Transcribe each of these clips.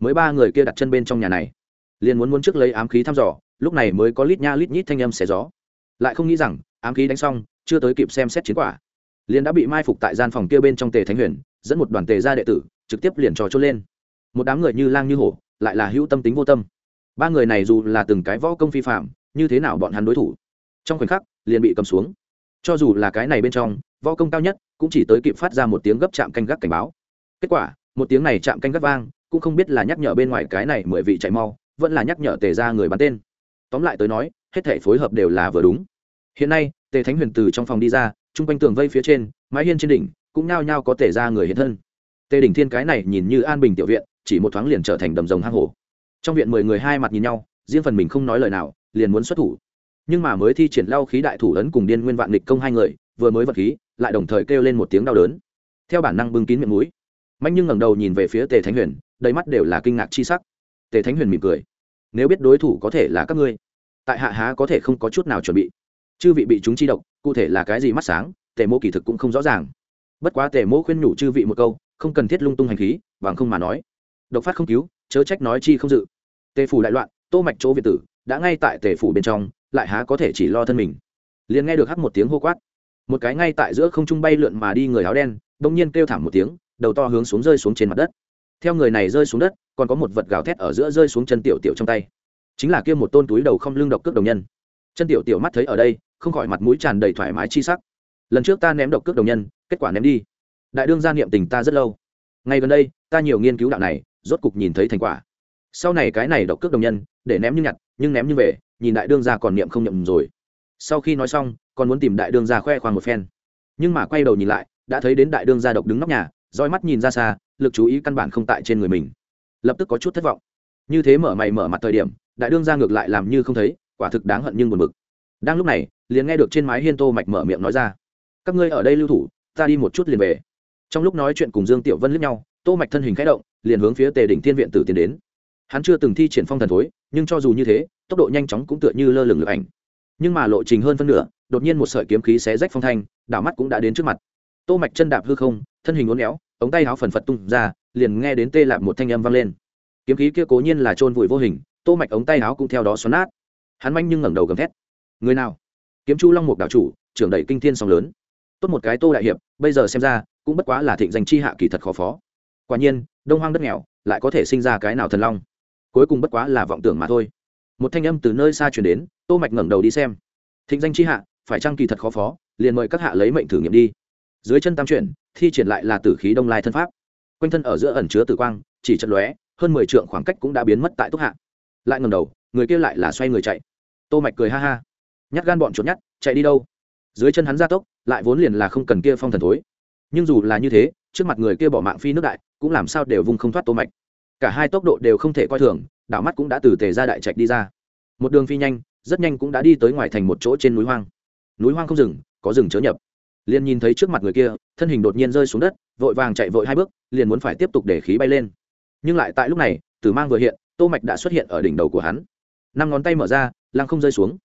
mới ba người kia đặt chân bên trong nhà này. Liền muốn muốn trước lấy ám khí thăm dò, lúc này mới có lít nha lít nhít thanh âm xé gió. Lại không nghĩ rằng, ám khí đánh xong, chưa tới kịp xem xét chiến quả. Liền đã bị mai phục tại gian phòng kia bên trong tề thánh huyền, dẫn một đoàn tề gia đệ tử, trực tiếp liền trò trốn lên. Một đám người như lang như hổ, lại là hữu tâm tính vô tâm. Ba người này dù là từng cái võ công phi phạm như thế nào bọn hắn đối thủ? Trong khoảnh khắc, liền bị cầm xuống. Cho dù là cái này bên trong, võ công cao nhất, cũng chỉ tới kịp phát ra một tiếng gấp chạm canh gác cảnh báo. Kết quả, một tiếng này chạm canh gác vang cũng không biết là nhắc nhở bên ngoài cái này mười vị chạy mau, vẫn là nhắc nhở tề ra người bắn tên. Tóm lại tới nói, hết thể phối hợp đều là vừa đúng. Hiện nay, tề thánh huyền từ trong phòng đi ra, chung quanh tường vây phía trên, mái hiên trên đỉnh, cũng nao nhao có tề ra người hiện thân. Tề đỉnh thiên cái này nhìn như an bình tiểu viện, chỉ một thoáng liền trở thành đầm rồng hang hổ. Trong viện mười người hai mặt nhìn nhau, riêng phần mình không nói lời nào, liền muốn xuất thủ. Nhưng mà mới thi triển lao khí đại thủ ấn cùng điên nguyên vạn lịch công hai người, vừa mới vật khí, lại đồng thời kêu lên một tiếng đau đớn. Theo bản năng bưng kín miệng mũi. Mạnh nhưng ngẩng đầu nhìn về phía tề thánh huyền đầy mắt đều là kinh ngạc chi sắc. Tề thánh huyền mỉm cười. Nếu biết đối thủ có thể là các ngươi, tại hạ há có thể không có chút nào chuẩn bị? Chư vị bị chúng chi độc, cụ thể là cái gì mắt sáng, tề mô kỳ thực cũng không rõ ràng. Bất quá tề mô khuyên nhủ chư vị một câu, không cần thiết lung tung hành khí, bằng không mà nói. Độc phát không cứu, chớ trách nói chi không dự. Tề phủ đại loạn, tô mạch chỗ việt tử, đã ngay tại tề phủ bên trong, lại há có thể chỉ lo thân mình. Liền nghe được hắc một tiếng hô quát. Một cái ngay tại giữa không trung bay lượn mà đi người áo đen, bỗng nhiên kêu thảm một tiếng, đầu to hướng xuống rơi xuống trên mặt đất theo người này rơi xuống đất, còn có một vật gào thét ở giữa rơi xuống chân tiểu tiểu trong tay. Chính là kia một tôn túi đầu không lưng độc cước đồng nhân. Chân tiểu tiểu mắt thấy ở đây, không khỏi mặt mũi tràn đầy thoải mái chi sắc. Lần trước ta ném độc cước đồng nhân, kết quả ném đi. Đại đương gia niệm tình ta rất lâu. Ngay gần đây, ta nhiều nghiên cứu đạo này, rốt cục nhìn thấy thành quả. Sau này cái này độc cước đồng nhân, để ném như nhặt, nhưng ném như về, nhìn đại đương gia còn niệm không nhậm rồi. Sau khi nói xong, còn muốn tìm đại đương gia khoe khoang một phen. Nhưng mà quay đầu nhìn lại, đã thấy đến đại đương gia độc đứng nóc nhà roi mắt nhìn ra xa, lực chú ý căn bản không tại trên người mình. Lập tức có chút thất vọng. Như thế mở mày mở mặt thời điểm, đại đương gia ngược lại làm như không thấy, quả thực đáng hận nhưng buồn bực. Đang lúc này, liền nghe được trên mái hiên tô mạch mở miệng nói ra, các ngươi ở đây lưu thủ, ta đi một chút liền về. Trong lúc nói chuyện cùng dương tiểu vân liếc nhau, tô mạch thân hình khẽ động, liền hướng phía tề đỉnh thiên viện tử tiến đến. Hắn chưa từng thi triển phong thần thối, nhưng cho dù như thế, tốc độ nhanh chóng cũng tựa như lơ lửng lửa ảnh. Nhưng mà lộ trình hơn phân nửa, đột nhiên một sợi kiếm khí xé rách phong thanh, đảo mắt cũng đã đến trước mặt. Tô mạch chân đạp hư không thân hình uốn éo, ống tay áo phần phật tung ra, liền nghe đến tê lạp một thanh âm vang lên. Kiếm khí kia cố nhiên là trôn vùi vô hình, tô mạch ống tay áo cũng theo đó xoắn nát. Hắn manh nhưng ngẩng đầu gầm thét. Người nào? Kiếm chu long mục đạo chủ, trưởng đẩy kinh thiên sóng lớn. Tốt một cái tô đại hiệp, bây giờ xem ra, cũng bất quá là thịnh danh chi hạ kỳ thật khó phó. Quả nhiên, đông hoang đất nghèo, lại có thể sinh ra cái nào thần long? Cuối cùng bất quá là vọng tưởng mà thôi. Một thanh âm từ nơi xa truyền đến, tô mạch ngẩng đầu đi xem. Thịnh danh chi hạ, phải trang kỳ thật khó phó, liền mời các hạ lấy mệnh thử nghiệm đi dưới chân tam chuyển, thi triển lại là tử khí đông lai thân pháp. Quanh thân ở giữa ẩn chứa tử quang, chỉ trận lóe, hơn mười trượng khoảng cách cũng đã biến mất tại túc hạ. Lại ngầm đầu, người kia lại là xoay người chạy. Tô mạch cười ha ha. Nhát gan bọn chuột nhát, chạy đi đâu? Dưới chân hắn ra tốc, lại vốn liền là không cần kia phong thần thối. Nhưng dù là như thế, trước mặt người kia bỏ mạng phi nước đại, cũng làm sao đều vùng không thoát tô mạch. Cả hai tốc độ đều không thể coi thường, đảo mắt cũng đã từ tề ra đại trạch đi ra. Một đường phi nhanh, rất nhanh cũng đã đi tới ngoài thành một chỗ trên núi hoang. Núi hoang không rừng có rừng chớ nhập liền nhìn thấy trước mặt người kia, thân hình đột nhiên rơi xuống đất, vội vàng chạy vội hai bước, liền muốn phải tiếp tục để khí bay lên. Nhưng lại tại lúc này, tử mang vừa hiện, tô mạch đã xuất hiện ở đỉnh đầu của hắn. Năm ngón tay mở ra, lăng không rơi xuống.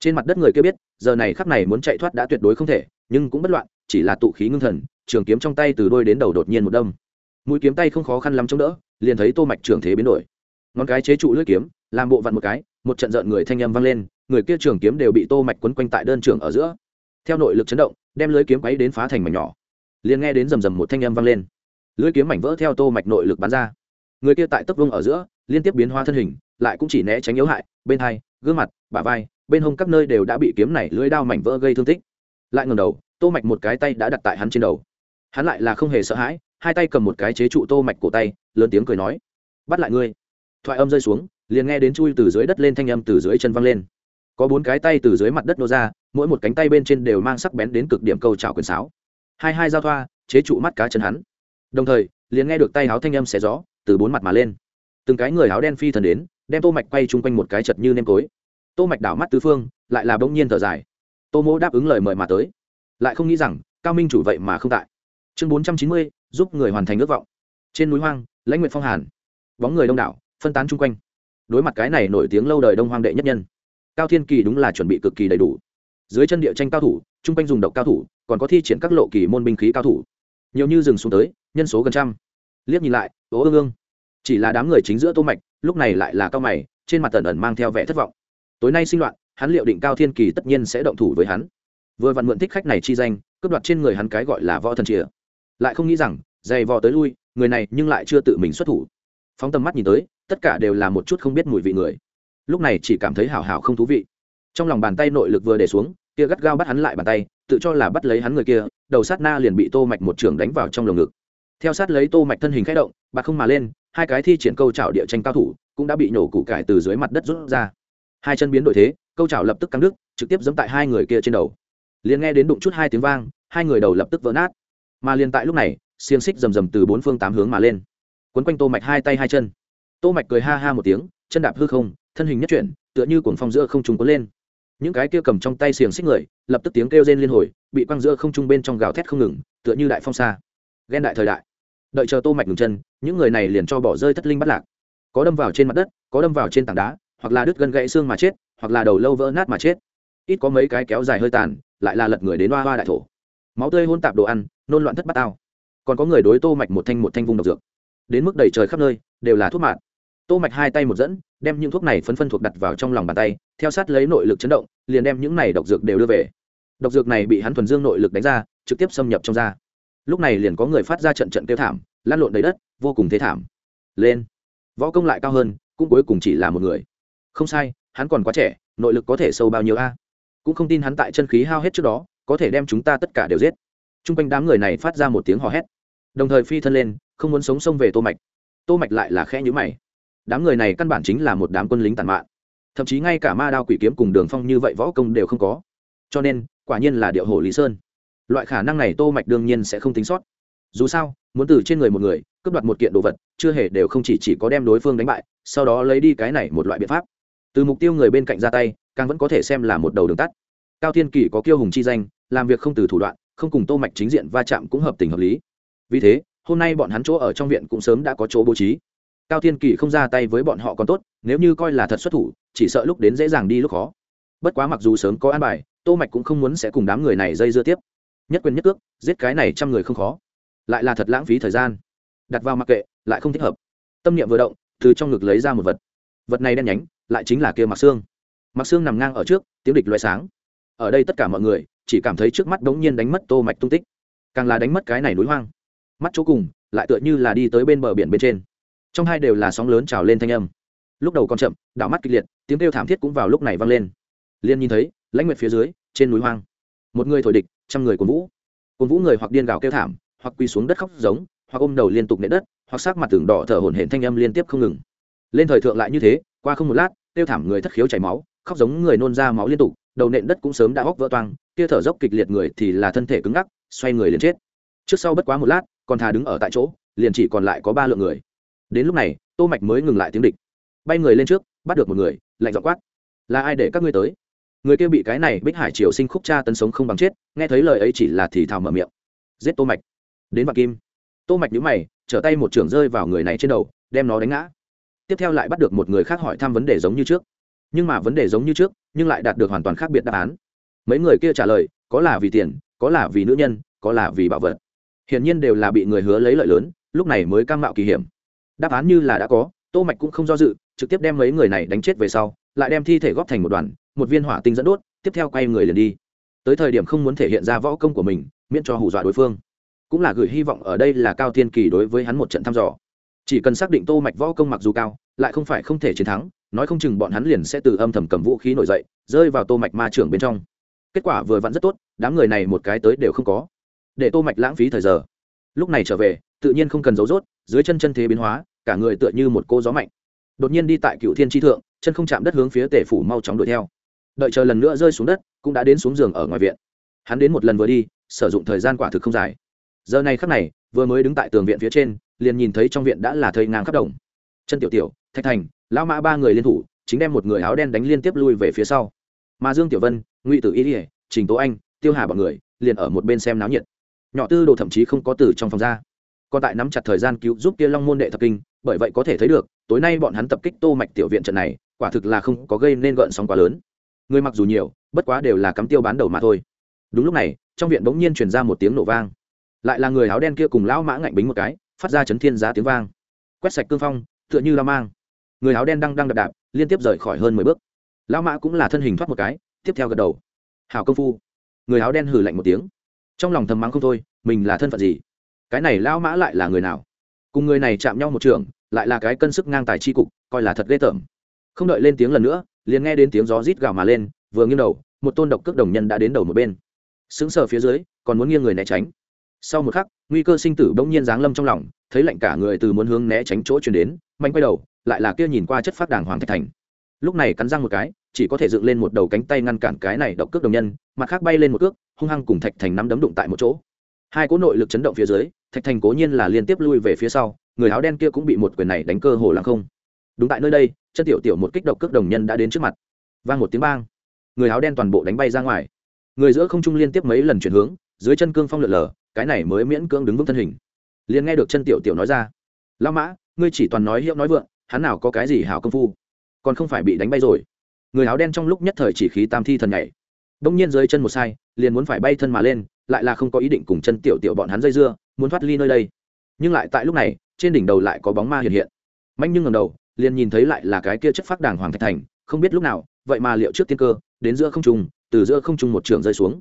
Trên mặt đất người kia biết, giờ này khắc này muốn chạy thoát đã tuyệt đối không thể, nhưng cũng bất loạn, chỉ là tụ khí ngưng thần, trường kiếm trong tay từ đôi đến đầu đột nhiên một đâm. Mũi kiếm tay không khó khăn lắm chống đỡ, liền thấy tô mạch trường thế biến đổi. Ngón cái chế trụ lưỡi kiếm, làm bộ vặn một cái, một trận giận người thanh âm vang lên, người kia trường kiếm đều bị tô mạch quấn quanh tại đơn trường ở giữa. Theo nội lực chấn động đem lưới kiếm quấy đến phá thành mảnh nhỏ. Liền nghe đến rầm rầm một thanh âm vang lên. Lưới kiếm mảnh vỡ theo tô mạch nội lực bắn ra. Người kia tại tấp vung ở giữa, liên tiếp biến hóa thân hình, lại cũng chỉ né tránh yếu hại, bên hai, gương mặt, bả vai, bên hông các nơi đều đã bị kiếm này lưới đao mảnh vỡ gây thương tích. Lại ngẩng đầu, tô mạch một cái tay đã đặt tại hắn trên đầu. Hắn lại là không hề sợ hãi, hai tay cầm một cái chế trụ tô mạch cổ tay, lớn tiếng cười nói, bắt lại ngươi. Thoại âm rơi xuống, liền nghe đến chui từ dưới đất lên thanh âm từ dưới chân văng lên có bốn cái tay từ dưới mặt đất nô ra, mỗi một cánh tay bên trên đều mang sắc bén đến cực điểm câu trào quyền sáo. Hai hai giao thoa, chế trụ mắt cá chân hắn. Đồng thời, liền nghe được tay áo thanh âm xé gió, từ bốn mặt mà lên. Từng cái người áo đen phi thần đến, đem tô mạch quay chung quanh một cái chật như nêm cối. Tô mạch đảo mắt tứ phương, lại là bỗng nhiên thở dài. Tô mỗ đáp ứng lời mời mà tới. Lại không nghĩ rằng, cao minh chủ vậy mà không tại. Chương bốn trăm chín mươi, giúp người hoàn thành ước vọng. Trên núi hoang, lãnh nguyện phong hàn. Bóng người đông đảo, phân tán chung quanh. Đối mặt cái này nổi tiếng lâu đời đông hoang đệ nhất nhân cao thiên kỳ đúng là chuẩn bị cực kỳ đầy đủ. Dưới chân địa tranh cao thủ, trung quanh dùng độc cao thủ, còn có thi triển các lộ kỳ môn binh khí cao thủ. Nhiều như dừng xuống tới, nhân số gần trăm. Liếc nhìn lại ố ương ương. Chỉ là đám người chính giữa tô mạch, lúc này lại là cao mày, trên mặt tần ẩn mang theo vẻ thất vọng. Tối nay sinh loạn, hắn liệu định cao thiên kỳ tất nhiên sẽ động thủ với hắn. Vừa vặn mượn thích khách này chi danh, cướp đoạt trên người hắn cái gọi là võ thần chìa. Lại không nghĩ rằng dày vò tới lui, người này nhưng lại chưa tự mình xuất thủ. Phóng tầm mắt nhìn tới, tất cả đều là một chút không biết mùi vị người lúc này chỉ cảm thấy hảo hảo không thú vị. Trong lòng bàn tay nội lực vừa để xuống, kia gắt gao bắt hắn lại bàn tay, tự cho là bắt lấy hắn người kia, đầu sát na liền bị tô mạch một trường đánh vào trong lồng ngực. Theo sát lấy tô mạch thân hình khẽ động bạt không mà lên, hai cái thi triển câu chảo địa tranh cao thủ cũng đã bị nổ củ cải từ dưới mặt đất rút ra. Hai chân biến đổi thế, câu chảo lập tức căng đứt, trực tiếp giẫm tại hai người kia trên đầu. Liền nghe đến đụng chút hai tiếng vang, hai người đầu lập tức vỡ nát. Mà liền tại lúc này, xiềng xích rầm rầm từ bốn phương tám hướng mà lên. Quấn quanh tô mạch hai tay hai chân. Tô mạch cười ha ha một tiếng, chân đạp hư không thân hình nhất chuyển, tựa như cuồng phong giữa không trung cuốn lên. Những cái kia cầm trong tay xiềng xích người, lập tức tiếng kêu rên liên hồi, bị quăng giữa không trung bên trong gào thét không ngừng, tựa như đại phong xa ghen đại thời đại. Đợi chờ tô mạch ngừng chân, những người này liền cho bỏ rơi thất linh bắt lạc. Có đâm vào trên mặt đất, có đâm vào trên tảng đá, hoặc là đứt gân gãy xương mà chết, hoặc là đầu lâu vỡ nát mà chết. Ít có mấy cái kéo dài hơi tàn, lại là lật người đến hoa hoa đại thổ. Máu tươi hôn tạp đồ ăn, nôn loạn thất bát tao. Còn có người đối tô mạch một thanh một thanh vùng độc dược. Đến mức đầy trời khắp nơi, đều là thuốc mạt. Tô mạch hai tay một dẫn đem những thuốc này phân phân thuộc đặt vào trong lòng bàn tay, theo sát lấy nội lực chấn động, liền đem những này độc dược đều đưa về. Độc dược này bị hắn thuần dương nội lực đánh ra, trực tiếp xâm nhập trong da. Lúc này liền có người phát ra trận trận kêu thảm lăn lộn đầy đất, vô cùng thế thảm. Lên. Võ công lại cao hơn, cũng cuối cùng chỉ là một người. Không sai, hắn còn quá trẻ, nội lực có thể sâu bao nhiêu a? Cũng không tin hắn tại chân khí hao hết trước đó, có thể đem chúng ta tất cả đều giết. T r u n g quanh đám người này phát ra một tiếng hò hét. Đồng thời phi thân lên, không muốn sống xông về tô mạch. Tô mạch lại là khẽ nhữ mày đám người này căn bản chính là một đám quân lính tàn mạn. Thậm chí ngay cả ma đao quỷ kiếm cùng đường phong như vậy võ công đều không có. Cho nên, quả nhiên là điệu hồ lý sơn. Loại khả năng này tô mạch đương nhiên sẽ không tính sót. Dù sao, muốn từ trên người một người, cướp đoạt một kiện đồ vật, chưa hề đều không chỉ chỉ có đem đối phương đánh bại, sau đó lấy đi cái này một loại biện pháp. Từ mục tiêu người bên cạnh ra tay, càng vẫn có thể xem là một đầu đường tắt. Cao thiên kỷ có kiêu hùng chi danh, làm việc không từ thủ đoạn, không cùng tô mạch chính diện va chạm cũng hợp tình hợp lý. Vì thế, hôm nay bọn hắn chỗ ở trong viện cũng sớm đã có chỗ bố trí cao thiên kỳ không ra tay với bọn họ còn tốt, nếu như coi là thật xuất thủ, chỉ sợ lúc đến dễ dàng đi lúc khó. Bất quá mặc dù sớm có an bài, tô mạch cũng không muốn sẽ cùng đám người này dây dưa tiếp. Nhất quyền nhất cước, giết cái này trăm người không khó. Lại là thật lãng phí thời gian. Đặt vào mặc kệ, lại không thích hợp. Tâm niệm vừa động, từ trong ngực lấy ra một vật. Vật này đen nhánh, lại chính là kia mặc xương mặc xương nằm ngang ở trước, tiếng địch loại sáng. Ở đây tất cả mọi người, chỉ cảm thấy trước mắt đống nhiên đánh mất tô mạch tung tích. Càng là đánh mất cái này núi hoang. Mắt chỗ cùng, lại tựa như là đi tới bên bờ biển bên trên trong hai đều là sóng lớn trào lên thanh âm. Lúc đầu còn chậm, đảo mắt kịch liệt, tiếng kêu thảm thiết cũng vào lúc này vang lên. Liên nhìn thấy, lãnh nguyệt phía dưới, trên núi hoang. Một người thổi địch, trăm người cuốn vũ. Cuốn vũ người hoặc điên gào kêu thảm, hoặc quỳ xuống đất khóc giống, hoặc ôm đầu liên tục nệ đất, hoặc sắc mặt tường đỏ thở hổn hển thanh âm liên tiếp không ngừng. Lên thời thượng lại như thế, qua không một lát tiêu thảm người thất khiếu chảy máu, khóc giống người nôn ra máu liên tục, đầu nện đất cũng sớm đã hóc vỡ toang, kia thở dốc kịch liệt người thì là thân thể cứng ngắc, xoay người liền chết. Trước sau bất quá một lát, còn thà đứng ở tại chỗ, liền chỉ còn lại có ba lượng người đến lúc này, tô mạch mới ngừng lại tiếng địch. Bay người lên trước, bắt được một người, lạnh giọng quát, là ai để các ngươi tới? Người kia bị cái này bích hải triều sinh khúc cha tấn sống không bằng chết, nghe thấy lời ấy chỉ là thì thào mở miệng. Giết tô mạch. Đến vạn kim. Tô mạch nhíu mày, trở tay một trường rơi vào người này trên đầu, đem nó đánh ngã. Tiếp theo lại bắt được một người khác hỏi thăm vấn đề giống như trước. Nhưng mà vấn đề giống như trước, nhưng lại đạt được hoàn toàn khác biệt đáp án. Mấy người kia trả lời, có là vì tiền, có là vì nữ nhân, có là vì bảo vật. Hiển nhiên đều là bị người hứa lấy lợi lớn, lúc này mới cam mạo kỳ hiểm đáp án như là đã có, tô mạch cũng không do dự, trực tiếp đem mấy người này đánh chết về sau, lại đem thi thể góp thành một đoàn, một viên hỏa tinh dẫn đốt, tiếp theo quay người liền đi. Tới thời điểm không muốn thể hiện ra võ công của mình, miễn cho hù dọa đối phương. Cũng là gửi hy vọng ở đây là cao thiên kỳ đối với hắn một trận thăm dò. Chỉ cần xác định tô mạch võ công mặc dù cao, lại không phải không thể chiến thắng, nói không chừng bọn hắn liền sẽ từ âm thầm cầm vũ khí nổi dậy, rơi vào tô mạch ma trưởng bên trong. Kết quả vừa vặn rất tốt, đám người này một cái tới đều không có. Để tô mạch lãng phí thời giờ. Lúc này trở về, tự nhiên không cần giấu rốt, dưới chân chân thế biến hóa cả người tựa như một cô gió mạnh. Đột nhiên đi tại cựu thiên tri thượng, chân không chạm đất hướng phía tể phủ mau chóng đuổi theo. Đợi chờ lần nữa rơi xuống đất, cũng đã đến xuống giường ở ngoài viện. Hắn đến một lần vừa đi, sử dụng thời gian quả thực không dài. Giờ này khắc này, vừa mới đứng tại tường viện phía trên, liền nhìn thấy trong viện đã là thây ngang khắp đồng. Chân tiểu tiểu, thạch thành, lão mã ba người liên thủ, chính đem một người áo đen đánh liên tiếp lui về phía sau. Mà dương tiểu vân, ngụy tử y ỉa trình tố anh, tiêu hà bọn người, liền ở một bên xem náo nhiệt. Nhỏ tư đồ thậm chí không có từ trong phòng ra còn tại nắm chặt thời gian cứu giúp kia long môn đệ thập kinh, bởi vậy có thể thấy được, tối nay bọn hắn tập kích tô mạch tiểu viện trận này, quả thực là không có gây nên gợn sóng quá lớn. Người mặc dù nhiều, bất quá đều là cắm tiêu bán đầu mà thôi. Đúng lúc này, trong viện bỗng nhiên truyền ra một tiếng nổ vang. Lại là người áo đen kia cùng lão mã ngạnh bính một cái, phát ra chấn thiên giá tiếng vang. Quét sạch cương phong, tựa như la mang. Người áo đen đang đang đạp đạp, liên tiếp rời khỏi hơn mười bước. Lão mã cũng là thân hình thoát một cái, tiếp theo gật đầu. Hảo công phu. Người áo đen hừ lạnh một tiếng. Trong lòng thầm mắng không thôi, mình là thân phận gì? Cái này lão mã lại là người nào? Cùng người này chạm nhau một trường, lại là cái cân sức ngang tài chi cục, coi là thật ghê tởm. Không đợi lên tiếng lần nữa, liền nghe đến tiếng gió rít gào mà lên, vừa nghiêng đầu, một tôn độc cước đồng nhân đã đến đầu một bên. Sững sờ phía dưới, còn muốn nghiêng người né tránh. Sau một khắc, nguy cơ sinh tử bỗng nhiên giáng lâm trong lòng, thấy lạnh cả người từ muốn hướng né tránh chỗ chuyển đến, mạnh quay đầu, lại là kia nhìn qua chất phát đảng hoàng thạch thành. Lúc này cắn răng một cái, chỉ có thể dựng lên một đầu cánh tay ngăn cản cái này độc cước đồng nhân, mặt khác bay lên một cước, hung hăng cùng thạch thành nắm đấm đụng tại một chỗ. Hai cỗ nội lực chấn động phía dưới thạch thành cố nhiên là liên tiếp lui về phía sau, người áo đen kia cũng bị một quyền này đánh cơ hồ lăng không. Đúng tại nơi đây, chân tiểu tiểu một kích độc cước đồng nhân đã đến trước mặt. Vang một tiếng bang. Người áo đen toàn bộ đánh bay ra ngoài. Người giữa không trung liên tiếp mấy lần chuyển hướng, dưới chân cương phong lượn lờ, cái này mới miễn cưỡng đứng vững thân hình. Liền nghe được chân tiểu tiểu nói ra lao mã, ngươi chỉ toàn nói hiệu nói vượng, hắn nào có cái gì hảo công phu? Còn không phải bị đánh bay rồi. Người áo đen trong lúc nhất thời chỉ khí tam thi thần nhảy. Đông nhiên dưới chân một sai, liền muốn phải bay thân mà lên, lại là không có ý định cùng chân tiểu tiểu bọn hắn dây dưa muốn thoát ly nơi đây. Nhưng lại tại lúc này, trên đỉnh đầu lại có bóng ma hiện hiện. Mạnh nhưng ngầm đầu, liền nhìn thấy lại là cái kia chất phát đàng hoàng thạch thành, không biết lúc nào, vậy mà liệu trước tiên cơ, đến giữa không trung, từ giữa không trung một trường rơi xuống.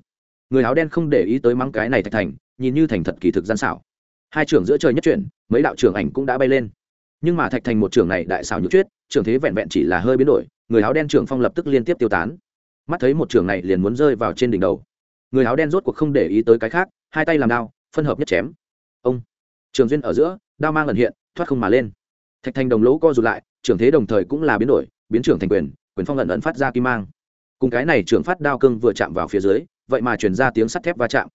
Người áo đen không để ý tới mắng cái này thạch thành, nhìn như thành thật kỳ thực gian xảo. Hai trưởng giữa trời nhất chuyển, mấy đạo trưởng ảnh cũng đã bay lên. Nhưng mà thạch thành một trưởng này đại xảo nhược chuyết trưởng thế vẹn vẹn chỉ là hơi biến đổi, người áo đen trưởng phong lập tức liên tiếp tiêu tán. Mắt thấy một trưởng này liền muốn rơi vào trên đỉnh đầu. Người áo đen rốt cuộc không để ý tới cái khác, hai tay làm đao, phân hợp nhất chém ông. Trường duyên ở giữa, đao mang lần hiện, thoát không mà lên. Thạch thành đồng lỗ co rụt lại, trưởng thế đồng thời cũng là biến đổi, biến trưởng thành quyền quyền phong lần ẩn phát ra kim mang. Cùng cái này trưởng phát đao cương vừa chạm vào phía dưới, vậy mà chuyển ra tiếng sắt thép va chạm.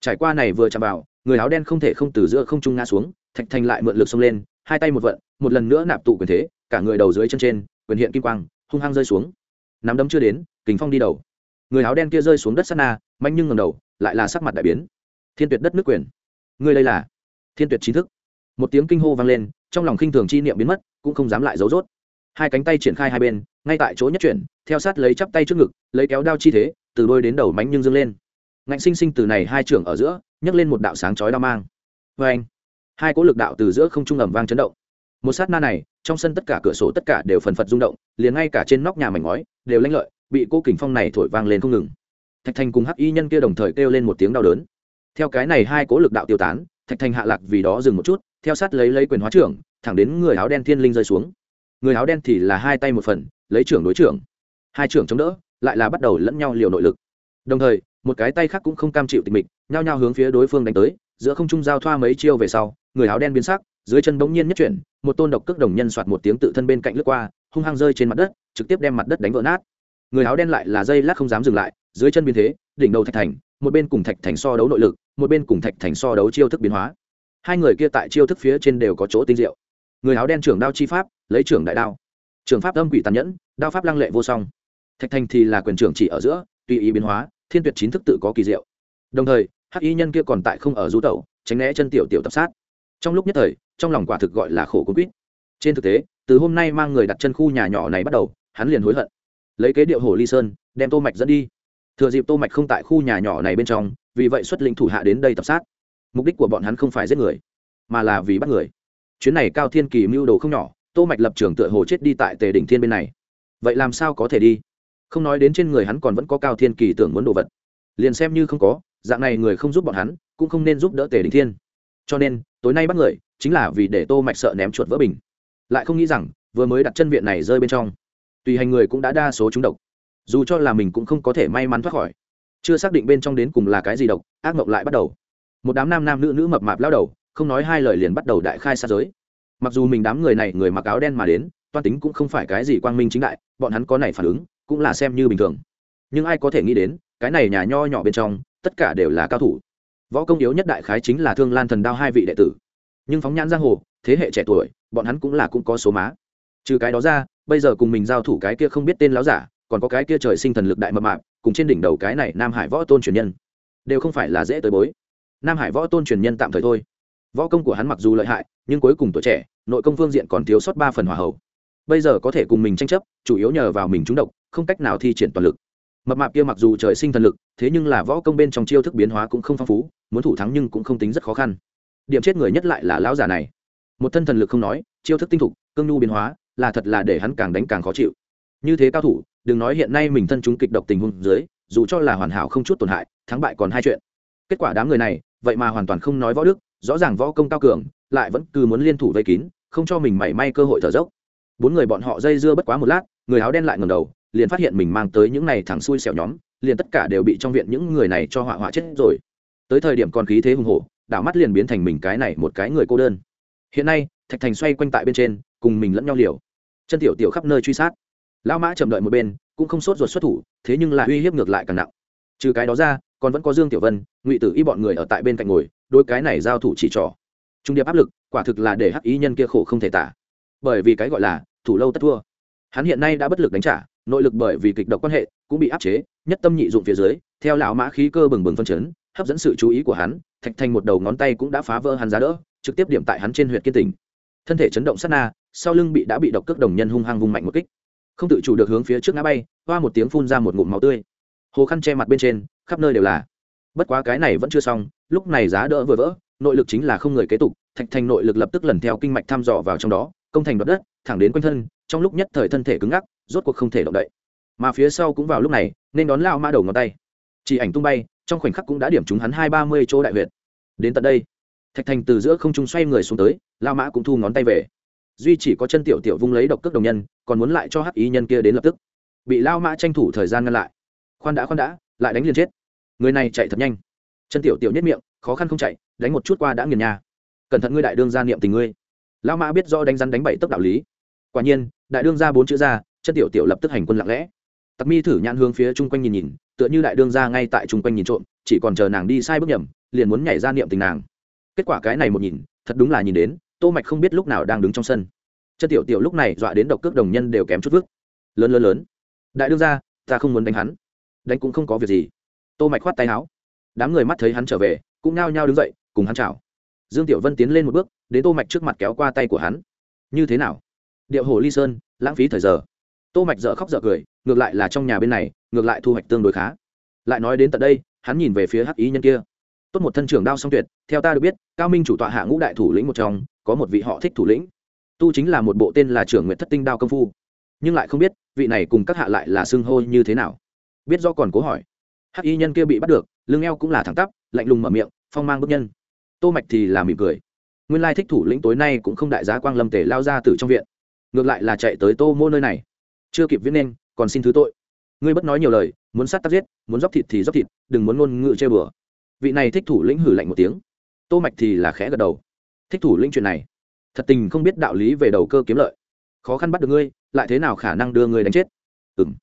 Trải qua này vừa chạm vào, người áo đen không thể không từ giữa không trung ngã xuống, thạch thành lại mượn lực xông lên, hai tay một vận, một lần nữa nạp tụ quyền thế, cả người đầu dưới chân trên, quyền hiện kim quang, hung hăng rơi xuống. Nắm đấm chưa đến, kình phong đi đầu. Người áo đen kia rơi xuống đất sát na, manh nhưng ngầm đầu, lại là sắc mặt đại biến. Thiên tuyệt đất nước quyền. Người đây là? Thiên tuyệt chính thức. Một tiếng kinh hô vang lên, trong lòng khinh thường chi niệm biến mất, cũng không dám lại giấu rốt. Hai cánh tay triển khai hai bên, ngay tại chỗ nhất chuyển, theo sát lấy chắp tay trước ngực, lấy kéo đao chi thế, từ đôi đến đầu mánh nhưng dâng lên. Ngạnh sinh sinh từ này hai trưởng ở giữa, nhấc lên một đạo sáng chói đao mang. Vê anh, hai cỗ lực đạo từ giữa không trung ẩm vang chấn động. Một sát na này, trong sân tất cả cửa sổ tất cả đều phần phật rung động, liền ngay cả trên nóc nhà mảnh ngói, đều lanh lợi, bị cô kình phong này thổi vang lên không ngừng. Thạch thành cùng hắc y nhân kia đồng thời kêu lên một tiếng đau đớn. Theo cái này hai cỗ lực đạo tiêu tán thạch thành hạ lạc vì đó dừng một chút, theo sát lấy lấy quyền hóa trưởng, thẳng đến người áo đen thiên linh rơi xuống. Người áo đen thì là hai tay một phần, lấy trưởng đối trưởng. Hai trưởng chống đỡ, lại là bắt đầu lẫn nhau liều nội lực. Đồng thời, một cái tay khác cũng không cam chịu tịch mịch, nhao nhao hướng phía đối phương đánh tới, giữa không trung giao thoa mấy chiêu về sau, người áo đen biến sắc, dưới chân bỗng nhiên nhất chuyển, một tôn độc cước đồng nhân soạt một tiếng tự thân bên cạnh lướt qua, hung hăng rơi trên mặt đất, trực tiếp đem mặt đất đánh vỡ nát. Người áo đen lại là dây lát không dám dừng lại, dưới chân biến thế, đỉnh đầu thạch thành, một bên cùng thạch thành so đấu nội lực một bên cùng thạch thành so đấu chiêu thức biến hóa. Hai người kia tại chiêu thức phía trên đều có chỗ tinh diệu. Người áo đen trưởng đao chi pháp, lấy trưởng đại đao. Trường pháp âm quỷ tàn nhẫn, đao pháp lăng lệ vô song. Thạch thành thì là quyền trưởng chỉ ở giữa, tùy ý biến hóa, thiên tuyệt chính thức tự có kỳ diệu. Đồng thời, hắc y nhân kia còn tại không ở du tẩu, tránh né chân tiểu tiểu tập sát. Trong lúc nhất thời, trong lòng quả thực gọi là khổ cuốn quýt. Trên thực tế, từ hôm nay mang người đặt chân khu nhà nhỏ này bắt đầu, hắn liền hối hận. Lấy kế điệu hồ ly sơn, đem tô mạch dẫn đi thừa dịp tô mạch không tại khu nhà nhỏ này bên trong, vì vậy xuất lĩnh thủ hạ đến đây tập sát. Mục đích của bọn hắn không phải giết người, mà là vì bắt người. Chuyến này cao thiên kỳ mưu đồ không nhỏ, tô mạch lập trường tựa hồ chết đi tại tề đỉnh thiên bên này. Vậy làm sao có thể đi? Không nói đến trên người hắn còn vẫn có cao thiên kỳ tưởng muốn đồ vật. Liền xem như không có, dạng này người không giúp bọn hắn, cũng không nên giúp đỡ tề đỉnh thiên. Cho nên, tối nay bắt người, chính là vì để tô mạch sợ ném chuột vỡ bình. Lại không nghĩ rằng, vừa mới đặt chân viện này rơi bên trong. Tùy hành người cũng đã đa số trúng độc dù cho là mình cũng không có thể may mắn thoát khỏi. Chưa xác định bên trong đến cùng là cái gì độc, ác mộng lại bắt đầu. Một đám nam nam nữ nữ mập mạp lao đầu, không nói hai lời liền bắt đầu đại khai sát giới. Mặc dù mình đám người này người mặc áo đen mà đến, toan tính cũng không phải cái gì quang minh chính đại, bọn hắn có này phản ứng, cũng là xem như bình thường. Nhưng ai có thể nghĩ đến, cái này nhà nho nhỏ bên trong, tất cả đều là cao thủ. Võ công yếu nhất đại khái chính là thương lan thần đao hai vị đệ tử. Nhưng phóng nhãn giang hồ, thế hệ trẻ tuổi, bọn hắn cũng là cũng có số má. Trừ cái đó ra, bây giờ cùng mình giao thủ cái kia không biết tên láo giả còn có cái kia trời sinh thần lực đại mập mạp, cùng trên đỉnh đầu cái này nam hải võ tôn truyền nhân, đều không phải là dễ tới bối. Nam hải võ tôn truyền nhân tạm thời thôi. Võ công của hắn mặc dù lợi hại, nhưng cuối cùng tuổi trẻ, nội công phương diện còn thiếu sót ba phần hòa hậu. Bây giờ có thể cùng mình tranh chấp, chủ yếu nhờ vào mình trúng độc, không cách nào thi triển toàn lực. Mập mạp kia mặc dù trời sinh thần lực, thế nhưng là võ công bên trong chiêu thức biến hóa cũng không phong phú, muốn thủ thắng nhưng cũng không tính rất khó khăn. Điểm chết người nhất lại là lão già này. Một thân thần lực không nói, chiêu thức tinh thục, cương nhu biến hóa, là thật là để hắn càng đánh càng khó chịu. Như thế cao thủ đừng nói hiện nay mình thân chúng kịch độc tình huống dưới, dù cho là hoàn hảo không chút tổn hại, thắng bại còn hai chuyện. Kết quả đám người này, vậy mà hoàn toàn không nói võ đức, rõ ràng võ công cao cường, lại vẫn cứ muốn liên thủ vây kín, không cho mình mảy may cơ hội thở dốc. Bốn người bọn họ dây dưa bất quá một lát, người áo đen lại ngầm đầu, liền phát hiện mình mang tới những này thẳng xuôi xẻo nhóm, liền tất cả đều bị trong viện những người này cho họa họa chết rồi. Tới thời điểm còn khí thế hùng hổ, đảo mắt liền biến thành mình cái này một cái người cô đơn. Hiện nay, thạch thành xoay quanh tại bên trên, cùng mình lẫn nhau liều. Chân tiểu tiểu khắp nơi truy sát lao mã chậm đợi một bên, cũng không sốt ruột xuất thủ, thế nhưng lại uy hiếp ngược lại càng nặng. Trừ cái đó ra, còn vẫn có dương tiểu vân, ngụy tử y bọn người ở tại bên cạnh ngồi đôi cái này giao thủ chỉ trỏ. Trung điệp áp lực, quả thực là để hắc ý nhân kia khổ không thể tả. Bởi vì cái gọi là thủ lâu tất thua. Hắn hiện nay đã bất lực đánh trả, nội lực bởi vì kịch độc quan hệ cũng bị áp chế, nhất tâm nhị dụng phía dưới, theo lão mã khí cơ bừng bừng phân chấn, hấp dẫn sự chú ý của hắn, thạch thành một đầu ngón tay cũng đã phá vỡ hắn giá đỡ, trực tiếp điểm tại hắn trên huyện kiên tỉnh thân thể chấn động sát na, sau lưng bị đã bị độc cước đồng nhân hung hăng vung mạnh một kích không tự chủ được hướng phía trước ngã bay, hoa một tiếng phun ra một ngụm máu tươi. Hồ khăn che mặt bên trên, khắp nơi đều là. Bất quá cái này vẫn chưa xong, lúc này giá đỡ vừa vỡ, nội lực chính là không người kế tục, thạch thành nội lực lập tức lần theo kinh mạch thăm dò vào trong đó, công thành đoạt đất, thẳng đến quanh thân, trong lúc nhất thời thân thể cứng ngắc, rốt cuộc không thể động đậy. Mà phía sau cũng vào lúc này, nên đón lao ma đầu ngón tay. Chỉ ảnh tung bay, trong khoảnh khắc cũng đã điểm trúng hắn hai ba mươi chỗ đại huyệt. Đến tận đây, thạch thành từ giữa không trung xoay người xuống tới lao mã cũng thu ngón tay về duy chỉ có chân tiểu tiểu vung lấy độc cước đồng nhân, còn muốn lại cho hắc ý nhân kia đến lập tức. Bị lao mã tranh thủ thời gian ngăn lại. Khoan đã khoan đã, lại đánh liền chết. Người này chạy thật nhanh. Chân tiểu tiểu nhất miệng, khó khăn không chạy, đánh một chút qua đã nghiền nhà. Cẩn thận ngươi đại đương gia niệm tình ngươi. Lao mã biết do đánh rắn đánh bậy tốc đạo lý. Quả nhiên, đại đương gia bốn chữ ra, chân tiểu tiểu lập tức hành quân lặng lẽ. Tặc mi thử nhãn hướng phía chung quanh nhìn nhìn, tựa như đại đương gia ngay tại chung quanh nhìn trộm, chỉ còn chờ nàng đi sai bước nhầm, liền muốn nhảy ra niệm tình nàng. Kết quả cái này một nhìn, thật đúng là nhìn đến tô mạch không biết lúc nào đang đứng trong sân. Chân tiểu tiểu lúc này dọa đến độc cước đồng nhân đều kém chút vứt. lớn lớn lớn. Đại đương gia, ta không muốn đánh hắn. Đánh cũng không có việc gì. Tô mạch khoát tay áo. Đám người mắt thấy hắn trở về, cũng nao nhao đứng dậy, cùng hắn chào. Dương tiểu vân tiến lên một bước, đến tô mạch trước mặt kéo qua tay của hắn. Như thế nào? Điệu hồ ly sơn, lãng phí thời giờ. Tô mạch dở khóc dở cười, ngược lại là trong nhà bên này, ngược lại thu hoạch tương đối khá. Lại nói đến tận đây, hắn nhìn về phía hắc ý nhân kia tốt một thân trưởng đao song tuyệt, theo ta được biết, cao minh chủ tọa hạ ngũ đại thủ lĩnh một trong, có một vị họ thích thủ lĩnh. Tu chính là một bộ tên là trưởng nguyện thất tinh đao công phu. Nhưng lại không biết, vị này cùng các hạ lại là xưng hô như thế nào. Biết do còn cố hỏi. Hắc y nhân kia bị bắt được, lưng eo cũng là thẳng tắp, lạnh lùng mở miệng, phong mang bức nhân. Tô mạch thì là mỉm cười. Nguyên lai thích thủ lĩnh tối nay cũng không đại giá quang lâm tề lao ra từ trong viện. Ngược lại là chạy tới tô mô nơi này. Chưa kịp viết nên, còn xin thứ tội. Ngươi bất nói nhiều lời, muốn sát tắc giết, muốn dóc thịt thì dóc thịt, đừng muốn ngôn ngữ chơi bừa vị này thích thủ lĩnh hử lạnh một tiếng. Tô mạch thì là khẽ gật đầu. Thích thủ lĩnh chuyện này, thật tình không biết đạo lý về đầu cơ kiếm lợi. Khó khăn bắt được ngươi, lại thế nào khả năng đưa ngươi đánh chết? Ừm.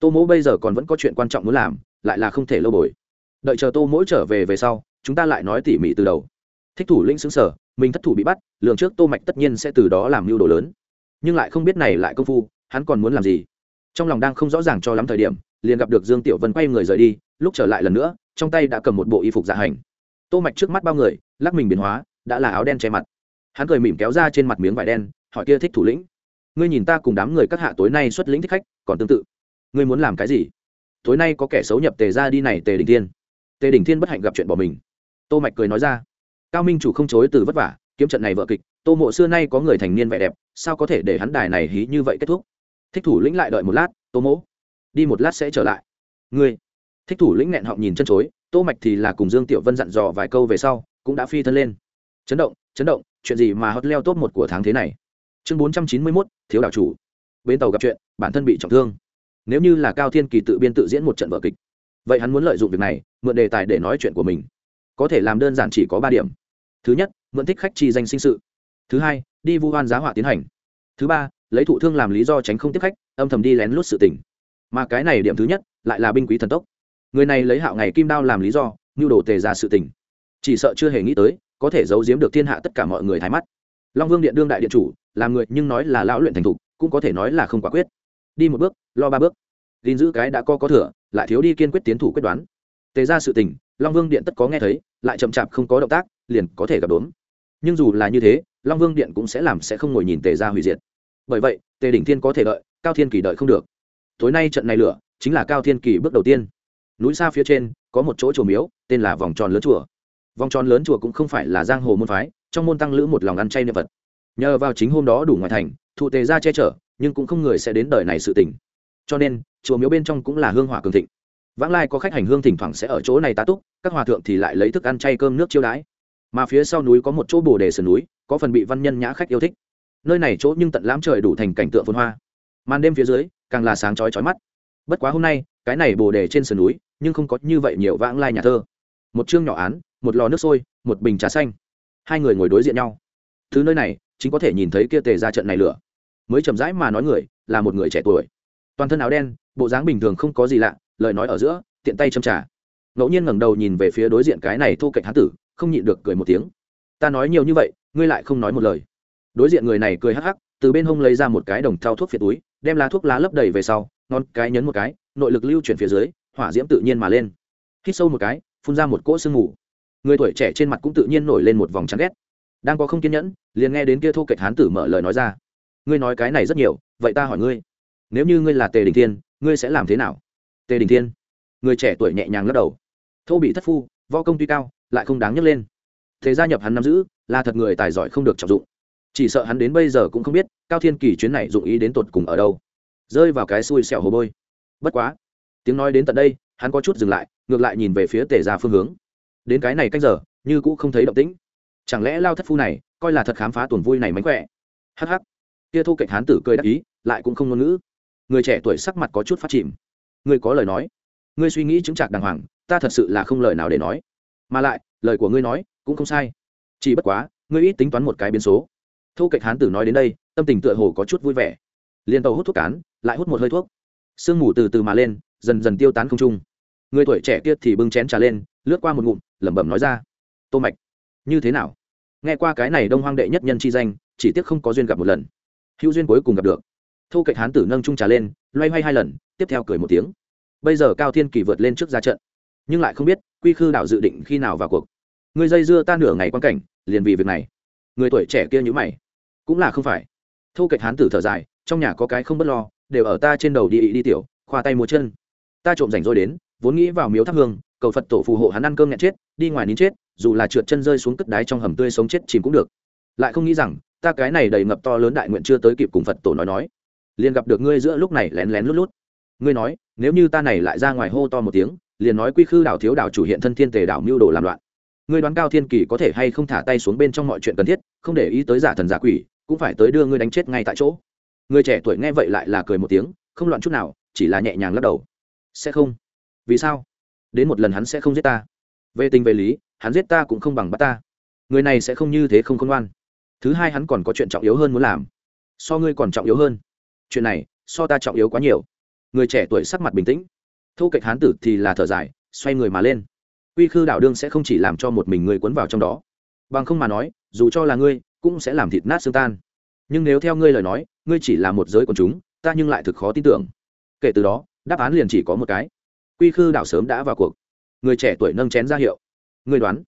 Tô mỗ bây giờ còn vẫn có chuyện quan trọng muốn làm, lại là không thể lâu bồi. Đợi chờ tô mỗi trở về về sau, chúng ta lại nói tỉ mỉ từ đầu. Thích thủ lĩnh xứng sở, mình thất thủ bị bắt, lường trước tô mạch tất nhiên sẽ từ đó làm mưu đồ lớn. Nhưng lại không biết này lại công phu, hắn còn muốn làm gì? Trong lòng đang không rõ ràng cho lắm thời điểm, liền gặp được dương tiểu vân quay người rời đi lúc trở lại lần nữa, trong tay đã cầm một bộ y phục dạ hành. Tô mạch trước mắt bao người, lắc mình biến hóa, đã là áo đen che mặt. Hắn cười mỉm kéo ra trên mặt miếng vải đen, hỏi kia thích thủ lĩnh. Ngươi nhìn ta cùng đám người các hạ tối nay xuất lĩnh thích khách, còn tương tự. Ngươi muốn làm cái gì? Tối nay có kẻ xấu nhập tề ra đi này tề đình thiên. Tề đình thiên bất hạnh gặp chuyện bỏ mình. Tô mạch cười nói ra. Cao minh chủ không chối từ vất vả, kiếm trận này vợ kịch, tô mộ xưa nay có người thành niên vẻ đẹp, sao có thể để hắn đài này hí như vậy kết thúc? Thích thủ lĩnh lại đợi một lát, tô mỗ đi một lát sẽ trở lại. Ngươi thích thủ lĩnh nghẹn họng nhìn chân chối tô mạch thì là cùng dương tiểu vân dặn dò vài câu về sau cũng đã phi thân lên. Chấn động chấn động chuyện gì mà hot leo top một của tháng thế này? Chương 491, thiếu đảo chủ. Bến tàu gặp chuyện bản thân bị trọng thương. Nếu như là cao thiên kỳ tự biên tự diễn một trận vở kịch vậy hắn muốn lợi dụng việc này mượn đề tài để nói chuyện của mình. Có thể làm đơn giản chỉ có ba điểm. Thứ nhất mượn thích khách chi danh sinh sự. Thứ hai đi vu hoan giá họa tiến hành. Thứ ba lấy thụ thương làm lý do tránh không tiếp khách âm thầm đi lén lút sự tình. Mà cái này điểm thứ nhất lại là binh quý thần tốc người này lấy hạo ngày kim đao làm lý do nhu đồ tề ra sự tình. Chỉ sợ chưa hề nghĩ tới, có thể giấu giếm được thiên hạ tất cả mọi người thái mắt. Long vương điện đương đại điện chủ, làm người nhưng nói là lão luyện thành thục, cũng có thể nói là không quả quyết. Đi một bước, lo ba bước. Gìn giữ cái đã co có thừa, lại thiếu đi kiên quyết tiến thủ quyết đoán. Tề ra sự tình, long vương điện tất có nghe thấy, lại chậm chạp không có động tác, liền có thể gặp đốm nhưng dù là như thế, long vương điện cũng sẽ làm sẽ không ngồi nhìn tề ra hủy diệt. Bởi vậy, tề đỉnh thiên có thể đợi, cao thiên kỳ đợi không được. Tối nay trận này lửa, chính là cao thiên kỳ bước đầu tiên núi xa phía trên, có một chỗ chùa miếu, tên là vòng tròn lớn chùa. Vòng tròn lớn chùa cũng không phải là giang hồ môn phái, trong môn tăng lữ một lòng ăn chay niệm vật nhờ vào chính hôm đó đủ ngoài thành, thụ tề ra che chở, nhưng cũng không người sẽ đến đời này sự tỉnh cho nên, chùa miếu bên trong cũng là hương hỏa cường thịnh. Vãng lai có khách hành hương thỉnh thoảng sẽ ở chỗ này tá túc, các hòa thượng thì lại lấy thức ăn chay cơm nước chiêu đãi. Mà phía sau núi có một chỗ bồ đề sườn núi, có phần bị văn nhân nhã khách yêu thích. Nơi này chỗ nhưng tận lãm trời đủ thành cảnh tượng phồn hoa. Màn đêm phía dưới, càng là sáng chói chói mắt. Bất quá hôm nay, cái này bồ đề trên sườn núi nhưng không có như vậy nhiều vãng lai nhà thơ. Một chương nhỏ án, một lò nước sôi, một bình trà xanh. Hai người ngồi đối diện nhau. Thứ nơi này, chính có thể nhìn thấy kia tề ra trận này lửa. Mới chậm rãi mà nói người, là một người trẻ tuổi. Toàn thân áo đen, bộ dáng bình thường không có gì lạ, lời nói ở giữa, tiện tay châm trà. Ngẫu nhiên ngẩng đầu nhìn về phía đối diện cái này thô cạnh hán tử, không nhịn được cười một tiếng. Ta nói nhiều như vậy, ngươi lại không nói một lời. Đối diện người này cười hắc hắc, từ bên hông lấy ra một cái đồng thau thuốc phiệt túi, đem lá thuốc lá lấp đầy về sau ngon cái nhấn một cái, nội lực lưu chuyển phía dưới hỏa diễm tự nhiên mà lên. Hít sâu một cái, phun ra một cỗ sương mù. Người tuổi trẻ trên mặt cũng tự nhiên nổi lên một vòng chán ghét. Đang có không kiên nhẫn, liền nghe đến kia thô kệch hán tử mở lời nói ra. Ngươi nói cái này rất nhiều, vậy ta hỏi ngươi, nếu như ngươi là tề đình thiên, ngươi sẽ làm thế nào? Tề đình thiên, người trẻ tuổi nhẹ nhàng lắc đầu. Thô bị thất phu, võ công tuy cao, lại không đáng nhấc lên. Thế gia nhập hắn nắm giữ, là thật người tài giỏi không được trọng dụng. Chỉ sợ hắn đến bây giờ cũng không biết, cao thiên kỳ chuyến này dụng ý đến tột cùng ở đâu. Rơi vào cái xui xẻo hồ bôi bất quá tiếng nói đến tận đây, hắn có chút dừng lại, ngược lại nhìn về phía tề gia phương hướng. Đến cái này cách giờ, như cũ không thấy động tĩnh. Chẳng lẽ lao thất phu này, coi là thật khám phá tuần vui này mánh khỏe? Hh kia thu kệch hán tử cười đắc ý, lại cũng không ngôn ngữ. Người trẻ tuổi sắc mặt có chút phát chìm. Ngươi có lời nói. Ngươi suy nghĩ chứng trạc đàng hoàng, ta thật sự là không lời nào để nói. Mà lại, lời của ngươi nói, cũng không sai. Chỉ bất quá, ngươi ít tính toán một cái biến số. Thu kệch hán tử nói đến đây, tâm tình tựa hồ có chút vui vẻ. Liền tàu hút thuốc cán, lại hút một hơi thuốc. Sương mù từ từ mà lên dần dần tiêu tán không trung. Người tuổi trẻ kia thì bưng chén trà lên, lướt qua một ngụm, lẩm bẩm nói ra, tô mạch, như thế nào? Nghe qua cái này đông hoang đệ nhất nhân chi danh, chỉ tiếc không có duyên gặp một lần. Hữu duyên cuối cùng gặp được. Thu kệch hán tử nâng trung trà lên, loay hoay hai lần, tiếp theo cười một tiếng. Bây giờ cao thiên kỳ vượt lên trước ra trận, nhưng lại không biết quy khư đảo dự định khi nào vào cuộc. Người dây dưa ta nửa ngày quan cảnh, liền vì việc này. Người tuổi trẻ kia như mày. Cũng là không phải. Thu kệch hán tử thở dài, trong nhà có cái không bất lo, đều ở ta trên đầu đi đi tiểu, khoa tay múa chân ta trộm rảnh rỗi đến, vốn nghĩ vào miếu thắp hương, cầu phật tổ phù hộ hắn ăn cơm nghẹn chết, đi ngoài nín chết, dù là trượt chân rơi xuống cất đáy trong hầm tươi sống chết chìm cũng được. Lại không nghĩ rằng, ta cái này đầy ngập to lớn đại nguyện chưa tới kịp cùng phật tổ nói nói. Liền gặp được ngươi giữa lúc này lén lén lút lút. Ngươi nói, nếu như ta này lại ra ngoài hô to một tiếng, liền nói quy khư đảo thiếu đảo chủ hiện thân thiên tề đảo mưu đồ làm loạn. Ngươi đoán cao thiên kỳ có thể hay không thả tay xuống bên trong mọi chuyện cần thiết, không để ý tới giả thần giả quỷ, cũng phải tới đưa ngươi đánh chết ngay tại chỗ. Người trẻ tuổi nghe vậy lại là cười một tiếng, không loạn chút nào, chỉ là nhẹ nhàng lắc đầu sẽ không. Vì sao? Đến một lần hắn sẽ không giết ta. Về tình về lý, hắn giết ta cũng không bằng bắt ta. Người này sẽ không như thế không khôn ngoan. Thứ hai hắn còn có chuyện trọng yếu hơn muốn làm. So ngươi còn trọng yếu hơn. Chuyện này, so ta trọng yếu quá nhiều. Người trẻ tuổi sắc mặt bình tĩnh. Thu kệch hán tử thì là thở dài, xoay người mà lên. Uy khư đảo đương sẽ không chỉ làm cho một mình ngươi quấn vào trong đó. Bằng không mà nói, dù cho là ngươi, cũng sẽ làm thịt nát xương tan. Nhưng nếu theo ngươi lời nói, ngươi chỉ là một giới quần chúng, ta nhưng lại thực khó tin tưởng. Kể từ đó đáp án liền chỉ có một cái. Quy khư đảo sớm đã vào cuộc. Người trẻ tuổi nâng chén ra hiệu. Người đoán.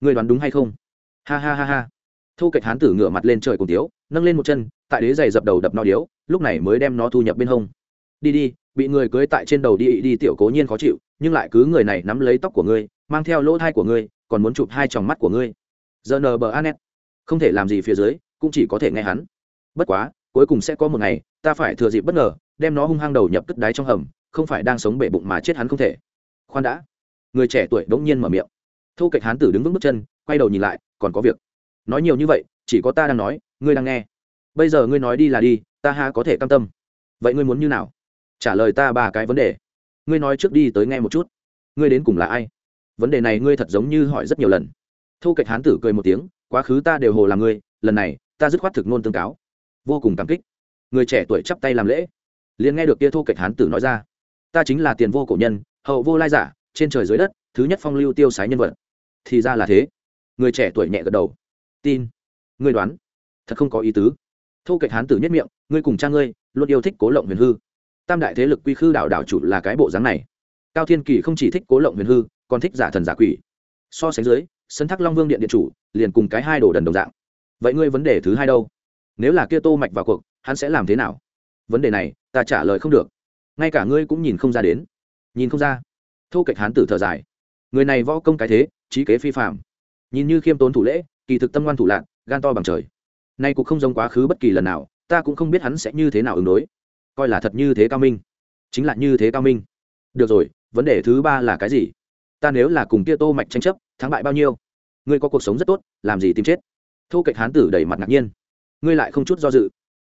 Người đoán đúng hay không? Ha ha ha ha. Thu kệch hán tử ngửa mặt lên trời cùng tiếu, nâng lên một chân, tại đế giày dập đầu đập no điếu, lúc này mới đem nó thu nhập bên hông. Đi đi, bị người cưới tại trên đầu đi đi tiểu cố nhiên khó chịu, nhưng lại cứ người này nắm lấy tóc của ngươi, mang theo lỗ thai của ngươi, còn muốn chụp hai tròng mắt của ngươi. Giờ nờ bờ anet không thể làm gì phía dưới, cũng chỉ có thể nghe hắn. Bất quá, cuối cùng sẽ có một ngày, ta phải thừa dịp bất ngờ, đem nó hung hăng đầu nhập cất đáy trong hầm không phải đang sống bể bụng mà chết hắn không thể. Khoan đã. Người trẻ tuổi đống nhiên mở miệng. Thu kệch hán tử đứng vững bước chân, quay đầu nhìn lại, còn có việc. Nói nhiều như vậy, chỉ có ta đang nói, ngươi đang nghe. Bây giờ ngươi nói đi là đi, ta ha có thể cam tâm. Vậy ngươi muốn như nào? Trả lời ta ba cái vấn đề. Ngươi nói trước đi tới nghe một chút. Ngươi đến cùng là ai? Vấn đề này ngươi thật giống như hỏi rất nhiều lần. Thu kệch hán tử cười một tiếng, quá khứ ta đều hồ làm ngươi, lần này, ta dứt khoát thực nôn tương cáo. Vô cùng cảm kích. Người trẻ tuổi chắp tay làm lễ. Liền nghe được kia thu kệch hán tử nói ra ta chính là tiền vô cổ nhân, hậu vô lai giả, trên trời dưới đất, thứ nhất phong lưu tiêu sái nhân vật. Thì ra là thế. Người trẻ tuổi nhẹ gật đầu. Tin. Ngươi đoán. Thật không có ý tứ. Thu kệch hán tử nhất miệng, ngươi cùng cha ngươi, luôn yêu thích cố lộng huyền hư. Tam đại thế lực quy khư đạo đạo chủ là cái bộ dáng này. Cao thiên kỳ không chỉ thích cố lộng huyền hư, còn thích giả thần giả quỷ. So sánh dưới, sân thác long vương điện điện chủ, liền cùng cái hai đồ đần đồng dạng. Vậy ngươi vấn đề thứ hai đâu? Nếu là kia tô mạch vào cuộc, hắn sẽ làm thế nào? Vấn đề này, ta trả lời không được ngay cả ngươi cũng nhìn không ra đến. Nhìn không ra. Thu kệch hán tử thở dài. Người này võ công cái thế, trí kế phi phạm nhìn như khiêm tốn thủ lễ, kỳ thực tâm ngoan thủ lạc gan to bằng trời. Nay cũng không giống quá khứ bất kỳ lần nào, ta cũng không biết hắn sẽ như thế nào ứng đối. Coi là thật như thế cao minh. Chính là như thế cao minh. Được rồi, vấn đề thứ ba là cái gì? Ta nếu là cùng kia tô mạch tranh chấp, thắng bại bao nhiêu? Ngươi có cuộc sống rất tốt, làm gì tìm chết? Thu kệch hán tử đầy mặt ngạc nhiên. Ngươi lại không chút do dự.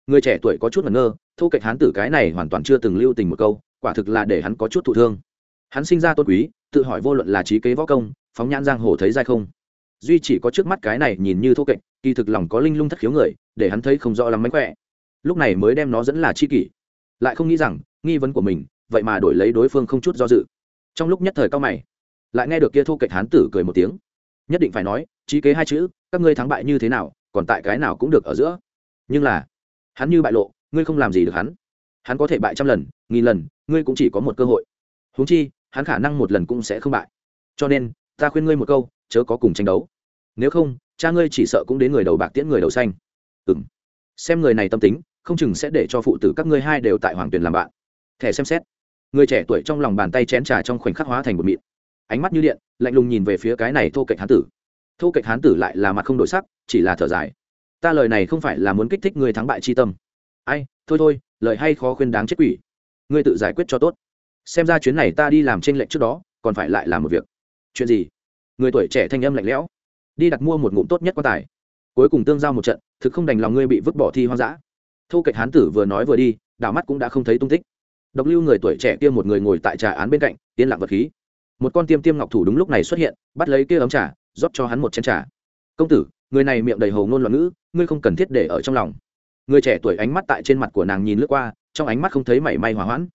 Người trẻ tuổi có chút ngẩn ngơ thu kịch hán tử cái này hoàn toàn chưa từng lưu tình một câu, quả thực là để hắn có chút thụ thương. Hắn sinh ra tôn quý, tự hỏi vô luận là trí kế võ công, phóng nhãn giang hồ thấy dai không. Duy chỉ có trước mắt cái này nhìn như thô kệch kỳ thực lòng có linh lung thất khiếu người, để hắn thấy không rõ lắm mánh khỏe. Lúc này mới đem nó dẫn là chi kỷ. Lại không nghĩ rằng, nghi vấn của mình, vậy mà đổi lấy đối phương không chút do dự. Trong lúc nhất thời cao mày, lại nghe được kia thô kệch hán tử cười một tiếng. Nhất định phải nói, trí kế hai chữ, các ngươi thắng bại như thế nào, còn tại cái nào cũng được ở giữa. Nhưng là, hắn như bại lộ ngươi không làm gì được hắn. Hắn có thể bại trăm lần, nghìn lần, ngươi cũng chỉ có một cơ hội. Huống chi, hắn khả năng một lần cũng sẽ không bại. Cho nên, ta khuyên ngươi một câu, chớ có cùng tranh đấu. Nếu không, cha ngươi chỉ sợ cũng đến người đầu bạc tiễn người đầu xanh. Ừng xem người này tâm tính, không chừng sẽ để cho phụ tử các ngươi hai đều tại hoàng tuyền làm bạn. Thẻ xem xét. Người trẻ tuổi trong lòng bàn tay chén trà trong khoảnh khắc hóa thành một mịn. Ánh mắt như điện, lạnh lùng nhìn về phía cái này thô kệch hán tử. Thô kệch hán tử lại là mặt không đổi sắc, chỉ là thở dài. Ta lời này không phải là muốn kích thích người thắng bại chi tâm ai, thôi thôi, lời hay khó khuyên đáng chết quỷ. Ngươi tự giải quyết cho tốt. Xem ra chuyến này ta đi làm trên lệnh trước đó, còn phải lại làm một việc. Chuyện gì? Người tuổi trẻ thanh âm lạnh lẽo. Đi đặt mua một ngụm tốt nhất quan tài. Cuối cùng tương giao một trận, thực không đành lòng ngươi bị vứt bỏ thi hoang dã. Thu kệch hán tử vừa nói vừa đi, đảo mắt cũng đã không thấy tung tích. Độc lưu người tuổi trẻ kia một người ngồi tại trà án bên cạnh, yên lặng vật khí. Một con tiêm tiêm ngọc thủ đúng lúc này xuất hiện, bắt lấy kia ấm trà, rót cho hắn một chén trà. Công tử, người này miệng đầy hầu ngôn loạn ngữ, ngươi không cần thiết để ở trong lòng người trẻ tuổi ánh mắt tại trên mặt của nàng nhìn lướt qua, trong ánh mắt không thấy mảy may hòa hoãn,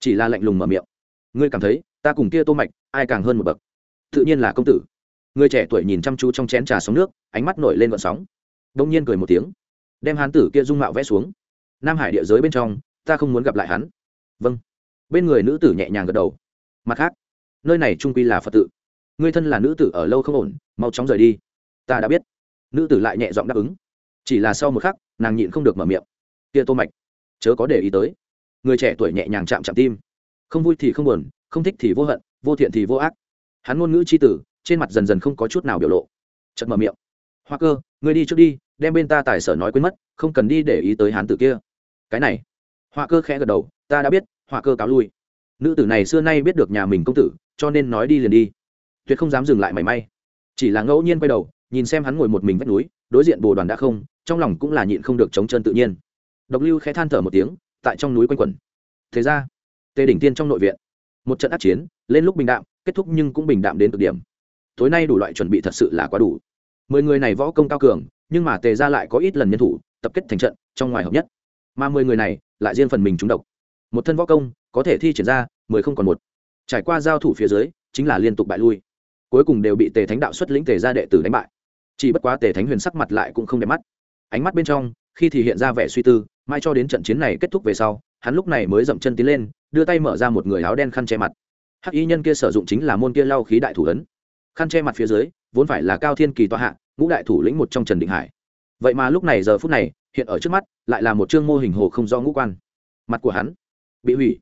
chỉ là lạnh lùng mở miệng. Ngươi cảm thấy, ta cùng kia tô mạch, ai càng hơn một bậc? Tự nhiên là công tử. Người trẻ tuổi nhìn chăm chú trong chén trà sóng nước, ánh mắt nổi lên gợn sóng. Đông nhiên cười một tiếng, đem hán tử kia dung mạo vẽ xuống. Nam hải địa giới bên trong, ta không muốn gặp lại hắn. Vâng. Bên người nữ tử nhẹ nhàng gật đầu. Mặt khác, nơi này trung quy là phật tự. Người thân là nữ tử ở lâu không ổn, mau chóng rời đi. Ta đã biết. Nữ tử lại nhẹ giọng đáp ứng. Chỉ là sau một khắc nàng nhịn không được mở miệng. Kia tô mạch, chớ có để ý tới. Người trẻ tuổi nhẹ nhàng chạm chạm tim. Không vui thì không buồn, không thích thì vô hận, vô thiện thì vô ác. Hắn ngôn ngữ c h i tử, trên mặt dần dần không có chút nào biểu lộ. Chật mở miệng. Hoa cơ người đi trước đi, đem bên ta tài sở nói quên mất, không cần đi để ý tới hán tử kia. Cái này. Hoa cơ khẽ gật đầu, ta đã biết, hoa cơ cáo lui. Nữ tử này xưa nay biết được nhà mình công tử, cho nên nói đi liền đi. Tuyệt không dám dừng lại mảy may. Chỉ là ngẫu nhiên quay đầu, nhìn xem hắn ngồi một mình vách núi, đối diện bồ đoàn đã không trong lòng cũng là nhịn không được chống chân tự nhiên. Độc lưu khẽ than thở một tiếng, tại trong núi quanh quẩn. Thế ra, tề đỉnh tiên trong nội viện, một trận ác chiến, lên lúc bình đạm, kết thúc nhưng cũng bình đạm đến cực điểm. Tối nay đủ loại chuẩn bị thật sự là quá đủ. Mười người này võ công cao cường, nhưng mà tề ra lại có ít lần nhân thủ, tập kết thành trận, trong ngoài hợp nhất. Mà mười người này, lại riêng phần mình trúng độc. Một thân võ công, có thể thi triển ra, mười không còn một. Trải qua giao thủ phía dưới, chính là liên tục bại lui. Cuối cùng đều bị tề thánh đạo xuất lĩnh tề ra đệ tử đánh bại. Chỉ bất quá tề thánh huyền sắc mặt lại cũng không đẹp mắt ánh mắt bên trong, khi thì hiện ra vẻ suy tư mai cho đến trận chiến này kết thúc về sau, hắn lúc này mới dậm chân tiến lên, đưa tay mở ra một người áo đen khăn che mặt. Hắc y nhân kia sử dụng chính là môn kia lau khí đại thủ ấn. Khăn che mặt phía dưới, vốn phải là cao thiên kỳ tọa hạ, ngũ đại thủ lĩnh một trong trần định hải. Vậy mà lúc này giờ phút này, hiện ở trước mắt, lại là một chương mô hình hồ không do ngũ quan. Mặt của hắn bị hủy.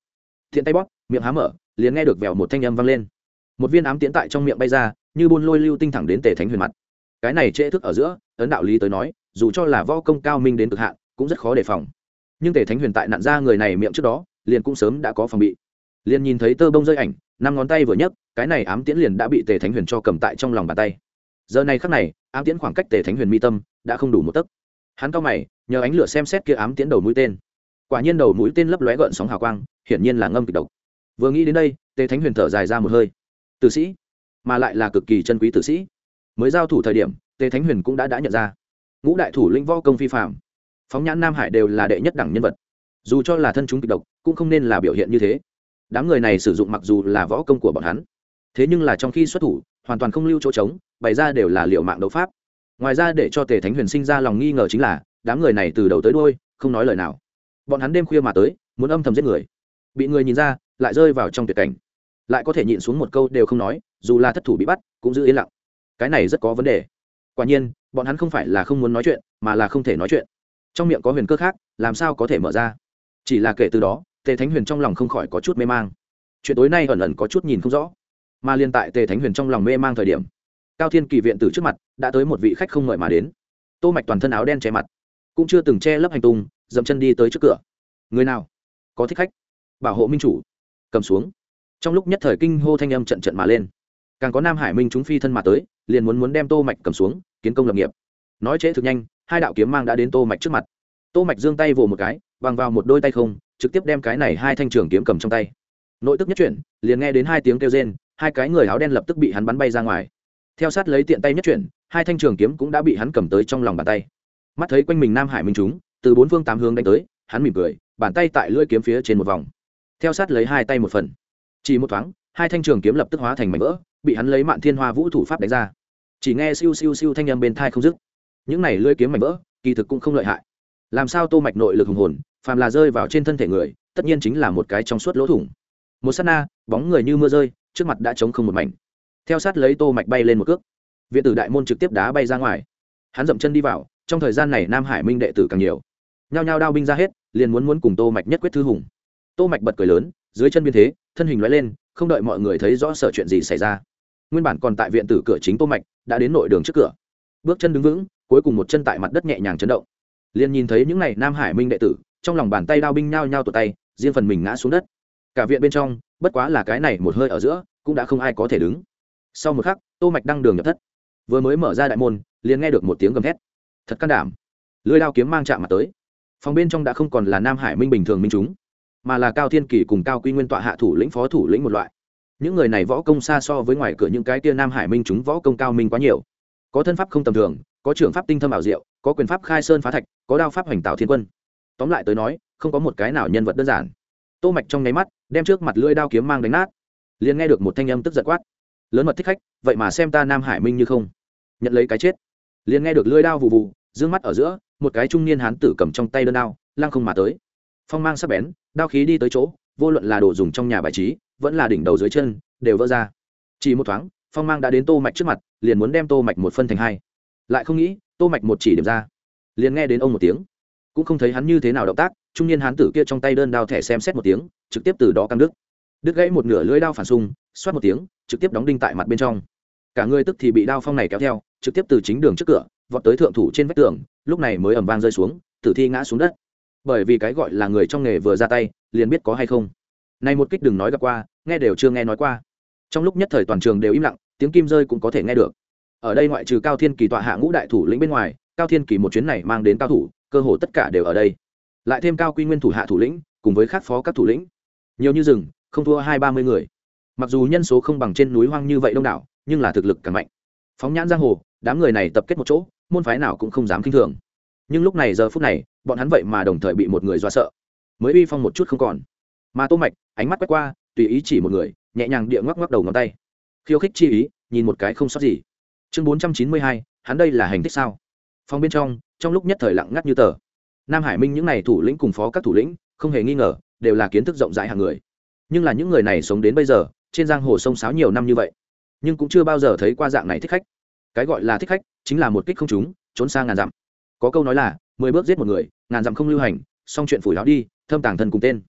Thiện tay bóp, miệng há mở, liền nghe được vèo một thanh âm vang lên. Một viên ám tiến tại trong miệng bay ra, như buôn lôi lưu tinh thẳng đến tề thánh huyền mặt. Cái này trễ thức ở giữa, ấn đạo lý tới nói dù cho là võ công cao minh đến cực hạn, cũng rất khó đề phòng. Nhưng tề thánh huyền tại nạn ra người này miệng trước đó, liền cũng sớm đã có phòng bị. Liền nhìn thấy tơ bông rơi ảnh, năm ngón tay vừa nhấc, cái này ám tiễn liền đã bị tề thánh huyền cho cầm tại trong lòng bàn tay. Giờ này khắc này, ám tiễn khoảng cách tề thánh huyền mi tâm đã không đủ một tấc. Hắn cao mày, nhờ ánh lửa xem xét kia ám tiễn đầu mũi tên. Quả nhiên đầu mũi tên lấp lóe gợn sóng hào quang, hiển nhiên là ngâm kịch độc. Vừa nghĩ đến đây, tề thánh huyền thở dài ra một hơi. Tử sĩ, mà lại là cực kỳ chân quý tử sĩ. Mới giao thủ thời điểm, tề thánh huyền cũng đã đã nhận ra ngũ đại thủ lĩnh võ công phi phạm phóng nhãn nam hải đều là đệ nhất đẳng nhân vật. Dù cho là thân chúng kịch độc, cũng không nên là biểu hiện như thế. Đám người này sử dụng mặc dù là võ công của bọn hắn, thế nhưng là trong khi xuất thủ, hoàn toàn không lưu chỗ trống, bày ra đều là liệu mạng đấu pháp. Ngoài ra để cho tề thánh huyền sinh ra lòng nghi ngờ chính là, đám người này từ đầu tới đôi không nói lời nào. Bọn hắn đêm khuya mà tới, muốn âm thầm giết người. Bị người nhìn ra, lại rơi vào trong tuyệt cảnh. Lại có thể nhịn xuống một câu đều không nói, dù là thất thủ bị bắt, cũng giữ yên lặng. Cái này rất có vấn đề quả nhiên, bọn hắn không phải là không muốn nói chuyện, mà là không thể nói chuyện. Trong miệng có huyền cơ khác, làm sao có thể mở ra? Chỉ là kể từ đó, tề thánh huyền trong lòng không khỏi có chút mê mang. Chuyện tối nay ẩn ẩn có chút nhìn không rõ. Mà liên tại tề thánh huyền trong lòng mê mang thời điểm, cao thiên kỳ viện từ trước mặt, đã tới một vị khách không ngợi mà đến. Tô mạch toàn thân áo đen che mặt, cũng chưa từng che lấp hành tung, dậm chân đi tới trước cửa. Người nào? Có thích khách? Bảo hộ minh chủ. Cầm xuống. Trong lúc nhất thời kinh hô thanh âm trận trận mà lên càng có nam hải minh chúng phi thân mà tới, liền muốn muốn đem tô mạch cầm xuống, kiến công lập nghiệp. Nói trễ thực nhanh, hai đạo kiếm mang đã đến tô mạch trước mặt. Tô mạch giương tay vồ một cái, bằng vào một đôi tay không, trực tiếp đem cái này hai thanh trường kiếm cầm trong tay. Nội tức nhất chuyển, liền nghe đến hai tiếng kêu rên, hai cái người áo đen lập tức bị hắn bắn bay ra ngoài. Theo sát lấy tiện tay nhất chuyển, hai thanh trường kiếm cũng đã bị hắn cầm tới trong lòng bàn tay. Mắt thấy quanh mình nam hải minh chúng, từ bốn phương tám hướng đánh tới, hắn mỉm cười, bàn tay tại lưỡi kiếm phía trên một vòng. Theo sát lấy hai tay một phần. Chỉ một thoáng hai thanh trường kiếm lập tức hóa thành mảnh vỡ, bị hắn lấy mạn thiên hoa vũ thủ pháp đánh ra. Chỉ nghe siêu siêu siêu thanh âm bên thai không dứt. Những này lưỡi kiếm mảnh vỡ, kỳ thực cũng không lợi hại. Làm sao tô mạch nội lực hùng hồn, phàm là rơi vào trên thân thể người, tất nhiên chính là một cái trong suốt lỗ thủng. Một sát na, bóng người như mưa rơi, trước mặt đã trống không một mảnh. Theo sát lấy tô mạch bay lên một cước. Viện tử đại môn trực tiếp đá bay ra ngoài. Hắn dậm chân đi vào, trong thời gian này nam hải minh đệ tử càng nhiều. Nhao nhao đao binh ra hết, liền muốn muốn cùng tô mạch nhất quyết thư hùng. Tô mạch bật cười lớn, dưới chân biên thế, thân hình lóe lên không đợi mọi người thấy rõ sở chuyện gì xảy ra. Nguyên bản còn tại viện tử cửa chính tô mạch đã đến nội đường trước cửa. Bước chân đứng vững, cuối cùng một chân tại mặt đất nhẹ nhàng chấn động. Liền nhìn thấy những này nam hải minh đệ tử, trong lòng bàn tay đao binh nhao nhao tụt tay, riêng phần mình ngã xuống đất. Cả viện bên trong, bất quá là cái này một hơi ở giữa, cũng đã không ai có thể đứng. Sau một khắc, tô mạch đăng đường nhập thất. Vừa mới mở ra đại môn, liền nghe được một tiếng gầm thét. Thật can đảm. Lưỡi đao kiếm mang chạm mặt tới. Phòng bên trong đã không còn là nam hải minh bình thường minh chúng mà là cao thiên kỳ cùng cao quy nguyên tọa hạ thủ lĩnh, phó thủ lĩnh một loại. Những người này võ công xa so với ngoài cửa những cái tia nam hải minh chúng võ công cao minh quá nhiều. Có thân pháp không tầm thường, có trưởng pháp tinh thâm ảo diệu, có quyền pháp khai sơn phá thạch, có đao pháp hoành tạo thiên quân. Tóm lại tới nói, không có một cái nào nhân vật đơn giản. Tô mạch trong nháy mắt, đem trước mặt lưỡi đao kiếm mang đánh nát. Liền nghe được một thanh âm tức giận quát. Lớn mật thích khách, vậy mà xem ta nam hải minh như không. Nhận lấy cái chết. Liền nghe được lưỡi đao vụ vụ dương mắt ở giữa, một cái trung niên hán tử cầm trong tay đơn đao, lăng không mà tới phong mang sắc bén, đao khí đi tới chỗ, vô luận là đồ dùng trong nhà bài trí, vẫn là đỉnh đầu dưới chân, đều vỡ ra. Chỉ một thoáng, phong mang đã đến tô mạch trước mặt, liền muốn đem tô mạch một phân thành hai. Lại không nghĩ, tô mạch một chỉ điểm ra. Liền nghe đến ông một tiếng. Cũng không thấy hắn như thế nào động tác, trung niên hán tử kia trong tay đơn đao thẻ xem xét một tiếng, trực tiếp từ đó căng đứt. Đứt gãy một nửa lưỡi đao phản xung, xoát một tiếng, trực tiếp đóng đinh tại mặt bên trong. Cả người tức thì bị đao phong này kéo theo, trực tiếp từ chính đường trước cửa, vọt tới thượng thủ trên vách tường, lúc này mới ầm vang rơi xuống, tử thi ngã xuống đất bởi vì cái gọi là người trong nghề vừa ra tay, liền biết có hay không. Nay một kích đừng nói gặp qua, nghe đều chưa nghe nói qua. Trong lúc nhất thời toàn trường đều im lặng, tiếng kim rơi cũng có thể nghe được. Ở đây ngoại trừ cao thiên kỳ tọa hạ ngũ đại thủ lĩnh bên ngoài, cao thiên kỳ một chuyến này mang đến cao thủ, cơ hồ tất cả đều ở đây. Lại thêm cao quy nguyên thủ hạ thủ lĩnh, cùng với khác phó các thủ lĩnh. Nhiều như rừng, không thua hai ba mươi người. Mặc dù nhân số không bằng trên núi hoang như vậy đông đảo, nhưng là thực lực càng mạnh. Phóng nhãn giang hồ, đám người này tập kết một chỗ, môn phái nào cũng không dám k i n h thường. Nhưng lúc này giờ phút này bọn hắn vậy mà đồng thời bị một người do sợ. Mới uy phong một chút không còn. Mà tô mạch, ánh mắt quét qua, tùy ý chỉ một người, nhẹ nhàng địa ngoắc ngoắc đầu ngón tay. Khiêu khích chi ý, nhìn một cái không sót gì. Chương bốn trăm chín mươi hai, hắn đây là hành tích sao? Phong bên trong trong lúc nhất thời lặng ngắt như tờ. Nam hải minh những này thủ lĩnh cùng phó các thủ lĩnh, không hề nghi ngờ, đều là kiến thức rộng rãi hàng người. Nhưng là những người này sống đến bây giờ, trên giang hồ sông sáo nhiều năm như vậy, nhưng cũng chưa bao giờ thấy qua dạng này thích khách. Cái gọi là thích khách, chính là một kích không trúng, trốn sang ngàn dặm có câu nói là, mười bước giết một người, ngàn dặm không lưu hành, xong chuyện phủi láo đi, thâm tàng thân cùng tên.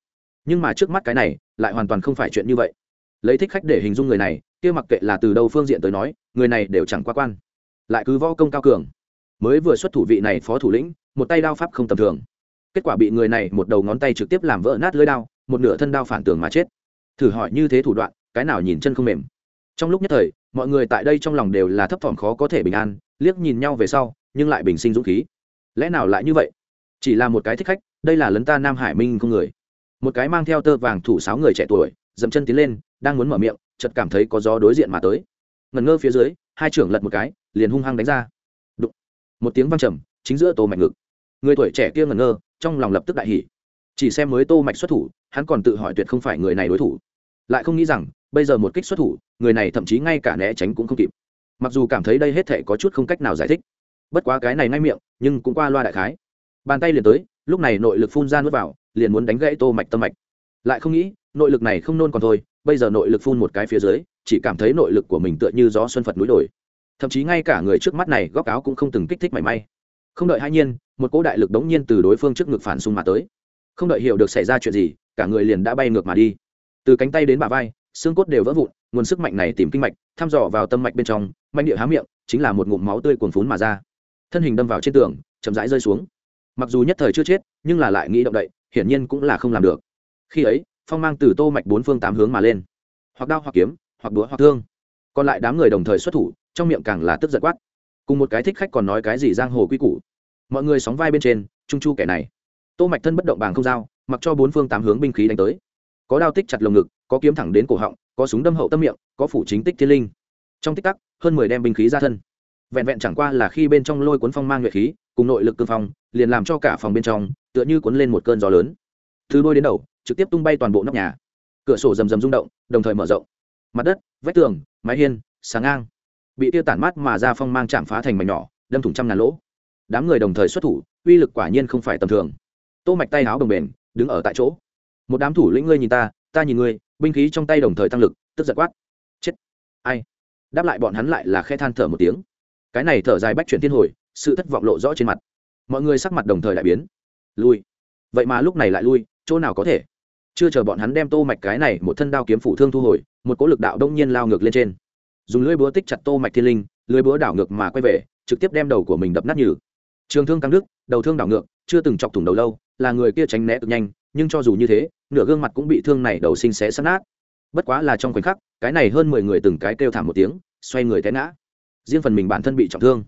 Nhưng mà trước mắt cái này, lại hoàn toàn không phải chuyện như vậy. Lấy thích khách để hình dung người này, kia mặc kệ là từ đâu phương diện tới nói, người này đều chẳng qua quan. Lại cứ võ công cao cường. Mới vừa xuất thủ vị này phó thủ lĩnh, một tay đao pháp không tầm thường. Kết quả bị người này một đầu ngón tay trực tiếp làm vỡ nát lưới đao, một nửa thân đao phản tường mà chết. Thử hỏi như thế thủ đoạn, cái nào nhìn chân không mềm. Trong lúc nhất thời, mọi người tại đây trong lòng đều là thấp thỏm khó có thể bình an, liếc nhìn nhau về sau, nhưng lại bình sinh dũng khí lẽ nào lại như vậy? Chỉ là một cái thích khách, đây là lấn ta nam hải minh không người. Một cái mang theo tơ vàng thủ sáu người trẻ tuổi, dậm chân tiến lên, đang muốn mở miệng, chợt cảm thấy có gió đối diện mà tới. Ngần ngơ phía dưới, hai trưởng lật một cái, liền hung hăng đánh ra. Đụng. một tiếng vang trầm, chính giữa tô mạch ngực. Người tuổi trẻ kia ngần ngơ, trong lòng lập tức đại hỉ. Chỉ xem mới tô mạch xuất thủ, hắn còn tự hỏi tuyệt không phải người này đối thủ. Lại không nghĩ rằng, bây giờ một kích xuất thủ, người này thậm chí ngay cả né tránh cũng không kịp. Mặc dù cảm thấy đây hết thể có chút không cách nào giải thích bất quá cái này ngay miệng, nhưng cũng qua loa đại khái. Bàn tay liền tới, lúc này nội lực phun ra nuốt vào, liền muốn đánh gãy tô mạch tâm mạch. Lại không nghĩ, nội lực này không nôn còn thôi, bây giờ nội lực phun một cái phía dưới, chỉ cảm thấy nội lực của mình tựa như gió xuân phật núi đổi. thậm chí ngay cả người trước mắt này góc áo cũng không từng kích thích mảy may. Không đợi hai nhiên, một cỗ đại lực đống nhiên từ đối phương trước ngực phản xung mà tới. Không đợi hiểu được xảy ra chuyện gì, cả người liền đã bay ngược mà đi. Từ cánh tay đến bả vai, xương cốt đều vỡ vụn, nguồn sức mạnh này tìm kinh mạch, thăm dò vào tâm mạch bên trong manh địa há miệng, chính là một ngụm máu tươi cuồn phún mà ra thân hình đâm vào trên tường, chậm rãi rơi xuống. Mặc dù nhất thời chưa chết, nhưng là lại nghĩ động đậy, hiển nhiên cũng là không làm được. Khi ấy, phong mang từ tô mạch bốn phương tám hướng mà lên. Hoặc đao hoặc kiếm, hoặc đũa hoặc thương. Còn lại đám người đồng thời xuất thủ, trong miệng càng là tức giận quát. Cùng một cái thích khách còn nói cái gì giang hồ quy củ. Mọi người sóng vai bên trên, trung chu kẻ này. Tô mạch thân bất động bàng không dao mặc cho bốn phương tám hướng binh khí đánh tới. Có đao tích chặt lồng ngực, có kiếm thẳng đến cổ họng, có súng đâm hậu tâm miệng, có phủ chính tích thiên linh. Trong tích tắc, hơn mười đem binh khí ra thân vẹn vẹn chẳng qua là khi bên trong lôi cuốn phong mang nhuệ khí, cùng nội lực cương phong, liền làm cho cả phòng bên trong, tựa như cuốn lên một cơn gió lớn. Từ đôi đến đầu, trực tiếp tung bay toàn bộ nóc nhà. Cửa sổ rầm rầm rung động, đồng thời mở rộng. Mặt đất, vách tường, mái hiên, sáng ngang. Bị tiêu tản mát mà ra phong mang chạm phá thành mảnh nhỏ, đâm thủng trăm ngàn lỗ. Đám người đồng thời xuất thủ, uy lực quả nhiên không phải tầm thường. Tô mạch tay áo đồng bền đứng ở tại chỗ. Một đám thủ lĩnh ngươi nhìn ta ta nhìn ngươi, binh khí trong tay đồng thời tăng lực, tức giật quát. Chết. Ai? Đáp lại bọn hắn lại là khe than thở một tiếng cái này thở dài bách chuyển thiên hồi, sự thất vọng lộ rõ trên mặt. Mọi người sắc mặt đồng thời lại biến. Lui. Vậy mà lúc này lại lui, chỗ nào có thể? Chưa chờ bọn hắn đem tô mạch cái này một thân đao kiếm phủ thương thu hồi, một cỗ lực đạo đông nhiên lao ngược lên trên. Dùng lưỡi búa tích chặt tô mạch thiên linh, lưỡi búa đảo ngược mà quay về, trực tiếp đem đầu của mình đập nát như trường thương căng đức đầu thương đảo ngược, chưa từng chọc thủng đầu lâu, là người kia tránh né cực nhanh, nhưng cho dù như thế, nửa gương mặt cũng bị thương này đầu sinh xé sát nát. Bất quá là trong khoảnh khắc, cái này hơn mười người từng cái kêu thảm một tiếng, xoay người té ngã riêng phần mình bản thân bị trọng thương.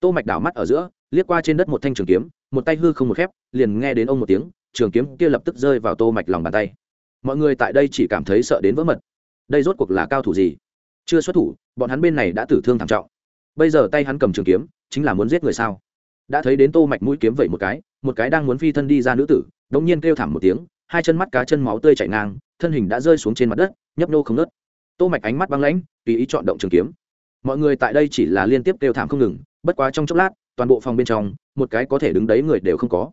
Tô mạch đảo mắt ở giữa, liếc qua trên đất một thanh trường kiếm, một tay hư không một khép, liền nghe đến ông một tiếng, trường kiếm kia lập tức rơi vào tô mạch lòng bàn tay. Mọi người tại đây chỉ cảm thấy sợ đến vỡ mật. Đây rốt cuộc là cao thủ gì? Chưa xuất thủ, bọn hắn bên này đã tử thương thảm trọng. Bây giờ tay hắn cầm trường kiếm, chính là muốn giết người sao? Đã thấy đến tô mạch mũi kiếm vậy một cái một cái đang muốn phi thân đi ra nữ tử, đống nhiên kêu thảm một tiếng, hai chân mắt cá chân máu tươi chảy ngang, thân hình đã rơi xuống trên mặt đất, nhấp nô không nứt tô mạch ánh mắt băng lãnh, tùy ý chọn động trường kiếm mọi người tại đây chỉ là liên tiếp kêu thảm không ngừng, bất quá trong chốc lát, toàn bộ phòng bên trong, một cái có thể đứng đấy người đều không có.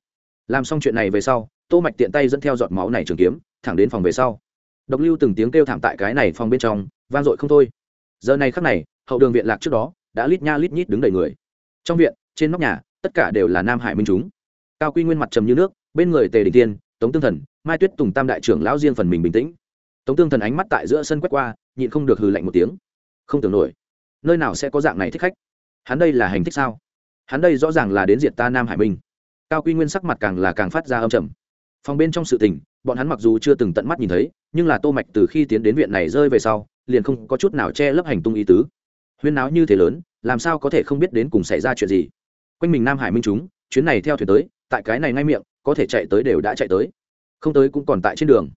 Làm xong chuyện này về sau, tô mạch tiện tay dẫn theo giọt máu này trường kiếm, thẳng đến phòng về sau. Độc lưu từng tiếng kêu thảm tại cái này phòng bên trong, vang dội không thôi. Giờ này khắc này, hậu đường viện lạc trước đó, đã lít nha lít nhít đứng đầy người. Trong viện, trên nóc nhà, tất cả đều là nam hải minh chúng. Cao quy nguyên mặt trầm như nước, bên người tề đình tiên tống tương thần, mai tuyết tùng tam đại trưởng lão riêng phần mình bình tĩnh. Tống tương thần ánh mắt tại giữa sân quét qua, nhịn không được hừ lạnh một tiếng. Không tưởng nổi nơi nào sẽ có dạng này thích khách? Hắn đây là hành thích sao? Hắn đây rõ ràng là đến diệt ta nam hải minh. Cao quy nguyên sắc mặt càng là càng phát ra âm trầm. Phòng bên trong sự tình, bọn hắn mặc dù chưa từng tận mắt nhìn thấy, nhưng là tô mạch từ khi tiến đến viện này rơi về sau, liền không có chút nào che lấp hành tung ý tứ. Huyên náo như thế lớn, làm sao có thể không biết đến cùng xảy ra chuyện gì? Quanh mình nam hải minh chúng, chuyến này theo thuyền tới, tại cái này ngay miệng, có thể chạy tới đều đã chạy tới. Không tới cũng còn tại trên đường.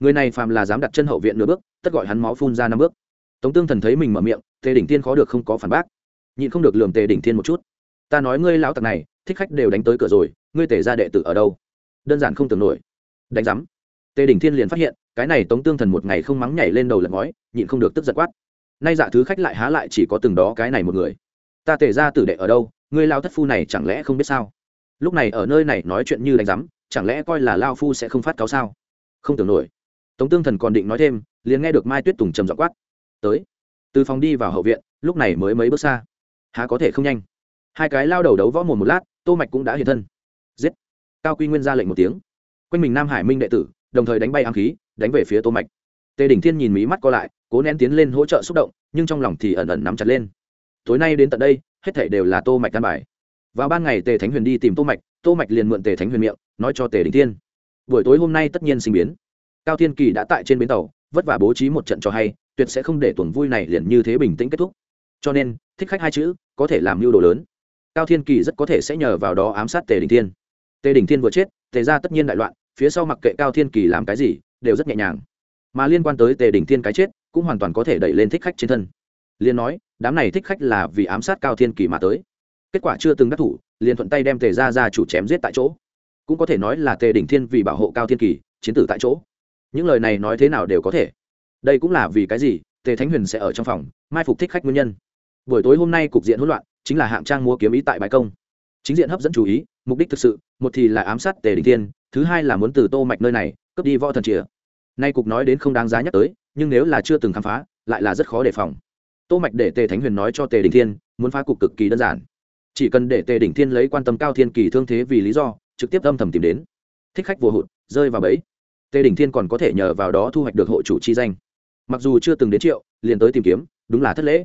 Người này phàm là dám đặt chân hậu viện nửa bước, tất gọi hắn máu phun ra năm bước. Tống tương thần thấy mình mở miệng tề đỉnh Thiên khó được không có phản bác. Nhịn không được lườm tề đỉnh thiên một chút. Ta nói ngươi lão tặc này, thích khách đều đánh tới cửa rồi, ngươi tề ra đệ tử ở đâu? Đơn giản không tưởng nổi. Đánh giám. Tề đỉnh thiên liền phát hiện, cái này tống tương thần một ngày không mắng nhảy lên đầu lật ngói, nhịn không được tức giật quát. Nay dạ thứ khách lại há lại chỉ có từng đó cái này một người. Ta tề ra tử đệ ở đâu, ngươi lao thất phu này chẳng lẽ không biết sao? Lúc này ở nơi này nói chuyện như đánh giám, chẳng lẽ coi là lao phu sẽ không phát cáo sao? Không tưởng nổi. Tống tương thần còn định nói thêm, liền nghe được mai tuyết tùng trầm dọ quát. Tới từ phòng đi vào hậu viện, lúc này mới mấy bước xa. Há có thể không nhanh. Hai cái lao đầu đấu võ mồm một lát, tô mạch cũng đã hiện thân. Giết! Cao quy nguyên ra lệnh một tiếng. Quanh mình nam hải minh đệ tử, đồng thời đánh bay ám khí, đánh về phía tô mạch. Tề đỉnh thiên nhìn mí mắt co lại, cố nén tiến lên hỗ trợ xúc động, nhưng trong lòng thì ẩn ẩn nắm chặt lên. Tối nay đến tận đây, hết thảy đều là tô mạch căn bài. Vào ban ngày tề thánh huyền đi tìm tô mạch tô mạch liền mượn tề thánh huyền miệng, nói cho tề đỉnh thiên. Buổi tối hôm nay tất nhiên sinh biến. Cao thiên kỳ đã tại trên bến tàu, vất vả bố trí một trận cho hay tuyệt sẽ không để tuần vui này liền như thế bình tĩnh kết thúc. Cho nên, thích khách hai chữ, có thể làm mưu đồ lớn. Cao thiên kỳ rất có thể sẽ nhờ vào đó ám sát tề đình thiên. Tề đình thiên vừa chết, tề ra tất nhiên đại loạn, phía sau mặc kệ cao thiên kỳ làm cái gì, đều rất nhẹ nhàng. Mà liên quan tới tề đình thiên cái chết, cũng hoàn toàn có thể đẩy lên thích khách trên thân. Liên nói, đám này thích khách là vì ám sát cao thiên kỳ mà tới. Kết quả chưa từng đắc thủ, liền thuận tay đem tề ra ra chủ chém giết tại chỗ. Cũng có thể nói là tề đình thiên vì bảo hộ cao thiên kỳ, chiến tử tại chỗ. Những lời này nói thế nào đều có thể đây cũng là vì cái gì, tề thánh huyền sẽ ở trong phòng, mai phục thích khách nguyên nhân. Buổi tối hôm nay cục diện hỗn loạn, chính là hạng trang mua kiếm ý tại bãi công. Chính diện hấp dẫn chú ý, mục đích thực sự, một thì là ám sát tề đình tiên thứ hai là muốn từ tô mạch nơi này, cướp đi võ thần chìa. Nay cục nói đến không đáng giá nhắc tới, nhưng nếu là chưa từng khám phá, lại là rất khó đề phòng. Tô mạch để tề thánh huyền nói cho tề đình thiên, muốn phá cục cực kỳ đơn giản. Chỉ cần để tề đình thiên lấy quan tâm cao thiên kỳ thương thế vì lý do, trực tiếp âm thầm tìm đến. Thích khách vô hụt, rơi vào bẫy. Tề đình thiên còn có thể nhờ vào đó thu hoạch được hộ chủ chi danh mặc dù chưa từng đến triệu, liền tới tìm kiếm, đúng là thất lễ.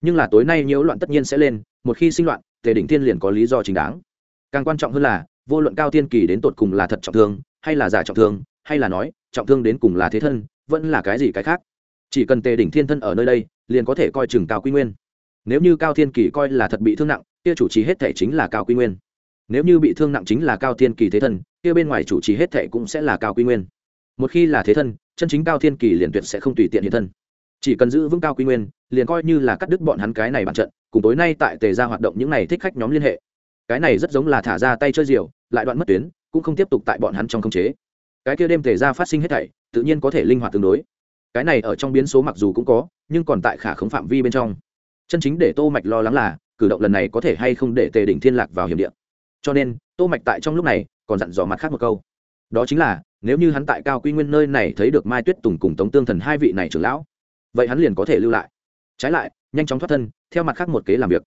Nhưng là tối nay nhiễu loạn tất nhiên sẽ lên, một khi sinh loạn, tề đỉnh thiên liền có lý do chính đáng. Càng quan trọng hơn là, vô luận cao thiên kỳ đến tột cùng là thật trọng thương, hay là giả trọng thương, hay là nói, trọng thương đến cùng là thế thân, vẫn là cái gì cái khác. Chỉ cần tề đỉnh thiên thân ở nơi đây, liền có thể coi chừng cao quy nguyên. Nếu như cao thiên kỳ coi là thật bị thương nặng, kia chủ trì hết thể chính là cao quy nguyên. Nếu như bị thương nặng chính là cao thiên kỳ thế thân, kia bên ngoài chủ trì hết thể cũng sẽ là cao quy nguyên một khi là thế thân, chân chính cao thiên kỳ liền tuyệt sẽ không tùy tiện hiện thân. Chỉ cần giữ vững cao quy nguyên, liền coi như là cắt đứt bọn hắn cái này bàn trận, cùng tối nay tại tề ra hoạt động những này thích khách nhóm liên hệ. Cái này rất giống là thả ra tay chơi diều, lại đoạn mất tuyến, cũng không tiếp tục tại bọn hắn trong khống chế. Cái kia đêm tề ra phát sinh hết thảy, tự nhiên có thể linh hoạt tương đối. Cái này ở trong biến số mặc dù cũng có, nhưng còn tại khả khống phạm vi bên trong. Chân chính để tô mạch lo lắng là, cử động lần này có thể hay không để tề đỉnh thiên lạc vào hiểm địa. Cho nên, tô mạch tại trong lúc này, còn dặn dò mặt khác một câu. Đó chính là nếu như hắn tại cao quy nguyên nơi này thấy được mai tuyết tùng cùng tống tương thần hai vị này trưởng lão, vậy hắn liền có thể lưu lại. Trái lại, nhanh chóng thoát thân, theo mặt khác một kế làm việc.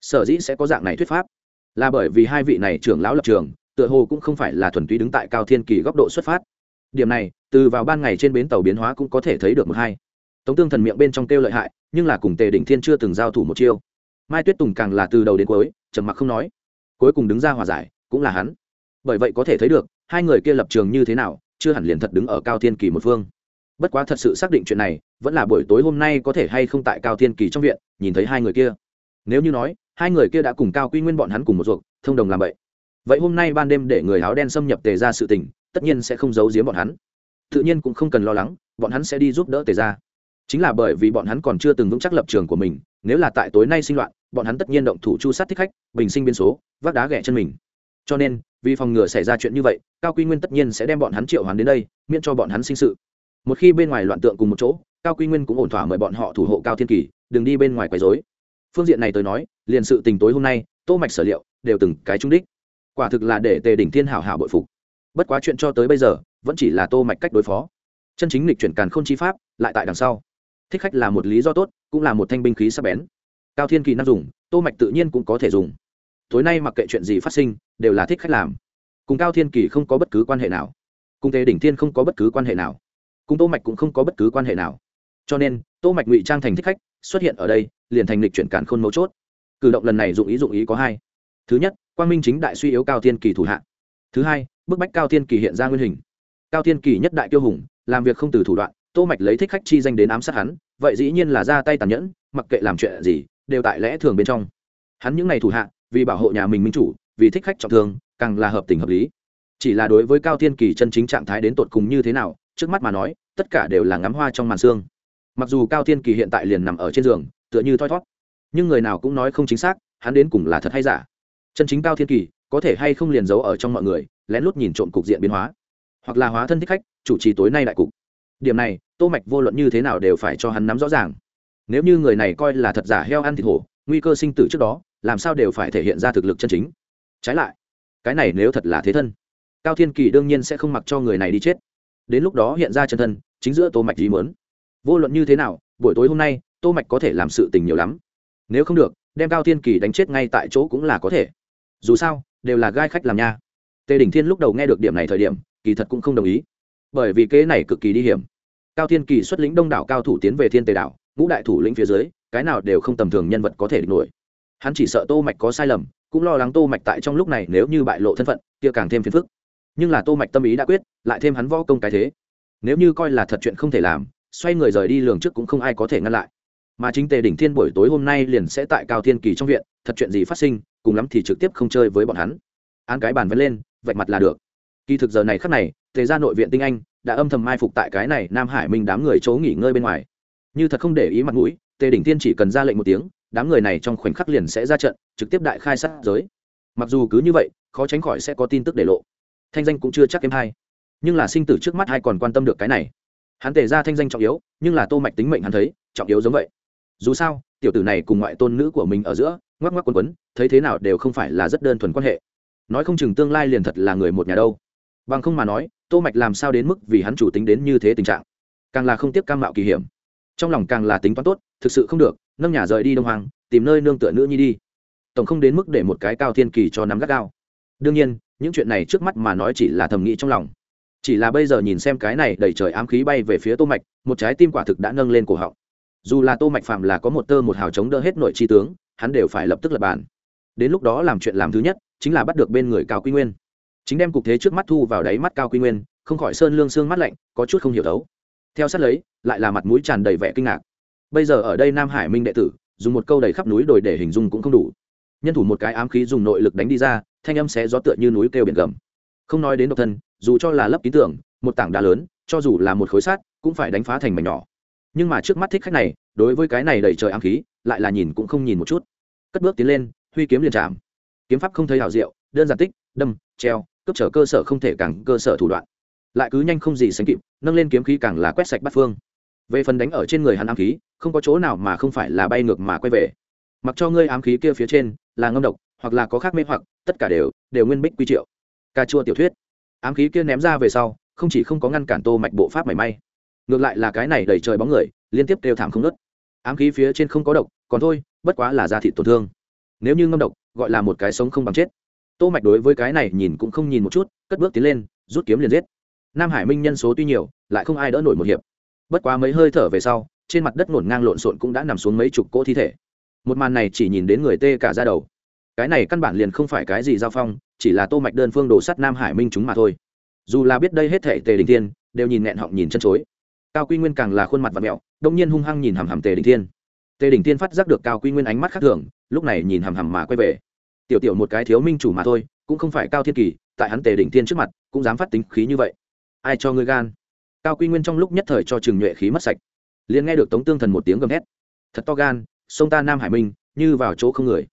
Sở dĩ sẽ có dạng này thuyết pháp, là bởi vì hai vị này trưởng lão lập trường, tựa hồ cũng không phải là thuần túy đứng tại cao thiên kỳ góc độ xuất phát. Điểm này, từ vào ban ngày trên bến tàu biến hóa cũng có thể thấy được một hai. Tống tương thần miệng bên trong kêu lợi hại, nhưng là cùng tề đỉnh thiên chưa từng giao thủ một chiêu. Mai tuyết tùng càng là từ đầu đến cuối, trầm mặc không nói. Cuối cùng đứng ra hòa giải, cũng là hắn. Bởi vậy có thể thấy được hai người kia lập trường như thế nào, chưa hẳn liền thật đứng ở cao thiên kỳ một phương. Bất quá thật sự xác định chuyện này, vẫn là buổi tối hôm nay có thể hay không tại cao thiên kỳ trong viện, nhìn thấy hai người kia. Nếu như nói, hai người kia đã cùng cao quy nguyên bọn hắn cùng một ruột, thông đồng làm vậy. Vậy hôm nay ban đêm để người áo đen xâm nhập tề ra sự tình, tất nhiên sẽ không giấu giếm bọn hắn. Tự nhiên cũng không cần lo lắng, bọn hắn sẽ đi giúp đỡ tề ra chính là bởi vì bọn hắn còn chưa từng vững chắc lập trường của mình, nếu là tại tối nay sinh loạn, bọn hắn tất nhiên động thủ chu sát thích khách, bình sinh biên số, vác đá ghẻ chân mình cho nên, vì phòng ngừa xảy ra chuyện như vậy, cao quy nguyên tất nhiên sẽ đem bọn hắn triệu hoán đến đây, miễn cho bọn hắn sinh sự. Một khi bên ngoài loạn tượng cùng một chỗ, cao quy nguyên cũng ổn thỏa mời bọn họ thủ hộ cao thiên kỳ, đừng đi bên ngoài quấy dối phương diện này tôi nói, liền sự tình tối hôm nay, tô mạch sở liệu, đều từng cái trung đích. Quả thực là để tề đỉnh thiên hảo hảo bội phục. Bất quá chuyện cho tới bây giờ, vẫn chỉ là tô mạch cách đối phó. Chân chính lịch chuyển càn khôn chi pháp, lại tại đằng sau. Thích khách là một lý do tốt, cũng là một thanh binh khí sắc bén. Cao thiên kỳ năng dùng, tô mạch tự nhiên cũng có thể dùng tối nay mặc kệ chuyện gì phát sinh, đều là thích khách làm. Cùng cao thiên kỳ không có bất cứ quan hệ nào. Cùng tề đỉnh thiên không có bất cứ quan hệ nào. Cùng tô mạch cũng không có bất cứ quan hệ nào. Cho nên, tô mạch ngụy trang thành thích khách, xuất hiện ở đây, liền thành lịch chuyển cản khôn mấu chốt. Cử động lần này dụng ý dụng ý có hai. Thứ nhất, quang minh chính đại suy yếu cao thiên kỳ thủ hạ. Thứ hai, bức bách cao thiên kỳ hiện ra nguyên hình. Cao thiên kỳ nhất đại kiêu hùng, làm việc không từ thủ đoạn, tô mạch lấy thích khách chi danh đến ám sát hắn, vậy dĩ nhiên là ra tay tàn nhẫn, mặc kệ làm chuyện gì, đều tại lẽ thường bên trong. Hắn những ngày thủ hạ vì bảo hộ nhà mình minh chủ, vì thích khách trọng thương, càng là hợp tình hợp lý. Chỉ là đối với cao thiên kỳ chân chính trạng thái đến tột cùng như thế nào, trước mắt mà nói, tất cả đều là ngắm hoa trong màn xương mặc dù cao thiên kỳ hiện tại liền nằm ở trên giường, tựa như thoi thót nhưng người nào cũng nói không chính xác, hắn đến cùng là thật hay giả. Chân chính cao thiên kỳ, có thể hay không liền giấu ở trong mọi người, lén lút nhìn trộm cục diện biến hóa. Hoặc là hóa thân thích khách, chủ trì tối nay đại cục. Điểm này, tô mạch vô luận như thế nào đều phải cho hắn nắm rõ ràng. Nếu như người này coi là thật giả heo ăn thịt hổ, nguy cơ sinh tử trước đó làm sao đều phải thể hiện ra thực lực chân chính. Trái lại, cái này nếu thật là thế thân, cao thiên kỳ đương nhiên sẽ không mặc cho người này đi chết. Đến lúc đó hiện ra chân thân, chính giữa tô mạch ý muốn. Vô luận như thế nào, buổi tối hôm nay, tô mạch có thể làm sự tình nhiều lắm. Nếu không được, đem cao thiên kỳ đánh chết ngay tại chỗ cũng là có thể. Dù sao, đều là gai khách làm nha. Tề đỉnh thiên lúc đầu nghe được điểm này thời điểm, kỳ thật cũng không đồng ý. Bởi vì kế này cực kỳ đi hiểm. Cao thiên kỳ xuất lĩnh đông đảo cao thủ tiến về thiên tề đảo, ngũ đại thủ lĩnh phía dưới, cái nào đều không tầm thường nhân vật có thể địch nổi hắn chỉ sợ tô mạch có sai lầm, cũng lo lắng tô mạch tại trong lúc này nếu như bại lộ thân phận, kia càng thêm phiền phức. Nhưng là tô mạch tâm ý đã quyết, lại thêm hắn võ công cái thế. Nếu như coi là thật chuyện không thể làm, xoay người rời đi lường trước cũng không ai có thể ngăn lại. Mà chính tề đỉnh thiên buổi tối hôm nay liền sẽ tại cao thiên kỳ trong viện, thật chuyện gì phát sinh, cùng lắm thì trực tiếp không chơi với bọn hắn. Án cái bàn vén lên, vạch mặt là được. Kỳ thực giờ này khắc này, tề ra nội viện tinh anh đã âm thầm mai phục tại cái này nam hải minh đám người chỗ nghỉ ngơi bên ngoài. Như thật không để ý mặt mũi, tề đỉnh thiên chỉ cần ra lệnh một tiếng đám người này trong khoảnh khắc liền sẽ ra trận, trực tiếp đại khai sát giới. Mặc dù cứ như vậy, khó tránh khỏi sẽ có tin tức để lộ. Thanh danh cũng chưa chắc em hay. Nhưng là sinh tử trước mắt hay còn quan tâm được cái này? Hắn tề ra thanh danh trọng yếu, nhưng là tô mạch tính mệnh hắn thấy, trọng yếu giống vậy. Dù sao, tiểu tử này cùng ngoại tôn nữ của mình ở giữa, ngoắc ngoắc quấn quấn, thấy thế nào đều không phải là rất đơn thuần quan hệ. Nói không chừng tương lai liền thật là người một nhà đâu. Bằng không mà nói, tô mạch làm sao đến mức vì hắn chủ tính đến như thế tình trạng? Càng là không tiếp cam mạo kỳ hiểm. Trong lòng càng là tính toán tốt, thực sự không được nâng nhà rời đi đông hoàng tìm nơi nương tựa nữ nhi đi. Tổng không đến mức để một cái cao thiên kỳ cho nắm gắt gao. Đương nhiên, những chuyện này trước mắt mà nói chỉ là thầm nghĩ trong lòng. Chỉ là bây giờ nhìn xem cái này đầy trời ám khí bay về phía tô mạch, một trái tim quả thực đã nâng lên cổ họng. Dù là tô mạch phạm là có một tơ một hào chống đỡ hết nội chi tướng, hắn đều phải lập tức lập bàn. Đến lúc đó làm chuyện làm thứ nhất, chính là bắt được bên người cao quy nguyên. Chính đem cục thế trước mắt thu vào đáy mắt cao quy nguyên, không khỏi sơn lương xương mắt lạnh, có chút không hiểu thấu theo sát lấy, lại là mặt mũi tràn đầy vẻ kinh ngạc bây giờ ở đây nam hải minh đệ tử, dùng một câu đầy khắp núi đồi để hình dung cũng không đủ. Nhân thủ một cái ám khí dùng nội lực đánh đi ra, thanh âm sẽ gió tựa như núi kêu biển gầm. Không nói đến độc thân, dù cho là lấp ký tưởng, một tảng đá lớn, cho dù là một khối sát cũng phải đánh phá thành mảnh nhỏ. Nhưng mà trước mắt thích khách này, đối với cái này đầy trời ám khí, lại là nhìn cũng không nhìn một chút. Cất bước tiến lên, huy kiếm liền chạm. Kiếm pháp không thấy hảo diệu, đơn giản tích, đâm, treo cấp trở cơ sở không thể càng cơ sở thủ đoạn. Lại cứ nhanh không gì sánh kịp, nâng lên kiếm khí càng là quét sạch bắt phương về phần đánh ở trên người hắn ám khí, không có chỗ nào mà không phải là bay ngược mà quay về. Mặc cho ngươi ám khí kia phía trên là ngâm độc, hoặc là có khác mê hoặc, tất cả đều đều nguyên bích quy triệu. Ca chua tiểu thuyết. Ám khí kia ném ra về sau, không chỉ không có ngăn cản tô mạch bộ pháp mảy may, ngược lại là cái này đầy trời bóng người, liên tiếp đều thảm không nứt ám khí phía trên không có độc, còn thôi, bất quá là da thịt tổn thương. Nếu như ngâm độc, gọi là một cái sống không bằng chết. Tô mạch đối với cái này nhìn cũng không nhìn một chút, cất bước tiến lên, rút kiếm liền giết. Nam hải minh nhân số tuy nhiều, lại không ai đỡ nổi một hiệp bất quá mấy hơi thở về sau, trên mặt đất ngổn ngang lộn xộn cũng đã nằm xuống mấy chục cỗ thi thể. Một màn này chỉ nhìn đến người tê cả ra đầu. Cái này căn bản liền không phải cái gì giao phong, chỉ là tô mạch đơn phương đổ sắt nam hải minh chúng mà thôi. Dù là biết đây hết thể tề đình thiên, đều nhìn nghẹn họng nhìn chân chối. Cao quy nguyên càng là khuôn mặt và mẹo, đông nhiên hung hăng nhìn hầm hầm tề đình thiên. Tề đình thiên phát giác được cao quy nguyên ánh mắt khác thường, lúc này nhìn hầm hầm mà quay về. Tiểu tiểu một cái thiếu minh chủ mà thôi, cũng không phải cao thiên kỳ, tại hắn tề đình thiên trước mặt, cũng dám phát tính khí như vậy. Ai cho ngươi gan? Cao quy nguyên trong lúc nhất thời cho trường nhuệ khí mất sạch. Liền nghe được tống tương thần một tiếng gầm hét thật to gan, sông ta nam hải minh, như vào chỗ không người.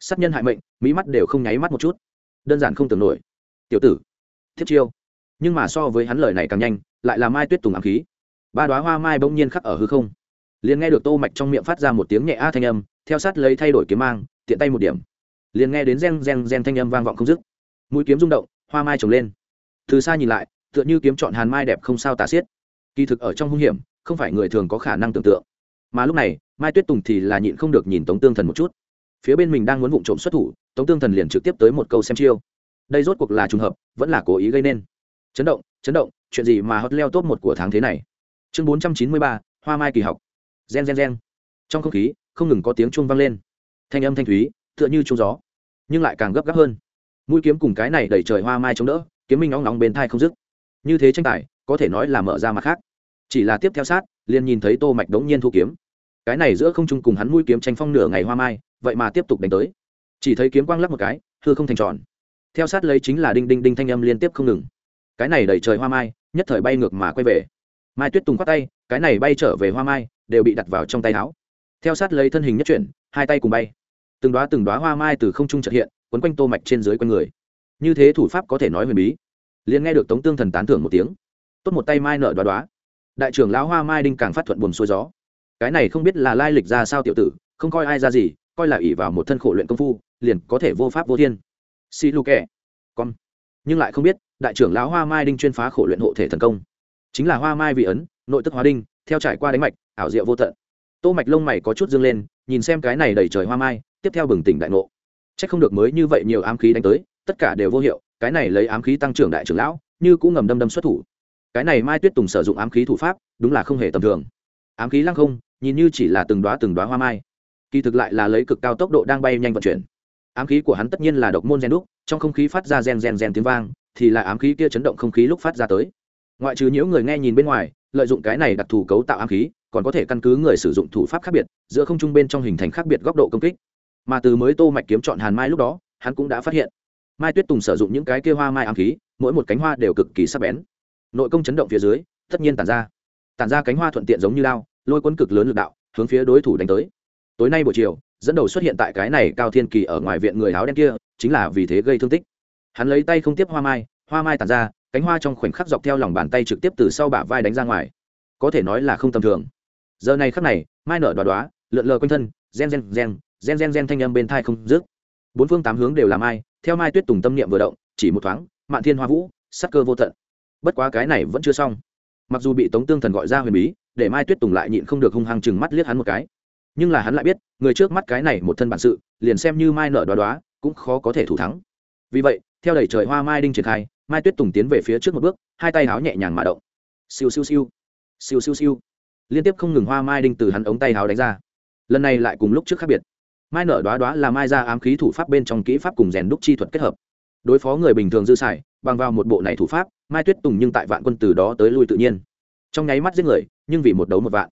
Sát nhân hại mệnh mỹ mắt đều không nháy mắt một chút. Đơn giản không tưởng nổi. Tiểu tử, thiết chiêu. Nhưng mà so với hắn lời này càng nhanh, lại là mai tuyết tùng ám khí. Ba đoá hoa mai bỗng nhiên khắc ở hư không. Liền nghe được tô mạch trong miệng phát ra một tiếng nhẹ a thanh âm, theo sát lấy thay đổi kiếm mang, tiện tay một điểm. Liền nghe đến reng reng reng thanh âm vang vọng không dứt. Mũi kiếm rung động, hoa mai trồng lên. Từ xa nhìn lại tựa như kiếm chọn hàn mai đẹp không sao tả xiết. Kỳ thực ở trong hung hiểm, không phải người thường có khả năng tưởng tượng. Mà lúc này, mai tuyết tùng thì là nhịn không được nhìn tống tương thần một chút. Phía bên mình đang muốn vụng trộm xuất thủ, tống tương thần liền trực tiếp tới một câu xem chiêu. Đây rốt cuộc là trùng hợp, vẫn là cố ý gây nên. Chấn động chấn động, chuyện gì mà hot leo top một của tháng thế này? Chương bốn trăm chín mươi ba, hoa mai kỳ học. Gen gen gen trong không khí, không ngừng có tiếng chuông vang lên. Thanh âm thanh thúy, tựa như chuông gió, nhưng lại càng gấp gáp hơn. Mũi kiếm cùng cái này đẩy trời hoa mai chống đỡ, kiếm minh nóng nóng bên thai không dứt như thế tranh tài, có thể nói là mở ra mặt khác. Chỉ là tiếp theo sát, liền nhìn thấy tô mạch đống nhiên thu kiếm. Cái này giữa không trung cùng hắn mũi kiếm tranh phong nửa ngày hoa mai, vậy mà tiếp tục đánh tới. Chỉ thấy kiếm quang lắp một cái thưa không thành tròn. Theo sát lấy chính là đinh đinh đinh thanh âm liên tiếp không ngừng. Cái này đẩy trời hoa mai, nhất thời bay ngược mà quay về. Mai tuyết tùng khoát tay, cái này bay trở về hoa mai, đều bị đặt vào trong tay áo. Theo sát lấy thân hình nhất chuyển, hai tay cùng bay. Từng đóa từng đóa hoa mai từ không trung chợt hiện, quấn quanh tô mạch trên dưới quanh người. Như thế thủ pháp có thể nói huyền bí liền nghe được tống tương thần tán thưởng một tiếng. Tốt một tay mai nợ đoá đoá. Đại trưởng lão hoa mai đinh càng phát thuận buồn xuôi gió. Cái này không biết là lai lịch ra sao tiểu tử, không coi ai ra gì, coi là ỷ vào một thân khổ luyện công phu, liền có thể vô pháp vô thiên. Xì lu con. Nhưng lại không biết, đại trưởng lão hoa mai đinh chuyên phá khổ luyện hộ thể thần công. Chính là hoa mai vị ấn, nội tức hóa đinh, theo trải qua đánh mạch, ảo diệu vô tận. Tô mạch lông mày có chút dương lên, nhìn xem cái này đầy trời hoa mai, tiếp theo bừng tỉnh đại ngộ. Chắc không được mới như vậy nhiều ám khí đánh tới, tất cả đều vô hiệu cái này lấy ám khí tăng trưởng đại trưởng lão, như cũng ngầm đâm đâm xuất thủ. Cái này mai tuyết tùng sử dụng ám khí thủ pháp, đúng là không hề tầm thường. Ám khí lăng không, nhìn như chỉ là từng đoá từng đoá hoa mai. Kỳ thực lại là lấy cực cao tốc độ đang bay nhanh vận chuyển. Ám khí của hắn tất nhiên là độc môn gen đúc, trong không khí phát ra gen gen gen tiếng vang, thì là ám khí kia chấn động không khí lúc phát ra tới. Ngoại trừ những người nghe nhìn bên ngoài, lợi dụng cái này đặc thù cấu tạo ám khí, còn có thể căn cứ người sử dụng thủ pháp khác biệt, giữa không trung bên trong hình thành khác biệt góc độ công kích. Mà từ mới tô mạch kiếm chọn hàn mai lúc đó, hắn cũng đã phát hiện mai tuyết tùng sử dụng những cái kia hoa mai ám khí, mỗi một cánh hoa đều cực kỳ sắc bén. Nội công chấn động phía dưới, tất nhiên tản ra. Tản ra cánh hoa thuận tiện giống như lao, lôi cuốn cực lớn lực đạo, hướng phía đối thủ đánh tới. Tối nay buổi chiều, dẫn đầu xuất hiện tại cái này cao thiên kỳ ở ngoài viện người áo đen kia, chính là vì thế gây thương tích. Hắn lấy tay không tiếp hoa mai hoa mai tản ra, cánh hoa trong khoảnh khắc dọc theo lòng bàn tay trực tiếp từ sau bả vai đánh ra ngoài. Có thể nói là không tầm thường. Giờ này khắc này, mai nở đoá đoá lượn lờ quanh thân, gen gen gen gen gen gen thanh âm bên thai không dứt. Bốn phương tám hướng đều là mai theo mai tuyết tùng tâm niệm vừa động, chỉ một thoáng, mạn thiên hoa vũ, sắc cơ vô tận. Bất quá cái này vẫn chưa xong. Mặc dù bị tống tương thần gọi ra huyền bí, để mai tuyết tùng lại nhịn không được hung hăng chừng mắt liếc hắn một cái. Nhưng là hắn lại biết, người trước mắt cái này một thân bản sự, liền xem như mai nở đoá đoá, cũng khó có thể thủ thắng. Vì vậy, theo đẩy trời hoa mai đinh triển khai, mai tuyết tùng tiến về phía trước một bước, hai tay háo nhẹ nhàng mà động. Siêu siêu siêu. Siêu siêu siêu. Liên tiếp không ngừng hoa mai đinh từ hắn ống tay háo đánh ra. Lần này lại cùng lúc trước khác biệt mai nở đoá đoá là mai ra ám khí thủ pháp bên trong kỹ pháp cùng rèn đúc chi thuật kết hợp. Đối phó người bình thường dư xài, bằng vào một bộ này thủ pháp, mai tuyết tùng nhưng tại vạn quân từ đó tới lui tự nhiên. Trong nháy mắt giết người, nhưng vì một đấu một vạn.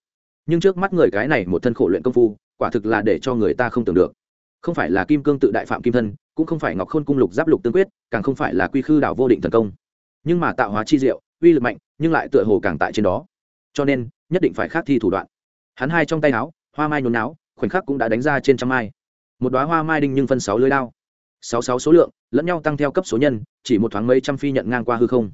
Nhưng trước mắt người cái này một thân khổ luyện công phu, quả thực là để cho người ta không tưởng được. Không phải là kim cương tự đại phạm kim thân, cũng không phải ngọc khôn cung lục giáp lục tương quyết, càng không phải là quy khư đảo vô định thần công. Nhưng mà tạo hóa chi diệu, uy lực mạnh, nhưng lại tựa hồ càng tại trên đó. Cho nên, nhất định phải khác thi thủ đoạn. Hắn hai trong tay áo, hoa mai nhốn náo khoảnh khắc cũng đã đánh ra trên trăm mai. Một đoá hoa mai đinh nhưng phân sáu lưới lao sáu sáu số lượng, lẫn nhau tăng theo cấp số nhân, chỉ một thoáng mấy trăm phi nhận ngang qua hư không.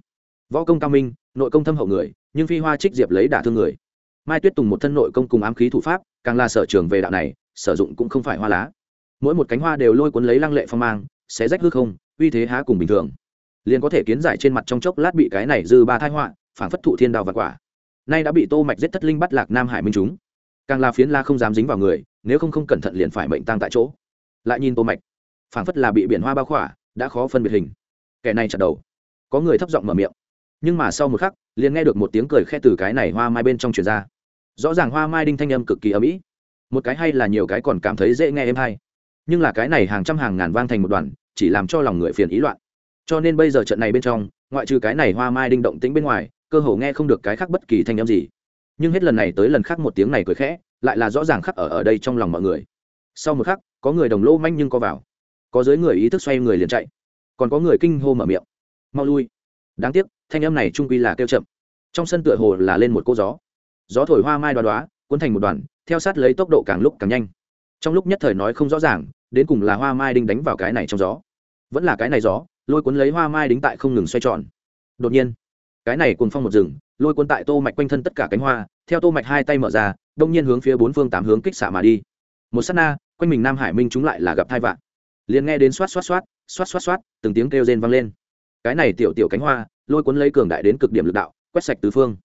Võ công cao minh, nội công thâm hậu người, nhưng phi hoa trích diệp lấy đả thương người. Mai tuyết tùng một thân nội công cùng ám khí thủ pháp, càng là sở trường về đạo này, sử dụng cũng không phải hoa lá. Mỗi một cánh hoa đều lôi cuốn lấy lăng lệ phong mang sẽ rách hư không, uy thế há cùng bình thường. Liền có thể kiến giải trên mặt trong chốc lát bị cái này dư ba thai họa phản phất thụ thiên đào và quả. Nay đã bị tô mạch giết thất linh bắt lạc nam hải minh chúng càng là phiến la không dám dính vào người, nếu không không cẩn thận liền phải mệnh tăng tại chỗ. Lại nhìn tô mạch, phảng phất là bị biển hoa bao khỏa, đã khó phân biệt hình. Kẻ này chặt đầu. Có người thấp giọng mở miệng. Nhưng mà sau một khắc, liền nghe được một tiếng cười khe từ cái này hoa mai bên trong truyền ra. Rõ ràng hoa mai đinh thanh âm cực kỳ ấm ĩ. Một cái hay là nhiều cái còn cảm thấy dễ nghe em hay. Nhưng là cái này hàng trăm hàng ngàn vang thành một đoàn, chỉ làm cho lòng người phiền ý loạn. Cho nên bây giờ trận này bên trong, ngoại trừ cái này hoa mai đinh động tĩnh bên ngoài, cơ hồ nghe không được cái khác bất kỳ thanh âm gì nhưng hết lần này tới lần khác một tiếng này cười khẽ, lại là rõ ràng khắc ở ở đây trong lòng mọi người. Sau một khắc, có người đồng lô manh nhưng có vào. Có dưới người ý thức xoay người liền chạy. Còn có người kinh hô mở miệng. Mau lui. Đáng tiếc, thanh âm này trung quy là kêu chậm. Trong sân tựa hồ là lên một cô gió. Gió thổi hoa mai đoá đoá, cuốn thành một đoàn, theo sát lấy tốc độ càng lúc càng nhanh. Trong lúc nhất thời nói không rõ ràng, đến cùng là hoa mai đinh đánh vào cái này trong gió. Vẫn là cái này gió, lôi cuốn lấy hoa mai đính tại không ngừng xoay tròn. Đột nhiên, cái này cùng phong một rừng lôi cuốn tại tô mạch quanh thân tất cả cánh hoa, theo tô mạch hai tay mở ra, đông nhiên hướng phía bốn phương tám hướng kích xạ mà đi. Một sát na, quanh mình nam hải minh chúng lại là gặp thai vạn. Liền nghe đến xoát xoát xoát xoát xoát xoát, từng tiếng kêu rên vang lên. Cái này tiểu tiểu cánh hoa, lôi cuốn lấy cường đại đến cực điểm lực đạo, quét sạch tứ phương.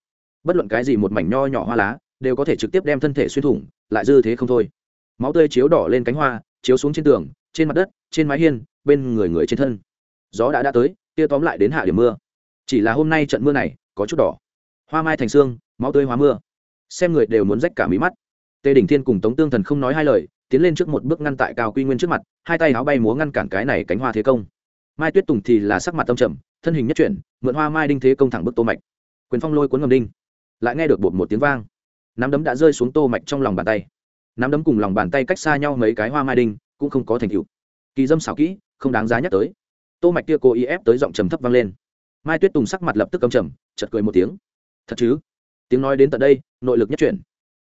Bất luận cái gì một mảnh nho nhỏ hoa lá, đều có thể trực tiếp đem thân thể xuyên thủng, lại dư thế không thôi. Máu tươi chiếu đỏ lên cánh hoa, chiếu xuống trên tường, trên mặt đất, trên mái hiên, bên người người trên thân. Gió đã đã tới kia tóm lại đến hạ điểm mưa. Chỉ là hôm nay trận mưa này, có chút đỏ hoa mai thành xương máu tươi hóa mưa. Xem người đều muốn rách cả mí mắt. Tề đỉnh thiên cùng tống tương thần không nói hai lời, tiến lên trước một bước ngăn tại cao quy nguyên trước mặt, hai tay áo bay múa ngăn cản cái này cánh hoa thế công. Mai tuyết tùng thì là sắc mặt tâm trầm, thân hình nhất chuyển, mượn hoa mai đinh thế công thẳng bức tô mạch. Quyền phong lôi cuốn ngầm đinh. Lại nghe được bột một tiếng vang. Nắm đấm đã rơi xuống tô mạch trong lòng bàn tay. Nắm đấm cùng lòng bàn tay cách xa nhau mấy cái hoa mai đinh, cũng không có thành tựu. Kỳ dâm xảo kỹ, không đáng giá nhắc tới. Tô mạch kia cố ý ép tới giọng trầm thấp vang lên. Mai tuyết tùng sắc mặt lập tức cầm trầm, chợt cười một tiếng thật chứ? Tiếng nói đến tận đây, nội lực nhất chuyển.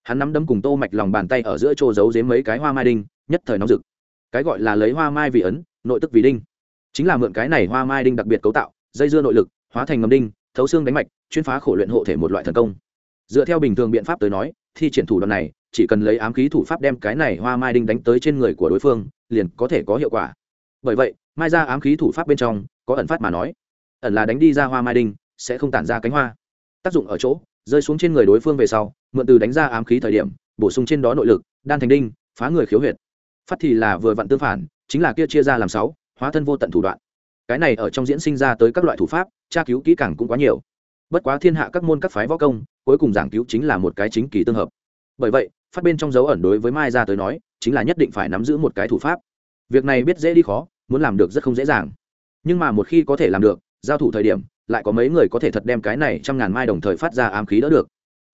Hắn nắm đấm cùng tô mạch lòng bàn tay ở giữa chỗ giấu giếm mấy cái hoa mai đinh, nhất thời nóng rực. Cái gọi là lấy hoa mai vì ấn, nội tức vì đinh. Chính là mượn cái này hoa mai đinh đặc biệt cấu tạo, dây dưa nội lực, hóa thành ngầm đinh, thấu xương đánh mạch, chuyên phá khổ luyện hộ thể một loại thần công. Dựa theo bình thường biện pháp tới nói, thi triển thủ đoạn này, chỉ cần lấy ám khí thủ pháp đem cái này hoa mai đinh đánh tới trên người của đối phương, liền có thể có hiệu quả. Bởi vậy, mai ra ám khí thủ pháp bên trong, có ẩn phát mà nói. Ẩn là đánh đi ra hoa mai đinh, sẽ không tản ra cánh hoa tác dụng ở chỗ, rơi xuống trên người đối phương về sau, mượn từ đánh ra ám khí thời điểm, bổ sung trên đó nội lực, đan thành đinh, phá người khiếu huyệt. Phát thì là vừa vặn tương phản, chính là kia chia ra làm sáu, hóa thân vô tận thủ đoạn. Cái này ở trong diễn sinh ra tới các loại thủ pháp, tra cứu kỹ càng cũng quá nhiều. Bất quá thiên hạ các môn các phái võ công, cuối cùng giảng cứu chính là một cái chính kỳ tương hợp. Bởi vậy, phát bên trong dấu ẩn đối với mai ra tới nói, chính là nhất định phải nắm giữ một cái thủ pháp. Việc này biết dễ đi khó, muốn làm được rất không dễ dàng. Nhưng mà một khi có thể làm được, giao thủ thời điểm lại có mấy người có thể thật đem cái này trăm ngàn mai đồng thời phát ra ám khí đỡ được.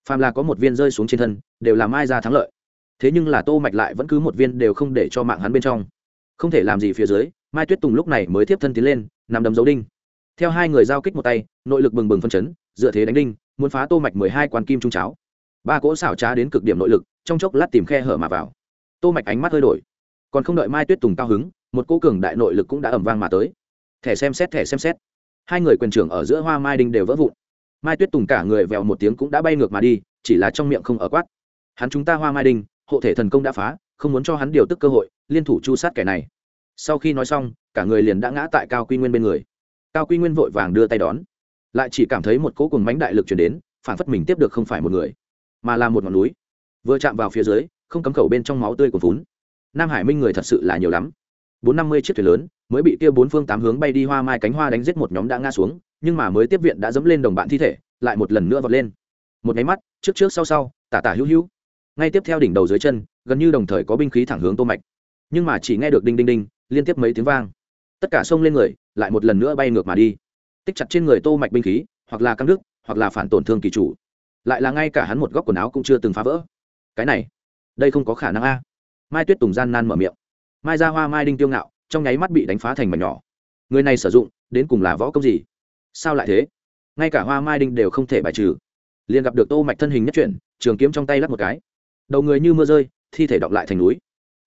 Phàm là có một viên rơi xuống trên thân, đều là mai ra thắng lợi. Thế nhưng là tô mạch lại vẫn cứ một viên đều không để cho mạng hắn bên trong. Không thể làm gì phía dưới, mai tuyết tùng lúc này mới tiếp thân tiến lên nằm đấm dấu đinh. Theo hai người giao kích một tay, nội lực bừng bừng phân chấn, dựa thế đánh đinh, muốn phá tô mạch mười hai quan kim trung cháo. Ba cỗ xảo trá đến cực điểm nội lực, trong chốc lát tìm khe hở mà vào. Tô mạch ánh mắt hơi đổi. Còn không đợi mai tuyết tùng cao hứng, một cỗ cường đại nội lực cũng đã ầm vang mà tới. Thẻ xem xét, thẻ xem xét hai người quyền trưởng ở giữa hoa mai đinh đều vỡ vụn. Mai tuyết tùng cả người vèo một tiếng cũng đã bay ngược mà đi, chỉ là trong miệng không ở quát. Hắn chúng ta hoa mai đinh, hộ thể thần công đã phá, không muốn cho hắn điều tức cơ hội, liên thủ chu sát kẻ này. Sau khi nói xong, cả người liền đã ngã tại cao quy nguyên bên người. Cao quy nguyên vội vàng đưa tay đón. Lại chỉ cảm thấy một cỗ cùng mánh đại lực chuyển đến, phản phất mình tiếp được không phải một người, mà là một ngọn núi. Vừa chạm vào phía dưới, không cấm khẩu bên trong máu tươi của vốn nam hải minh người thật sự là nhiều lắm bốn năm mươi chiếc thuyền lớn, mới bị kia bốn phương tám hướng bay đi hoa mai cánh hoa đánh giết một nhóm đã ngã xuống, nhưng mà mới tiếp viện đã dẫm lên đồng bạn thi thể, lại một lần nữa vọt lên. Một nháy mắt, trước trước sau sau, tả tả hữu hữu. Ngay tiếp theo đỉnh đầu dưới chân, gần như đồng thời có binh khí thẳng hướng tô mạch. Nhưng mà chỉ nghe được đinh đinh đinh, liên tiếp mấy tiếng vang. Tất cả xông lên người, lại một lần nữa bay ngược mà đi. Tích chặt trên người tô mạch binh khí, hoặc là căng đức hoặc là phản tổn thương kỳ chủ. Lại là ngay cả hắn một góc quần áo cũng chưa từng phá vỡ. Cái này, đây không có khả năng a. Mai tuyết tùng gian nan mở miệng mai ra hoa mai đinh tiêu ngạo, trong nháy mắt bị đánh phá thành mảnh nhỏ. Người này sử dụng, đến cùng là võ công gì? Sao lại thế? Ngay cả hoa mai đinh đều không thể bài trừ. Liền gặp được tô mạch thân hình nhất chuyển, trường kiếm trong tay lắp một cái. Đầu người như mưa rơi, thi thể đọng lại thành núi.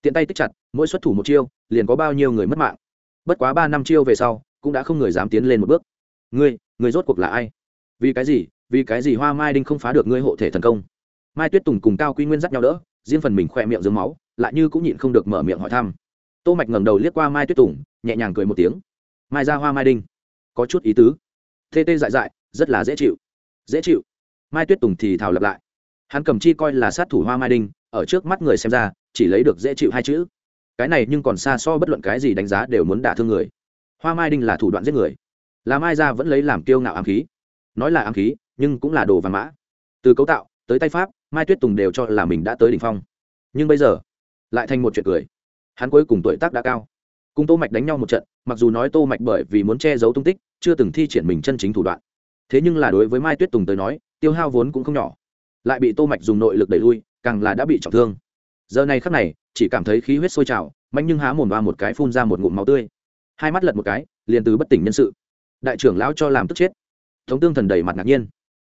Tiện tay tích chặt, mỗi xuất thủ một chiêu, liền có bao nhiêu người mất mạng. Bất quá ba năm chiêu về sau, cũng đã không người dám tiến lên một bước. Ngươi người rốt cuộc là ai? Vì cái gì, vì cái gì hoa mai đinh không phá được ngươi hộ thể thần công? Mai tuyết tùng cùng cao quy nguyên dắt nhau đỡ, riêng phần mình khoe miệng dưới máu, lại như cũng nhịn không được mở miệng hỏi thăm tô mạch ngẩng đầu liếc qua mai tuyết tùng, nhẹ nhàng cười một tiếng. Mai ra hoa mai đinh. Có chút ý tứ. Tê tê dại dại, rất là dễ chịu. Dễ chịu. Mai tuyết tùng thì thào lập lại. Hắn cầm chi coi là sát thủ hoa mai đinh, ở trước mắt người xem ra, chỉ lấy được dễ chịu hai chữ. Cái này nhưng còn xa so bất luận cái gì đánh giá đều muốn đả thương người. Hoa mai đinh là thủ đoạn giết người. Là mai ra vẫn lấy làm kiêu ngạo ám khí. Nói là ám khí, nhưng cũng là đồ vàng mã. Từ cấu tạo, tới tay pháp, mai tuyết tùng đều cho là mình đã tới đ ỉ n h phong. Nhưng bây giờ, lại thành một chuyện cười hắn cuối cùng tuổi tác đã cao. Cùng tô mạch đánh nhau một trận, mặc dù nói tô mạch bởi vì muốn che giấu tung tích, chưa từng thi triển mình chân chính thủ đoạn. Thế nhưng là đối với mai tuyết tùng tới nói, tiêu hao vốn cũng không nhỏ. Lại bị tô mạch dùng nội lực đẩy lui, càng là đã bị trọng thương. Giờ này khắc này, chỉ cảm thấy khí huyết sôi trào mạnh nhưng há mồm vào một cái phun ra một ngụm máu tươi. Hai mắt lật một cái, liền từ bất tỉnh nhân sự. Đại trưởng lão cho làm tức chết. Thống tương thần đầy mặt ngạc nhiên.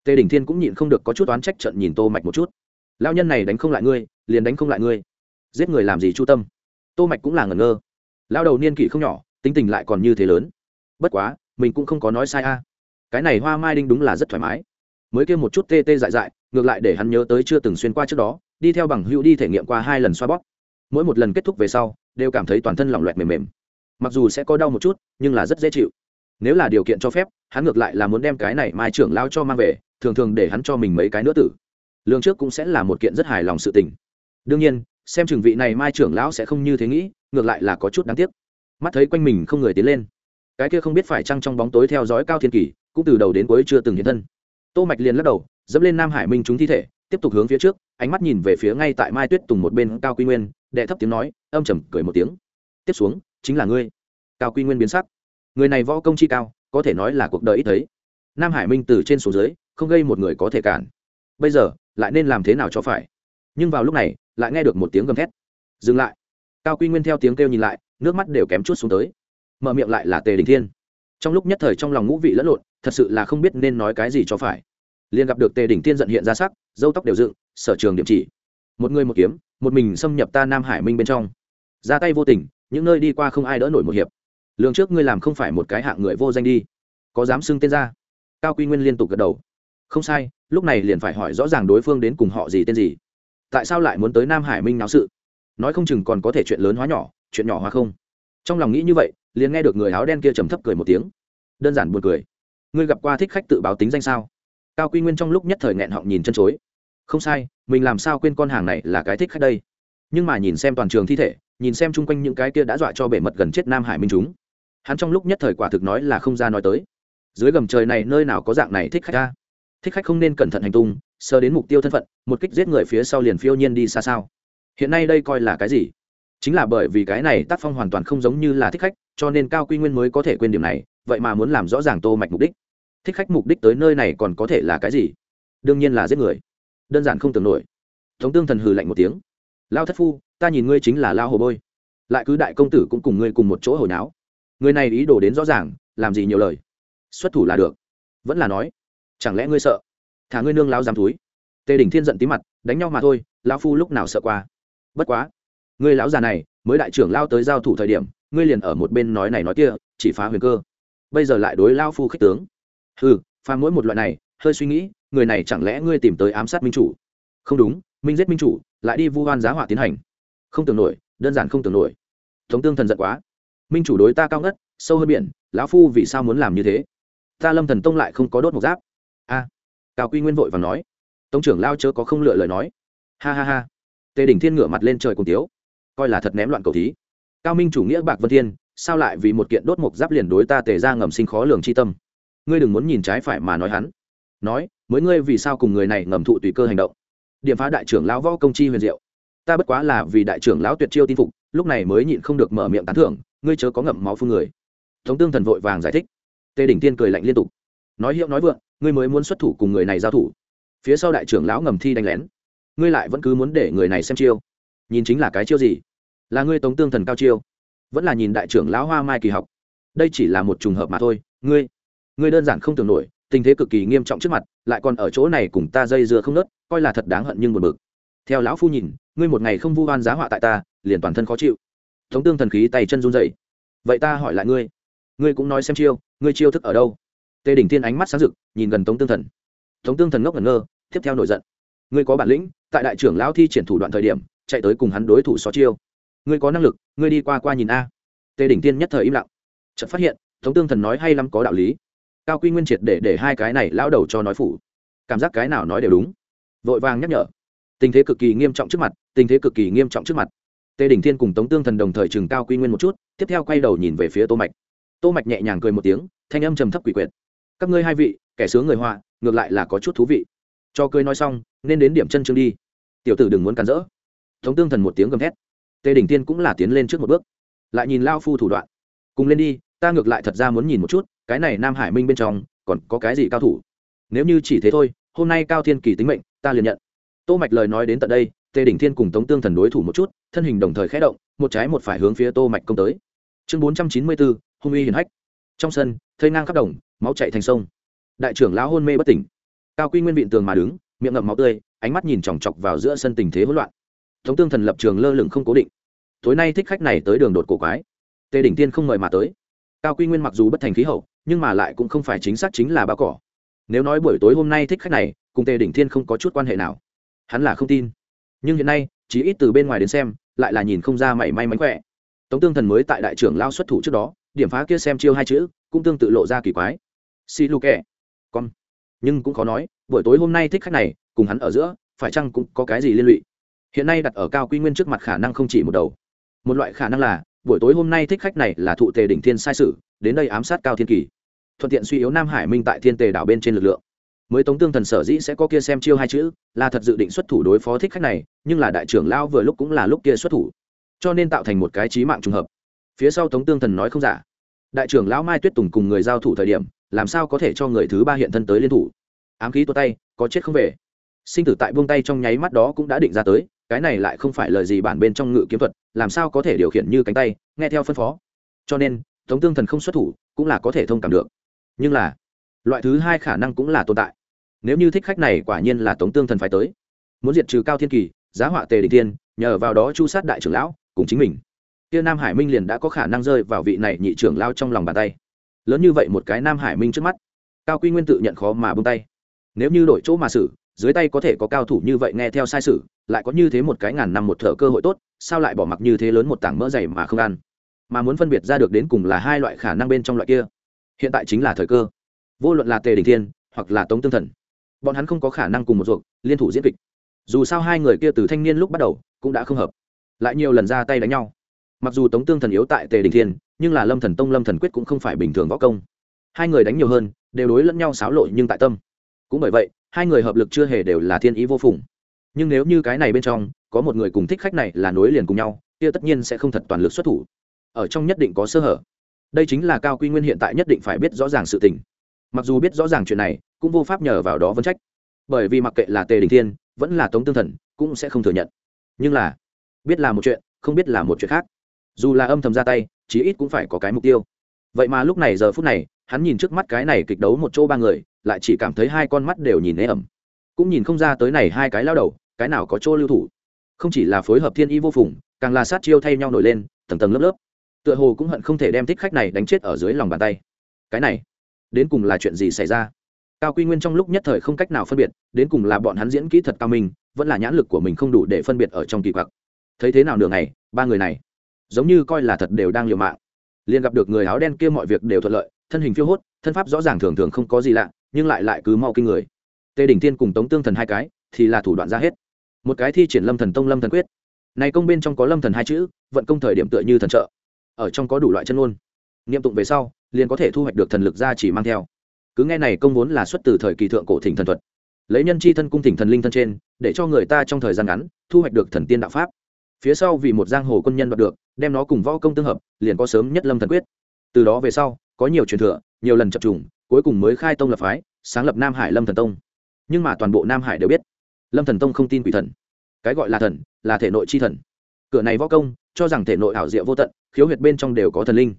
Tề đình thiên cũng nhịn không được có chút oán trách trận nhìn tô mạch một chút. Lão nhân này đánh không lại ngươi, liền đánh không lại ngươi. Giết người làm gì chu tâm? Tô mạch cũng là ngẩn ngơ. Lao đầu niên kỷ không nhỏ, tính tình lại còn như thế lớn. Bất quá, mình cũng không có nói sai a. Cái này hoa mai đinh đúng là rất thoải mái. Mới kêu một chút tê tê dại dại, ngược lại để hắn nhớ tới chưa từng xuyên qua trước đó, đi theo bằng hữu đi thể nghiệm qua hai lần xoa bóp. Mỗi một lần kết thúc về sau, đều cảm thấy toàn thân lỏng loẹt mềm mềm. Mặc dù sẽ có đau một chút, nhưng là rất dễ chịu. Nếu là điều kiện cho phép, hắn ngược lại là muốn đem cái này mai trưởng lao cho mang về, thường thường để hắn cho mình mấy cái nữa tử. Lương trước cũng sẽ là một kiện rất hài lòng sự tình. Đương nhiên xem chừng vị này mai trưởng lão sẽ không như thế nghĩ, ngược lại là có chút đáng tiếc. Mắt thấy quanh mình không người tiến lên. Cái kia không biết phải chăng trong bóng tối theo dõi cao thiên kỳ, cũng từ đầu đến cuối chưa từng hiện thân. Tô mạch liền lắc đầu, dẫm lên nam hải minh chúng thi thể, tiếp tục hướng phía trước, ánh mắt nhìn về phía ngay tại mai tuyết tùng một bên cao quy nguyên, đệ thấp tiếng nói, âm trầm cười một tiếng. Tiếp xuống, chính là ngươi. Cao quy nguyên biến sắc. Người này võ công chi cao, có thể nói là cuộc đời ít thấy. Nam hải minh từ trên xuống dưới, không gây một người có thể cản. Bây giờ, lại nên làm thế nào cho phải? Nhưng vào lúc này lại nghe được một tiếng gầm thét. Dừng lại. Cao quy nguyên theo tiếng kêu nhìn lại, nước mắt đều kém chút xuống tới. Mở miệng lại là tề đình thiên. Trong lúc nhất thời trong lòng ngũ vị lẫn lộn, thật sự là không biết nên nói cái gì cho phải. Liền gặp được tề đình thiên giận hiện ra sắc dâu tóc đều dựng, sở trường điểm chỉ. Một người một kiếm, một mình xâm nhập ta nam hải minh bên trong. Ra tay vô tình, những nơi đi qua không ai đỡ nổi một hiệp. Lường trước ngươi làm không phải một cái hạng người vô danh đi. Có dám xưng tên ra? Cao quy nguyên liên tục gật đầu. Không sai, lúc này liền phải hỏi rõ ràng đối phương đến cùng họ gì, tên gì tại sao lại muốn tới nam hải minh náo sự? Nói không chừng còn có thể chuyện lớn hóa nhỏ, chuyện nhỏ hóa không? Trong lòng nghĩ như vậy, liền nghe được người áo đen kia trầm thấp cười một tiếng. Đơn giản buồn cười. Ngươi gặp qua thích khách tự báo tính danh sao? Cao quy nguyên trong lúc nhất thời nghẹn họng nhìn chân chối. Không sai, mình làm sao quên con hàng này là cái thích khách đây? Nhưng mà nhìn xem toàn trường thi thể, nhìn xem chung quanh những cái kia đã dọa cho bể mật gần chết nam hải minh chúng, hắn trong lúc nhất thời quả thực nói là không ra nói tới. Dưới gầm trời này nơi nào có dạng này thích khách ta? Thích khách không nên cẩn thận hành tung, sơ đến mục tiêu thân phận, một kích giết người phía sau liền phiêu nhiên đi xa sao. Hiện nay đây coi là cái gì? Chính là bởi vì cái này tác phong hoàn toàn không giống như là thích khách, cho nên cao quy nguyên mới có thể quên điểm này, vậy mà muốn làm rõ ràng tô mạch mục đích. Thích khách mục đích tới nơi này còn có thể là cái gì? Đương nhiên là giết người. Đơn giản không tưởng nổi. Thống tương thần hừ lạnh một tiếng. Lao thất phu, ta nhìn ngươi chính là lao hồ bôi. Lại cứ đại công tử cũng cùng ngươi cùng một chỗ hồi náo. Người này ý đồ đến rõ ràng, làm gì nhiều lời? Xuất thủ là được. Vẫn là nói chẳng lẽ ngươi sợ? Thả ngươi nương lao dám túi tề đỉnh thiên giận tí mặt, đánh nhau mà thôi lao phu lúc nào sợ qua? Bất quá, ngươi lão già này, mới đại trưởng lao tới giao thủ thời điểm, ngươi liền ở một bên nói này nói kia, chỉ phá huyền cơ. Bây giờ lại đối lao phu khích tướng. Ừ pha mỗi một loại này, hơi suy nghĩ, người này chẳng lẽ ngươi tìm tới ám sát minh chủ? Không đúng, minh giết minh chủ, lại đi vu hoan giá hỏa tiến hành. Không tưởng nổi, đơn giản không tưởng nổi. Thống tương thần giận quá. Minh chủ đối ta cao ngất, sâu hơn biển, lão phu vì sao muốn làm như thế? Ta lâm thần tông lại không có đốt một giáp a, cao quy nguyên vội và nói. Tống trưởng lao chớ có không lựa lời nói. Ha ha ha. Tề đỉnh thiên ngửa mặt lên trời cùng tiếu. Coi là thật ném loạn cầu thí. Cao minh chủ nghĩa bạc vân thiên, sao lại vì một kiện đốt mục giáp liền đối ta tề ra ngầm sinh khó lường chi tâm? Ngươi đừng muốn nhìn trái phải mà nói hắn. Nói, mới ngươi vì sao cùng người này ngầm thụ tùy cơ hành động? Điểm phá đại trưởng lão võ công chi huyền diệu. Ta bất quá là vì đại trưởng lão tuyệt chiêu tin phục, lúc này mới nhịn không được mở miệng tán thưởng, ngươi chớ có ngậm máu phương người. Tống tương thần vội vàng giải thích. Tề đỉnh tiên cười lạnh liên tục. Nói hiệu nói vượng ngươi mới muốn xuất thủ cùng người này giao thủ. Phía sau đại trưởng lão ngầm thi đánh lén. Ngươi lại vẫn cứ muốn để người này xem chiêu. Nhìn chính là cái chiêu gì? Là ngươi tống tương thần cao chiêu. Vẫn là nhìn đại trưởng lão hoa mai kỳ học. Đây chỉ là một trùng hợp mà thôi. Ngươi ngươi đơn giản không tưởng nổi, tình thế cực kỳ nghiêm trọng trước mặt, lại còn ở chỗ này cùng ta dây dưa không nớt, coi là thật đáng hận nhưng buồn bực. Theo lão phu nhìn, ngươi một ngày không vu oan giá họa tại ta, liền toàn thân khó chịu. Tống tương thần khí tay chân run dậy vậy ta hỏi lại ngươi ngươi cũng nói xem chiêu, ngươi chiêu thức ở đâu? Tề đỉnh Thiên ánh mắt sáng rực, nhìn gần tống tương thần. Tống tương thần ngốc ngẩn ngơ, tiếp theo nổi giận. Ngươi có bản lĩnh, tại đại trưởng lão thi triển thủ đoạn thời điểm, chạy tới cùng hắn đối thủ xó chiêu. Ngươi có năng lực, ngươi đi qua qua nhìn a. Tề đỉnh tiên nhất thời im lặng. Chợt phát hiện, tống tương thần nói hay lắm có đạo lý. Cao quy nguyên triệt để để hai cái này lão đầu cho nói phủ. Cảm giác cái nào nói đều đúng. Vội vàng nhắc nhở. Tình thế cực kỳ nghiêm trọng trước mặt, tình thế cực kỳ nghiêm trọng trước mặt. Tề đỉnh thiên cùng tống tương thần đồng thời chừng cao quy nguyên một chút, tiếp theo quay đầu nhìn về phía tô mạch. Tô mạch nhẹ nhàng cười một tiếng, thanh âm trầm thấp quỷ quyệt các ngươi hai vị kẻ sướng người họa ngược lại là có chút thú vị. Cho cười nói xong nên đến điểm chân chương đi. Tiểu tử đừng muốn cản rỡ. Thống tương thần một tiếng gầm thét. Tề đỉnh tiên cũng là tiến lên trước một bước. Lại nhìn lao phu thủ đoạn. Cùng lên đi ta ngược lại thật ra muốn nhìn một chút cái này nam hải minh bên trong còn có cái gì cao thủ? Nếu như chỉ thế thôi hôm nay cao thiên kỳ tính mệnh ta liền nhận. Tô mạch lời nói đến tận đây tề đỉnh thiên cùng tống tương thần đối thủ một chút thân hình đồng thời khẽ động một trái một phải hướng phía tô mạch công tới. Chương 494, hung uy hiển hách. Trong sân thây ngang khắp đồng máu chạy thành sông. Đại trưởng lão hôn mê bất tỉnh. Cao quy nguyên vịn tường mà đứng, miệng ngậm máu tươi, ánh mắt nhìn chòng chọc vào giữa sân tình thế hỗn loạn. Thống tương thần lập trường lơ lửng không cố định. Tối nay thích khách này tới đường đột cổ quái. Tề đỉnh tiên không mời mà tới. Cao quy nguyên mặc dù bất thành khí hậu, nhưng mà lại cũng không phải chính xác chính là bao cỏ. Nếu nói buổi tối hôm nay thích khách này, cùng tề đỉnh thiên không có chút quan hệ nào. Hắn là không tin. Nhưng hiện nay, chỉ ít từ bên ngoài đến xem, lại là nhìn không ra mảy may mánh khỏe. Tống tương thần mới tại đại trưởng lao xuất thủ trước đó, điểm phá kia xem chiêu hai chữ, cũng tương tự lộ ra kỳ quái xì lù kẹ con. Nhưng cũng khó nói buổi tối hôm nay thích khách này cùng hắn ở giữa phải chăng cũng có cái gì liên lụy? Hiện nay đặt ở cao quy nguyên trước mặt khả năng không chỉ một đầu. Một loại khả năng là buổi tối hôm nay thích khách này là thụ tề đỉnh thiên sai sử, đến đây ám sát cao thiên kỳ. Thuận tiện suy yếu nam hải minh tại thiên tề đảo bên trên lực lượng. Mới tống tương thần sở dĩ sẽ có kia xem chiêu hai chữ là thật dự định xuất thủ đối phó thích khách này nhưng là đại trưởng lao vừa lúc cũng là lúc kia xuất thủ. Cho nên tạo thành một cái trí mạng trùng hợp. Phía sau tống tương thần nói không giả. Đại trưởng lão mai tuyết tùng cùng người giao thủ thời điểm làm sao có thể cho người thứ ba hiện thân tới liên thủ? Ám khí tua tay, có chết không về. Sinh tử tại buông tay trong nháy mắt đó cũng đã định ra tới, cái này lại không phải lời gì bản bên trong ngự kiếm thuật, làm sao có thể điều khiển như cánh tay, nghe theo phân phó. Cho nên, tống tương thần không xuất thủ, cũng là có thể thông cảm được. Nhưng là, loại thứ hai khả năng cũng là tồn tại. Nếu như thích khách này quả nhiên là tống tương thần phải tới, muốn diệt trừ cao thiên kỳ, giá họa tề đình tiên nhờ vào đó chu sát đại trưởng lão cùng chính mình. Tiêu nam hải minh liền đã có khả năng rơi vào vị này nhị trưởng lao trong lòng bàn tay lớn như vậy một cái nam hải minh trước mắt. Cao quy nguyên tự nhận khó mà bông tay. Nếu như đổi chỗ mà xử, dưới tay có thể có cao thủ như vậy nghe theo sai sử lại có như thế một cái ngàn năm một thợ cơ hội tốt, sao lại bỏ mặc như thế lớn một tảng mỡ dày mà không ăn? Mà muốn phân biệt ra được đến cùng là hai loại khả năng bên trong loại kia. Hiện tại chính là thời cơ. Vô luận là tề đình thiên, hoặc là tống tương thần, bọn hắn không có khả năng cùng một ruột, liên thủ diễn kịch. Dù sao hai người kia từ thanh niên lúc bắt đầu, cũng đã không hợp. Lại nhiều lần ra tay đánh nhau mặc dù tống tương thần yếu tại tề đình thiên, nhưng là lâm thần tông, lâm thần quyết cũng không phải bình thường võ công. Hai người đánh nhiều hơn, đều đối lẫn nhau xáo lộ nhưng tại tâm. Cũng bởi vậy, hai người hợp lực chưa hề đều là thiên ý vô phùng. Nhưng nếu như cái này bên trong, có một người cùng thích khách này là nối liền cùng nhau, kia tất nhiên sẽ không thật toàn lực xuất thủ. Ở trong nhất định có sơ hở. Đây chính là cao quy nguyên hiện tại nhất định phải biết rõ ràng sự tình. Mặc dù biết rõ ràng chuyện này, cũng vô pháp nhờ vào đó vấn trách. Bởi vì mặc kệ là tề đình thiên, vẫn là tống tương thần, cũng sẽ không thừa nhận. Nhưng là, biết là một chuyện, không biết là một chuyện khác dù là âm thầm ra tay, chí ít cũng phải có cái mục tiêu. Vậy mà lúc này giờ phút này, hắn nhìn trước mắt cái này kịch đấu một chỗ ba người, lại chỉ cảm thấy hai con mắt đều nhìn ế ẩm. Cũng nhìn không ra tới này hai cái lao đầu, cái nào có chỗ lưu thủ. Không chỉ là phối hợp thiên y vô phùng, càng là sát chiêu thay nhau nổi lên, tầng tầng lớp lớp. Tựa hồ cũng hận không thể đem thích khách này đánh chết ở dưới lòng bàn tay. Cái này, đến cùng là chuyện gì xảy ra? Cao quy nguyên trong lúc nhất thời không cách nào phân biệt, đến cùng là bọn hắn diễn kỹ thật cao minh, vẫn là nhãn lực của mình không đủ để phân biệt ở trong kỳ quặc. Thấy thế nào nửa ngày, ba người này? Giống như coi là thật đều đang liều mạng. Liền gặp được người áo đen kia mọi việc đều thuận lợi, thân hình phiêu hốt, thân pháp rõ ràng thường thường không có gì lạ, nhưng lại lại cứ mau kinh người. Tề đỉnh thiên cùng tống tương thần hai cái thì là thủ đoạn ra hết. Một cái thi triển lâm thần tông lâm thần quyết. Này công bên trong có lâm thần hai chữ, vận công thời điểm tựa như thần trợ. Ở trong có đủ loại chân ôn. Niệm tụng về sau, liền có thể thu hoạch được thần lực ra chỉ mang theo. Cứ nghe này công vốn là xuất từ thời kỳ thượng cổ thỉnh thần thuật. Lấy nhân chi thân cung thỉnh thần linh thân trên, để cho người ta trong thời gian ngắn thu hoạch được thần tiên đạo pháp phía sau vì một giang hồ quân nhân đoạt được, đem nó cùng võ công tương hợp, liền có sớm nhất lâm thần quyết. Từ đó về sau, có nhiều truyền thừa, nhiều lần chập trùng, cuối cùng mới khai tông lập phái, sáng lập nam hải lâm thần tông. Nhưng mà toàn bộ nam hải đều biết, lâm thần tông không tin quỷ thần. Cái gọi là thần, là thể nội chi thần. Cửa này võ công, cho rằng thể nội ảo diệu vô tận, khiếu huyệt bên trong đều có thần linh.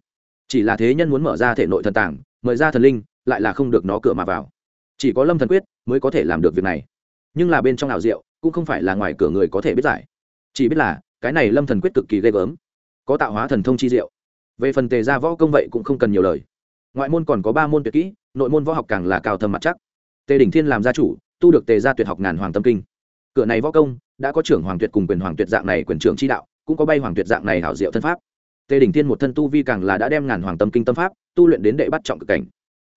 Chỉ là thế nhân muốn mở ra thể nội thần tàng, mời ra thần linh, lại là không được nó cửa mà vào. Chỉ có lâm thần quyết mới có thể làm được việc này. Nhưng là bên trong ảo diệu, cũng không phải là ngoài cửa người có thể biết giải. Chỉ biết là cái này lâm thần quyết cực kỳ ghê gớm, có tạo hóa thần thông chi diệu. Về phần tề gia võ công vậy cũng không cần nhiều lời. Ngoại môn còn có ba môn tuyệt kỹ, nội môn võ học càng là cao thâm mặt chắc. Tề đỉnh thiên làm gia chủ, tu được tề gia tuyệt học ngàn hoàng tâm kinh. Cửa này võ công, đã có trưởng hoàng tuyệt cùng quyền hoàng tuyệt dạng này quyền trưởng chi đạo, cũng có bay hoàng tuyệt dạng này hảo diệu thân pháp. Tề đỉnh thiên một thân tu vi càng là đã đem ngàn hoàng tâm kinh tâm pháp, tu luyện đến đệ bắt trọng cực cảnh.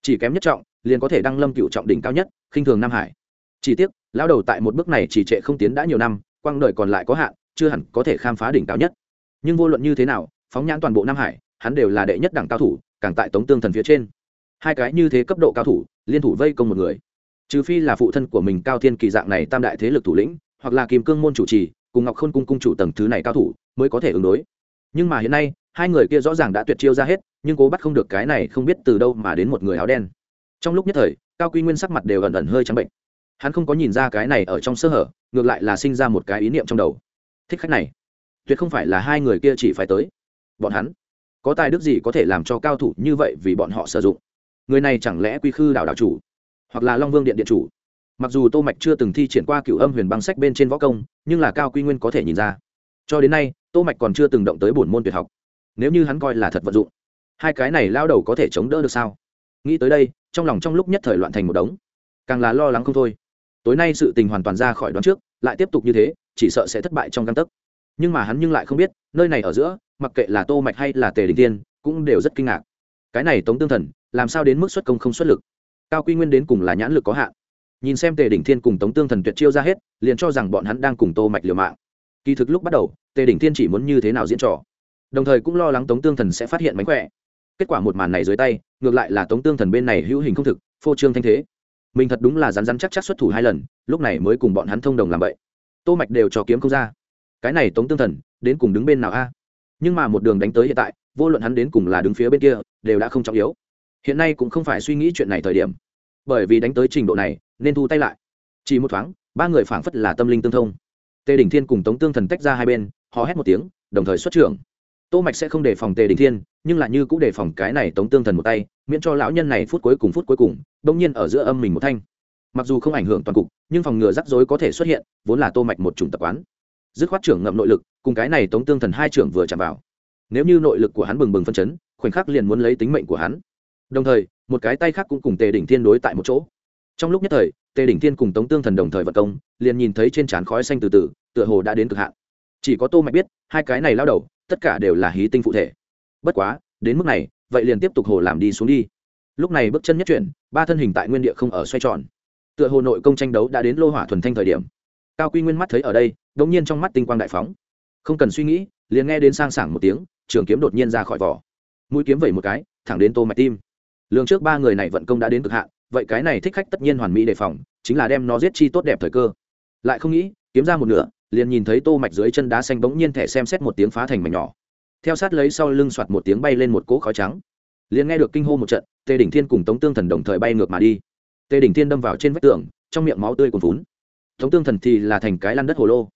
Chỉ kém nhất trọng, liền có thể đăng lâm cựu trọng đỉnh cao nhất, khinh thường nam hải. Chỉ tiếc, lão đầu tại một bước này chỉ trệ không tiến đã nhiều năm, quang đời còn lại có hạn chưa hẳn có thể khám phá đỉnh cao nhất. Nhưng vô luận như thế nào, phóng nhãn toàn bộ nam hải, hắn đều là đệ nhất đẳng cao thủ, càng tại tống tương thần phía trên. Hai cái như thế cấp độ cao thủ, liên thủ vây công một người. Trừ phi là phụ thân của mình cao thiên kỳ dạng này tam đại thế lực thủ lĩnh, hoặc là Kim cương môn chủ trì, cùng ngọc khôn cung cung chủ tầng thứ này cao thủ, mới có thể ứng đối. Nhưng mà hiện nay, hai người kia rõ ràng đã tuyệt chiêu ra hết, nhưng cố bắt không được cái này không biết từ đâu mà đến một người áo đen. Trong lúc nhất thời, cao quy nguyên sắc mặt đều ẩn ẩn hơi trắng bệnh. Hắn không có nhìn ra cái này ở trong sơ hở, ngược lại là sinh ra một cái ý niệm trong đầu thích khách này. Tuyệt không phải là hai người kia chỉ phải tới. Bọn hắn, có tài đức gì có thể làm cho cao thủ như vậy vì bọn họ sử dụng? Người này chẳng lẽ quy khư đảo đảo chủ, hoặc là long vương điện điện chủ? Mặc dù tô mạch chưa từng thi triển qua cửu âm huyền băng sách bên trên võ công, nhưng là cao quy nguyên có thể nhìn ra. Cho đến nay, tô mạch còn chưa từng động tới bổn môn tuyệt học. Nếu như hắn coi là thật vận dụng, hai cái này lao đầu có thể chống đỡ được sao? Nghĩ tới đây, trong lòng trong lúc nhất thời loạn thành một đống. Càng là lo lắng không thôi. Tối nay sự tình hoàn toàn ra khỏi đoán trước, lại tiếp tục như thế chỉ sợ sẽ thất bại trong căn tấc. Nhưng mà hắn nhưng lại không biết, nơi này ở giữa, mặc kệ là tô mạch hay là tề đình tiên cũng đều rất kinh ngạc. Cái này tống tương thần, làm sao đến mức xuất công không xuất lực? Cao quy nguyên đến cùng là nhãn lực có hạn. Nhìn xem tề đỉnh thiên cùng tống tương thần tuyệt chiêu ra hết, liền cho rằng bọn hắn đang cùng tô mạch liều mạng. Kỳ thực lúc bắt đầu, tề đỉnh thiên chỉ muốn như thế nào diễn trò. Đồng thời cũng lo lắng tống tương thần sẽ phát hiện mánh khỏe. Kết quả một màn này dưới tay, ngược lại là tống tương thần bên này hữu hình không thực, phô trương thanh thế. Mình thật đúng là rắn rắn chắc chắc xuất thủ hai lần, lúc này mới cùng bọn hắn thông đồng làm vậy tô mạch đều cho kiếm không ra. Cái này tống tương thần, đến cùng đứng bên nào a? Nhưng mà một đường đánh tới hiện tại, vô luận hắn đến cùng là đứng phía bên kia, đều đã không trọng yếu. Hiện nay cũng không phải suy nghĩ chuyện này thời điểm. Bởi vì đánh tới trình độ này, nên thu tay lại. Chỉ một thoáng, ba người phảng phất là tâm linh tương thông. Tề đình thiên cùng tống tương thần tách ra hai bên họ hét một tiếng, đồng thời xuất trưởng. Tô mạch sẽ không đề phòng tề đình thiên, nhưng lại như cũng đề phòng cái này tống tương thần một tay, miễn cho lão nhân này phút cuối cùng phút cuối cùng đông nhiên ở giữa âm mình một thanh mặc dù không ảnh hưởng toàn cục, nhưng phòng ngừa rắc rối có thể xuất hiện, vốn là tô mạch một chủng tập quán. Dứt khoát trưởng ngậm nội lực, cùng cái này tống tương thần hai trưởng vừa chạm vào. Nếu như nội lực của hắn bừng bừng phân chấn, khoảnh khắc liền muốn lấy tính mệnh của hắn. Đồng thời, một cái tay khác cũng cùng tề đỉnh thiên đối tại một chỗ. Trong lúc nhất thời, tề đỉnh thiên cùng tống tương thần đồng thời vận công, liền nhìn thấy trên trán khói xanh từ từ, tựa hồ đã đến cực hạn. Chỉ có tô mạch biết, hai cái này lao đầu, tất cả đều là hí tinh phụ thể. Bất quá, đến mức này, vậy liền tiếp tục hồ làm đi xuống đi. Lúc này bước chân nhất chuyển, ba thân hình tại nguyên địa không ở xoay tròn tựa hồ nội công tranh đấu đã đến lô hỏa thuần thanh thời điểm. Cao quy nguyên mắt thấy ở đây, đống nhiên trong mắt tinh quang đại phóng. Không cần suy nghĩ, liền nghe đến sang sảng một tiếng, trường kiếm đột nhiên ra khỏi vỏ. Mũi kiếm vẩy một cái, thẳng đến tô mạch tim. Lường trước ba người này vận công đã đến cực hạn, vậy cái này thích khách tất nhiên hoàn mỹ đề phòng, chính là đem nó giết chi tốt đẹp thời cơ. Lại không nghĩ, kiếm ra một nửa, liền nhìn thấy tô mạch dưới chân đá xanh bỗng nhiên thẻ xem xét một tiếng phá thành mảnh nhỏ. Theo sát lấy sau lưng soạt một tiếng bay lên một cỗ khói trắng. Liền nghe được kinh hô một trận, tề đỉnh thiên cùng tống tương thần đồng thời bay ngược mà đi tề đỉnh thiên đâm vào trên vách tường, trong miệng máu tươi cuồn vún tống tương thần thì là thành cái lăn đất hồ lô.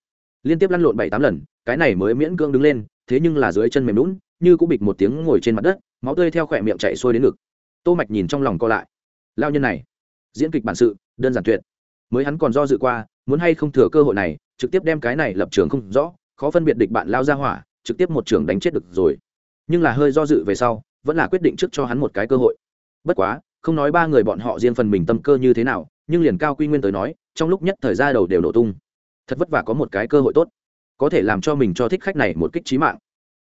Liên tiếp lăn lộn bảy tám lần, cái này mới miễn cưỡng đứng lên, thế nhưng là dưới chân mềm lún như cũng bịch một tiếng ngồi trên mặt đất, máu tươi theo khỏe miệng chạy xuôi đến ngực. Tô mạch nhìn trong lòng co lại. Lao nhân này, diễn kịch bản sự, đơn giản tuyệt. Mới hắn còn do dự qua, muốn hay không thừa cơ hội này, trực tiếp đem cái này lập trường không rõ, khó phân biệt địch bạn lao ra hỏa, trực tiếp một trường đánh chết được rồi. Nhưng là hơi do dự về sau, vẫn là quyết định trước cho hắn một cái cơ hội. Bất quá không nói ba người bọn họ riêng phần mình tâm cơ như thế nào, nhưng liền cao quy nguyên tới nói, trong lúc nhất thời gian đầu đều nổ tung. Thật vất vả có một cái cơ hội tốt, có thể làm cho mình cho thích khách này một kích trí mạng.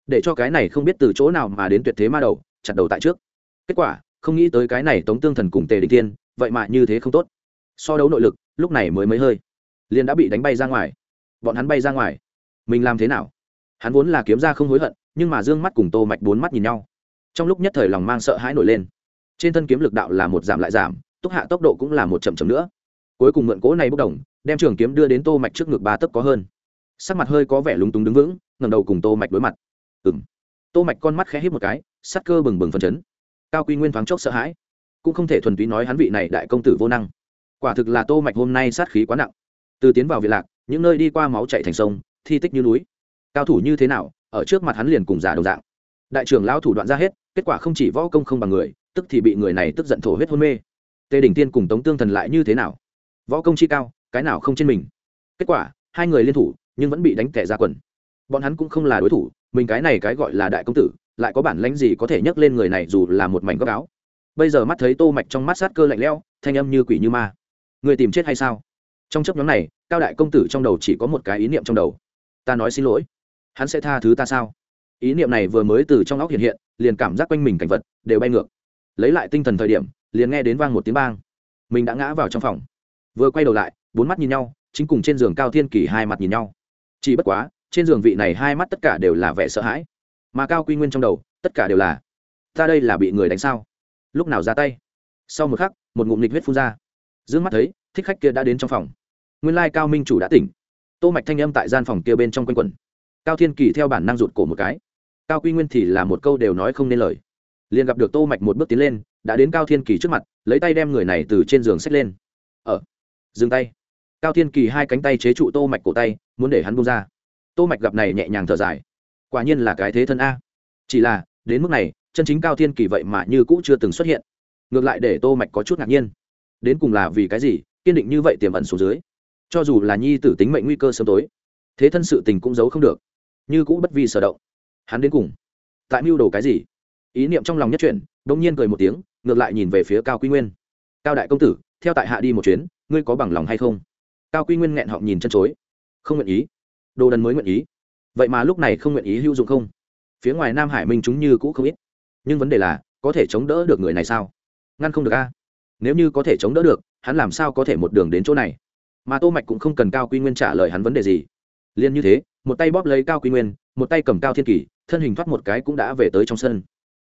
Để cho cái này không biết từ chỗ nào mà đến tuyệt thế ma đầu, chặt đầu tại trước. Kết quả, không nghĩ tới cái này tống tương thần cùng tề đình tiên vậy mà như thế không tốt. So đấu nội lực, lúc này mới mới hơi, liền đã bị đánh bay ra ngoài. Bọn hắn bay ra ngoài. Mình làm thế nào? Hắn vốn là kiếm ra không hối hận, nhưng mà d ư ơ n g mắt cùng tô mạch bốn mắt nhìn nhau. Trong lúc nhất thời lòng mang sợ hãi nổi lên trên thân kiếm lực đạo là một giảm lại giảm túc hạ tốc độ cũng là một chậm chậm nữa. Cuối cùng mượn cỗ này bốc đồng, đem trường kiếm đưa đến tô mạch trước ngực ba tấc có hơn. Sắc mặt hơi có vẻ lúng túng đứng vững, ngẩng đầu cùng tô mạch đối mặt. Ừm. Tô mạch con mắt khẽ híp một cái sát cơ bừng bừng phấn chấn. Cao quy nguyên thoáng chốc sợ hãi. Cũng không thể thuần túy nói hắn vị này đại công tử vô năng. Quả thực là tô mạch hôm nay sát khí quá nặng. Từ tiến vào việt lạc, những nơi đi qua máu chảy thành sông, thi tích như núi. Cao thủ như thế nào, ở trước mặt hắn liền cùng giả đồng dạng. Đại trưởng lão thủ đoạn ra hết, kết quả không chỉ võ công không bằng người tức thì bị người này tức giận thổ huyết hôn mê. Tề đỉnh tiên cùng tống tương thần lại như thế nào? Võ công chi cao, cái nào không trên mình? Kết quả, hai người liên thủ, nhưng vẫn bị đánh tẻ ra quần. Bọn hắn cũng không là đối thủ, mình cái này cái gọi là đại công tử, lại có bản lãnh gì có thể nhấc lên người này dù là một mảnh góc áo? Bây giờ mắt thấy tô mạch trong mắt sát cơ lạnh lẽo, thanh âm như quỷ như ma. Người tìm chết hay sao? Trong chấp nhóm này, cao đại công tử trong đầu chỉ có một cái ý niệm trong đầu. Ta nói xin lỗi. Hắn sẽ tha thứ ta sao? Ý niệm này vừa mới từ trong óc hiện hiện, liền cảm giác quanh mình cảnh vật đều bay ngược lấy lại tinh thần thời điểm, liền nghe đến vang một tiếng bang. Mình đã ngã vào trong phòng. Vừa quay đầu lại, bốn mắt nhìn nhau, chính cùng trên giường cao thiên kỳ hai mặt nhìn nhau. Chỉ bất quá, trên giường vị này hai mắt tất cả đều là vẻ sợ hãi. Mà cao quy nguyên trong đầu, tất cả đều là, ta đây là bị người đánh sao? Lúc nào ra tay? Sau một khắc, một ngụm nịch huyết phun ra. D mắt thấy, thích khách kia đã đến trong phòng. Nguyên lai cao minh chủ đã tỉnh. Tô mạch thanh âm tại gian phòng kia bên trong quanh quẩn. Cao thiên kỳ theo bản năng rụt cổ một cái. Cao quy nguyên thì là một câu đều nói không nên lời liền gặp được tô mạch một bước tiến lên, đã đến cao thiên kỳ trước mặt, lấy tay đem người này từ trên giường xách lên. Ở dừng tay. Cao thiên kỳ hai cánh tay chế trụ tô mạch cổ tay, muốn để hắn buông ra. Tô mạch gặp này nhẹ nhàng thở dài. Quả nhiên là cái thế thân a. Chỉ là, đến mức này, chân chính cao thiên kỳ vậy mà như cũ chưa từng xuất hiện. Ngược lại để tô mạch có chút ngạc nhiên. Đến cùng là vì cái gì, kiên định như vậy tiềm ẩn xuống dưới? Cho dù là nhi tử tính mệnh nguy cơ sớm tối, thế thân sự tình cũng giấu không được. Như cũ bất vi sở động. Hắn đến cùng tại mưu đồ cái gì? Ý niệm trong lòng nhất chuyển, bỗng nhiên cười một tiếng, ngược lại nhìn về phía cao quy nguyên. Cao đại công tử, theo tại hạ đi một chuyến, ngươi có bằng lòng hay không? Cao quy nguyên nghẹn họng nhìn chân chối. Không nguyện ý. Đồ đần mới nguyện ý. Vậy mà lúc này không nguyện ý hữu dụng không? Phía ngoài nam hải minh chúng như cũ không ít. Nhưng vấn đề là, có thể chống đỡ được người này sao? Ngăn không được a. Nếu như có thể chống đỡ được, hắn làm sao có thể một đường đến chỗ này? Mà tô mạch cũng không cần cao quy nguyên trả lời hắn vấn đề gì. Liên như thế, một tay bóp lấy cao quy nguyên, một tay cầm cao thiên kỳ, thân hình thoát một cái cũng đã về tới trong sân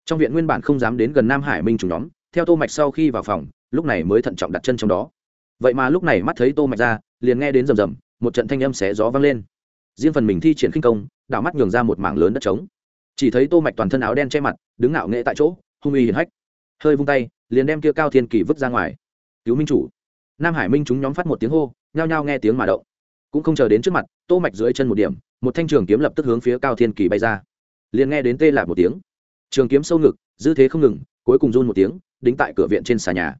trong viện nguyên bản không dám đến gần nam hải minh chủ nhóm, theo tô mạch sau khi vào phòng, lúc này mới thận trọng đặt chân trong đó. Vậy mà lúc này mắt thấy tô mạch ra, liền nghe đến rầm rầm, một trận thanh âm xé gió vang lên. Riêng phần mình thi triển khinh công, đảo mắt nhường ra một mảng lớn đất trống. Chỉ thấy tô mạch toàn thân áo đen che mặt, đứng ngạo nghệ tại chỗ, hung uy hiển hách. Hơi vung tay, liền đem kia cao thiên kỳ vứt ra ngoài. Cứu minh chủ. Nam hải minh chúng nhóm phát một tiếng hô, nhao nhao nghe tiếng mà động. Cũng không chờ đến trước mặt, tô mạch dưới chân một điểm, một thanh trường kiếm lập tức hướng phía cao thiên kỳ bay ra. Liền nghe đến tê lại một tiếng trường kiếm sâu ngực, dư thế không ngừng, cuối cùng run một tiếng, đính tại cửa viện trên xà nhà.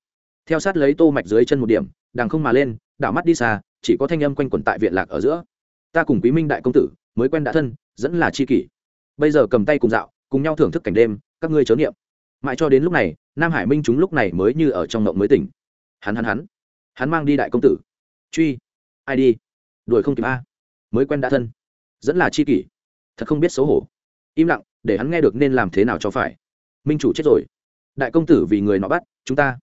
Theo sát lấy tô mạch dưới chân một điểm, đằng không mà lên, đảo mắt đi xa, chỉ có thanh âm quanh quẩn tại viện lạc ở giữa. Ta cùng quý minh đại công tử, mới quen đã thân, dẫn là chi kỷ. Bây giờ cầm tay cùng dạo, cùng nhau thưởng thức cảnh đêm, các ngươi chớ niệm. Mãi cho đến lúc này, nam hải minh chúng lúc này mới như ở trong ngộng mới tỉnh. Hắn hắn hắn. Hắn mang đi đại công tử. Truy. Ai đi? Đuổi không kịp a. Mới quen đã thân. Dẫn là chi kỷ. Thật không biết xấu hổ. Im lặng để hắn nghe được nên làm thế nào cho phải. Minh chủ chết rồi. Đại công tử vì người nó bắt, chúng ta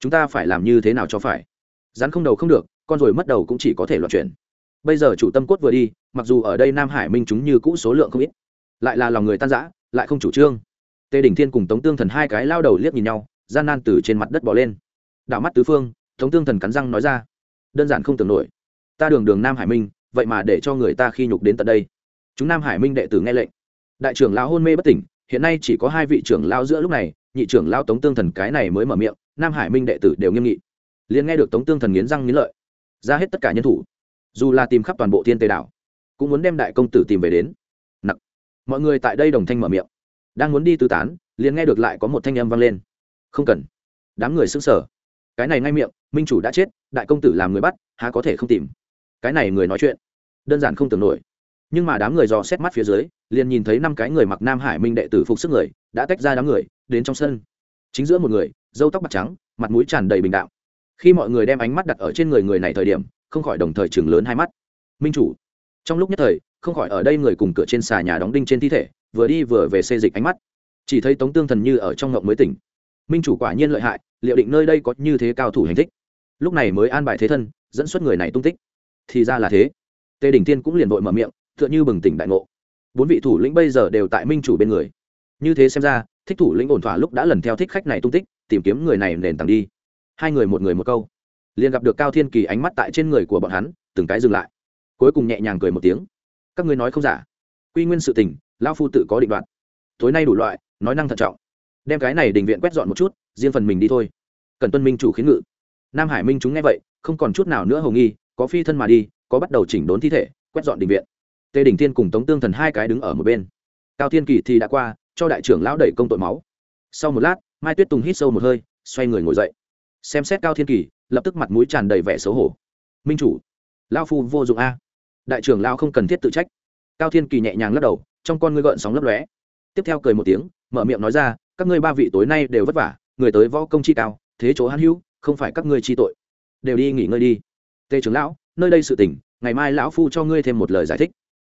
chúng ta phải làm như thế nào cho phải? Rắn không đầu không được, con rồi mất đầu cũng chỉ có thể loạn chuyển. Bây giờ chủ tâm cốt vừa đi, mặc dù ở đây nam hải minh chúng như cũ số lượng không ít, lại là lòng người tan rã, lại không chủ trương. Tề đỉnh thiên cùng tống tương thần hai cái lao đầu liếc nhìn nhau, gian nan từ trên mặt đất bỏ lên. Đảo mắt tứ phương, tống tương thần cắn răng nói ra, đơn giản không tưởng nổi. Ta đường đường nam hải minh, vậy mà để cho người ta khi nhục đến tận đây. Chúng nam hải minh đệ tử nghe lệnh đại trưởng lão hôn mê bất tỉnh, hiện nay chỉ có hai vị trưởng lao giữa lúc này, nhị trưởng lao tống tương thần cái này mới mở miệng, nam hải minh đệ tử đều nghiêm nghị. Liền nghe được tống tương thần nghiến răng nghiến lợi. Ra hết tất cả nhân thủ, dù là tìm khắp toàn bộ thiên tây đảo, cũng muốn đem đại công tử tìm về đến. Nặc. Mọi người tại đây đồng thanh mở miệng. Đang muốn đi tư tán, liền nghe được lại có một thanh âm vang lên. Không cần. Đám người xứng sở cái này ngay miệng, minh chủ đã chết, đại công tử làm người bắt, há có thể không tìm. Cái này người nói chuyện, đơn giản không tưởng nổi nhưng mà đám người dò xét mắt phía dưới, liền nhìn thấy năm cái người mặc nam hải minh đệ tử phục sức người, đã tách ra đám người, đến trong sân. Chính giữa một người dâu tóc bạc trắng, mặt mũi tràn đầy bình đạo khi mọi người đem ánh mắt đặt ở trên người người này thời điểm, không khỏi đồng thời chừng lớn hai mắt. Minh chủ, trong lúc nhất thời, không khỏi ở đây người cùng cửa trên xà nhà đóng đinh trên thi thể, vừa đi vừa về xê dịch ánh mắt. Chỉ thấy tống tương thần như ở trong ngộng mới tỉnh. Minh chủ quả nhiên lợi hại, liệu định nơi đây có như thế cao thủ hành thích. Lúc này mới an bài thế thân, dẫn xuất người này tung tích. Thì ra là thế. Tề đình tiên cũng liền vội mở miệng tựa như bừng tỉnh đại ngộ. Bốn vị thủ lĩnh bây giờ đều tại minh chủ bên người. Như thế xem ra, thích thủ lĩnh ổn thỏa lúc đã lần theo thích khách này tung tích, tìm kiếm người này nền tảng đi. Hai người một người một câu. Liền gặp được cao thiên kỳ ánh mắt tại trên người của bọn hắn, từng cái dừng lại. Cuối cùng nhẹ nhàng cười một tiếng. Các ngươi nói không giả. Quy nguyên sự tình lao phu tự có định đoạt. Tối nay đủ loại, nói năng thận trọng. Đem cái này đình viện quét dọn một chút, riêng phần mình đi thôi. Cần tuân minh chủ khiến ngự. Nam hải minh chúng nghe vậy, không còn chút nào nữa hầu nghi, có phi thân mà đi, có bắt đầu chỉnh đốn thi thể, quét dọn đình viện tề đình Thiên cùng tống tương thần hai cái đứng ở một bên. Cao thiên kỳ thì đã qua, cho đại trưởng lão đẩy công tội máu. Sau một lát, mai tuyết tùng hít sâu một hơi, xoay người ngồi dậy. Xem xét cao thiên kỳ, lập tức mặt mũi tràn đầy vẻ xấu hổ. Minh chủ lao phu vô dụng a. Đại trưởng lao không cần thiết tự trách. Cao thiên kỳ nhẹ nhàng lắc đầu, trong con ngươi gợn sóng lấp lóe. Tiếp theo cười một tiếng, mở miệng nói ra, các ngươi ba vị tối nay đều vất vả, người tới võ công chi cao, thế chỗ hãn hữu, không phải các ngươi chi tội. Đều đi nghỉ ngơi đi. Tề trưởng lão, nơi đây sự tỉnh ngày mai lão phu cho ngươi thêm một lời giải thích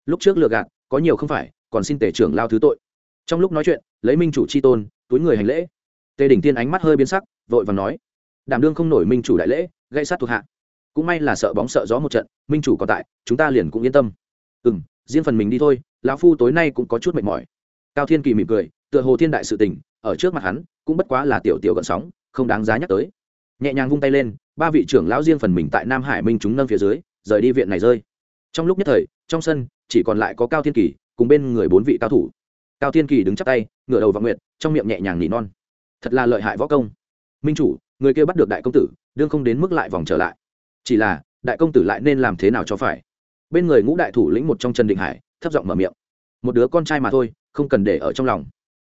lúc trước lừa gạt, có nhiều không phải, còn xin tể trưởng lao thứ tội. Trong lúc nói chuyện, lấy minh chủ chi tôn, túi người hành lễ. Tề đỉnh tiên ánh mắt hơi biến sắc, vội và nói, đảm đương không nổi minh chủ đại lễ, gây sát thuộc hạ. Cũng may là sợ bóng sợ gió một trận, minh chủ còn tại, chúng ta liền cũng yên tâm. Ừ m riêng phần mình đi thôi, lão phu tối nay cũng có chút mệt mỏi. Cao thiên kỳ mỉm cười, tựa hồ thiên đại sự tình, ở trước mặt hắn, cũng bất quá là tiểu tiểu gợn sóng, không đáng giá nhắc tới. Nhẹ nhàng vung tay lên, ba vị trưởng lão riêng phần mình tại nam hải minh chúng nâng phía dưới, rời đi viện này rơi. Trong lúc nhất thời, trong sân chỉ còn lại có cao thiên kỳ, cùng bên người bốn vị cao thủ. Cao thiên kỳ đứng chắc tay, ngửa đầu và nguyện trong miệng nhẹ nhàng nỉ non. Thật là lợi hại võ công. Minh chủ, người kia bắt được đại công tử, đương không đến mức lại vòng trở lại. Chỉ là, đại công tử lại nên làm thế nào cho phải? Bên người ngũ đại thủ lĩnh một trong trần định hải, thấp giọng mở miệng. Một đứa con trai mà thôi, không cần để ở trong lòng.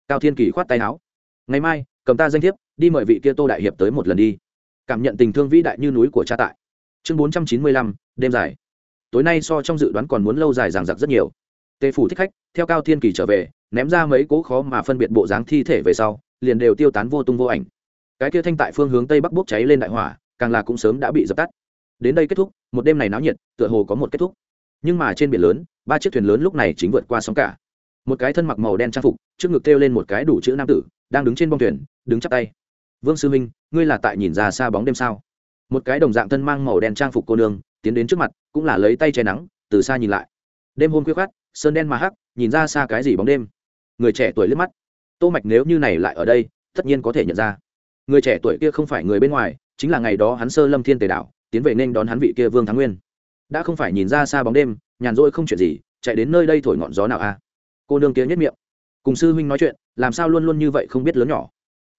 Cao thiên kỳ khoát tay áo. Ngày mai, cầm ta danh thiếp, đi mời vị kia tô đại hiệp tới một lần đi. Cảm nhận tình thương vĩ đại như núi của cha tại. Chương bốn trăm chín mươi lăm, đêm dài tối nay so trong dự đoán còn muốn lâu dài ràng giặc rất nhiều. Tề phủ thích khách, theo cao thiên kỳ trở về, ném ra mấy cố khó mà phân biệt bộ dáng thi thể về sau, liền đều tiêu tán vô tung vô ảnh. Cái kia thanh tại phương hướng tây bắc bốc cháy lên đại hỏa, càng là cũng sớm đã bị dập tắt. Đến đây kết thúc, một đêm này náo nhiệt, tựa hồ có một kết thúc. Nhưng mà trên biển lớn, ba chiếc thuyền lớn lúc này chính vượt qua sóng cả. Một cái thân mặc màu đen trang phục, trước ngực kêu lên một cái đủ chữ nam tử, đang đứng trên bông thuyền, đứng chắp tay. Vương sư minh, ngươi là tại nhìn ra xa bóng đêm sao? Một cái đồng dạng thân mang màu đen trang phục cô nương tiến đến trước mặt, cũng là lấy tay che nắng, từ xa nhìn lại. Đêm hôm khuya khoát sơn đen mà hắc, nhìn ra xa cái gì bóng đêm. Người trẻ tuổi liếc mắt. Tô mạch nếu như này lại ở đây, tất nhiên có thể nhận ra. Người trẻ tuổi kia không phải người bên ngoài, chính là ngày đó hắn sơ lâm thiên tề đảo, tiến về nên đón hắn vị kia vương thắng nguyên. Đã không phải nhìn ra xa bóng đêm, nhàn rỗi không chuyện gì, chạy đến nơi đây thổi ngọn gió nào a cô nương kia nhất miệng. Cùng sư huynh nói chuyện, làm sao luôn luôn như vậy không biết lớn nhỏ.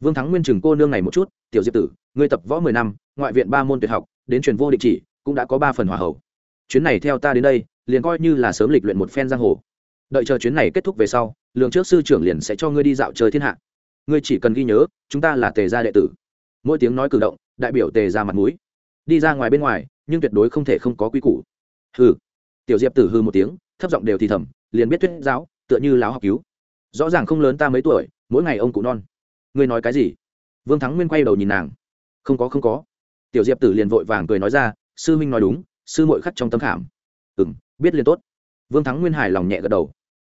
Vương thắng nguyên chừng cô nương này một chút, tiểu diệp tử, ngươi tập võ mười năm, ngoại viện ba môn tuyệt học, đến truyền vô định chỉ cũng đã có ba phần hòa hậu. Chuyến này theo ta đến đây, liền coi như là sớm lịch luyện một phen giang hồ. Đợi chờ chuyến này kết thúc về sau, lượng trước sư trưởng liền sẽ cho ngươi đi dạo chơi thiên hạ. Ngươi chỉ cần ghi nhớ, chúng ta là tề gia đệ tử. Mỗi tiếng nói cử động, đại biểu tề ra mặt mũi. Đi ra ngoài bên ngoài, nhưng tuyệt đối không thể không có quy củ. Hừ. Tiểu diệp tử hư một tiếng, thấp giọng đều thì thầm, liền biết thuyết giáo, tựa như láo học cứu. Rõ ràng không lớn ta mấy tuổi, mỗi ngày ông cụ non. Ngươi nói cái gì? Vương thắng nguyên quay đầu nhìn nàng. Không có không có. Tiểu diệp tử liền vội vàng cười nói ra sư Minh nói đúng, sư mội khắc trong tâm khảm. Ừ m biết liền tốt. Vương thắng nguyên hài lòng nhẹ gật đầu.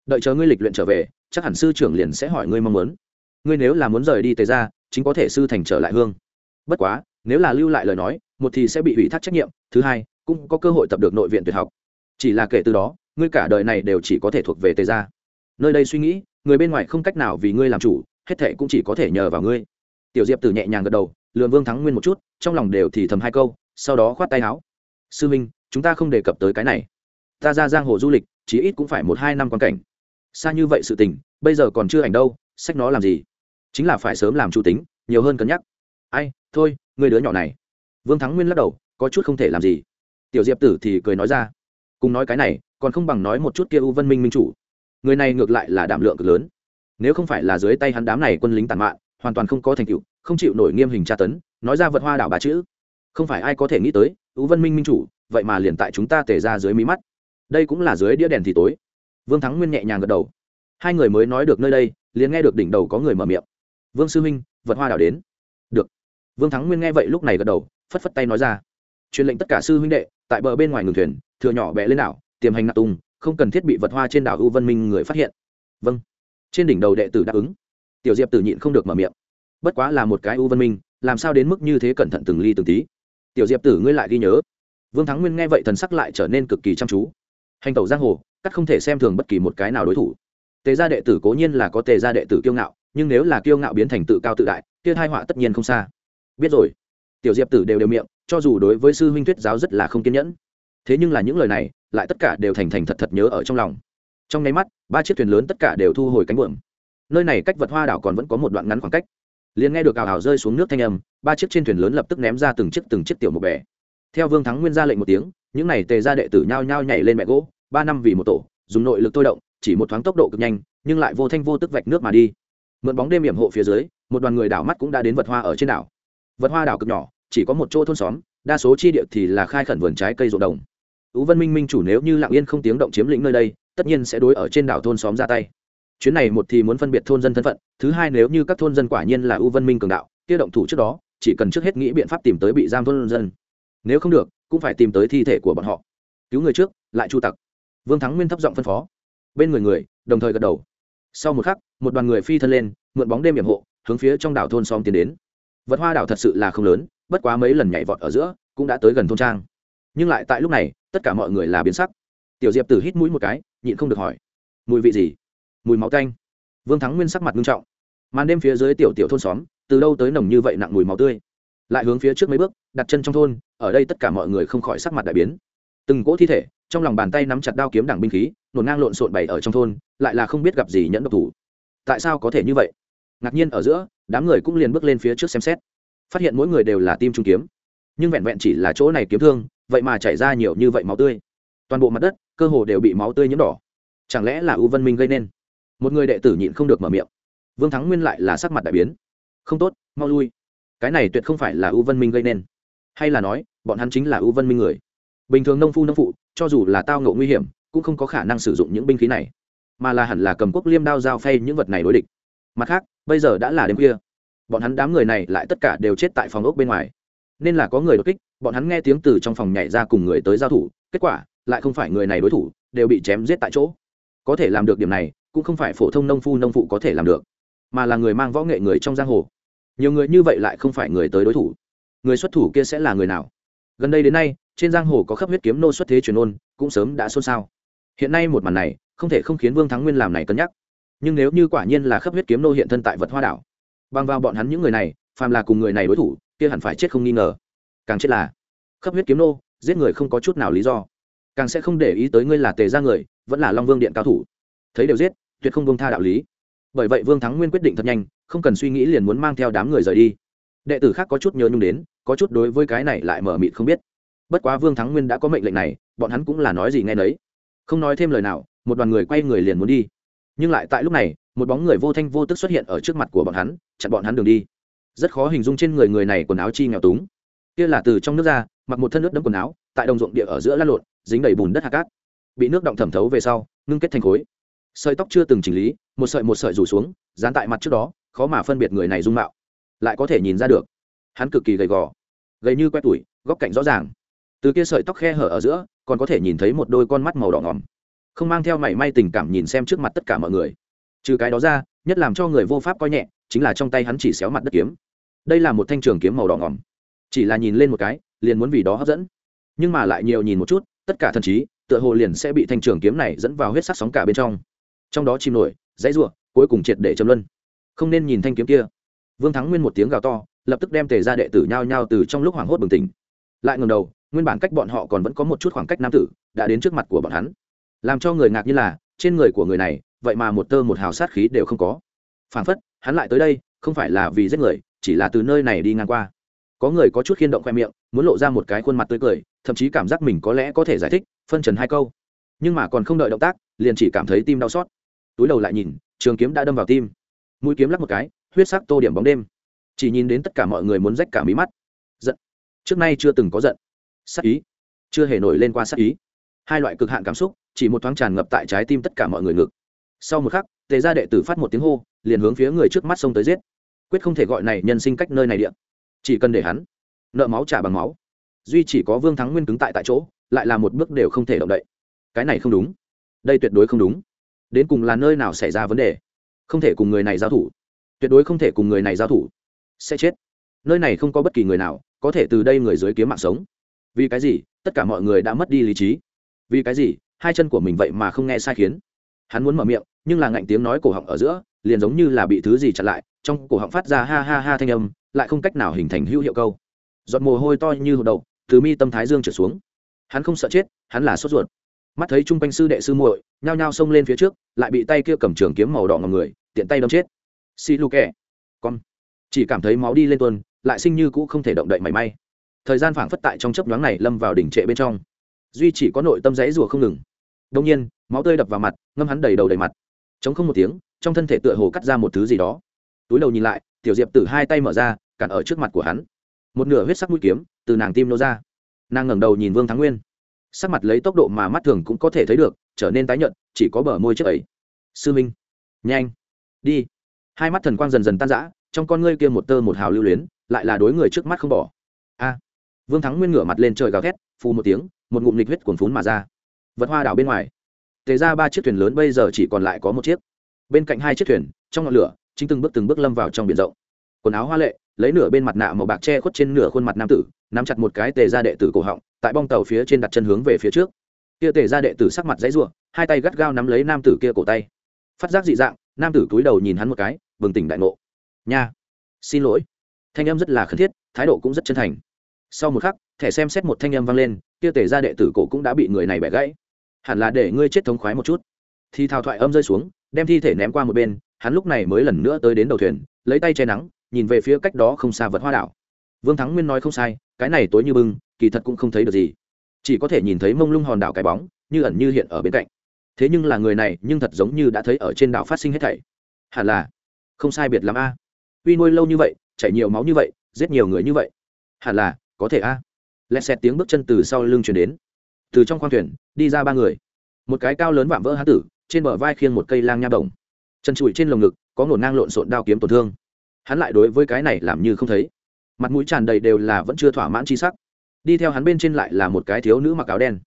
Đợi chờ ngươi lịch luyện trở về, chắc hẳn sư trưởng liền sẽ hỏi ngươi mong muốn. Ngươi nếu là muốn rời đi tề ra chính có thể sư thành trở lại hương. Bất quá, nếu là lưu lại lời nói, một thì sẽ bị ủy thác trách nhiệm, thứ hai, cũng có cơ hội tập được nội viện tuyệt học. Chỉ là kể từ đó, ngươi cả đời này đều chỉ có thể thuộc về tề gia. Nơi đây suy nghĩ, người bên ngoài không cách nào vì ngươi làm chủ, hết thệ cũng chỉ có thể nhờ vào ngươi. Tiểu diệp tử nhẹ nhàng gật đầu lượn vương thắng nguyên một chút, trong lòng đều thì thầm hai câu sau đó khoát tay áo. Sư minh, chúng ta không đề cập tới cái này. Ta ra giang hồ du lịch, chí ít cũng phải một hai năm quan cảnh. Xa như vậy sự tình, bây giờ còn chưa ảnh đâu, sách nó làm gì? Chính là phải sớm làm chủ tính, nhiều hơn cân nhắc. Ai, thôi, người đứa nhỏ này. Vương thắng nguyên lắc đầu, có chút không thể làm gì. Tiểu diệp tử thì cười nói ra. Cùng nói cái này, còn không bằng nói một chút kia u vân minh minh chủ. Người này ngược lại là đảm lượng cực lớn. Nếu không phải là dưới tay hắn đám này quân lính tàn mạn, hoàn toàn không có thành tựu, không chịu nổi nghiêm hình tra tấn, nói ra vật hoa đảo bà chữ không phải ai có thể nghĩ tới ưu vân minh minh chủ, vậy mà liền tại chúng ta tề ra dưới mí mắt. Đây cũng là dưới đĩa đèn thì tối. Vương thắng nguyên nhẹ nhàng gật đầu. Hai người mới nói được nơi đây, liền nghe được đỉnh đầu có người mở miệng. Vương sư minh, vật hoa đảo đến. Được. Vương thắng nguyên nghe vậy lúc này gật đầu, phất phất tay nói ra. Truyền lệnh tất cả sư huynh đệ, tại bờ bên ngoài ngừng thuyền, thừa nhỏ bẹ lên đảo, tiềm hành nạp tung không cần thiết bị vật hoa trên đảo u văn minh người phát hiện. Vâng. Trên đỉnh đầu đệ tử đáp ứng. Tiểu diệp tử nhịn không được mở miệng. Bất quá là một cái u văn minh, làm sao đến mức như thế cẩn thận từng ly từng tí? Tiểu diệp tử ngươi lại ghi nhớ. Vương thắng nguyên nghe vậy thần sắc lại trở nên cực kỳ chăm chú. Hành tẩu giang hồ, cắt không thể xem thường bất kỳ một cái nào đối thủ. Tề gia đệ tử cố nhiên là có tề gia đệ tử kiêu ngạo, nhưng nếu là kiêu ngạo biến thành tự cao tự đại, kia hai họa tất nhiên không xa. Biết rồi. Tiểu diệp tử đều đều miệng, cho dù đối với sư huynh thuyết giáo rất là không kiên nhẫn. Thế nhưng là những lời này, lại tất cả đều thành thành thật thật nhớ ở trong lòng. Trong nháy mắt, ba chiếc thuyền lớn tất cả đều thu hồi cánh buồm. Nơi này cách vật hoa đảo còn vẫn có một đoạn ngắn khoảng cách liền nghe được ảo ảo rơi xuống nước thanh âm, ba chiếc trên thuyền lớn lập tức ném ra từng chiếc từng chiếc tiểu một bè. Theo vương thắng nguyên ra lệnh một tiếng, những này tề ra đệ tử nhao nhao nhảy lên mẹ gỗ, ba năm vì một tổ, dùng nội lực thôi động, chỉ một thoáng tốc độ cực nhanh, nhưng lại vô thanh vô tức vạch nước mà đi. Mượn bóng đêm hiểm hộ phía dưới, một đoàn người đảo mắt cũng đã đến vật hoa ở trên đảo. Vật hoa đảo cực nhỏ, chỉ có một chỗ thôn xóm, đa số chi địa thì là khai khẩn vườn trái cây ruộng đồng. Tú vân minh minh chủ nếu như lặng yên không tiếng động chiếm lĩnh nơi đây, tất nhiên sẽ đối ở trên đảo thôn xóm ra tay chuyến này một thì muốn phân biệt thôn dân thân phận, thứ hai nếu như các thôn dân quả nhiên là ưu văn minh cường đạo, kia động thủ trước đó, chỉ cần trước hết nghĩ biện pháp tìm tới bị giam thôn dân. Nếu không được, cũng phải tìm tới thi thể của bọn họ. Cứu người trước, lại chu tặc. Vương thắng nguyên thấp giọng phân phó. Bên người người, đồng thời gật đầu. Sau một khắc, một đoàn người phi thân lên, mượn bóng đêm hiểm hộ, hướng phía trong đảo thôn xóm tiến đến. Vật hoa đảo thật sự là không lớn, bất quá mấy lần nhảy vọt ở giữa, cũng đã tới gần thôn trang. Nhưng lại tại lúc này, tất cả mọi người là biến sắc. Tiểu diệp tử hít mũi một cái, nhịn không được hỏi. Mùi vị gì? Mùi máu tanh. Vương thắng nguyên sắc mặt nghiêm trọng. Màn đêm phía dưới tiểu tiểu thôn xóm, từ đâu tới nồng như vậy nặng mùi máu tươi? Lại hướng phía trước mấy bước, đặt chân trong thôn, ở đây tất cả mọi người không khỏi sắc mặt đại biến. Từng cỗ thi thể, trong lòng bàn tay nắm chặt đao kiếm đảng binh khí nổn ngang lộn xộn bày ở trong thôn, lại là không biết gặp gì nhẫn độc thủ. Tại sao có thể như vậy? Ngạc nhiên ở giữa, đám người cũng liền bước lên phía trước xem xét. Phát hiện mỗi người đều là tim trung kiếm. Nhưng vẹn vẹn chỉ là chỗ này kiếm thương, vậy mà chảy ra nhiều như vậy máu tươi. Toàn bộ mặt đất, cơ hồ đều bị máu tươi nhiễm đỏ. Chẳng lẽ là u vân minh gây nên? Một người đệ tử nhịn không được mở miệng. Vương thắng nguyên lại là sắc mặt đại biến. Không tốt, mau lui. Cái này tuyệt không phải là u vân minh gây nên. Hay là nói, bọn hắn chính là u vân minh người. Bình thường nông phu nông phụ, cho dù là tao ngộ nguy hiểm, cũng không có khả năng sử dụng những binh khí này. Mà là hẳn là cầm quốc liêm đao dao phay những vật này đối địch. Mặt khác, bây giờ đã là đêm khuya. Bọn hắn đám người này lại tất cả đều chết tại phòng ốc bên ngoài. Nên là có người đột kích, bọn hắn nghe tiếng từ trong phòng nhảy ra cùng người tới giao thủ, kết quả, lại không phải người này đối thủ, đều bị chém giết tại chỗ. Có thể làm được điểm này cũng không phải phổ thông nông phu nông phụ có thể làm được, mà là người mang võ nghệ người trong giang hồ. Nhiều người như vậy lại không phải người tới đối thủ. Người xuất thủ kia sẽ là người nào? Gần đây đến nay, trên giang hồ có khắp huyết kiếm nô xuất thế truyền ôn, cũng sớm đã xôn xao. Hiện nay một màn này, không thể không khiến vương thắng nguyên làm này cân nhắc. Nhưng nếu như quả nhiên là khắp huyết kiếm nô hiện thân tại vật hoa đảo, bằng vào bọn hắn những người này, phàm là cùng người này đối thủ, kia hẳn phải chết không nghi ngờ. Càng chết là, khắp huyết kiếm nô, giết người không có chút nào lý do. Càng sẽ không để ý tới ngươi là tề ra người, vẫn là long vương điện cao thủ thấy đều giết, tuyệt không công tha đạo lý. Bởi vậy vương thắng nguyên quyết định thật nhanh, không cần suy nghĩ liền muốn mang theo đám người rời đi. Đệ tử khác có chút nhớ nhung đến, có chút đối với cái này lại mở mịt không biết. Bất quá vương thắng nguyên đã có mệnh lệnh này, bọn hắn cũng là nói gì nghe nấy. Không nói thêm lời nào, một đoàn người quay người liền muốn đi. Nhưng lại tại lúc này, một bóng người vô thanh vô tức xuất hiện ở trước mặt của bọn hắn, chặn bọn hắn đường đi. Rất khó hình dung trên người người này quần áo chi nghèo túng. Kia là từ trong nước ra, mặc một thân nước đẫm quần áo, tại đồng ruộng địa ở giữa lăn lộn, dính đầy bùn đất hạt cát. Bị nước động thẩm thấu về sau, ngưng kết thành khối sợi tóc chưa từng chỉnh lý, một sợi một sợi rủ xuống, dán tại mặt trước đó, khó mà phân biệt người này dung mạo. Lại có thể nhìn ra được. Hắn cực kỳ gầy gò, gầy như quét tuổi, góc cạnh rõ ràng. Từ kia sợi tóc khe hở ở giữa, còn có thể nhìn thấy một đôi con mắt màu đỏ ngòm. Không mang theo mảy may tình cảm nhìn xem trước mặt tất cả mọi người. Trừ cái đó ra, nhất làm cho người vô pháp coi nhẹ, chính là trong tay hắn chỉ xéo mặt đất kiếm. Đây là một thanh trường kiếm màu đỏ ngòm. Chỉ là nhìn lên một cái, liền muốn vì đó hấp dẫn. Nhưng mà lại nhiều nhìn một chút, tất cả thần trí, tựa hồ liền sẽ bị thanh trường kiếm này dẫn vào huyết sắc sóng cả bên trong trong đó chìm nổi, dãy ruộng cuối cùng triệt để châm luân. Không nên nhìn thanh kiếm kia. Vương thắng nguyên một tiếng gào to, lập tức đem tề ra đệ tử nhao nhao từ trong lúc hoảng hốt bừng tỉnh. Lại ngầm đầu, nguyên bản cách bọn họ còn vẫn có một chút khoảng cách nam tử, đã đến trước mặt của bọn hắn. Làm cho người ngạc như là, trên người của người này, vậy mà một tơ một hào sát khí đều không có. Phản phất, hắn lại tới đây, không phải là vì giết người, chỉ là từ nơi này đi ngang qua. Có người có chút khiên động khoe miệng, muốn lộ ra một cái khuôn mặt tươi cười, thậm chí cảm giác mình có lẽ có thể giải thích, phân trần hai câu. Nhưng mà còn không đợi động tác, liền chỉ cảm thấy tim đau xót túi đầu lại nhìn, trường kiếm đã đâm vào tim. Mũi kiếm lắc một cái, huyết sắc tô điểm bóng đêm. Chỉ nhìn đến tất cả mọi người muốn rách cả mí mắt. Giận. Trước nay chưa từng có giận. Sắc ý. Chưa hề nổi lên qua sắc ý. Hai loại cực hạn cảm xúc, chỉ một thoáng tràn ngập tại trái tim tất cả mọi người ngực. Sau một khắc, tề gia đệ tử phát một tiếng hô, liền hướng phía người trước mắt xông tới giết. Quyết không thể gọi này nhân sinh cách nơi này điện chỉ cần để hắn nợ máu trả bằng máu. Duy chỉ có vương thắng nguyên cứng tại tại chỗ, lại là một bước đều không thể động đậy. Cái này không đúng. Đây tuyệt đối không đúng đến cùng là nơi nào xảy ra vấn đề? Không thể cùng người này giao thủ. Tuyệt đối không thể cùng người này giao thủ. Sẽ chết. Nơi này không có bất kỳ người nào có thể từ đây người dưới kiếm mạng sống. Vì cái gì? Tất cả mọi người đã mất đi lý trí. Vì cái gì? Hai chân của mình vậy mà không nghe sai khiến. Hắn muốn mở miệng, nhưng là ngạnh tiếng nói cổ họng ở giữa, liền giống như là bị thứ gì chặn lại, trong cổ họng phát ra ha ha ha thanh âm, lại không cách nào hình thành hữu hiệu câu. Giọt mồ hôi to như hột đậu, từ mi tâm thái dương trở xuống. Hắn không sợ chết, hắn là sốt ruột mắt thấy chung quanh sư đệ sư muội, nhao nhao xông lên phía trước, lại bị tay kia cầm trường kiếm màu đỏ ngầm người, tiện tay đâm chết. Xì lu kẹ con. Chỉ cảm thấy máu đi lên tuần lại sinh như cũ không thể động đậy mảy may. Thời gian phảng phất tại trong chấp nhoáng này lâm vào đỉnh trệ bên trong. Duy chỉ có nội tâm rẫy rùa không ngừng. Đông nhiên, máu tươi đập vào mặt, ngâm hắn đầy đầu đầy mặt. Chống không một tiếng, trong thân thể tựa hồ cắt ra một thứ gì đó. Túi đầu nhìn lại, tiểu diệp từ hai tay mở ra, cản ở trước mặt của hắn. Một nửa huyết sắc mũi kiếm từ nàng tim nô ra. Nàng ngẩng đầu nhìn vương thắng nguyên sắc mặt lấy tốc độ mà mắt thường cũng có thể thấy được, trở nên tái nhợt, chỉ có bờ môi trước ấy. Sư minh, nhanh, đi. Hai mắt thần quang dần dần tan rã, trong con ngươi kia một tơ một hào lưu luyến, lại là đối người trước mắt không bỏ. A. Vương thắng nguyên ngửa mặt lên trời gào thét, phù một tiếng, một ngụm lịch huyết cuồn phún mà ra. Vật hoa đảo bên ngoài. Tề ra ba chiếc thuyền lớn bây giờ chỉ còn lại có một chiếc. Bên cạnh hai chiếc thuyền, trong ngọn lửa, chính từng bước từng bước lâm vào trong biển rộng quần áo hoa lệ, lấy nửa bên mặt nạ màu bạc che khuất trên nửa khuôn mặt nam tử, nắm chặt một cái tề ra đệ tử cổ họng, tại bong tàu phía trên đặt chân hướng về phía trước. Kia tề ra đệ tử sắc mặt dãy ruộng hai tay gắt gao nắm lấy nam tử kia cổ tay. Phát giác dị dạng, nam tử cúi đầu nhìn hắn một cái, bừng tỉnh đại ngộ. Nha, xin lỗi. Thanh âm rất là khẩn thiết, thái độ cũng rất chân thành. Sau một khắc, thẻ xem xét một thanh âm vang lên, kia tề ra đệ tử cổ cũng đã bị người này bẻ gãy. Hẳn là để ngươi chết thống khoái một chút. Thì thao thoại âm rơi xuống, đem thi thể ném qua một bên, hắn lúc này mới lần nữa tới đến đầu thuyền, lấy tay che nắng nhìn về phía cách đó không xa vật hoa đảo. Vương thắng nguyên nói không sai, cái này tối như bưng, kỳ thật cũng không thấy được gì. Chỉ có thể nhìn thấy mông lung hòn đảo cái bóng, như ẩn như hiện ở bên cạnh. Thế nhưng là người này, nhưng thật giống như đã thấy ở trên đảo phát sinh hết thảy. Hẳn là, không sai biệt l a. Uy nuôi lâu như vậy, chảy nhiều máu như vậy, giết nhiều người như vậy. Hẳn là, có thể a. À. lẹ xẹt tiếng bước chân từ sau lưng chuyển đến. Từ trong khoang thuyền, đi ra ba người. Một cái cao lớn vạm vỡ há tử, trên bờ vai khiêng một cây lang nha đồng. Chân trụi trên lồng ngực, có ngổn ngang lộn xộn đao kiếm tổn thương hắn lại đối với cái này làm như không thấy. Mặt mũi tràn đầy đều là vẫn chưa thỏa mãn chi sắc. Đi theo hắn bên trên lại là một cái thiếu nữ mặc áo đen.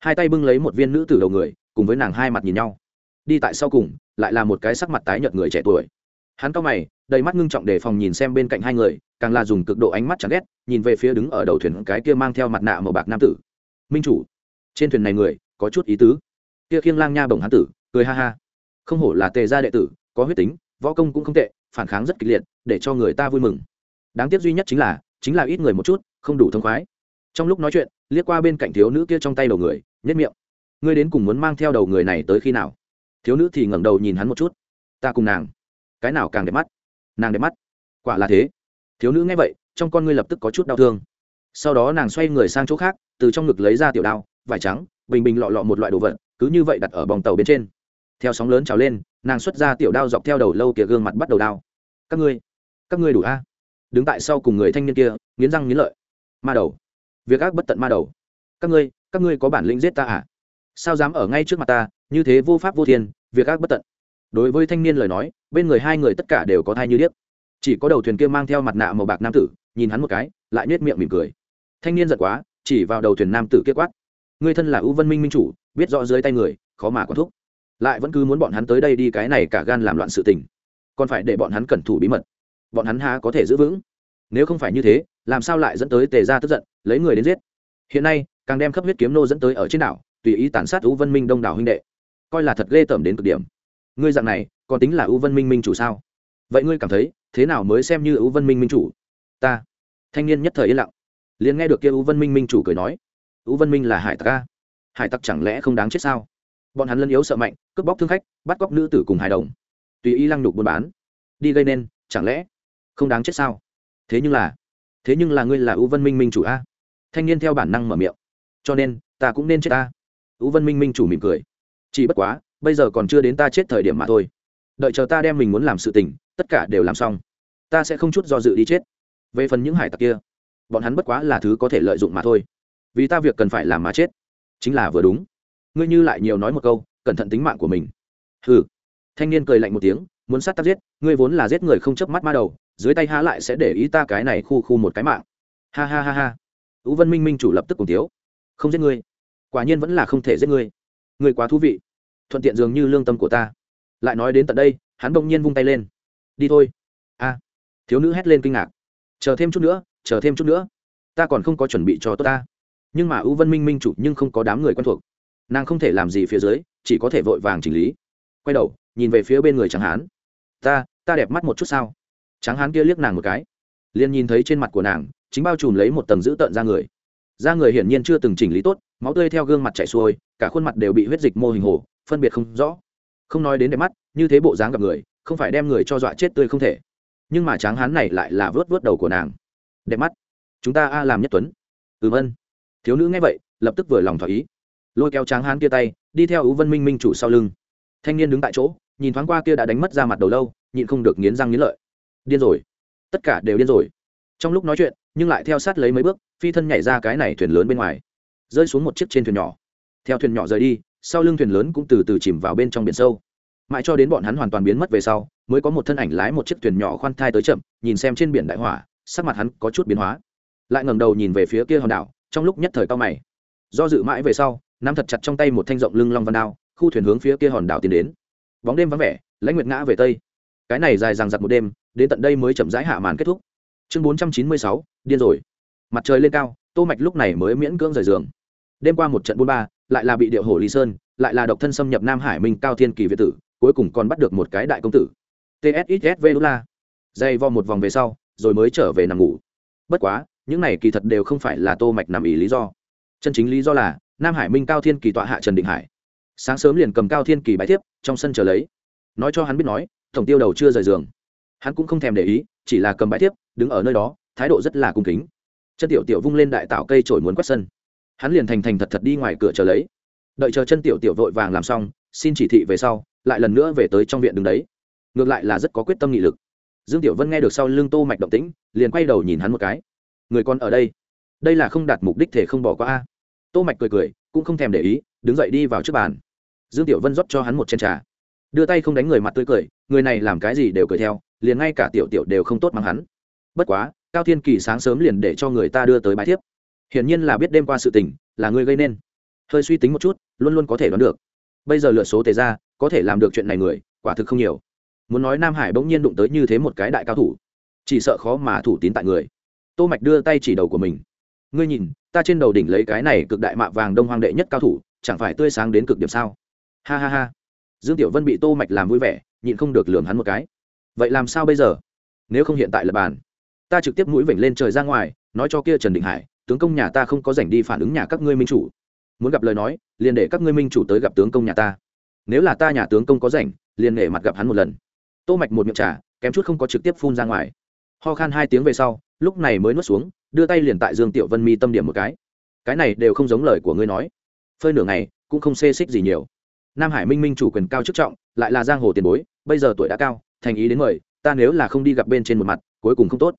Hai tay bưng lấy một viên nữ từ đầu người, cùng với nàng hai mặt nhìn nhau. Đi tại sau cùng, lại là một cái sắc mặt tái nhợt người trẻ tuổi. Hắn cao mày, đầy mắt ngưng trọng đề phòng nhìn xem bên cạnh hai người, càng là dùng cực độ ánh mắt chẳng ghét, nhìn về phía đứng ở đầu thuyền cái kia mang theo mặt nạ màu bạc nam tử. Minh chủ. Trên thuyền này người, có chút ý tứ. Kia khiêng lang nha bồng hán tử, cười ha ha. Không hổ là tề gia đệ tử, có huyết tính, võ công cũng không tệ, phản kháng rất kịch liệt để cho người ta vui mừng. Đáng tiếc duy nhất chính là chính là ít người một chút, không đủ thông khoái. Trong lúc nói chuyện, liếc qua bên cạnh thiếu nữ kia trong tay đầu người nhất miệng. Ngươi đến cùng muốn mang theo đầu người này tới khi nào? Thiếu nữ thì ngẩng đầu nhìn hắn một chút. Ta cùng nàng. Cái nào càng đẹp mắt? Nàng đẹp mắt. Quả là thế. Thiếu nữ nghe vậy, trong con ngươi lập tức có chút đau thương. Sau đó nàng xoay người sang chỗ khác, từ trong ngực lấy ra tiểu đao, vải trắng, bình bình lọ lọ một loại đồ vật, cứ như vậy đặt ở bòng tàu bên trên. Theo sóng lớn trào lên, nàng xuất ra tiểu đao dọc theo đầu lâu kia gương mặt bắt đầu đao các ngươi các ngươi đủ a. Đứng tại sau cùng người thanh niên kia, nghiến răng nghiến lợi. Ma đầu. Việc ác bất tận ma đầu. Các ngươi các ngươi có bản lĩnh giết ta à? Sao dám ở ngay trước mặt ta, như thế vô pháp vô thiên, việc ác bất tận. Đối với thanh niên lời nói, bên người hai người tất cả đều có thai như điếc. Chỉ có đầu thuyền kia mang theo mặt nạ màu bạc nam tử, nhìn hắn một cái, lại nhếch miệng mỉm cười. Thanh niên giật quá, chỉ vào đầu thuyền nam tử kia quát. Ngươi thân là ưu vân minh minh chủ, biết rõ dưới tay người, khó mà quản thúc. Lại vẫn cứ muốn bọn hắn tới đây đi cái này cả gan làm loạn sự tình. Còn phải để bọn hắn cẩn thủ bí mật bọn hắn há có thể giữ vững. Nếu không phải như thế, làm sao lại dẫn tới tề ra tức giận, lấy người đến giết? Hiện nay, càng đem khắp huyết kiếm nô dẫn tới ở trên đảo, tùy ý tàn sát ưu vân minh đông đảo huynh đệ. Coi là thật ghê tởm đến cực điểm. Ngươi dạng này, còn tính là ưu vân minh minh chủ sao? Vậy ngươi cảm thấy, thế nào mới xem như ưu vân minh minh chủ? Ta. Thanh niên nhất thời yên lặng. Liền nghe được kia ưu vân minh minh chủ cười nói. Ưu vân minh là hải tặc ca hải tặc chẳng lẽ không đáng chết sao? Bọn hắn lân yếu sợ mạnh, cướp bóc thương khách, bắt cóc nữ tử cùng hài đồng. Tùy ý lăng nhục buôn bán. Đi gây nên, chẳng lẽ? Không đáng chết sao? Thế nhưng là, thế nhưng là ngươi là ưu vân minh minh chủ a. Thanh niên theo bản năng mở miệng. Cho nên, ta cũng nên chết ta. Ưu vân minh minh chủ mỉm cười. Chỉ bất quá, bây giờ còn chưa đến ta chết thời điểm mà thôi. Đợi chờ ta đem mình muốn làm sự tình, tất cả đều làm xong. Ta sẽ không chút do dự đi chết. Về phần những hải tặc kia, bọn hắn bất quá là thứ có thể lợi dụng mà thôi. Vì ta việc cần phải làm mà chết. Chính là vừa đúng. Ngươi như lại nhiều nói một câu, cẩn thận tính mạng của mình. Ừ thanh niên cười lạnh một tiếng, muốn sát tác giết, ngươi vốn là giết người không chớp mắt ma đầu dưới tay há lại sẽ để ý ta cái này khu khu một cái mạng. Ha ha ha ha. Tú vân minh minh chủ lập tức cùng tiếu không giết ngươi. Quả nhiên vẫn là không thể giết ngươi. Ngươi quá thú vị. Thuận tiện dường như lương tâm của ta. Lại nói đến tận đây, hắn bỗng nhiên vung tay lên. Đi thôi. A. Thiếu nữ hét lên kinh ngạc. Chờ thêm chút nữa, chờ thêm chút nữa. Ta còn không có chuẩn bị cho tốt ta. Nhưng mà ưu vân minh minh chủ nhưng không có đám người quen thuộc. Nàng không thể làm gì phía dưới, chỉ có thể vội vàng chỉnh lý. Quay đầu, nhìn về phía bên người chẳng hán. Ta ta đẹp mắt một chút sao? Tráng hán kia liếc nàng một cái, liền nhìn thấy trên mặt của nàng, chính bao trùm lấy một tầng dữ tợn ra người. Da người hiển nhiên chưa từng chỉnh lý tốt, máu tươi theo gương mặt chảy xuôi, cả khuôn mặt đều bị huyết dịch mô hình hồ, phân biệt không rõ. Không nói đến đẹp mắt, như thế bộ dáng gặp người, không phải đem người cho dọa chết tươi không thể. Nhưng mà tráng hán này lại là vớt vớt đầu của nàng. Đẹp mắt. Chúng ta a làm nhất tuấn. Ừm ân. Thiếu nữ nghe vậy, lập tức vừa lòng thỏa ý. Lôi kéo tráng hán kia tay, đi theo ú vân minh minh chủ sau lưng. Thanh niên đứng tại chỗ, nhìn thoáng qua kia đã đánh mất ra mặt đầu lâu, nhịn không được nghiến răng nghiến lợi điên rồi. Tất cả đều điên rồi. Trong lúc nói chuyện, nhưng lại theo sát lấy mấy bước, phi thân nhảy ra cái này thuyền lớn bên ngoài. Rơi xuống một chiếc trên thuyền nhỏ. Theo thuyền nhỏ rời đi, sau lưng thuyền lớn cũng từ từ chìm vào bên trong biển sâu. Mãi cho đến bọn hắn hoàn toàn biến mất về sau, mới có một thân ảnh lái một chiếc thuyền nhỏ khoan thai tới chậm, nhìn xem trên biển đại hỏa, sắc mặt hắn có chút biến hóa. Lại ngẩng đầu nhìn về phía kia hòn đảo, trong lúc nhất thời cao mày. Do dự mãi về sau, nắm thật chặt trong tay một thanh rộng lưng long văn đao, khu thuyền hướng phía kia hòn đảo tiến đến. Bóng đêm vắng vẻ, lãnh nguyệt ngã về tây cái này dài dằng dặc một đêm, đến tận đây mới chậm rãi hạ màn kết thúc. Chương bốn trăm chín mươi sáu, điên rồi. Mặt trời lên cao, tô mạch lúc này mới miễn cưỡng rời giường. Đêm qua một trận buôn ba, lại là bị điệu hổ lý sơn, lại là độc thân xâm nhập nam hải minh cao thiên kỳ việt tử, cuối cùng còn bắt được một cái đại công tử. Tsxsv đô la. Dây vo một vòng về sau, rồi mới trở về nằm ngủ. Bất quá, những này kỳ thật đều không phải là tô mạch nằm ý lý do. Chân chính lý do là, nam hải minh cao thiên kỳ tọa hạ trần định hải. Sáng sớm liền cầm cao thiên kỳ bài thiếp, trong sân chờ lấy. Nói cho hắn biết nói tổng tiêu đầu chưa rời giường. Hắn cũng không thèm để ý, chỉ là cầm bãi thiếp, đứng ở nơi đó, thái độ rất là cung kính. Chân tiểu tiểu vung lên đại tạo cây trổi muốn quét sân. Hắn liền thành thành thật thật đi ngoài cửa chờ lấy. Đợi chờ chân tiểu tiểu vội vàng làm xong, xin chỉ thị về sau, lại lần nữa về tới trong viện đứng đấy. Ngược lại là rất có quyết tâm nghị lực. Dương tiểu vân nghe được sau lưng tô mạch động tĩnh, liền quay đầu nhìn hắn một cái. Người con ở đây. Đây là không đạt mục đích thể không bỏ qua a. Tô mạch cười cười, cũng không thèm để ý, đứng dậy đi vào trước bàn. Dương tiểu vân rót cho hắn một chén trà đưa tay không đánh người mặt tươi cười, người này làm cái gì đều cười theo, liền ngay cả tiểu tiểu đều không tốt bằng hắn. Bất quá, cao thiên kỳ sáng sớm liền để cho người ta đưa tới bài thiếp. Hiển nhiên là biết đêm qua sự tình, là người gây nên. Hơi suy tính một chút, luôn luôn có thể đoán được. Bây giờ lựa số tề ra, có thể làm được chuyện này người, quả thực không nhiều. Muốn nói nam hải bỗng nhiên đụng tới như thế một cái đại cao thủ, chỉ sợ khó mà thủ tín tại người. Tô mạch đưa tay chỉ đầu của mình. Ngươi nhìn, ta trên đầu đỉnh lấy cái này cực đại mạ vàng đông hoang đệ nhất cao thủ, chẳng phải tươi sáng đến cực điểm sao? Ha ha ha dương tiểu vân bị tô mạch làm vui vẻ, nhịn không được lường hắn một cái. Vậy làm sao bây giờ? Nếu không hiện tại là bàn. Ta trực tiếp mũi vểnh lên trời ra ngoài, nói cho kia trần định hải, tướng công nhà ta không có rảnh đi phản ứng nhà các ngươi minh chủ. Muốn gặp lời nói, liền để các ngươi minh chủ tới gặp tướng công nhà ta. Nếu là ta nhà tướng công có rảnh, liền nể mặt gặp hắn một lần. Tô mạch một miệng trà, kém chút không có trực tiếp phun ra ngoài. Ho khan hai tiếng về sau, lúc này mới nuốt xuống, đưa tay liền tại dương tiểu vân mi tâm điểm một cái. Cái này đều không giống lời của ngươi nói. Phơi nửa ngày, cũng không xê xích gì nhiều nam hải minh minh chủ quyền cao chức trọng, lại là giang hồ tiền bối, bây giờ tuổi đã cao, thành ý đến mời, ta nếu là không đi gặp bên trên một mặt, cuối cùng không tốt.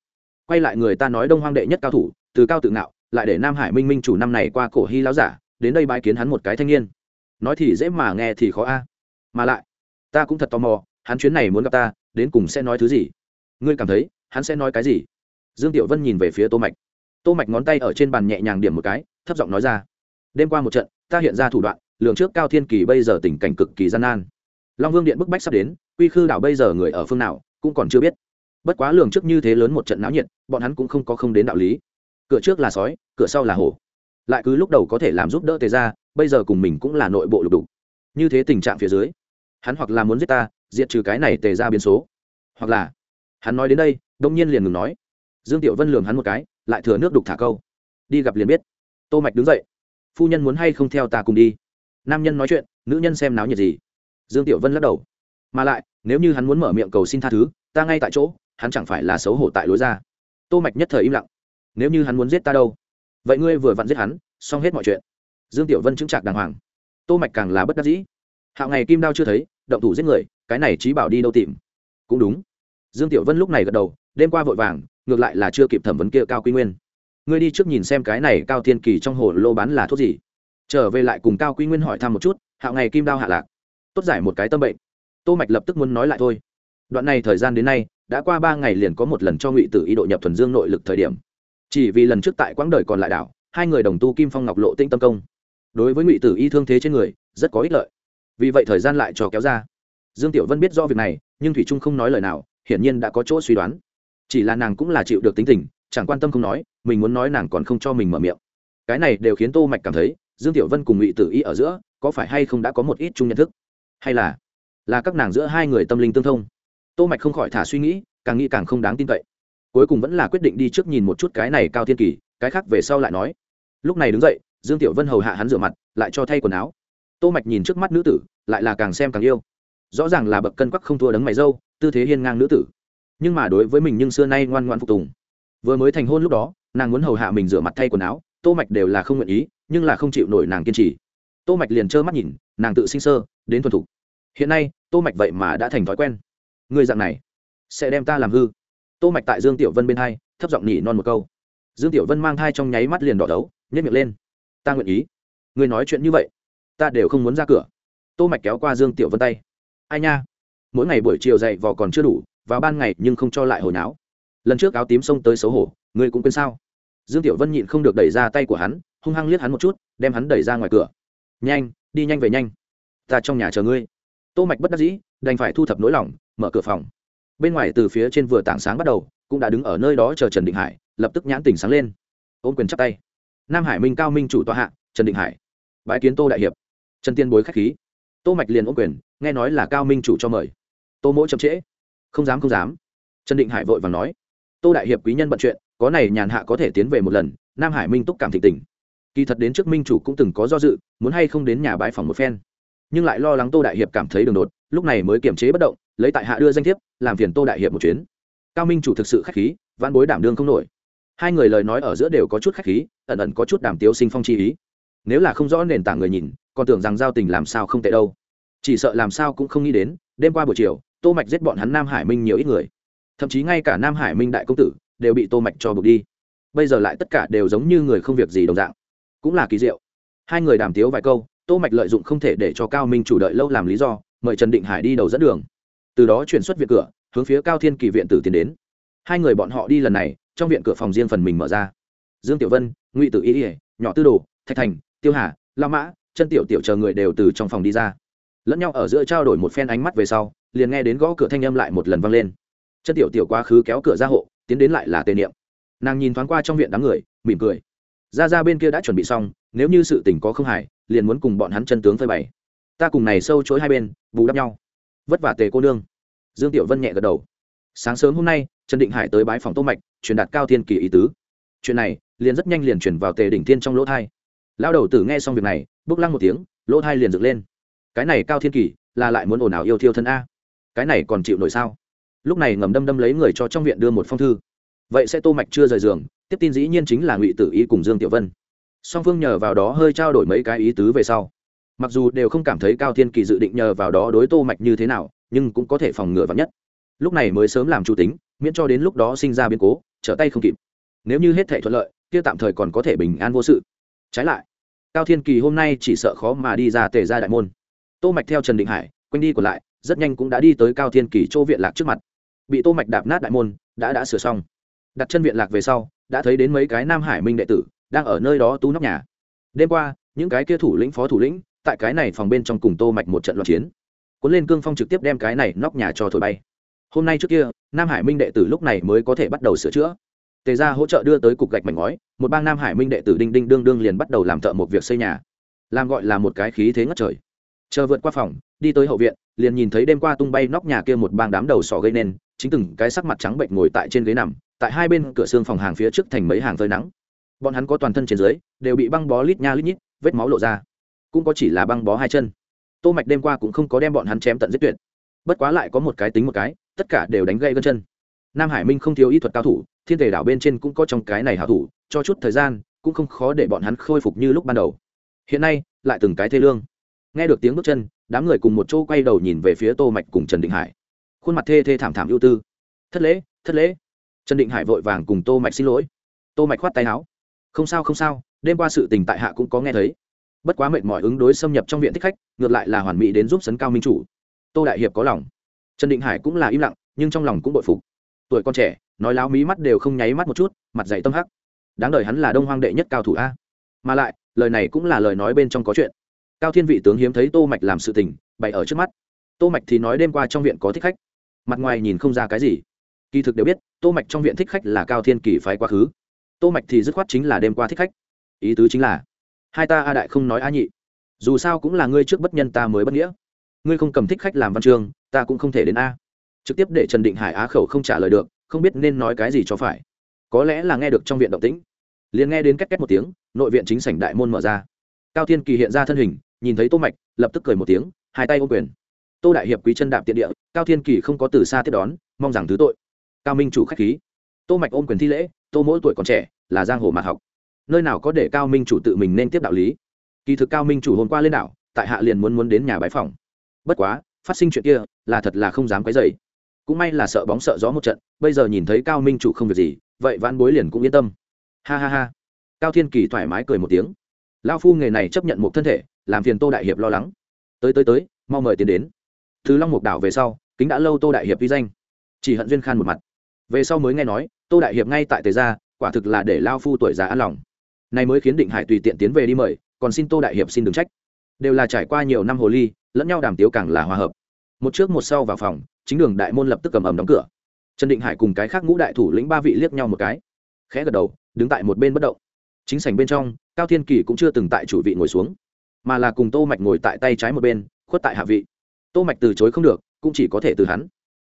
Quay lại người ta nói đông hoang đệ nhất cao thủ, từ cao tự ngạo, lại để nam hải minh minh chủ năm này qua cổ hy láo giả, đến đây bãi kiến hắn một cái thanh niên. Nói thì dễ mà nghe thì khó a. Mà lại, ta cũng thật tò mò, hắn chuyến này muốn gặp ta, đến cùng sẽ nói thứ gì? Ngươi cảm thấy, hắn sẽ nói cái gì? Dương tiểu vân nhìn về phía tô mạch. Tô mạch ngón tay ở trên bàn nhẹ nhàng điểm một cái, thấp giọng nói ra. Đêm qua một trận, ta hiện ra thủ đoạn lượng trước cao thiên kỳ bây giờ tình cảnh cực kỳ gian nan. Long vương điện bức bách sắp đến, quy khư đảo bây giờ người ở phương nào cũng còn chưa biết. Bất quá lường trước như thế lớn một trận náo nhiệt, bọn hắn cũng không có không đến đạo lý. Cửa trước là sói, cửa sau là hổ. Lại cứ lúc đầu có thể làm giúp đỡ tề ra bây giờ cùng mình cũng là nội bộ lục đục. Như thế tình trạng phía dưới, hắn hoặc là muốn giết ta, diệt trừ cái này tề ra biến số. Hoặc là, hắn nói đến đây đông nhiên liền ngừng nói. Dương tiểu vân lường hắn một cái, lại thừa nước đục thả câu. Đi gặp liền biết. Tô mạch đứng dậy. Phu nhân muốn hay không theo ta cùng đi? Nam nhân nói chuyện, nữ nhân xem náo nhiệt gì? Dương tiểu vân lắc đầu. Mà lại, nếu như hắn muốn mở miệng cầu xin tha thứ, ta ngay tại chỗ, hắn chẳng phải là xấu hổ tại lối ra. Tô mạch nhất thời im lặng. Nếu như hắn muốn giết ta đâu? Vậy ngươi vừa vặn giết hắn, xong hết mọi chuyện. Dương tiểu vân chứng trạc đàng hoàng. Tô mạch càng là bất đắc dĩ. Hạo ngày kim đao chưa thấy, động thủ giết người, cái này trí bảo đi đâu tìm? Cũng đúng. Dương tiểu vân lúc này gật đầu, đêm qua vội vàng, ngược lại là chưa kịp thẩm vấn kia cao quy nguyên. Ngươi đi trước nhìn xem cái này cao thiên kỳ trong hồ lô bán là thuốc gì trở về lại cùng cao quy nguyên hỏi thăm một chút, hạo ngày kim đao hạ lạc. Tốt giải một cái tâm bệnh. Tô mạch lập tức muốn nói lại thôi. Đoạn này thời gian đến nay, đã qua ba ngày liền có một lần cho ngụy tử y độ nhập thuần dương nội lực thời điểm. Chỉ vì lần trước tại quãng đời còn lại đảo, hai người đồng tu kim phong ngọc lộ tinh tâm công. Đối với ngụy tử y thương thế trên người, rất có ích lợi. Vì vậy thời gian lại cho kéo ra. Dương tiểu vân biết do việc này, nhưng thủy trung không nói lời nào, hiển nhiên đã có chỗ suy đoán. Chỉ là nàng cũng là chịu được tính tình, chẳng quan tâm không nói, mình muốn nói nàng còn không cho mình mở miệng. Cái này đều khiến tô mạch cảm thấy dương tiểu vân cùng ngụy tử y ở giữa, có phải hay không đã có một ít chung nhận thức? Hay là là các nàng giữa hai người tâm linh tương thông? Tô mạch không khỏi thả suy nghĩ, càng nghĩ càng không đáng tin cậy. Cuối cùng vẫn là quyết định đi trước nhìn một chút cái này cao thiên kỳ, cái khác về sau lại nói. Lúc này đứng dậy, dương tiểu vân hầu hạ hắn rửa mặt, lại cho thay quần áo. Tô mạch nhìn trước mắt nữ tử, lại là càng xem càng yêu. Rõ ràng là bậc cân quắc không thua đấng mày dâu, tư thế hiên ngang nữ tử. Nhưng mà đối với mình nhưng xưa nay ngoan ngoan phục tùng. Vừa mới thành hôn lúc đó, nàng muốn hầu hạ mình rửa mặt thay quần áo tô mạch đều là không nguyện ý, nhưng là không chịu nổi nàng kiên trì. Tô mạch liền trơ mắt nhìn, nàng tự sinh sơ, đến thuần thục. Hiện nay, tô mạch vậy mà đã thành thói quen. Người dạng này, sẽ đem ta làm hư. Tô mạch tại dương tiểu vân bên hai, thấp giọng nhỉ non một câu. Dương tiểu vân mang thai trong nháy mắt liền đỏ đấu nhét miệng lên. Ta nguyện ý. Người nói chuyện như vậy, ta đều không muốn ra cửa. Tô mạch kéo qua dương tiểu vân tay. Ai nha? Mỗi ngày buổi chiều dậy vò còn chưa đủ, vào ban ngày nhưng không cho lại hồi náo. Lần trước áo tím xông tới xấu hổ, ngươi cũng quên sao? Dương tiểu vân nhịn không được đẩy ra tay của hắn, hung hăng liếc hắn một chút, đem hắn đẩy ra ngoài cửa. Nhanh, đi nhanh về nhanh. Ta trong nhà chờ ngươi. Tô mạch bất đắc dĩ, đành phải thu thập nỗi lòng, mở cửa phòng. Bên ngoài từ phía trên vừa tảng sáng bắt đầu, cũng đã đứng ở nơi đó chờ trần định hải, lập tức nhãn tỉnh sáng lên. Ôm quyền chắp tay. Nam hải minh cao minh chủ tọa hạ, trần định hải. Bái kiến tô đại hiệp. Trần tiên bối khách khí. Tô mạch liền ôm quyền, nghe nói là cao minh chủ cho mời. Tô mỗi chậm trễ. Không dám không dám. Trần định hải vội vàng nói. Tô đại hiệp quý nhân bận chuyện có này nhàn hạ có thể tiến về một lần, nam hải minh túc cảm thịnh tình. Kỳ thật đến trước minh chủ cũng từng có do dự, muốn hay không đến nhà bái phòng một phen. Nhưng lại lo lắng tô đại hiệp cảm thấy đường đột, lúc này mới kiềm chế bất động, lấy tại hạ đưa danh thiếp, làm phiền tô đại hiệp một chuyến. Cao minh chủ thực sự khách khí văn bối đảm đương không nổi. Hai người lời nói ở giữa đều có chút khách khí, ẩn ẩn có chút đàm tiếu sinh phong chi ý. Nếu là không rõ nền tảng người nhìn, còn tưởng rằng giao tình làm sao không tệ đâu. Chỉ sợ làm sao cũng không nghĩ đến, đêm qua buổi chiều, tô mạch giết bọn hắn nam hải minh nhiều ít người. Thậm chí ngay cả nam hải minh đại công tử đều bị tô mạch cho buộc đi. Bây giờ lại tất cả đều giống như người không việc gì đồng dạng. Cũng là kỳ diệu. Hai người đàm tiếu vài câu, tô mạch lợi dụng không thể để cho cao minh chủ đợi lâu làm lý do, mời trần định hải đi đầu dẫn đường. Từ đó chuyển xuất viện cửa, hướng phía cao thiên kỳ viện tử tiến đến. Hai người bọn họ đi lần này, trong viện cửa phòng riêng phần mình mở ra. Dương tiểu vân, ngụy tử y ỉa nhỏ tư đồ, thạch thành, tiêu hà, la mã, chân tiểu tiểu chờ người đều từ trong phòng đi ra. Lẫn nhau ở giữa trao đổi một phen ánh mắt về sau, liền nghe đến gõ cửa thanh âm lại một lần vang lên. Chân tiểu tiểu quá khứ kéo cửa ra hộ tiến đến lại là tề niệm. Nàng nhìn thoáng qua trong viện đám người, mỉm cười. Ra ra bên kia đã chuẩn bị xong, nếu như sự tình có không hài, liền muốn cùng bọn hắn chân tướng phơi bày. Ta cùng này sâu chối hai bên, bù đắp nhau. Vất vả tề cô nương. Dương tiểu vân nhẹ gật đầu. Sáng sớm hôm nay, trần định hải tới bái phòng tô mạch, truyền đạt cao thiên kỳ ý tứ. Chuyện này, liền rất nhanh liền chuyển vào tề đỉnh thiên trong lỗ thai. Lao đầu tử nghe xong việc này bước lăng một tiếng, lỗ thai liền dựng lên. Cái này cao thiên kỳ, là lại muốn ồn ào yêu thiêu thân a. Cái này còn chịu nổi sao? Lúc này ngầm đâm đâm lấy người cho trong viện đưa một phong thư. Vậy sẽ tô mạch chưa rời giường, tiếp tin dĩ nhiên chính là ngụy tử ý cùng dương tiểu vân. Song phương nhờ vào đó hơi trao đổi mấy cái ý tứ về sau. Mặc dù đều không cảm thấy cao thiên kỳ dự định nhờ vào đó đối tô mạch như thế nào, nhưng cũng có thể phòng ngừa vắn nhất. Lúc này mới sớm làm chủ tính, miễn cho đến lúc đó sinh ra biến cố, trở tay không kịp. Nếu như hết thảy thuận lợi, kia tạm thời còn có thể bình an vô sự. Trái lại, cao thiên kỳ hôm nay chỉ sợ khó mà đi ra tề ra đại môn. Tô mạch theo trần định hải, quanh đi còn lại, rất nhanh cũng đã đi tới cao thiên kỳ chỗ viện lạc trước mặt bị tô mạch đạp nát đại môn, đã đã sửa xong. Đặt chân viện lạc về sau, đã thấy đến mấy cái nam hải minh đệ tử đang ở nơi đó tú nóc nhà. Đêm qua, những cái kia thủ lĩnh phó thủ lĩnh tại cái này phòng bên trong cùng tô mạch một trận loạn chiến. Cuốn lên cương phong trực tiếp đem cái này nóc nhà cho thổi bay. Hôm nay trước kia, nam hải minh đệ tử lúc này mới có thể bắt đầu sửa chữa. Tề ra hỗ trợ đưa tới cục gạch mảnh ngói, một bang nam hải minh đệ tử đinh đinh đương đương liền bắt đầu làm thợ một việc xây nhà. Làm gọi là một cái khí thế ngất trời. Chờ vượt qua phòng, đi tới hậu viện, liền nhìn thấy đêm qua tung bay nóc nhà kia một bang đám đầu sò gây nên chính từng cái sắc mặt trắng bệnh ngồi tại trên ghế nằm, tại hai bên cửa xương phòng hàng phía trước thành mấy hàng phơi nắng. Bọn hắn có toàn thân trên dưới, đều bị băng bó lít nha lít nhít, vết máu lộ ra. Cũng có chỉ là băng bó hai chân. Tô mạch đêm qua cũng không có đem bọn hắn chém tận giết tuyệt. Bất quá lại có một cái tính một cái, tất cả đều đánh gây gân chân. Nam hải minh không thiếu y thuật cao thủ, thiên thể đảo bên trên cũng có trong cái này hảo thủ, cho chút thời gian, cũng không khó để bọn hắn khôi phục như lúc ban đầu. Hiện nay, lại từng cái thê lương. Nghe được tiếng bước chân, đám người cùng một chỗ quay đầu nhìn về phía tô mạch cùng trần định hải khuôn mặt thê thê thảm thảm ưu tư. Thất lễ thất lễ. Trần định hải vội vàng cùng tô mạch xin lỗi. Tô mạch khoát tay áo. Không sao không sao, đêm qua sự tình tại hạ cũng có nghe thấy. Bất quá mệt mỏi ứng đối xâm nhập trong viện thích khách, ngược lại là hoàn mỹ đến giúp sấn cao minh chủ. Tô đại hiệp có lòng. Trần định hải cũng là im lặng, nhưng trong lòng cũng bội phục. Tuổi con trẻ, nói láo mí mắt đều không nháy mắt một chút, mặt dày tâm hắc. Đáng đời hắn là đông hoang đệ nhất cao thủ a. Mà lại, lời này cũng là lời nói bên trong có chuyện. Cao thiên vị tướng hiếm thấy tô mạch làm sự tình, bày ở trước mắt. Tô mạch thì nói đêm qua trong viện có thích khách mặt ngoài nhìn không ra cái gì. Kỳ thực đều biết, tô mạch trong viện thích khách là cao thiên kỳ phái quá khứ. Tô mạch thì dứt khoát chính là đêm qua thích khách. Ý tứ chính là, hai ta a đại không nói a nhị. Dù sao cũng là ngươi trước bất nhân ta mới bất nghĩa. Ngươi không cầm thích khách làm văn chương, ta cũng không thể đến a. Trực tiếp để trần định hải á khẩu không trả lời được, không biết nên nói cái gì cho phải. Có lẽ là nghe được trong viện động tĩnh. Liền nghe đến két két một tiếng, nội viện chính sảnh đại môn mở ra. Cao thiên kỳ hiện ra thân hình, nhìn thấy tô mạch, lập tức cười một tiếng, hai tay ôm quyền. Tô đại hiệp quý chân đạp tiện địa cao thiên kỳ không có từ xa tiếp đón, mong rằng thứ tội. Cao minh chủ k h á c h khí. Tô mạch ôm quyền thi lễ, tô mỗi tuổi còn trẻ, là giang hồ mạt học. Nơi nào có để cao minh chủ tự mình nên tiếp đạo lý? Kỳ thực cao minh chủ hôm qua lên đảo, tại hạ liền muốn muốn đến nhà bái phòng. Bất quá, phát sinh chuyện kia, là thật là không dám quấy dày cũng may là sợ bóng sợ gió một trận, bây giờ nhìn thấy cao minh chủ không việc gì, vậy văn bối liền cũng yên tâm. Ha ha ha. Cao thiên kỳ thoải mái cười một tiếng. Lao phu nghề này chấp nhận một thân thể, làm phiền tô đại hiệp lo lắng. Tới tới tới, mau mời tiến đến thứ long mục đảo về sau, kính đã lâu tô đại hiệp vi danh. Chỉ hận duyên khan một mặt. Về sau mới nghe nói, tô đại hiệp ngay tại tề gia, quả thực là để lao phu tuổi già an lòng. Này mới khiến định hải tùy tiện tiến về đi mời, còn xin tô đại hiệp xin đừng trách. Đều là trải qua nhiều năm hồ ly, lẫn nhau đàm tiếu càng là hòa hợp. Một trước một sau vào phòng, chính đường đại môn lập tức cầm ầm đóng cửa. Trần định hải cùng cái khác ngũ đại thủ lĩnh ba vị liếc nhau một cái. Khẽ gật đầu, đứng tại một bên bất động. Chính sảnh bên trong, cao thiên kỳ cũng chưa từng tại chủ vị ngồi xuống, mà là cùng tô mạch ngồi tại tay trái một bên, khuất tại hạ vị tô mạch từ chối không được, cũng chỉ có thể từ hắn.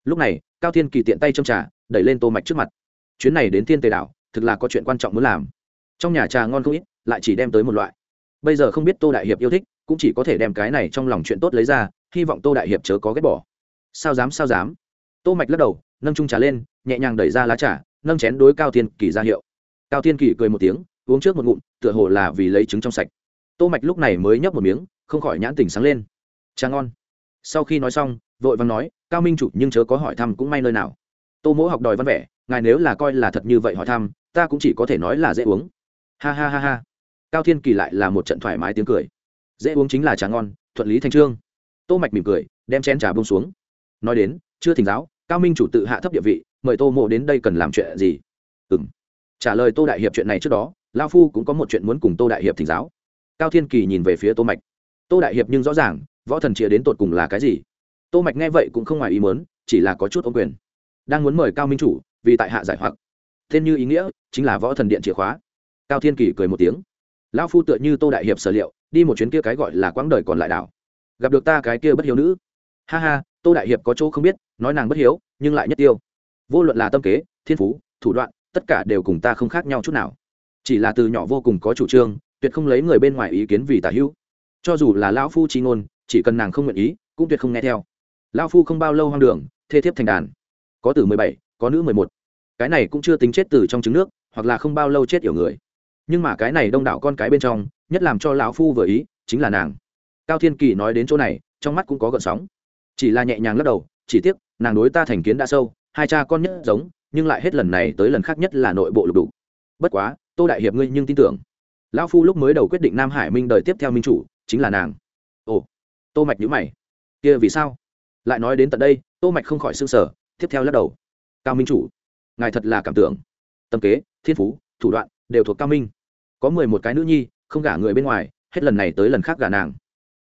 Lúc này, cao thiên kỳ tiện tay châm trà, đẩy lên tô mạch trước mặt. Chuyến này đến thiên tề đảo, thực là có chuyện quan trọng muốn làm. Trong nhà trà ngon không ít, lại chỉ đem tới một loại. Bây giờ không biết tô đại hiệp yêu thích, cũng chỉ có thể đem cái này trong lòng chuyện tốt lấy ra, hy vọng tô đại hiệp chớ có ghét bỏ. Sao dám sao dám? Tô mạch lắc đầu, nâng chung trà lên, nhẹ nhàng đẩy ra lá trà, nâng chén đối cao thiên kỳ ra hiệu. Cao thiên kỳ cười một tiếng, uống trước một ngụm, tựa hồ là vì lấy trứng trong sạch. Tô mạch lúc này mới nhấp một miếng, không khỏi nhãn tỉnh sáng lên. Trà ngon sau khi nói xong, vội vàng nói, cao minh chủ, nhưng chớ có hỏi thăm cũng may nơi nào. Tô mỗ học đòi văn vẻ, ngài nếu là coi là thật như vậy hỏi thăm, ta cũng chỉ có thể nói là dễ uống. Ha ha ha ha. Cao thiên kỳ lại là một trận thoải mái tiếng cười. Dễ uống chính là trà ngon, thuận lý thành trương. Tô mạch mỉm cười, đem chén trà bông xuống. Nói đến, chưa thỉnh giáo, cao minh chủ tự hạ thấp địa vị, mời tô mộ đến đây cần làm chuyện gì? Ừm. Trả lời tô đại hiệp chuyện này trước đó, lao phu cũng có một chuyện muốn cùng tô đại hiệp thỉnh giáo. Cao thiên kỳ nhìn về phía tô mạch. Tô đại hiệp nhưng rõ ràng võ thần chia đến tột cùng là cái gì? Tô mạch nghe vậy cũng không ngoài ý muốn, chỉ là có chút ôm quyền. Đang muốn mời cao minh chủ, vì tại hạ giải hoặc. Tên như ý nghĩa, chính là võ thần điện chìa khóa. Cao thiên kỳ cười một tiếng. Lão phu tựa như tô đại hiệp sở liệu, đi một chuyến kia cái gọi là quãng đời còn lại đảo. Gặp được ta cái kia bất hiếu nữ. Ha ha, tô đại hiệp có chỗ không biết, nói nàng bất hiếu, nhưng lại nhất tiêu. Vô luận là tâm kế, thiên phú, thủ đoạn, tất cả đều cùng ta không khác nhau chút nào. Chỉ là từ nhỏ vô cùng có chủ trương, tuyệt không lấy người bên ngoài ý kiến vì tả hữu. Cho dù là lão phu chi ngôn chỉ cần nàng không nguyện ý, cũng tuyệt không nghe theo. Lão phu không bao lâu hoang đường, thê thiếp thành đàn. Có từ mười bảy, có nữ mười một. Cái này cũng chưa tính chết từ trong trứng nước, hoặc là không bao lâu chết yểu người. Nhưng mà cái này đông đảo con cái bên trong, nhất làm cho lão phu vừa ý, chính là nàng. Cao thiên kỳ nói đến chỗ này, trong mắt cũng có gợn sóng. Chỉ là nhẹ nhàng lắc đầu, chỉ tiếc, nàng đối ta thành kiến đã sâu, hai cha con nhất giống, nhưng lại hết lần này tới lần khác nhất là nội bộ lục đủ bất quá, tô đại hiệp ngươi nhưng tin tưởng. Lão phu lúc mới đầu quyết định nam hải minh đời tiếp theo minh chủ, chính là nàng tô mạch nhíu mày. Kia vì sao? Lại nói đến tận đây, tô mạch không khỏi sương sở tiếp theo lắc đầu. Cao minh chủ, ngài thật là cảm tưởng. Tâm kế, thiên phú, thủ đoạn đều thuộc cao minh. Có mười một cái nữ nhi, không gả người bên ngoài, hết lần này tới lần khác gả nàng.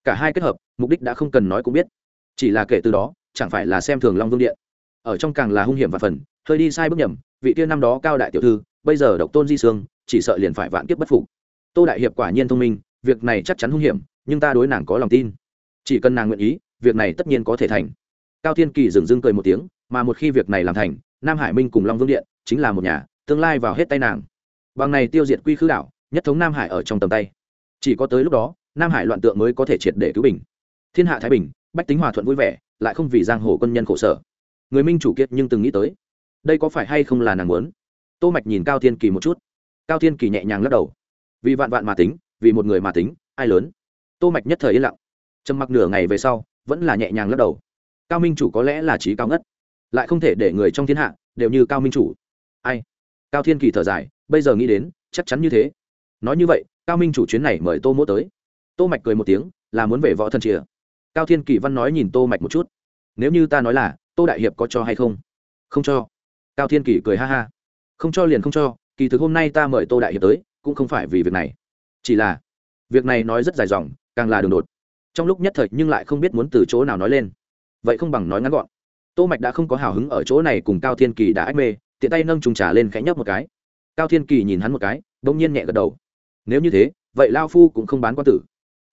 Cả hai kết hợp, mục đích đã không cần nói cũng biết. Chỉ là kể từ đó, chẳng phải là xem thường long vương điện. Ở trong càng là hung hiểm và phần, hơi đi sai bước nhầm, vị tiên năm đó cao đại tiểu thư, bây giờ độc tôn di sương, chỉ sợ liền phải vạn kiếp bất phục. Tô đại hiệp quả nhiên thông minh, việc này chắc chắn hung hiểm, nhưng ta đối nàng có lòng tin chỉ cần nàng nguyện ý, việc này tất nhiên có thể thành. Cao thiên kỳ dừng dưng cười một tiếng, mà một khi việc này làm thành, nam hải minh cùng long vương điện chính là một nhà, tương lai vào hết tay nàng. Bằng này tiêu diệt quy khứ đảo, nhất thống nam hải ở trong tầm tay. Chỉ có tới lúc đó, nam hải loạn tượng mới có thể triệt để cứu bình. Thiên hạ thái bình, bách tính hòa thuận vui vẻ, lại không vì giang hồ quân nhân khổ sở. Người minh chủ kiệt nhưng từng nghĩ tới, đây có phải hay không là nàng muốn? Tô mạch nhìn cao thiên kỳ một chút. Cao thiên kỳ nhẹ nhàng lắc đầu. Vì vạn vạn mà tính, vì một người mà tính, ai lớn? Tô mạch nhất thời yên lặng trầm mặc nửa ngày về sau, vẫn là nhẹ nhàng lắc đầu. Cao minh chủ có lẽ là trí cao ngất. Lại không thể để người trong thiên hạ đều như cao minh chủ. Ai? Cao thiên kỳ thở dài, bây giờ nghĩ đến, chắc chắn như thế. Nói như vậy, cao minh chủ chuyến này mời tô mỗ tới. Tô mạch cười một tiếng, là muốn về võ thần chìa. Cao thiên kỳ văn nói nhìn tô mạch một chút. Nếu như ta nói là, tô đại hiệp có cho hay không? Không cho. Cao thiên kỳ cười ha ha. Không cho liền không cho, kỳ thực hôm nay ta mời tô đại hiệp tới, cũng không phải vì việc này. Chỉ là, việc này nói rất dài dòng, càng là đường đột trong lúc nhất thời nhưng lại không biết muốn từ chỗ nào nói lên. Vậy không bằng nói ngắn gọn. Tô mạch đã không có hào hứng ở chỗ này cùng cao thiên kỳ đã ách mê, tiện tay nâng trùng trà lên khẽ nhấp một cái. Cao thiên kỳ nhìn hắn một cái đông nhiên nhẹ gật đầu. Nếu như thế, vậy lao phu cũng không bán quan tử.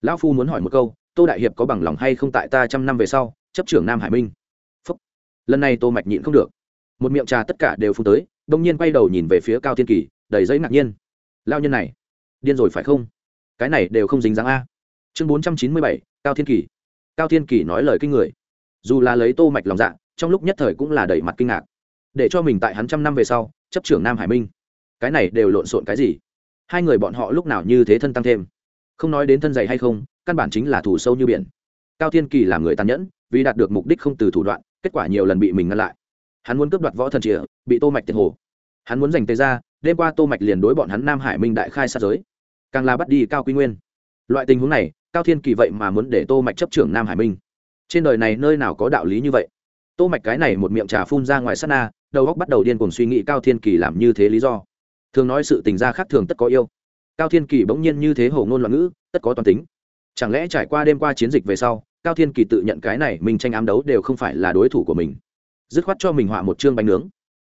Lao phu muốn hỏi một câu, tô đại hiệp có bằng lòng hay không tại ta trăm năm về sau, chấp trưởng nam hải minh? Phúc. lần này tô mạch nhịn không được. Một miệng trà tất cả đều phun tới đông nhiên quay đầu nhìn về phía cao thiên kỳ, đầy giấy ngạc nhiên. Lao nhân này, điên rồi phải không? Cái này đều không dính dáng a chương bốn trăm chín mươi bảy, cao thiên kỳ. Cao thiên kỳ nói lời kinh người. Dù là lấy tô mạch lòng dạ trong lúc nhất thời cũng là đẩy mặt kinh ngạc. Để cho mình tại hắn trăm năm về sau, chấp trưởng nam hải minh. Cái này đều lộn xộn cái gì? Hai người bọn họ lúc nào như thế thân tăng thêm? Không nói đến thân dày hay không, căn bản chính là thủ sâu như biển. Cao thiên kỳ là người tàn nhẫn, vì đạt được mục đích không từ thủ đoạn, kết quả nhiều lần bị mình ngăn lại. Hắn muốn cướp đoạt võ thần chìa, bị tô mạch tiền hồ. Hắn muốn giành tề ra đêm qua tô mạch liền đối bọn hắn nam hải minh đại khai sát giới. Càng là bắt đi cao quy nguyên loại tình huống này, cao thiên kỳ vậy mà muốn để tô mạch chấp trưởng nam hải minh. Trên đời này nơi nào có đạo lý như vậy? Tô mạch cái này một miệng trà phun ra ngoài sát na, đầu óc bắt đầu điên cuồng suy nghĩ cao thiên kỳ làm như thế lý do. Thường nói sự tình gia khác thường tất có yêu. Cao thiên kỳ bỗng nhiên như thế hổ ngôn loạn ngữ, tất có toàn tính. Chẳng lẽ trải qua đêm qua chiến dịch về sau, cao thiên kỳ tự nhận cái này mình tranh ám đấu đều không phải là đối thủ của mình? Dứt khoát cho mình họa một chương bánh nướng.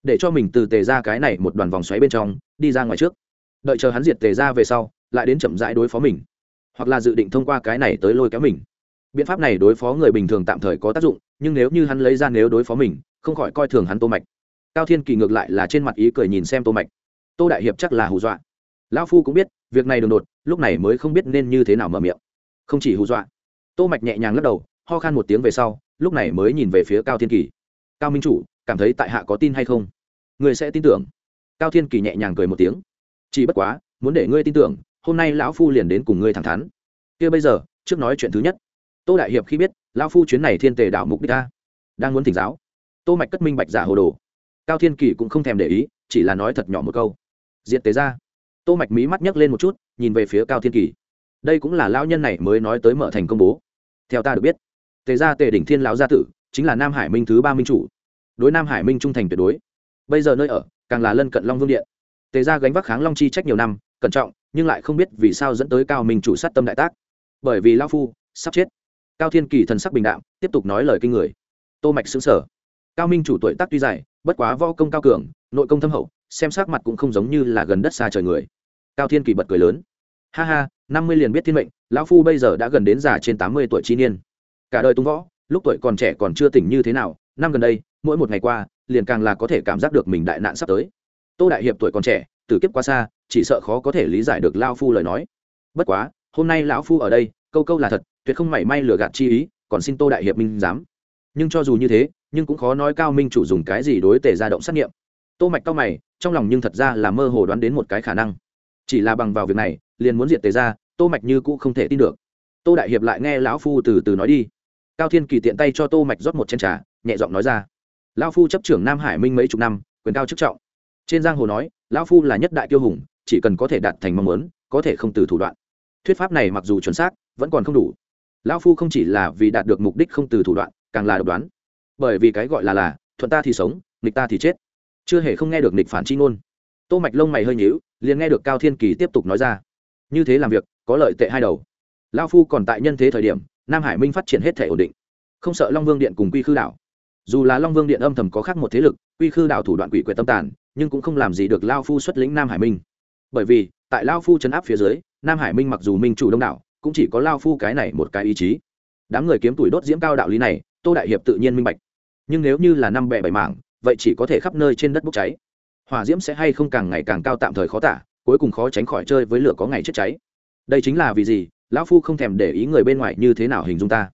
Để cho mình từ tề ra cái này một đoàn vòng xoáy bên trong, đi ra ngoài trước. Đợi chờ hắn diệt tề ra về sau, lại đến chậm rãi đối phó mình hoặc là dự định thông qua cái này tới lôi kéo mình. Biện pháp này đối phó người bình thường tạm thời có tác dụng, nhưng nếu như hắn lấy ra nếu đối phó mình, không khỏi coi thường hắn tô mạch. Cao thiên kỳ ngược lại là trên mặt ý cười nhìn xem tô mạch. Tô đại hiệp chắc là hù dọa. Lão phu cũng biết, việc này đường đột, lúc này mới không biết nên như thế nào mở miệng. Không chỉ hù dọa. Tô mạch nhẹ nhàng lắc đầu, ho khan một tiếng về sau, lúc này mới nhìn về phía cao thiên kỳ. Cao minh chủ, cảm thấy tại hạ có tin hay không? Người sẽ tin tưởng. Cao thiên kỳ nhẹ nhàng cười một tiếng. Chỉ bất quá, muốn để ngươi tin tưởng hôm nay lão phu liền đến cùng ngươi thẳng thắn. Kia bây giờ, trước nói chuyện thứ nhất. Tô đại hiệp khi biết, lão phu chuyến này thiên tề đảo mục đích ta, đang muốn thỉnh giáo. Tô mạch cất minh bạch giả hồ đồ. Cao thiên kỳ cũng không thèm để ý, chỉ là nói thật nhỏ một câu. Diệt tế ra. Tô mạch mí mắt nhấc lên một chút, nhìn về phía cao thiên kỳ. Đây cũng là lão nhân này mới nói tới mở thành công bố. Theo ta được biết, tề gia tề đỉnh thiên lão gia tử, chính là nam hải minh thứ ba minh chủ. Đối nam hải minh trung thành tuyệt đối. Bây giờ nơi ở, càng là lân cận long vương điện. Tề gia gánh vác kháng long chi trách nhiều năm, cẩn trọng nhưng lại không biết vì sao dẫn tới cao minh chủ sát tâm đại tác. Bởi vì lão phu sắp chết. Cao thiên kỳ thần sắc bình đạm, tiếp tục nói lời kinh người. Tô mạch xứng sở cao minh chủ tuổi tác tuy dài, bất quá võ công cao cường, nội công thâm hậu, xem sắc mặt cũng không giống như là gần đất xa trời người. Cao thiên kỳ bật cười lớn. Ha ha, năm mươi liền biết thiên mệnh, lão phu bây giờ đã gần đến già trên tám mươi tuổi chi niên. Cả đời tung võ, lúc tuổi còn trẻ còn chưa tỉnh như thế nào, năm gần đây, mỗi một ngày qua, liền càng là có thể cảm giác được mình đại nạn sắp tới. Tô đại hiệp tuổi còn trẻ, tử kiếp quá xa chỉ sợ khó có thể lý giải được lao phu lời nói. Bất quá, hôm nay lão phu ở đây, câu câu là thật, tuyệt không mảy may lừa gạt chi ý, còn xin tô đại hiệp minh giám. nhưng cho dù như thế, nhưng cũng khó nói cao minh chủ dùng cái gì đối tề ra động xét nghiệm. Tô mạch cao mày, trong lòng nhưng thật ra là mơ hồ đoán đến một cái khả năng. Chỉ là bằng vào việc này, liền muốn diệt tề ra tô mạch như cũ không thể tin được. Tô đại hiệp lại nghe lão phu từ từ nói đi. Cao thiên kỳ tiện tay cho tô mạch rót một chén trà, nhẹ giọng nói ra. Lão phu chấp trưởng nam hải minh mấy chục năm, quyền cao chức trọng. Trên giang hồ nói, lão phu là nhất đại kiêu hùng chỉ cần có thể đạt thành mong muốn, có thể không từ thủ đoạn. Thuyết pháp này mặc dù chuẩn xác, vẫn còn không đủ. Lão phu không chỉ là vì đạt được mục đích không từ thủ đoạn, càng là độc đoán. Bởi vì cái gọi là là, thuận ta thì sống, nghịch ta thì chết. Chưa hề không nghe được nghịch phản chi ngôn. Tô mạch lông mày hơi nhíu, liền nghe được cao thiên kỳ tiếp tục nói ra. Như thế làm việc, có lợi tệ hai đầu. Lão phu còn tại nhân thế thời điểm, nam hải minh phát triển hết thể ổn định. Không sợ long vương điện cùng quy khư đảo. Dù là long vương điện âm thầm có khác một thế lực, quy khư đảo thủ đoạn quỷ quyệt tâm tàn, nhưng cũng không làm gì được lao phu xuất lĩnh nam hải minh bởi vì, tại lao phu chấn áp phía dưới, nam hải minh mặc dù minh chủ đông đảo, cũng chỉ có lao phu cái này một cái ý chí. Đám người kiếm tuổi đốt diễm cao đạo lý này, tô đại hiệp tự nhiên minh bạch. Nhưng nếu như là năm bẹ bảy mảng, vậy chỉ có thể khắp nơi trên đất bốc cháy. Hỏa diễm sẽ hay không càng ngày càng cao tạm thời khó tả, cuối cùng khó tránh khỏi chơi với lửa có ngày chết cháy. Đây chính là vì gì, lão phu không thèm để ý người bên ngoài như thế nào hình dung ta.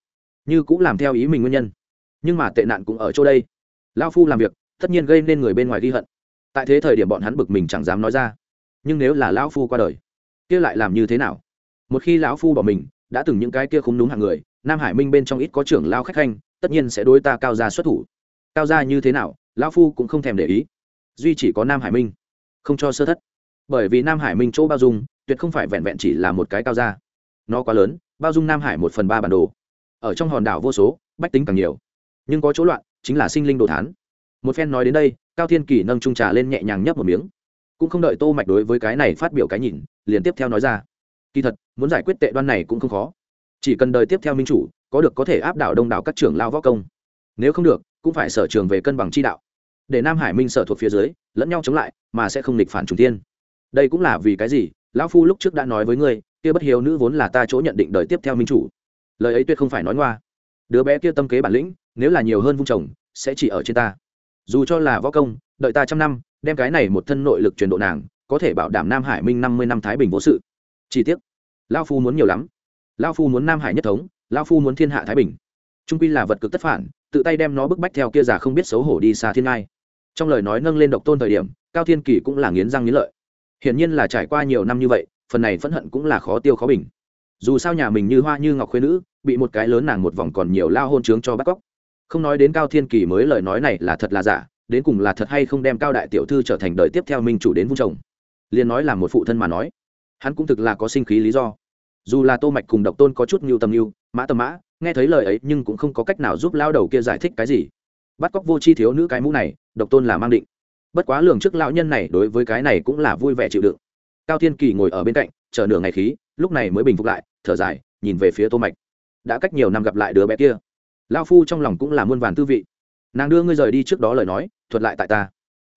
Như cũng làm theo ý mình nguyên nhân. Nhưng mà tệ nạn cũng ở chỗ đây. Lão phu làm việc, tất nhiên gây nên người bên ngoài ghi hận. Tại thế thời điểm bọn hắn bực mình chẳng dám nói ra nhưng nếu là lão phu qua đời, kia lại làm như thế nào? Một khi lão phu bỏ mình, đã từng những cái kia không đúng hàng người, nam hải minh bên trong ít có trưởng lao khách khanh, tất nhiên sẽ đối ta cao gia xuất thủ. Cao gia như thế nào, lão phu cũng không thèm để ý. Duy chỉ có nam hải minh, không cho sơ thất. Bởi vì nam hải minh chỗ bao dung, tuyệt không phải vẹn vẹn chỉ là một cái cao gia. Nó quá lớn, bao dung nam hải một phần ba bản đồ. Ở trong hòn đảo vô số, bách tính càng nhiều. Nhưng có chỗ loạn, chính là sinh linh đồ thán. Một phen nói đến đây, cao thiên kỳ nâng trung trà lên nhẹ nhàng nhấp một miếng cũng không đợi tô mạch đối với cái này phát biểu cái nhìn, liền tiếp theo nói ra. Kỳ thật, muốn giải quyết tệ đoan này cũng không khó. Chỉ cần đời tiếp theo minh chủ, có được có thể áp đảo đông đảo các trưởng lao võ công. Nếu không được, cũng phải sở trường về cân bằng chi đạo. Để nam hải minh sở thuộc phía dưới, lẫn nhau chống lại, mà sẽ không địch phản trùng thiên. Đây cũng là vì cái gì? Lão phu lúc trước đã nói với ngươi, kia bất hiếu nữ vốn là ta chỗ nhận định đời tiếp theo minh chủ. Lời ấy tuyệt không phải nói ngoa. Đứa bé kia tâm kế bản lĩnh, nếu là nhiều hơn vung chồng, sẽ chỉ ở trên ta. Dù cho là võ công, đợi ta trăm năm đem cái này một thân nội lực truyền độ nàng, có thể bảo đảm nam hải minh năm mươi năm thái bình vô sự. Chi tiết lao phu muốn nhiều lắm. Lao phu muốn nam hải nhất thống lao phu muốn thiên hạ thái bình. Trung quy là vật cực tất phản, tự tay đem nó bức bách theo kia già không biết xấu hổ đi xa thiên ngai. Trong lời nói nâng lên độc tôn thời điểm, cao thiên kỳ cũng là nghiến răng nghiến lợi. Hiển nhiên là trải qua nhiều năm như vậy, phần này phẫn hận cũng là khó tiêu khó bình. Dù sao nhà mình như hoa như ngọc khuyên nữ, bị một cái lớn nàng một vòng còn nhiều lao hôn trướng cho bắt cóc. Không nói đến cao thiên kỳ mới lời nói này là thật là giả đến cùng là thật hay không đem cao đại tiểu thư trở thành đời tiếp theo minh chủ đến vung chồng? Liền nói là một phụ thân mà nói. Hắn cũng thực là có sinh khí lý do. Dù là tô mạch cùng độc tôn có chút mưu tầm mưu mã tầm mã, nghe thấy lời ấy nhưng cũng không có cách nào giúp lao đầu kia giải thích cái gì. Bắt cóc vô chi thiếu nữ cái mũ này, độc tôn là mang định. Bất quá lường trước lão nhân này đối với cái này cũng là vui vẻ chịu đựng. Cao thiên kỳ ngồi ở bên cạnh, chờ nửa ngày khí, lúc này mới bình phục lại, thở dài, nhìn về phía tô mạch. Đã cách nhiều năm gặp lại đứa bé kia. Lao phu trong lòng cũng là muôn vàn tư vị. Nàng đưa ngươi rời đi trước đó lời nói thuật lại tại ta.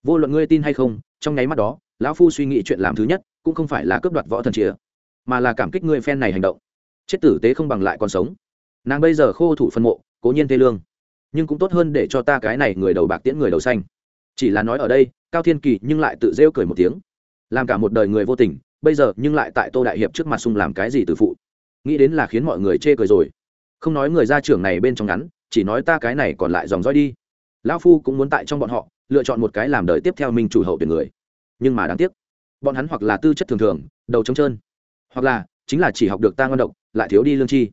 Vô luận ngươi tin hay không, trong nháy mắt đó, lão phu suy nghĩ chuyện làm thứ nhất, cũng không phải là cướp đoạt võ thần chìa, mà là cảm kích ngươi phen này hành động. Chết tử tế không bằng lại còn sống. Nàng bây giờ khô thủ phân mộ, cố nhiên thê lương. Nhưng cũng tốt hơn để cho ta cái này người đầu bạc tiễn người đầu xanh. Chỉ là nói ở đây, cao thiên kỳ nhưng lại tự rêu cười một tiếng. Làm cả một đời người vô tình, bây giờ nhưng lại tại tô đại hiệp trước mặt sung làm cái gì từ phụ? Nghĩ đến là khiến mọi người chê cười rồi. Không nói người gia trưởng này bên trong ngắn, chỉ nói ta cái này còn lại dòng dõi đi lão phu cũng muốn tại trong bọn họ, lựa chọn một cái làm đời tiếp theo minh chủ hậu tuyển người. Nhưng mà đáng tiếc, bọn hắn hoặc là tư chất thường thường, đầu trống trơn, hoặc là chính là chỉ học được ta ngon độc, lại thiếu đi lương chi.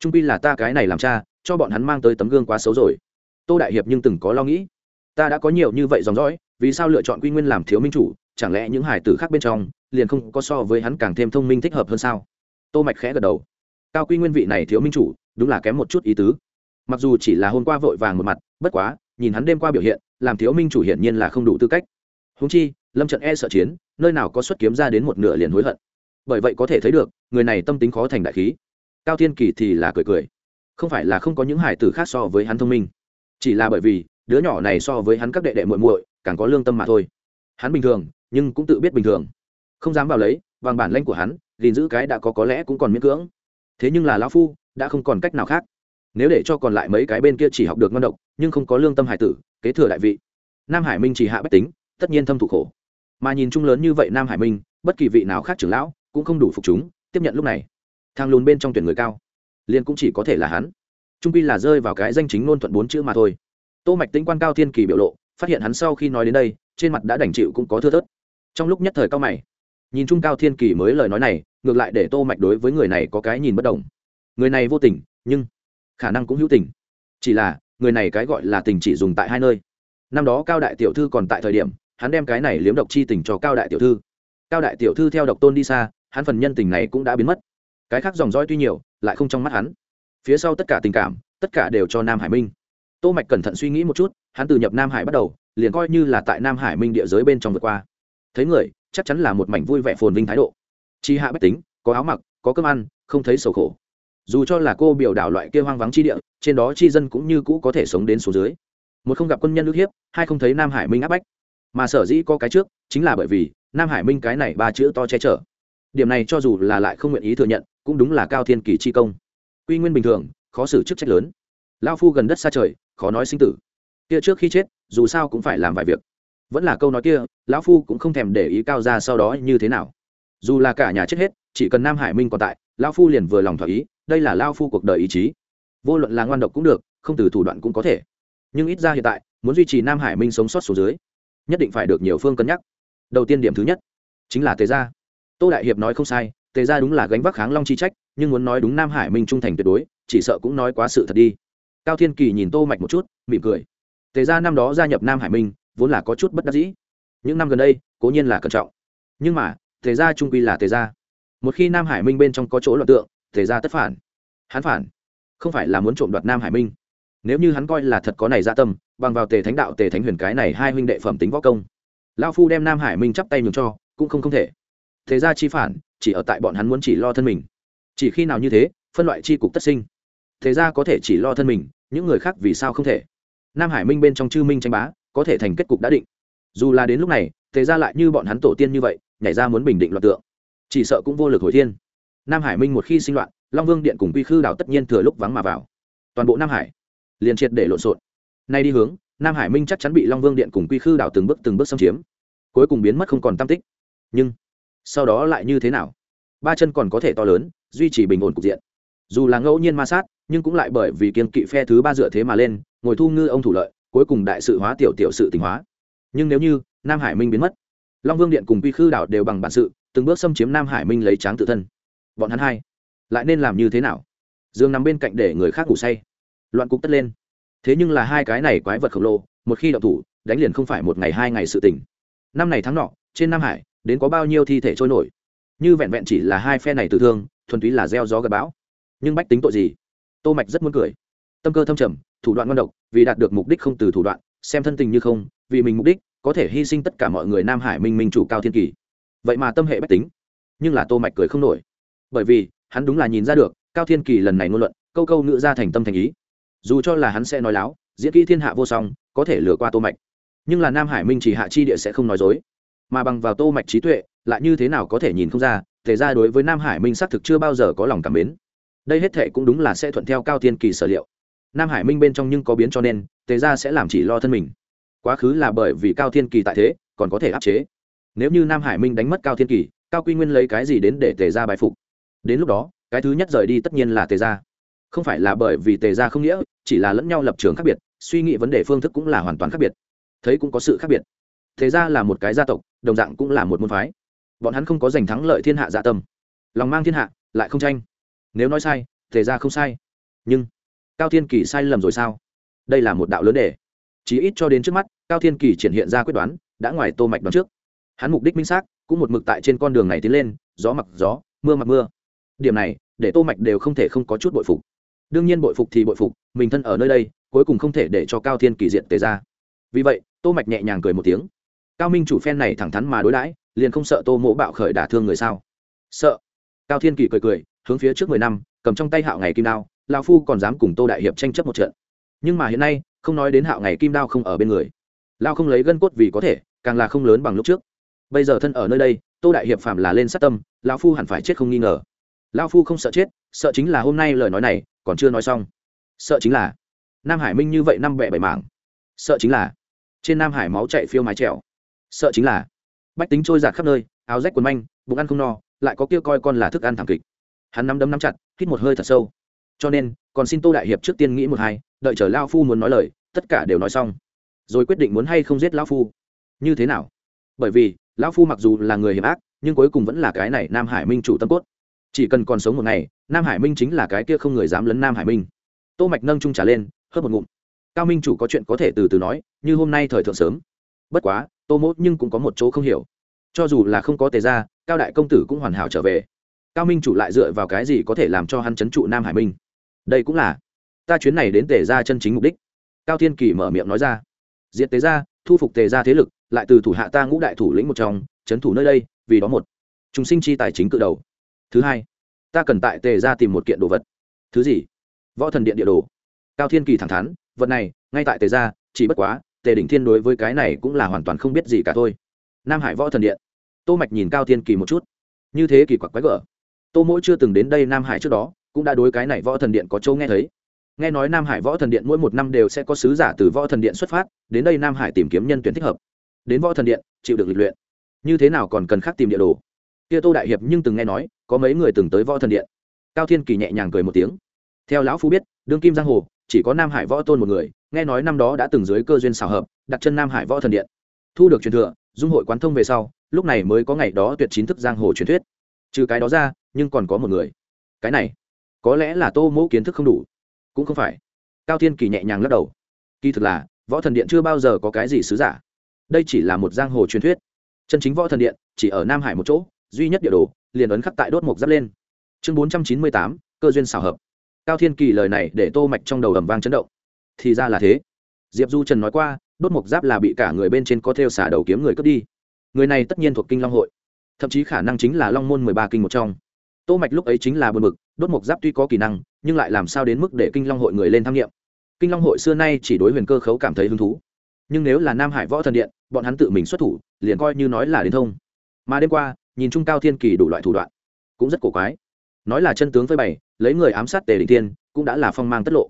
Trung pi là ta cái này làm cha, cho bọn hắn mang tới tấm gương quá xấu rồi. Tô đại hiệp nhưng từng có lo nghĩ. Ta đã có nhiều như vậy dòng dõi, vì sao lựa chọn quy nguyên làm thiếu minh chủ? Chẳng lẽ những hải tử khác bên trong, liền không có so với hắn càng thêm thông minh thích hợp hơn sao? Tô mạch khẽ gật đầu. Cao quy nguyên vị này thiếu minh chủ, đúng là kém một chút ý tứ. Mặc dù chỉ là hôm qua vội vàng một mặt, bất quá nhìn hắn đêm qua biểu hiện, làm thiếu minh chủ hiển nhiên là không đủ tư cách. Húng chi, lâm trận e sợ chiến, nơi nào có xuất kiếm ra đến một nửa liền hối hận. Bởi vậy có thể thấy được, người này tâm tính khó thành đại khí. Cao thiên kỳ thì là cười cười. Không phải là không có những hải tử khác so với hắn thông minh. Chỉ là bởi vì, đứa nhỏ này so với hắn các đệ đệ muội muội, càng có lương tâm mà thôi. Hắn bình thường, nhưng cũng tự biết bình thường. Không dám vào lấy, bằng bản lãnh của hắn, gìn giữ cái đã có có lẽ cũng còn miễn cưỡng. Thế nhưng là lão phu, đã không còn cách nào khác nếu để cho còn lại mấy cái bên kia chỉ học được ngon độc, nhưng không có lương tâm hải tử, kế thừa đại vị. Nam hải minh chỉ hạ bách tính, tất nhiên thâm thụ khổ. Mà nhìn chung lớn như vậy nam hải minh, bất kỳ vị nào khác trưởng lão cũng không đủ phục chúng, tiếp nhận lúc này, thang lùn bên trong tuyển người cao, liền cũng chỉ có thể là hắn. Trung pi là rơi vào cái danh chính ngôn thuận bốn chữ mà thôi. Tô mạch tính quan cao thiên kỳ biểu lộ, phát hiện hắn sau khi nói đến đây, trên mặt đã đành chịu cũng có thưa thớt. Trong lúc nhất thời cao mày, nhìn trung cao thiên kỳ mới lời nói này, ngược lại để tô mạch đối với người này có cái nhìn bất đồng. Người này vô tình, nhưng khả năng cũng hữu tình. Chỉ là, người này cái gọi là tình chỉ dùng tại hai nơi. Năm đó cao đại tiểu thư còn tại thời điểm, hắn đem cái này liếm độc chi tình cho cao đại tiểu thư. Cao đại tiểu thư theo độc tôn đi xa, hắn phần nhân tình này cũng đã biến mất. Cái khác dòng dõi tuy nhiều, lại không trong mắt hắn. Phía sau tất cả tình cảm, tất cả đều cho nam hải minh. Tô mạch cẩn thận suy nghĩ một chút, hắn từ nhập nam hải bắt đầu, liền coi như là tại nam hải minh địa giới bên trong vượt qua. Thấy người, chắc chắn là một mảnh vui vẻ phồn vinh thái độ. Chi hạ bách tính, có áo mặc, có cơm ăn, không thấy sầu khổ dù cho là cô biểu đảo loại kia hoang vắng chi địa, trên đó chi dân cũng như cũ có thể sống đến số dưới. Một không gặp quân nhân ước hiếp, hai không thấy nam hải minh áp bách. Mà sở dĩ có cái trước, chính là bởi vì nam hải minh cái này ba chữ to che chở. Điểm này cho dù là lại không nguyện ý thừa nhận, cũng đúng là cao thiên kỳ chi công. Quy nguyên bình thường, khó xử chức trách lớn. Lao phu gần đất xa trời, khó nói sinh tử. Kia trước khi chết, dù sao cũng phải làm vài việc. Vẫn là câu nói kia, lão phu cũng không thèm để ý cao ra sau đó như thế nào. Dù là cả nhà chết hết, chỉ cần nam hải minh còn tại, lão phu liền vừa lòng thỏa ý đây là lao phu cuộc đời ý chí. Vô luận là ngoan độc cũng được, không từ thủ đoạn cũng có thể. Nhưng ít ra hiện tại, muốn duy trì nam hải minh sống sót số dưới, nhất định phải được nhiều phương cân nhắc. Đầu tiên điểm thứ nhất, chính là tề gia. Tô đại hiệp nói không sai, tề gia đúng là gánh vác kháng long chi trách, nhưng muốn nói đúng nam hải minh trung thành tuyệt đối, chỉ sợ cũng nói quá sự thật đi. Cao thiên kỳ nhìn tô mạch một chút, mỉm cười. Tề gia năm đó gia nhập nam hải minh, vốn là có chút bất đắc dĩ. Những năm gần đây, cố nhiên là cẩn trọng. Nhưng mà, tề gia trung quy là tề gia. Một khi nam hải minh bên trong có chỗ loạn tượng tề gia tất phản. Hắn phản, không phải là muốn trộm đoạt nam hải minh. Nếu như hắn coi là thật có này gia tâm, bằng vào tề thánh đạo, tề thánh huyền cái này hai huynh đệ phẩm tính võ công lao phu đem nam hải minh chắp tay nhường cho, cũng không không thể. Thế ra chi phản, chỉ ở tại bọn hắn muốn chỉ lo thân mình. Chỉ khi nào như thế, phân loại chi cục tất sinh. Thế ra có thể chỉ lo thân mình, những người khác vì sao không thể? Nam hải minh bên trong chư minh tranh bá, có thể thành kết cục đã định. Dù là đến lúc này, thế ra lại như bọn hắn tổ tiên như vậy, nhảy ra muốn bình định loạt tượng. Chỉ sợ cũng vô lực hồi thiên nam hải minh một khi sinh loạn, long vương điện cùng quy khư đảo tất nhiên thừa lúc vắng mà vào. Toàn bộ nam hải liền triệt để lộn xộn. Nay đi hướng, nam hải minh chắc chắn bị long vương điện cùng quy khư đảo từng bước từng bước xâm chiếm. Cuối cùng biến mất không còn tam tích. Nhưng, sau đó lại như thế nào? Ba chân còn có thể to lớn, duy trì bình ổn cục diện. Dù là ngẫu nhiên ma sát, nhưng cũng lại bởi vì kiên kỵ phe thứ ba dựa thế mà lên, ngồi thu ngư ông thủ lợi, cuối cùng đại sự hóa tiểu tiểu sự tình hóa. Nhưng nếu như nam hải minh biến mất, long vương điện cùng quy khư đảo đều bằng bản sự, từng bước xâm chiếm nam hải minh lấy tráng tự thân bọn hắn hai lại nên làm như thế nào? Dương nằm bên cạnh để người khác ngủ say. Loạn cục tất lên. Thế nhưng là hai cái này quái vật khổng lồ, một khi đậu thủ, đánh liền không phải một ngày hai ngày sự tỉnh năm này tháng nọ, trên nam hải, đến có bao nhiêu thi thể trôi nổi? Như vẹn vẹn chỉ là hai phe này tử thương, thuần túy là gieo gió gặp bão. Nhưng bách tính tội gì? Tô mạch rất muốn cười. Tâm cơ thâm trầm, thủ đoạn ngon độc, vì đạt được mục đích không từ thủ đoạn, xem thân tình như không, vì mình mục đích, có thể hy sinh tất cả mọi người nam hải minh minh chủ cao thiên kỳ. Vậy mà tâm hệ bách tính. Nhưng là tô mạch cười không nổi bởi vì, hắn đúng là nhìn ra được, cao thiên kỳ lần này ngôn luận, câu câu ngữ ra thành tâm thành ý. Dù cho là hắn sẽ nói láo, diễn kỹ thiên hạ vô song, có thể lừa qua tô mạch. Nhưng là nam hải minh chỉ hạ chi địa sẽ không nói dối. Mà bằng vào tô mạch trí tuệ, lại như thế nào có thể nhìn không ra thể ra đối với nam hải minh xác thực chưa bao giờ có lòng cảm mến. Đây hết thệ cũng đúng là sẽ thuận theo cao thiên kỳ sở liệu. Nam hải minh bên trong nhưng có biến cho nên tề ra sẽ làm chỉ lo thân mình. Quá khứ là bởi vì cao thiên kỳ tại thế, còn có thể áp chế. Nếu như nam hải minh đánh mất cao thiên kỳ, cao quy nguyên lấy cái gì đến để tề ra bài phục? Đến lúc đó, cái thứ nhất rời đi tất nhiên là tề ra không phải là bởi vì tề ra không nghĩa, chỉ là lẫn nhau lập trường khác biệt, suy nghĩ vấn đề phương thức cũng là hoàn toàn khác biệt. Thấy cũng có sự khác biệt. Thế ra là một cái gia tộc, đồng dạng cũng là một môn phái. Bọn hắn không có giành thắng lợi thiên hạ dạ tâm. Lòng mang thiên hạ, lại không tranh. Nếu nói sai, tề ra không sai. Nhưng, cao thiên kỳ sai lầm rồi sao? Đây là một đạo lớn đề. Chí ít cho đến trước mắt, cao thiên kỳ triển hiện ra quyết đoán, đã ngoài tô mạch đoán trước. Hắn mục đích minh xác, cũng một mực tại trên con đường này tiến lên, gió mặc gió, mưa mặc mưa điểm này, để tô mạch đều không thể không có chút bội phục. Đương nhiên bội phục thì bội phục, mình thân ở nơi đây, cuối cùng không thể để cho cao thiên kỳ diện tề ra. Vì vậy, tô mạch nhẹ nhàng cười một tiếng. Cao minh chủ phen này thẳng thắn mà đối đãi, liền không sợ tô mỗ bạo khởi đả thương người sao? Sợ. Cao thiên kỳ cười cười, hướng phía trước mười năm, cầm trong tay hạo ngày kim đao, lão phu còn dám cùng tô đại hiệp tranh chấp một trận. Nhưng mà hiện nay, không nói đến hạo ngày kim đao không ở bên người. Lao không lấy gân cốt vì có thể, càng là không lớn bằng lúc trước. Bây giờ thân ở nơi đây, tô đại hiệp phạm là lên sát tâm, lão phu hẳn phải chết không nghi ngờ lão phu không sợ chết, sợ chính là hôm nay lời nói này, còn chưa nói xong. Sợ chính là nam hải minh như vậy năm bẹ bảy mảng. Sợ chính là trên nam hải máu chạy phiêu mái trèo. Sợ chính là bách tính trôi giạt khắp nơi, áo rách quần manh, bụng ăn không no, lại có kia coi con là thức ăn thảm kịch. Hắn nắm đấm nắm chặt, hít một hơi thật sâu. Cho nên, còn xin tô đại hiệp trước tiên nghĩ một hai, đợi chờ lao phu muốn nói lời, tất cả đều nói xong. Rồi quyết định muốn hay không giết lão phu. Như thế nào? Bởi vì, lão phu mặc dù là người hiểm ác, nhưng cuối cùng vẫn là cái này nam hải minh chủ tâm cốt chỉ cần còn sống một ngày, nam hải minh chính là cái kia không người dám lấn nam hải minh. Tô mạch nâng trung trả lên, hớp một ngụm. Cao minh chủ có chuyện có thể từ từ nói, như hôm nay thời thượng sớm. Bất quá, tô mốt nhưng cũng có một chỗ không hiểu. Cho dù là không có tề ra cao đại công tử cũng hoàn hảo trở về. Cao minh chủ lại dựa vào cái gì có thể làm cho hắn c h ấ n trụ nam hải minh? Đây cũng là ta chuyến này đến tề ra chân chính mục đích. Cao thiên kỳ mở miệng nói ra. Diệt tề ra thu phục tề ra thế lực, lại từ thủ hạ ta ngũ đại thủ lĩnh một trong c h ấ n thủ nơi đây, vì đó một. Chúng sinh chi tài chính cự đầu thứ hai, ta cần tại tề ra tìm một kiện đồ vật. Thứ gì? Võ thần điện địa đồ. Cao thiên kỳ thẳng thắn, vật này, ngay tại tề ra chỉ bất quá, tề đỉnh thiên đối với cái này cũng là hoàn toàn không biết gì cả thôi. Nam hải võ thần điện. Tô mạch nhìn cao thiên kỳ một chút. Như thế kỳ quặc quái gở. Tô mỗi chưa từng đến đây nam hải trước đó, cũng đã đối cái này võ thần điện có châu nghe thấy. Nghe nói nam hải võ thần điện mỗi một năm đều sẽ có sứ giả từ võ thần điện xuất phát, đến đây nam hải tìm kiếm nhân tuyển thích hợp. Đến võ thần điện, chịu được lịch luyện. Như thế nào còn cần khác tìm địa đồ? Kia tô đại hiệp nhưng từng nghe nói, có mấy người từng tới võ thần điện. Cao thiên kỳ nhẹ nhàng cười một tiếng. Theo lão phu biết, đương kim giang hồ, chỉ có nam hải võ tôn một người, nghe nói năm đó đã từng dưới cơ duyên xào hợp, đặt chân nam hải võ thần điện. Thu được truyền thừa, dung hội quán thông về sau, lúc này mới có ngày đó tuyệt chính thức giang hồ truyền thuyết. Trừ cái đó ra, nhưng còn có một người. Cái này, có lẽ là tô mẫu kiến thức không đủ. Cũng không phải. Cao thiên kỳ nhẹ nhàng lắc đầu. Kỳ thực là, võ thần điện chưa bao giờ có cái gì sứ giả. Đây chỉ là một giang hồ truyền thuyết. Chân chính võ thần điện, chỉ ở nam hải một chỗ duy nhất địa đồ, liền ấn khắc tại đốt mộc giáp lên. Chương bốn trăm chín mươi tám, cơ duyên xảo hợp. Cao thiên kỳ lời này để tô mạch trong đầu ầm vang chấn động. Thì ra là thế. Diệp du trần nói qua, đốt mộc giáp là bị cả người bên trên có theo xả đầu kiếm người cướp đi. Người này tất nhiên thuộc kinh long hội. Thậm chí khả năng chính là long môn mười ba kinh một trong. Tô mạch lúc ấy chính là buồn bực, đốt mộc giáp tuy có kỹ năng, nhưng lại làm sao đến mức để kinh long hội người lên tham nghiệm? Kinh long hội xưa nay chỉ đối huyền cơ khấu cảm thấy hứng thú. Nhưng nếu là nam hải võ thần điện, bọn hắn tự mình xuất thủ, liền coi như nói là đến thông. Mà đêm qua nhìn trung cao thiên kỳ đủ loại thủ đoạn, cũng rất cổ quái. Nói là chân tướng phơi bày, lấy người ám sát tề đình Thiên, cũng đã là phong mang tất lộ.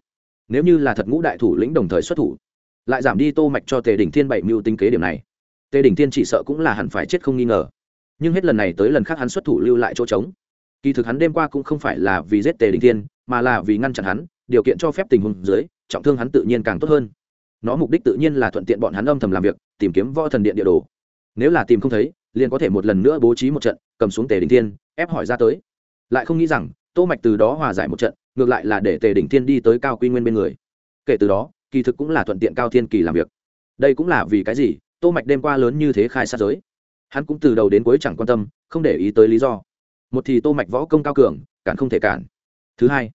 Nếu như là thật ngũ đại thủ lĩnh đồng thời xuất thủ, lại giảm đi tô mạch cho tề Đình thiên bảy mưu tính kế điểm này, tề Đình thiên chỉ sợ cũng là hẳn phải chết không nghi ngờ. Nhưng hết lần này tới lần khác hắn xuất thủ lưu lại chỗ trống. Kỳ thực hắn đêm qua cũng không phải là vì giết tề đình thiên, mà là vì ngăn chặn hắn, điều kiện cho phép tình huống dưới, trọng thương hắn tự nhiên càng tốt hơn. Nó mục đích tự nhiên là thuận tiện bọn hắn âm thầm làm việc, tìm kiếm võ thần điện địa đồ. Nếu là tìm không thấy liền có thể một lần nữa bố trí một trận, cầm xuống tề đình thiên, ép hỏi ra tới. Lại không nghĩ rằng, tô mạch từ đó hòa giải một trận, ngược lại là để tề đình thiên đi tới cao quy nguyên bên người. Kể từ đó, kỳ thực cũng là thuận tiện cao thiên kỳ làm việc. Đây cũng là vì cái gì, tô mạch đêm qua lớn như thế khai sát giới. Hắn cũng từ đầu đến cuối chẳng quan tâm, không để ý tới lý do. Một thì tô mạch võ công cao cường, cản không thể cản. Thứ hai,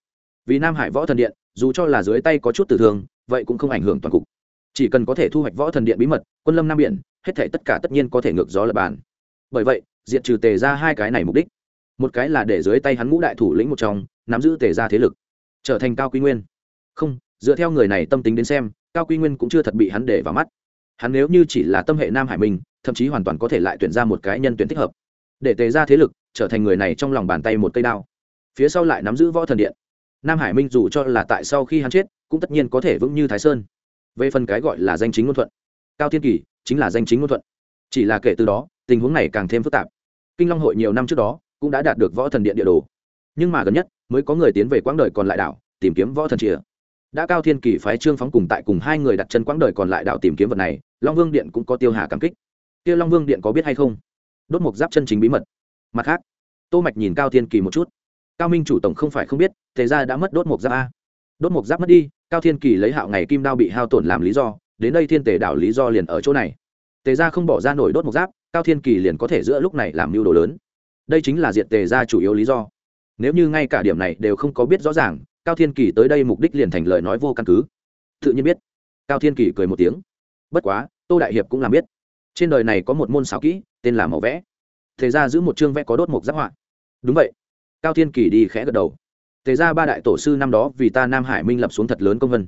vì nam hải võ thần điện, dù cho là dưới tay có chút tử thương, vậy cũng không ảnh hưởng toàn cục. Chỉ cần có thể thu hoạch võ thần điện bí mật, quân lâm nam biển, hết thể tất cả tất nhiên có thể ngược gió lập bàn bởi vậy, diệt trừ tề ra hai cái này mục đích. Một cái là để dưới tay hắn ngũ đại thủ lĩnh một trong, nắm giữ tề ra thế lực, trở thành cao quy nguyên. Không, dựa theo người này tâm tính đến xem, cao quy nguyên cũng chưa thật bị hắn để vào mắt. Hắn nếu như chỉ là tâm hệ nam hải minh, thậm chí hoàn toàn có thể lại tuyển ra một cái nhân tuyển thích hợp. Để tề ra thế lực trở thành người này trong lòng bàn tay một cây đao. Phía sau lại nắm giữ võ thần điện. Nam hải minh dù cho là tại sau khi hắn chết, cũng tất nhiên có thể vững như thái sơn. Về phần cái gọi là danh chính ngôn thuận. Cao thiên kỳ chính là danh chính ngôn thuận. Chỉ là kể từ đó tình huống này càng thêm phức tạp. Kinh long hội nhiều năm trước đó cũng đã đạt được võ thần điện địa đồ. Nhưng mà gần nhất mới có người tiến về quãng đời còn lại đảo, tìm kiếm võ thần chìa đã cao thiên kỳ phái trương phóng cùng tại cùng hai người đặt chân quãng đời còn lại đảo tìm kiếm vật này, long vương điện cũng có tiêu hà cảm kích. Kia long vương điện có biết hay không? Đốt mục giáp chân chính bí mật. Mặt khác, tô mạch nhìn cao thiên kỳ một chút. Cao minh chủ tổng không phải không biết, thế ra đã mất đốt mục giáp a. Đốt mục giáp mất đi, cao thiên kỳ lấy hạo ngày kim đao bị hao tổn làm lý do, đến đây thiên tề đảo lý do liền ở chỗ này tề ra không bỏ ra nổi đốt một giáp, cao thiên kỳ liền có thể giữa lúc này làm mưu đồ lớn. Đây chính là diện tề ra chủ yếu lý do. Nếu như ngay cả điểm này đều không có biết rõ ràng, cao thiên kỳ tới đây mục đích liền thành lời nói vô căn cứ. Tự nhiên biết. Cao thiên kỳ cười một tiếng. Bất quá, tô đại hiệp cũng làm biết. Trên đời này có một môn xảo kỹ, tên là màu vẽ. Thế ra giữ một chương vẽ có đốt mục giáp họa. Đúng vậy. Cao thiên kỳ đi khẽ gật đầu. Thế ra ba đại tổ sư năm đó vì ta nam hải minh lập xuống thật lớn công vân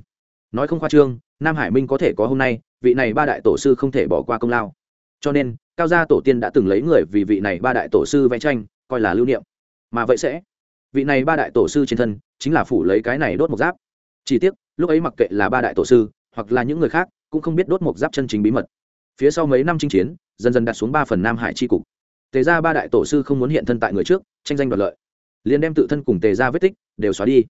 nói không khoa trương, nam hải minh có thể có hôm nay, vị này ba đại tổ sư không thể bỏ qua công lao. Cho nên, cao gia tổ tiên đã từng lấy người vì vị này ba đại tổ sư vẽ tranh, coi là lưu niệm. Mà vậy sẽ, vị này ba đại tổ sư trên thân, chính là phủ lấy cái này đốt một giáp. Chỉ tiếc, lúc ấy mặc kệ là ba đại tổ sư, hoặc là những người khác, cũng không biết đốt một giáp chân chính bí mật. Phía sau mấy năm chinh chiến, dần dần đặt xuống ba phần nam hải tri cục. Tề ra ba đại tổ sư không muốn hiện thân tại người trước, tranh danh đoạt lợi. Liền đem tự thân cùng tề ra vết tích, đều xóa đi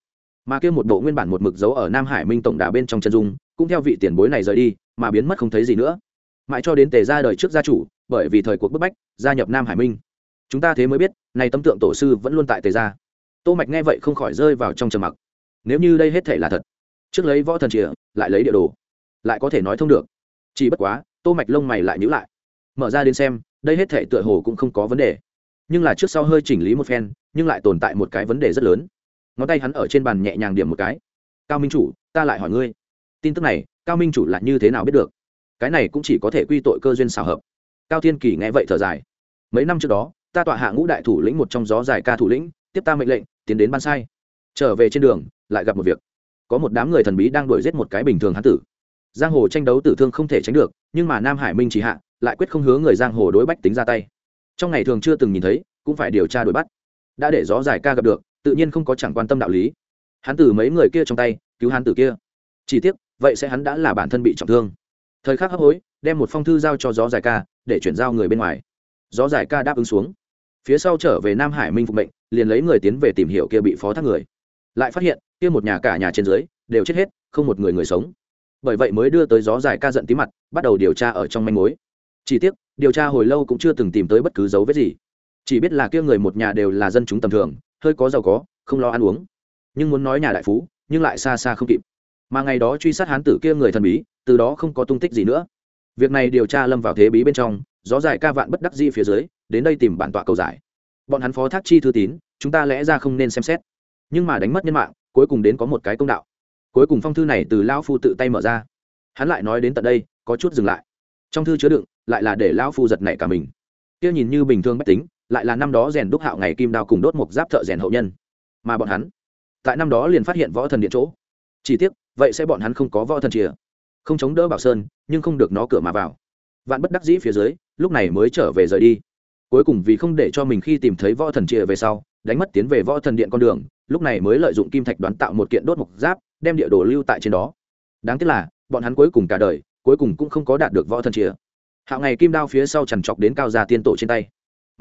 mà kia một bộ nguyên bản một mực dấu ở nam hải minh tổng đà bên trong chân dung, cũng theo vị tiền bối này rời đi, mà biến mất không thấy gì nữa. Mãi cho đến tề ra đời trước gia chủ, bởi vì thời cuộc bức bách, gia nhập nam hải minh. Chúng ta thế mới biết, này tâm tượng tổ sư vẫn luôn tại tề gia. Tô mạch nghe vậy không khỏi rơi vào trong trầm mặc. Nếu như đây hết thể là thật, trước lấy võ thần chìa, lại lấy địa đồ, lại có thể nói thông được. Chỉ bất quá, tô mạch lông mày lại nhíu lại. Mở ra đến xem, đây hết thể tựa hồ cũng không có vấn đề. Nhưng là trước sau hơi chỉnh lý một phen, nhưng lại tồn tại một cái vấn đề rất lớn ngón tay hắn ở trên bàn nhẹ nhàng điểm một cái. Cao minh chủ, ta lại hỏi ngươi. Tin tức này, cao minh chủ là như thế nào biết được? Cái này cũng chỉ có thể quy tội cơ duyên xào hợp. Cao thiên kỳ nghe vậy thở dài. Mấy năm trước đó, ta tọa hạ ngũ đại thủ lĩnh một trong gió dài ca thủ lĩnh, tiếp ta mệnh lệnh, tiến đến ban sai. Trở về trên đường, lại gặp một việc. Có một đám người thần bí đang đuổi giết một cái bình thường hán tử. Giang hồ tranh đấu tử thương không thể tránh được, nhưng mà nam hải minh chỉ hạ, lại quyết không hướng người giang hồ đối bách tính ra tay. Trong ngày thường chưa từng nhìn thấy, cũng phải điều tra đuổi bắt. Đã để gió dài ca gặp được tự nhiên không có chẳng quan tâm đạo lý. Hắn từ mấy người kia trong tay, cứu hắn từ kia. Chỉ tiếc, vậy sẽ hắn đã là bản thân bị trọng thương. Thời khắc hấp hối, đem một phong thư giao cho gió giải ca, để chuyển giao người bên ngoài. Gió giải ca đáp ứng xuống. Phía sau trở về nam hải minh phục mệnh, liền lấy người tiến về tìm hiểu kia bị phó thác người. Lại phát hiện, kia một nhà cả nhà trên dưới, đều chết hết, không một người người sống. Bởi vậy mới đưa tới gió giải ca giận tí mặt, bắt đầu điều tra ở trong manh mối. Chỉ tiếc, điều tra hồi lâu cũng chưa từng tìm tới bất cứ dấu vết gì. Chỉ biết là kia người một nhà đều là dân chúng tầm thường hơi có giàu có, không lo ăn uống. Nhưng muốn nói nhà đại phú, nhưng lại xa xa không kịp. Mà ngày đó truy sát hán tử kia người thần bí, từ đó không có tung tích gì nữa. Việc này điều tra lâm vào thế bí bên trong, gió dài ca vạn bất đắc di phía dưới, đến đây tìm bản tọa cầu giải. Bọn hắn phó thác chi thư tín, chúng ta lẽ ra không nên xem xét. Nhưng mà đánh mất nhân mạng, cuối cùng đến có một cái công đạo. Cuối cùng phong thư này từ lão phu tự tay mở ra. Hắn lại nói đến tận đây, có chút dừng lại. Trong thư chứa đựng, lại là để lão phu giật nảy cả mình. Kia nhìn như bình thường bách tính lại là năm đó rèn đúc hạo ngày kim đao cùng đốt một giáp thợ rèn hậu nhân. Mà bọn hắn, tại năm đó liền phát hiện võ thần điện chỗ. Chỉ tiếc, vậy sẽ bọn hắn không có võ thần chìa. Không chống đỡ bảo sơn, nhưng không được nó cửa mà vào. Vạn bất đắc dĩ phía dưới, lúc này mới trở về rời đi. Cuối cùng vì không để cho mình khi tìm thấy võ thần chìa về sau, đánh mất tiến về võ thần điện con đường, lúc này mới lợi dụng kim thạch đoán tạo một kiện đốt mộc giáp, đem địa đồ lưu tại trên đó. Đáng tiếc là, bọn hắn cuối cùng cả đời, cuối cùng cũng không có đạt được võ thần chìa. Hạo ngày kim đao phía sau chằn chọc đến cao gia tiên tổ trên tay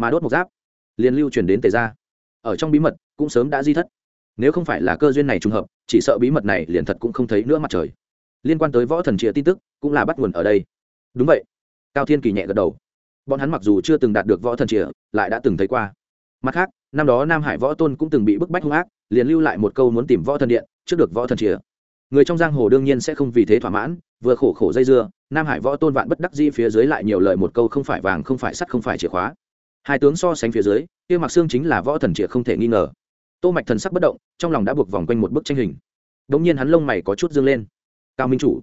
mà đốt một giáp, liền lưu truyền đến tề gia. Ở trong bí mật cũng sớm đã di thất. Nếu không phải là cơ duyên này trùng hợp, chỉ sợ bí mật này liền thật cũng không thấy nữa mặt trời. Liên quan tới võ thần chia tin tức, cũng là bắt nguồn ở đây. Đúng vậy. Cao thiên kỳ nhẹ gật đầu. Bọn hắn mặc dù chưa từng đạt được võ thần chia lại đã từng thấy qua. Mặt khác, năm đó nam hải võ tôn cũng từng bị bức bách hung ác, liền lưu lại một câu muốn tìm võ thần điện, trước được võ thần chia người trong giang hồ đương nhiên sẽ không vì thế thỏa mãn, vừa khổ khổ dây dưa, nam hải võ tôn vạn bất đắc dĩ phía dưới lại nhiều lời một câu không phải vàng, không phải sắt, không phải chìa khóa hai tướng so sánh phía dưới, kia mặc xương chính là võ thần triệt không thể nghi ngờ. Tô mạch thần sắc bất động, trong lòng đã buộc vòng quanh một bức tranh hình. Đống nhiên hắn lông mày có chút dương lên. Cao minh chủ,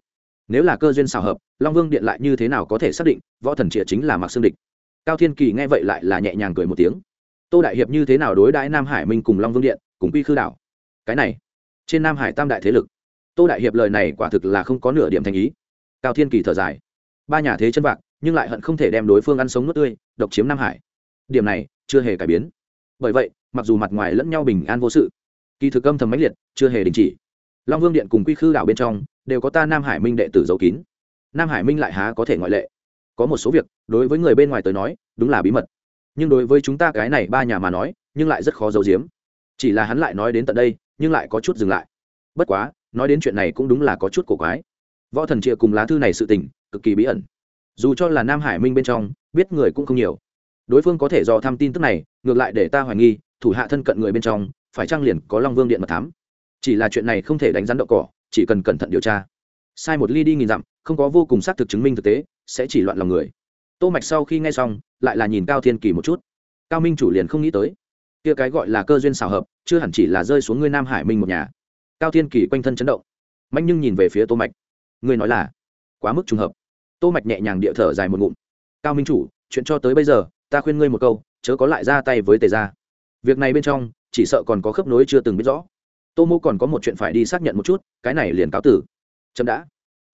nếu là cơ duyên xào hợp, long vương điện lại như thế nào có thể xác định võ thần triệt chính là mặc xương địch? Cao thiên kỳ nghe vậy lại là nhẹ nhàng cười một tiếng. Tô đại hiệp như thế nào đối đãi nam hải minh cùng long vương điện, cùng quy khư đảo? Cái này, trên nam hải tam đại thế lực, tô đại hiệp lời này quả thực là không có nửa điểm thành ý. Cao thiên kỳ thở dài. Ba nhà thế chân bạc nhưng lại hận không thể đem đối phương ăn sống nuốt tươi, độc chiếm nam hải điểm này chưa hề cải biến. Bởi vậy, mặc dù mặt ngoài lẫn nhau bình an vô sự, kỳ thực âm thầm mãnh liệt chưa hề đình chỉ. Long vương điện cùng quy khư đảo bên trong đều có ta nam hải minh đệ tử giấu kín. Nam hải minh lại há có thể ngoại lệ. Có một số việc, đối với người bên ngoài tới nói, đúng là bí mật. Nhưng đối với chúng ta cái này ba nhà mà nói, nhưng lại rất khó giấu giếm. Chỉ là hắn lại nói đến tận đây, nhưng lại có chút dừng lại. Bất quá, nói đến chuyện này cũng đúng là có chút cổ quái. Võ thần chia cùng lá thư này sự tình, cực kỳ bí ẩn. Dù cho là nam hải minh bên trong, biết người cũng không nhiều đối phương có thể do thăm tin tức này, ngược lại để ta hoài nghi, thủ hạ thân cận người bên trong, phải trang liền có long vương điện mật thám? Chỉ là chuyện này không thể đánh rắn đậu cỏ, chỉ cần cẩn thận điều tra. Sai một ly đi nghìn dặm, không có vô cùng xác thực chứng minh thực tế, sẽ chỉ loạn lòng người. Tô mạch sau khi nghe xong, lại là nhìn cao thiên kỳ một chút. Cao minh chủ liền không nghĩ tới. Kia cái gọi là cơ duyên xào hợp, chưa hẳn chỉ là rơi xuống ngươi nam hải minh một nhà. Cao thiên kỳ quanh thân chấn động. Mạnh nhưng nhìn về phía tô mạch. Ngươi nói là quá mức trùng hợp. Tô mạch nhẹ nhàng địa thở dài một ngụm. Cao minh chủ, chuyện cho tới bây giờ ta khuyên ngươi một câu, chớ có lại ra tay với tề gia. Việc này bên trong, chỉ sợ còn có khớp nối chưa từng biết rõ. Tô mô còn có một chuyện phải đi xác nhận một chút, cái này liền cáo tử. Chậm đã.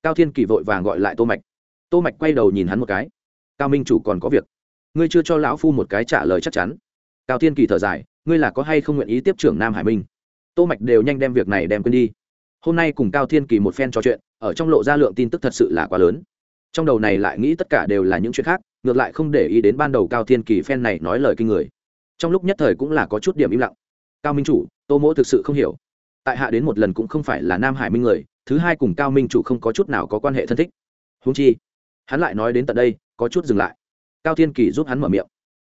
Cao thiên kỳ vội vàng gọi lại tô mạch. Tô mạch quay đầu nhìn hắn một cái. Cao minh chủ còn có việc. Ngươi chưa cho lão phu một cái trả lời chắc chắn. Cao thiên kỳ thở dài, ngươi là có hay không nguyện ý tiếp trưởng nam hải minh? Tô mạch đều nhanh đem việc này đem quên đi. Hôm nay cùng cao thiên kỳ một phen trò chuyện, ở trong lộ ra lượng tin tức thật sự là quá lớn. Trong đầu này lại nghĩ tất cả đều là những chuyện khác ngược lại không để ý đến ban đầu cao thiên kỳ phen này nói lời kinh người. Trong lúc nhất thời cũng là có chút điểm im lặng. Cao minh chủ, tô mỗ thực sự không hiểu. Tại hạ đến một lần cũng không phải là nam hải minh người, thứ hai cùng cao minh chủ không có chút nào có quan hệ thân thích. Húng chi, hắn lại nói đến tận đây, có chút dừng lại. Cao thiên kỳ giúp hắn mở miệng.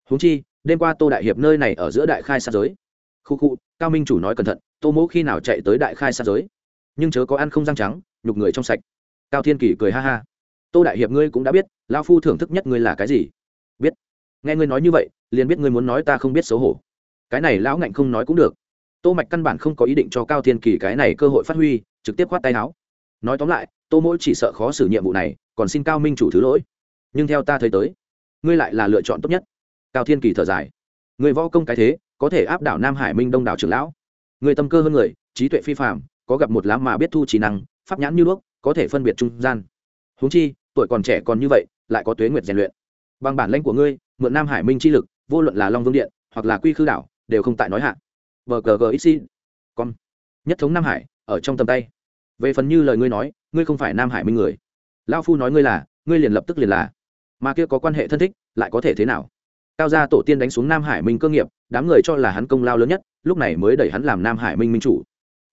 Húng chi, đêm qua tô đại hiệp nơi này ở giữa đại khai xa giới. Khu khu, cao minh chủ nói cẩn thận, tô mỗ khi nào chạy tới đại khai xa giới? Nhưng chớ có ăn không răng trắng, nhục người trong sạch. Cao thiên kỳ cười ha ha. Tô đại hiệp ngươi cũng đã biết lao phu thưởng thức nhất ngươi là cái gì? Biết. Nghe ngươi nói như vậy, liền biết ngươi muốn nói ta không biết xấu hổ. Cái này lão ngạnh không nói cũng được. Tô mạch căn bản không có ý định cho cao thiên kỳ cái này cơ hội phát huy, trực tiếp khoát tay áo. Nói tóm lại, tô mỗi chỉ sợ khó xử nhiệm vụ này, còn xin cao minh chủ thứ lỗi. Nhưng theo ta thấy tới, ngươi lại là lựa chọn tốt nhất. Cao thiên kỳ thở dài. Người võ công cái thế, có thể áp đảo nam hải minh đông đảo trưởng lão. Người tâm cơ hơn người, trí tuệ phi phạm có gặp một lá mà biết thu trí năng, pháp nhãn như đuốc, có thể phân biệt trung gian. Huống chi, tuổi còn trẻ còn như vậy lại có tuế nguyệt rèn luyện. Bằng bản lãnh của ngươi, mượn nam hải minh chi lực, vô luận là long vương điện, hoặc là quy khư đảo, đều không tại nói hạ. Vờ cờ gờ xin con nhất thống nam hải, ở trong tầm tay. Về phần như lời ngươi nói, ngươi không phải nam hải minh người. Lao phu nói ngươi là, ngươi liền lập tức liền là. Mà kia có quan hệ thân thích, lại có thể thế nào? Cao gia tổ tiên đánh xuống nam hải minh cơ nghiệp, đám người cho là hắn công lao lớn nhất, lúc này mới đẩy hắn làm nam hải minh minh chủ.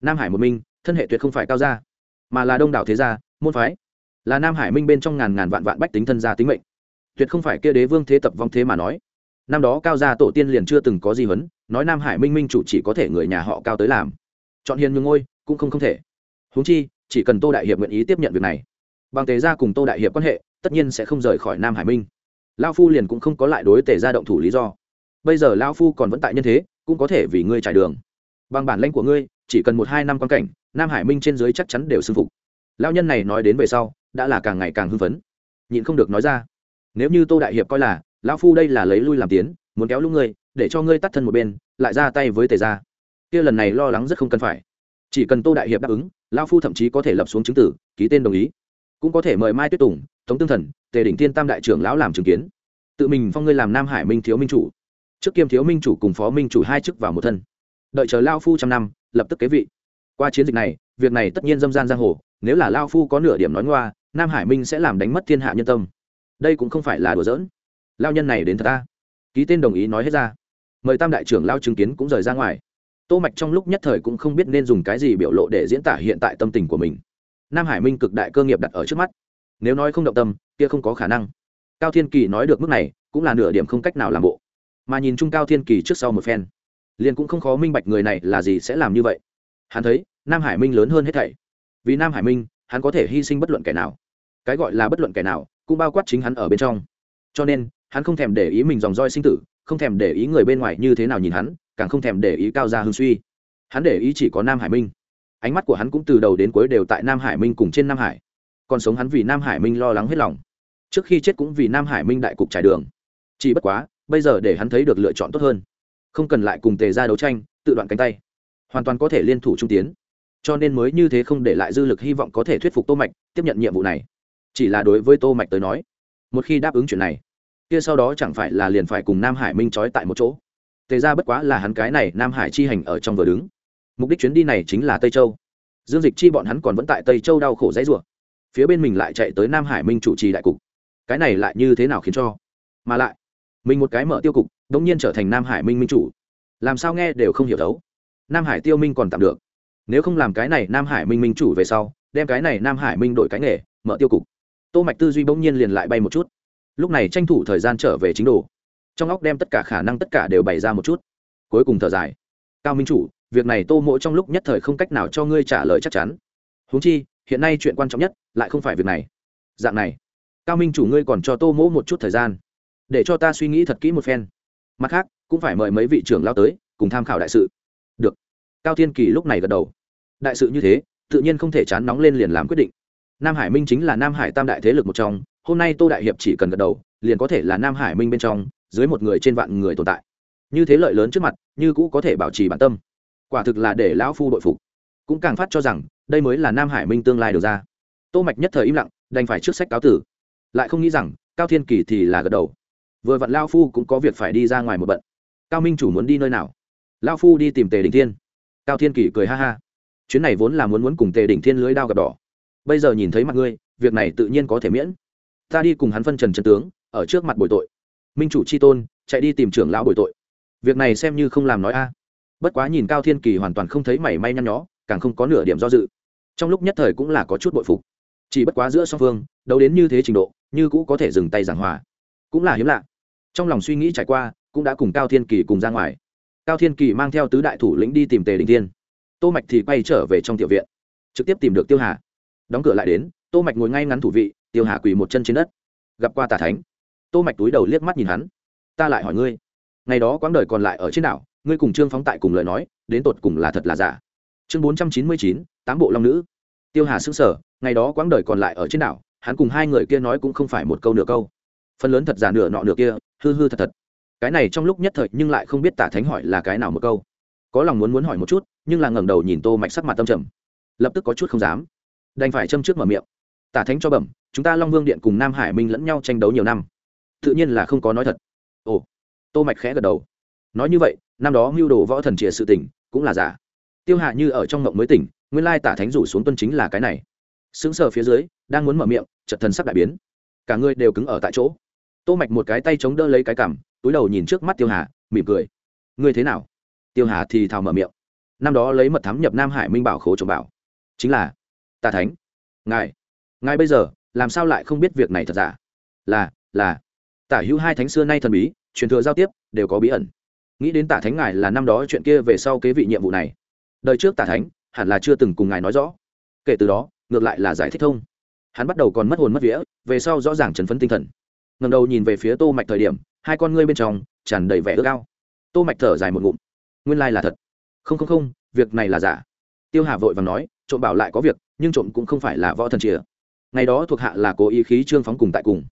Nam hải một minh thân hệ tuyệt không phải cao gia, mà là đông đảo thế gia, môn phái là nam hải minh bên trong ngàn ngàn vạn vạn bách tính thân gia tính mệnh. Tuyệt không phải kia đế vương thế tập vong thế mà nói. Năm đó cao gia tổ tiên liền chưa từng có gì huấn nói nam hải minh minh chủ chỉ có thể người nhà họ cao tới làm. Chọn hiền nhường ngôi, cũng không không thể. Huống chi, chỉ cần tô đại hiệp nguyện ý tiếp nhận việc này. Bằng tề gia cùng tô đại hiệp quan hệ, tất nhiên sẽ không rời khỏi nam hải minh. Lao phu liền cũng không có lại đối tề gia động thủ lý do. Bây giờ lao phu còn vẫn tại nhân thế, cũng có thể vì ngươi trải đường. Bằng bản lãnh của ngươi, chỉ cần một hai năm quan cảnh, nam hải minh trên dưới chắc chắn đều xưng phục. Lao nhân này nói đến về sau đã là càng ngày càng hưng phấn. Nhịn không được nói ra, nếu như tô đại hiệp coi là, lão phu đây là lấy lui làm tiến, muốn kéo lúc ngươi, để cho ngươi tắt thân một bên, lại ra tay với tề gia. Kia lần này lo lắng rất không cần phải. Chỉ cần tô đại hiệp đáp ứng, lão phu thậm chí có thể lập xuống chứng tử, ký tên đồng ý. Cũng có thể mời mai tuyết tùng, tống tương thần, tề đỉnh thiên tam đại trưởng lão làm chứng kiến. Tự mình phong ngươi làm nam hải minh thiếu minh chủ. Trước kiêm thiếu minh chủ cùng phó minh chủ hai chức vào một thân. Đợi chờ lao phu trăm năm, lập tức kế vị. Qua chiến dịch này, việc này tất nhiên dâm gian giang hồ, nếu là lao phu có nửa điểm nói ngoa nam hải minh sẽ làm đánh mất thiên hạ nhân tâm đây cũng không phải là đùa giỡn lao nhân này đến thật ta ký tên đồng ý nói hết ra mời tam đại trưởng lao chứng kiến cũng rời ra ngoài tô mạch trong lúc nhất thời cũng không biết nên dùng cái gì biểu lộ để diễn tả hiện tại tâm tình của mình nam hải minh cực đại cơ nghiệp đặt ở trước mắt nếu nói không động tâm kia không có khả năng cao thiên kỳ nói được mức này cũng là nửa điểm không cách nào làm bộ mà nhìn chung cao thiên kỳ trước sau một phen liền cũng không khó minh bạch người này là gì sẽ làm như vậy hắn thấy nam hải minh lớn hơn hết thảy vì nam hải minh hắn có thể hy sinh bất luận kẻ nào cái gọi là bất luận kẻ nào cũng bao quát chính hắn ở bên trong. Cho nên, hắn không thèm để ý mình dòng roi sinh tử, không thèm để ý người bên ngoài như thế nào nhìn hắn, càng không thèm để ý cao gia hưng suy. Hắn để ý chỉ có nam hải minh. Ánh mắt của hắn cũng từ đầu đến cuối đều tại nam hải minh cùng trên nam hải. Còn sống hắn vì nam hải minh lo lắng hết lòng. Trước khi chết cũng vì nam hải minh đại cục trải đường. Chỉ bất quá, bây giờ để hắn thấy được lựa chọn tốt hơn. Không cần lại cùng tề ra đấu tranh, tự đoạn cánh tay. Hoàn toàn có thể liên thủ trung tiến. Cho nên mới như thế không để lại dư lực hy vọng có thể thuyết phục tô mạch tiếp nhận nhiệm vụ này chỉ là đối với tô mạch tới nói, một khi đáp ứng chuyện này, kia sau đó chẳng phải là liền phải cùng nam hải minh trói tại một chỗ. Tề ra bất quá là hắn cái này nam hải chi hành ở trong vừa đứng. Mục đích chuyến đi này chính là tây châu. Dương dịch chi bọn hắn còn vẫn tại tây châu đau khổ dãy rủa. Phía bên mình lại chạy tới nam hải minh chủ trì đại cục. Cái này lại như thế nào khiến cho? Mà lại, mình một cái mở tiêu cục, đống nhiên trở thành nam hải minh minh chủ. Làm sao nghe đều không hiểu thấu. Nam hải tiêu minh còn tạm được. Nếu không làm cái này nam hải minh minh chủ về sau, đem cái này nam hải minh đổi cái nghề, mở tiêu cục tô mạch tư duy bỗng nhiên liền lại bay một chút. Lúc này tranh thủ thời gian trở về chính đồ. Trong óc đem tất cả khả năng tất cả đều bày ra một chút. Cuối cùng thở dài. Cao minh chủ, việc này tô mỗi trong lúc nhất thời không cách nào cho ngươi trả lời chắc chắn. Huống chi, hiện nay chuyện quan trọng nhất lại không phải việc này. Dạng này. Cao minh chủ ngươi còn cho tô mỗ một chút thời gian. Để cho ta suy nghĩ thật kỹ một phen. Mặt khác, cũng phải mời mấy vị trưởng lao tới, cùng tham khảo đại sự. Được. Cao thiên kỳ lúc này gật đầu. Đại sự như thế, tự nhiên không thể chán nóng lên liền làm quyết định nam hải minh chính là nam hải tam đại thế lực một trong, hôm nay tô đại hiệp chỉ cần gật đầu, liền có thể là nam hải minh bên trong, dưới một người trên vạn người tồn tại. Như thế lợi lớn trước mặt, như cũ có thể bảo trì bản tâm. Quả thực là để lão phu đội phục. Cũng càng phát cho rằng, đây mới là nam hải minh tương lai được ra. Tô mạch nhất thời im lặng, đành phải trước sách cáo tử. Lại không nghĩ rằng, cao thiên kỳ thì là gật đầu. Vừa vặn lao phu cũng có việc phải đi ra ngoài một bận. Cao minh chủ muốn đi nơi nào? Lao phu đi tìm tề đình thiên. Cao thiên kỳ cười ha ha. Chuyến này vốn là muốn muốn cùng tề đình thiên lưới đao gặp đỏ bây giờ nhìn thấy mặt ngươi, việc này tự nhiên có thể miễn. Ta đi cùng hắn phân trần chân tướng, ở trước mặt bồi tội. Minh chủ c h i tôn, chạy đi tìm trưởng lão bồi tội. Việc này xem như không làm nói a. À. Bất quá nhìn cao thiên kỳ hoàn toàn không thấy mảy may nhăn nhó, càng không có nửa điểm do dự. Trong lúc nhất thời cũng là có chút bội phục. Chỉ bất quá giữa song phương, đấu đến như thế trình độ, như cũ có thể dừng tay giảng hòa. Cũng là hiếm lạ. Trong lòng suy nghĩ trải qua, cũng đã cùng cao thiên kỳ cùng ra ngoài. Cao thiên kỳ mang theo tứ đại thủ lĩnh đi tìm tề đình thiên. Tô mạch thì quay trở về trong tiểu viện, trực tiếp tìm được tiêu hà đóng cửa lại đến, tô mạch ngồi ngay ngắn thủ vị, tiêu hà quỳ một chân trên đất. Gặp qua tà thánh. Tô mạch túi đầu liếc mắt nhìn hắn. Ta lại hỏi ngươi, ngày đó quãng đời còn lại ở trên đảo, ngươi cùng trương phóng tại cùng lời nói, đến tột cùng là thật là giả? Chương bốn trăm chín mươi chín, tám bộ long nữ. Tiêu hà xứng sở ngày đó quãng đời còn lại ở trên đảo, hắn cùng hai người kia nói cũng không phải một câu nửa câu. Phần lớn thật giả nửa nọ nửa kia, hư hư thật thật. Cái này trong lúc nhất thời nhưng lại không biết tả thánh hỏi là cái nào một câu. Có lòng muốn muốn hỏi một chút, nhưng là ngẩng đầu nhìn tô mạch sắc mặt tâm trầm. Lập tức có chút không dám đành phải châm trước mở miệng. Tả thánh cho bẩm, chúng ta long vương điện cùng nam hải minh lẫn nhau tranh đấu nhiều năm. Tự nhiên là không có nói thật. Ồ, tô mạch khẽ gật đầu. Nói như vậy, năm đó mưu đồ võ thần trịa sự tỉnh cũng là giả. Tiêu hạ như ở trong mộng mới tỉnh, nguyên lai tả thánh rủ xuống tuân chính là cái này. Sững sờ phía dưới, đang muốn mở miệng, chợt thần sắc đại biến. Cả người đều cứng ở tại chỗ. Tô mạch một cái tay chống đỡ lấy cái cằm, túi đầu nhìn trước mắt tiêu hà mỉm cười. Ngươi thế nào? Tiêu hà thì thào mở miệng. Năm đó lấy mật thám nhập nam hải minh bảo khố trộm bảo. Chính là tà thánh, ngài ngài bây giờ làm sao lại không biết việc này thật giả? Là là, tả hữu hai thánh xưa nay thần bí, truyền thừa giao tiếp, đều có bí ẩn. Nghĩ đến tả thánh ngài là năm đó chuyện kia về sau kế vị nhiệm vụ này. Đời trước tả thánh hẳn là chưa từng cùng ngài nói rõ. Kể từ đó, ngược lại là giải thích thông. Hắn bắt đầu còn mất hồn mất vía, về sau rõ ràng chấn phấn tinh thần. Ngầm đầu nhìn về phía tô mạch thời điểm, hai con ngươi bên trong tràn đầy vẻ ước ao. Tô mạch thở dài một ngụm. Nguyên lai là thật. Không không không, việc này là giả. Tiêu hà vội vàng nói, trộm bảo lại có việc nhưng trộm cũng không phải là võ thần chìa. Ngày đó thuộc hạ là cố ý khí trương phóng cùng tại cùng.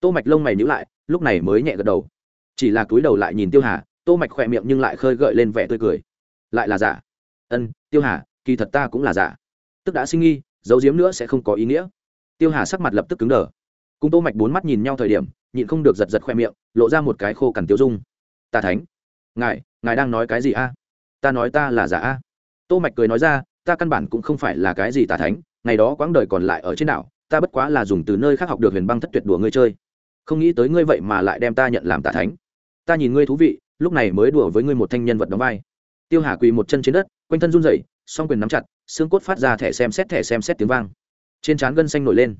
Tô mạch lông mày nhíu lại, lúc này mới nhẹ gật đầu. Chỉ là cúi đầu lại nhìn tiêu hà, tô mạch khỏe miệng nhưng lại khơi gợi lên vẻ tươi cười. Lại là giả. Ân, tiêu hà, kỳ thật ta cũng là giả. Tức đã sinh nghi, giấu giếm nữa sẽ không có ý nghĩa. Tiêu hà sắc mặt lập tức cứng đờ. Cùng tô mạch bốn mắt nhìn nhau thời điểm, nhịn không được giật giật khoe miệng, lộ ra một cái khô cằn tiêu dung. Ta thánh, ngài ngài đang nói cái gì a? Ta nói ta là giả a. Tô mạch cười nói ra ta căn bản cũng không phải là cái gì tà thánh, ngày đó quãng đời còn lại ở trên đảo, ta bất quá là dùng từ nơi khác học được huyền băng thất tuyệt đùa ngươi chơi. Không nghĩ tới ngươi vậy mà lại đem ta nhận làm tà thánh. Ta nhìn ngươi thú vị, lúc này mới đùa với ngươi một thanh nhân vật đóng vai. Tiêu hà quỳ một chân trên đất, quanh thân run rẩy, song quyền nắm chặt, xương cốt phát ra thẻ xem xét thẻ xem xét tiếng vang. Trên trán gân xanh nổi lên.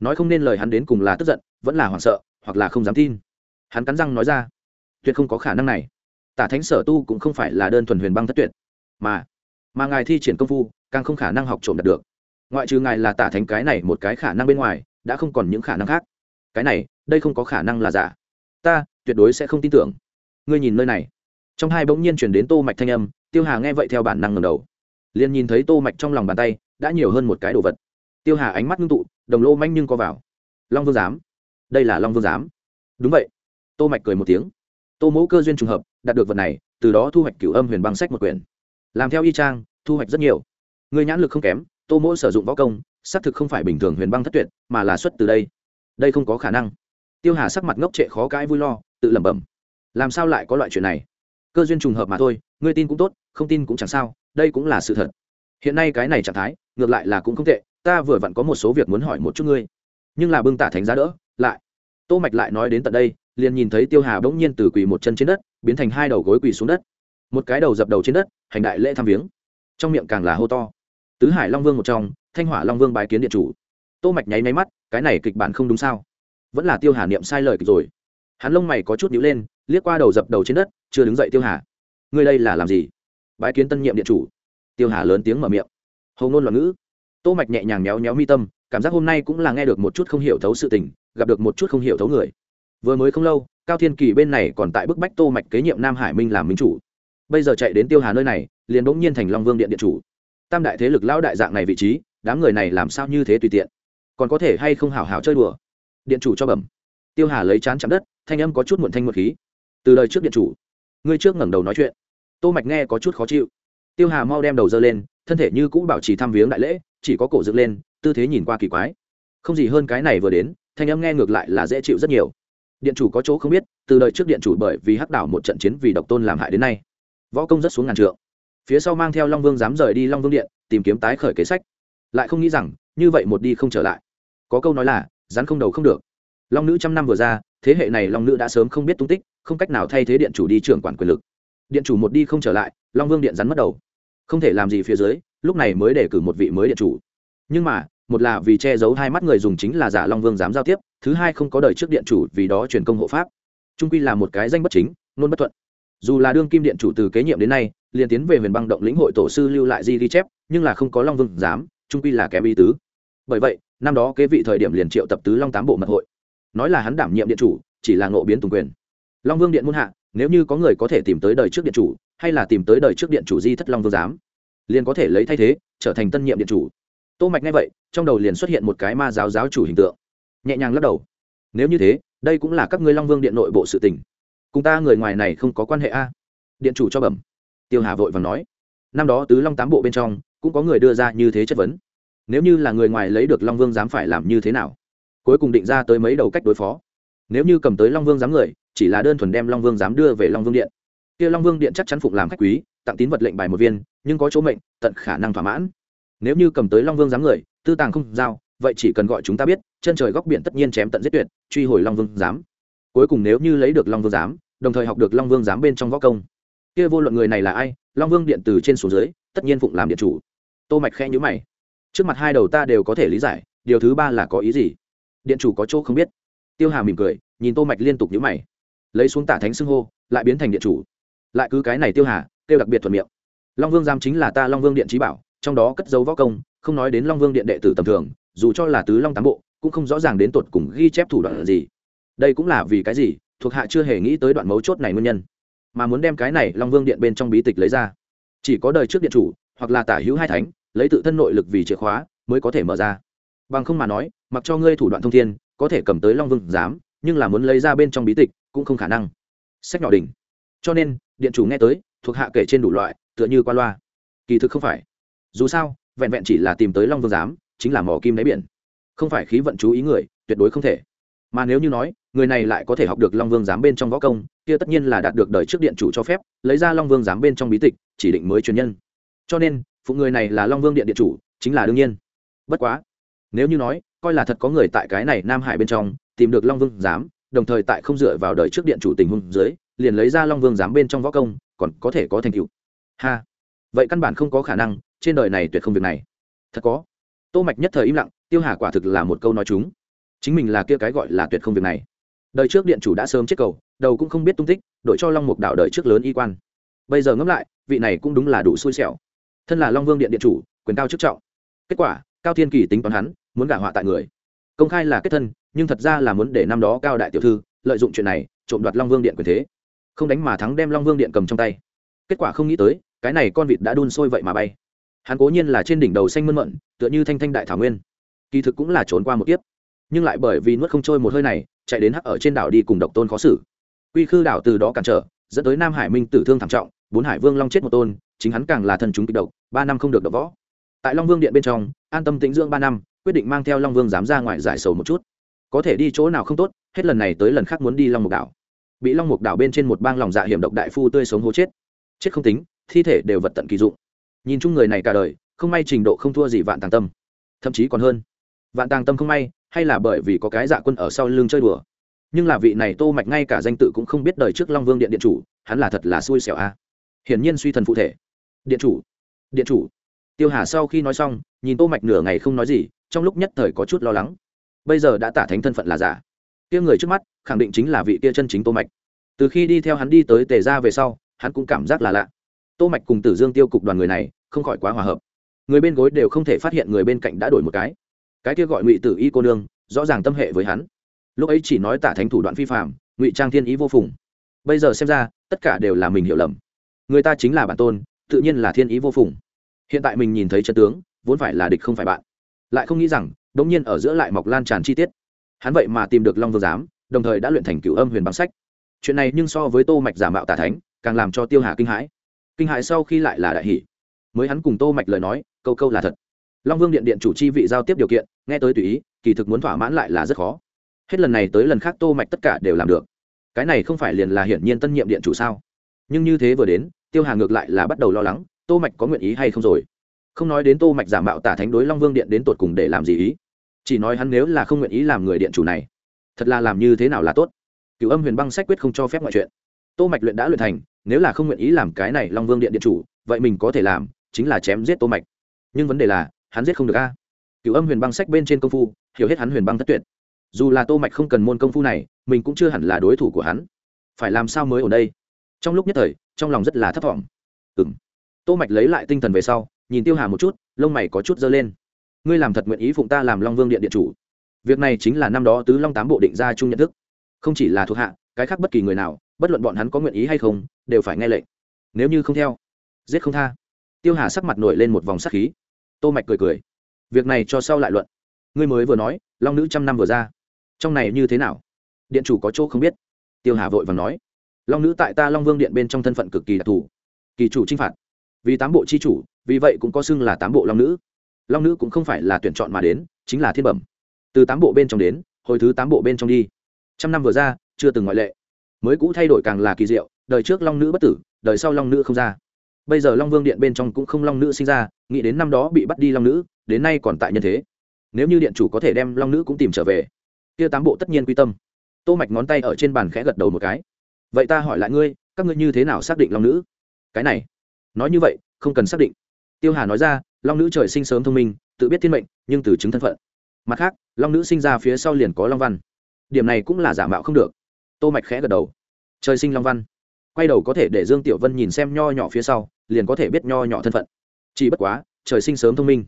Nói không nên lời hắn đến cùng là tức giận, vẫn là hoảng sợ, hoặc là không dám tin. Hắn cắn răng nói ra, tuyệt không có khả năng này. Tả thánh sở tu cũng không phải là đơn thuần huyền băng thất tuyệt, mà mà ngài thi triển công phu, càng không khả năng học trộm đạt được. Ngoại trừ ngài là tả thánh cái này một cái khả năng bên ngoài, đã không còn những khả năng khác. Cái này, đây không có khả năng là giả. Ta, tuyệt đối sẽ không tin tưởng. Ngươi nhìn nơi này. Trong hai bỗng nhiên chuyển đến tô mạch thanh âm, tiêu hà nghe vậy theo bản năng ngầm đầu. Liền nhìn thấy tô mạch trong lòng bàn tay, đã nhiều hơn một cái đồ vật. Tiêu hà ánh mắt ngưng tụ, đồng lô manh nhưng có vào. Long vương giám. Đây là long vương giám. Đúng vậy. Tô mạch cười một tiếng. Tô mẫu cơ duyên trùng hợp, đạt được vật này, từ đó thu hoạch cửu âm huyền băng sách một quyển làm theo y trang thu hoạch rất nhiều. Người nhãn lực không kém, tô mỗi sử dụng võ công, xác thực không phải bình thường huyền băng thất tuyệt, mà là xuất từ đây. Đây không có khả năng. Tiêu hà sắc mặt ngốc trệ khó cãi vui lo, tự lẩm bẩm. Làm sao lại có loại chuyện này? Cơ duyên trùng hợp mà thôi, ngươi tin cũng tốt, không tin cũng chẳng sao, đây cũng là sự thật. Hiện nay cái này trạng thái, ngược lại là cũng không tệ, ta vừa vặn có một số việc muốn hỏi một chút ngươi. Nhưng là bưng tả thánh giá đỡ, lại. Tô mạch lại nói đến tận đây, liền nhìn thấy tiêu hà bỗng nhiên từ quỳ một chân trên đất, biến thành hai đầu gối quỳ xuống đất một cái đầu dập đầu trên đất, hành đại lễ thăm viếng. Trong miệng càng là hô to. Tứ hải long vương một trong, thanh hỏa long vương bái kiến điện chủ. Tô mạch nháy máy mắt, cái này kịch bản không đúng sao? Vẫn là tiêu hà niệm sai lời kịch rồi. Hắn lông mày có chút nhíu lên, liếc qua đầu dập đầu trên đất, chưa đứng dậy tiêu hà. Ngươi đây là làm gì? Bái kiến tân nhiệm điện chủ. Tiêu hà lớn tiếng mở miệng. Hầu ngôn loạn ngữ. Tô mạch nhẹ nhàng méo méo mi tâm, cảm giác hôm nay cũng là nghe được một chút không hiểu thấu sự tình, gặp được một chút không hiểu thấu người. Vừa mới không lâu, cao thiên kỳ bên này còn tại bức bách tô mạch kế nhiệm nam hải minh làm minh chủ bây giờ chạy đến tiêu hà nơi này, liền bỗng nhiên thành long vương điện điện chủ. Tam đại thế lực lão đại dạng này vị trí, đám người này làm sao như thế tùy tiện? Còn có thể hay không hảo hảo chơi đùa? Điện chủ cho bẩm. Tiêu hà lấy chán chạm đất, thanh âm có chút muộn thanh một khí. Từ lời trước điện chủ, ngươi trước ngẩng đầu nói chuyện. Tô mạch nghe có chút khó chịu. Tiêu hà mau đem đầu dơ lên, thân thể như cũ bảo trì thăm viếng đại lễ, chỉ có cổ dựng lên, tư thế nhìn qua kỳ quái. Không gì hơn cái này vừa đến, thanh âm nghe ngược lại là dễ chịu rất nhiều. Điện chủ có chỗ không biết, từ đời trước điện chủ bởi vì hắc đảo một trận chiến vì độc tôn làm hại đến nay võ công rất xuống ngàn trượng. Phía sau mang theo long vương dám rời đi long vương điện, tìm kiếm tái khởi kế sách. Lại không nghĩ rằng, như vậy một đi không trở lại. Có câu nói là, rắn không đầu không được. Long nữ trăm năm vừa ra, thế hệ này long nữ đã sớm không biết tung tích, không cách nào thay thế điện chủ đi trưởng quản quyền lực. Điện chủ một đi không trở lại, long vương điện rắn mất đầu. Không thể làm gì phía dưới, lúc này mới để cử một vị mới điện chủ. Nhưng mà, một là vì che giấu hai mắt người dùng chính là giả long vương dám giao tiếp, thứ hai không có đời trước điện chủ vì đó truyền công hộ pháp. Trung quy là một cái danh bất chính, nôn bất thuận dù là đương kim điện chủ từ kế nhiệm đến nay, liền tiến về huyền băng động lĩnh hội tổ sư lưu lại di ghi chép, nhưng là không có long vương dám, trung quy là kém ý tứ. Bởi vậy, năm đó kế vị thời điểm liền triệu tập tứ long tám bộ mật hội. Nói là hắn đảm nhiệm điện chủ, chỉ là ngộ biến tùng quyền. Long vương điện muôn hạ, nếu như có người có thể tìm tới đời trước điện chủ, hay là tìm tới đời trước điện chủ di thất long vương giám liền có thể lấy thay thế, trở thành tân nhiệm điện chủ. Tô mạch nghe vậy, trong đầu liền xuất hiện một cái ma giáo giáo chủ hình tượng. Nhẹ nhàng lắc đầu. Nếu như thế, đây cũng là các ngươi long vương điện nội bộ sự tình cùng ta người ngoài này không có quan hệ a. Điện chủ cho bẩm. Tiêu hà vội vàng nói. Năm đó tứ long tám bộ bên trong, cũng có người đưa ra như thế chất vấn. Nếu như là người ngoài lấy được long vương dám phải làm như thế nào? Cuối cùng định ra tới mấy đầu cách đối phó. Nếu như cầm tới long vương dám người, chỉ là đơn thuần đem long vương dám đưa về long vương điện. Kia long vương điện chắc chắn phụng làm khách quý, tặng tín vật lệnh bài một viên, nhưng có chỗ mệnh, tận khả năng thỏa mãn. Nếu như cầm tới long vương dám người, tư tàng không giao, vậy chỉ cần gọi chúng ta biết, chân trời góc biển tất nhiên chém tận giết tuyệt, truy hồi long vương giám cuối cùng nếu như lấy được long vương giám, đồng thời học được long vương giám bên trong võ công. Kia vô luận người này là ai, long vương điện từ trên xuống dưới, tất nhiên phụng làm điện chủ. Tô mạch khẽ nhíu mày. Trước mặt hai đầu ta đều có thể lý giải, điều thứ ba là có ý gì? Điện chủ có chỗ không biết. Tiêu hà mỉm cười, nhìn tô mạch liên tục nhíu mày. Lấy xuống tả thánh xưng hô, lại biến thành điện chủ. Lại cứ cái này tiêu hà tiêu đặc biệt thuận miệng. Long vương giam chính là ta long vương điện trí bảo, trong đó cất dấu võ công, không nói đến long vương điện đệ tử tầm thường, dù cho là tứ long tám bộ, cũng không rõ ràng đến tột cùng ghi chép thủ đoạn gì đây cũng là vì cái gì thuộc hạ chưa hề nghĩ tới đoạn mấu chốt này nguyên nhân mà muốn đem cái này long vương điện bên trong bí tịch lấy ra. Chỉ có đời trước điện chủ hoặc là tả hữu hai thánh lấy tự thân nội lực vì chìa khóa mới có thể mở ra. Bằng không mà nói mặc cho ngươi thủ đoạn thông thiên có thể cầm tới long vương Dám, nhưng là muốn lấy ra bên trong bí tịch cũng không khả năng. Sách nhỏ đỉnh. Cho nên điện chủ nghe tới thuộc hạ kể trên đủ loại tựa như qua loa. Kỳ thực không phải. Dù sao vẹn vẹn chỉ là tìm tới long vương giám chính là mỏ kim đáy biển. Không phải khí vận chú ý người tuyệt đối không thể mà nếu như nói, người này lại có thể học được long vương giám bên trong võ công, kia tất nhiên là đạt được đời trước điện chủ cho phép, lấy ra long vương giám bên trong bí tịch, chỉ định mới truyền nhân. Cho nên, phụ người này là long vương điện điện chủ, chính là đương nhiên. Bất quá, nếu như nói, coi là thật có người tại cái này nam hải bên trong, tìm được long vương giám, đồng thời tại không dựa vào đời trước điện chủ tình huống dưới, liền lấy ra long vương giám bên trong võ công, còn có thể có thành tựu. Ha! Vậy căn bản không có khả năng, trên đời này tuyệt không việc này. Thật có. Tô mạch nhất thời im lặng, tiêu hà quả thực là một câu nói chúng chính mình là kia cái gọi là tuyệt không việc này. Đời trước điện chủ đã sớm chết cầu, đầu cũng không biết tung tích đội cho long mục đạo đời trước lớn y quan. Bây giờ ngẫm lại, vị này cũng đúng là đủ xui xẻo. Thân là long vương điện điện chủ, quyền cao chức trọng. Kết quả, cao thiên kỳ tính toán hắn, muốn gả họa tại người. Công khai là kết thân, nhưng thật ra là muốn để năm đó cao đại tiểu thư lợi dụng chuyện này, trộm đoạt long vương điện quyền thế. Không đánh mà thắng đem long vương điện cầm trong tay. Kết quả không nghĩ tới, cái này con vịt đã đun sôi vậy mà bay. Hắn cố nhiên là trên đỉnh đầu xanh mơn mận, tựa như thanh thanh đại thảo nguyên. Kỳ thực cũng là trốn qua một kiếp nhưng lại bởi vì nuốt không trôi một hơi này, chạy đến hắc ở trên đảo đi cùng độc tôn khó xử. Quy khư đảo từ đó cản trở, dẫn tới nam hải minh tử thương thảm trọng, bốn hải vương long chết một tôn, chính hắn càng là thần chúng kịch độc, ba năm không được đập võ. Tại long vương điện bên trong, an tâm tĩnh dưỡng ba năm, quyết định mang theo long vương dám ra ngoài giải sầu một chút. Có thể đi chỗ nào không tốt, hết lần này tới lần khác muốn đi long mục đảo. Bị long mục đảo bên trên một bang lòng dạ hiểm độc đại phu tươi sống hố chết. Chết không tính, thi thể đều vật tận kỳ dụng. Nhìn chung người này cả đời, không may trình độ không thua gì vạn tàng tâm. Thậm chí còn hơn. Vạn tàng tâm không may hay là bởi vì có cái dạ quân ở sau lưng chơi đùa? Nhưng là vị này tô mạch ngay cả danh tự cũng không biết đời trước long vương điện điện chủ, hắn là thật là xui xẻo a. Hiển nhiên suy thần phụ thể. Điện chủ điện chủ. Tiêu hà sau khi nói xong, nhìn tô mạch nửa ngày không nói gì, trong lúc nhất thời có chút lo lắng. Bây giờ đã tả thánh thân phận là giả. Kia người trước mắt, khẳng định chính là vị kia chân chính tô mạch. Từ khi đi theo hắn đi tới tề gia về sau, hắn cũng cảm giác là lạ. Tô mạch cùng tử dương tiêu cục đoàn người này, không khỏi quá hòa hợp. Người bên gối đều không thể phát hiện người bên cạnh đã đổi một cái cái kia gọi ngụy tử y cô nương, rõ ràng tâm hệ với hắn. Lúc ấy chỉ nói tả thánh thủ đoạn phi phạm ngụy trang thiên ý vô phùng. Bây giờ xem ra, tất cả đều là mình hiểu lầm. Người ta chính là bản tôn, tự nhiên là thiên ý vô phùng. Hiện tại mình nhìn thấy chân tướng, vốn phải là địch không phải bạn. Lại không nghĩ rằng đống nhiên ở giữa lại mọc lan tràn chi tiết. Hắn vậy mà tìm được long vương giám, đồng thời đã luyện thành cửu âm huyền băng sách. Chuyện này nhưng so với tô mạch giả mạo tả thánh, càng làm cho tiêu hà kinh hãi. Kinh hãi sau khi lại là đại hỷ. Mới hắn cùng tô mạch lời nói, câu câu là thật long vương điện điện chủ chi vị giao tiếp điều kiện, nghe tới tùy ý, kỳ thực muốn thỏa mãn lại là rất khó. Hết lần này tới lần khác tô mạch tất cả đều làm được. Cái này không phải liền là hiển nhiên tân nhiệm điện chủ sao? Nhưng như thế vừa đến, tiêu hà ngược lại là bắt đầu lo lắng, tô mạch có nguyện ý hay không rồi? Không nói đến tô mạch giả mạo tả thánh đối long vương điện đến tột cùng để làm gì ý. Chỉ nói hắn nếu là không nguyện ý làm người điện chủ này, thật là làm như thế nào là tốt? Cựu âm huyền băng sách quyết không cho phép mọi chuyện. Tô mạch luyện đã luyện thành, nếu là không nguyện ý làm cái này long vương điện điện chủ, vậy mình có thể làm, chính là chém giết tô mạch. Nhưng vấn đề là hắn giết không được a. Cựu âm huyền băng sách bên trên công phu, hiểu hết hắn huyền băng thất tuyệt. Dù là tô mạch không cần môn công phu này, mình cũng chưa hẳn là đối thủ của hắn. Phải làm sao mới ở đây? Trong lúc nhất thời, trong lòng rất là thất vọng. Ừm. Tô mạch lấy lại tinh thần về sau, nhìn tiêu hà một chút, lông mày có chút dơ lên. Ngươi làm thật nguyện ý phụng ta làm long vương điện điện chủ. Việc này chính là năm đó tứ long tám bộ định ra chung nhận thức. Không chỉ là thuộc hạ, cái khác bất kỳ người nào, bất luận bọn hắn có nguyện ý hay không, đều phải nghe lệnh. Nếu như không theo, giết không tha. Tiêu hà sắc mặt nổi lên một vòng sắc khí tô mạch cười cười. Việc này cho sau lại luận. Ngươi mới vừa nói, long nữ trăm năm vừa ra. Trong này như thế nào? Điện chủ có chỗ không biết. Tiêu hà vội vàng nói. Long nữ tại ta long vương điện bên trong thân phận cực kỳ đặc thù. Kỳ chủ trinh phạt. Vì tám bộ chi chủ, vì vậy cũng có xưng là tám bộ long nữ. Long nữ cũng không phải là tuyển chọn mà đến, chính là thiên bẩm. Từ tám bộ bên trong đến, hồi thứ tám bộ bên trong đi. Trăm năm vừa ra, chưa từng ngoại lệ. Mới cũ thay đổi càng là kỳ diệu, đời trước long nữ bất tử, đời sau long nữ không ra bây giờ long vương điện bên trong cũng không long nữ sinh ra, nghĩ đến năm đó bị bắt đi long nữ, đến nay còn tại nhân thế. Nếu như điện chủ có thể đem long nữ cũng tìm trở về, kia tám bộ tất nhiên quy tâm. Tô mạch ngón tay ở trên bàn khẽ gật đầu một cái. Vậy ta hỏi lại ngươi, các ngươi như thế nào xác định long nữ? Cái này, nói như vậy, không cần xác định. Tiêu hà nói ra, long nữ trời sinh sớm thông minh, tự biết thiên mệnh, nhưng từ chứng thân phận. Mặt khác, long nữ sinh ra phía sau liền có long văn. Điểm này cũng là giả mạo không được. Tô mạch khẽ gật đầu. Trời sinh long văn quay đầu có thể để dương tiểu vân nhìn xem nho nhỏ phía sau, liền có thể biết nho nhỏ thân phận. Chỉ bất quá, trời sinh sớm thông minh.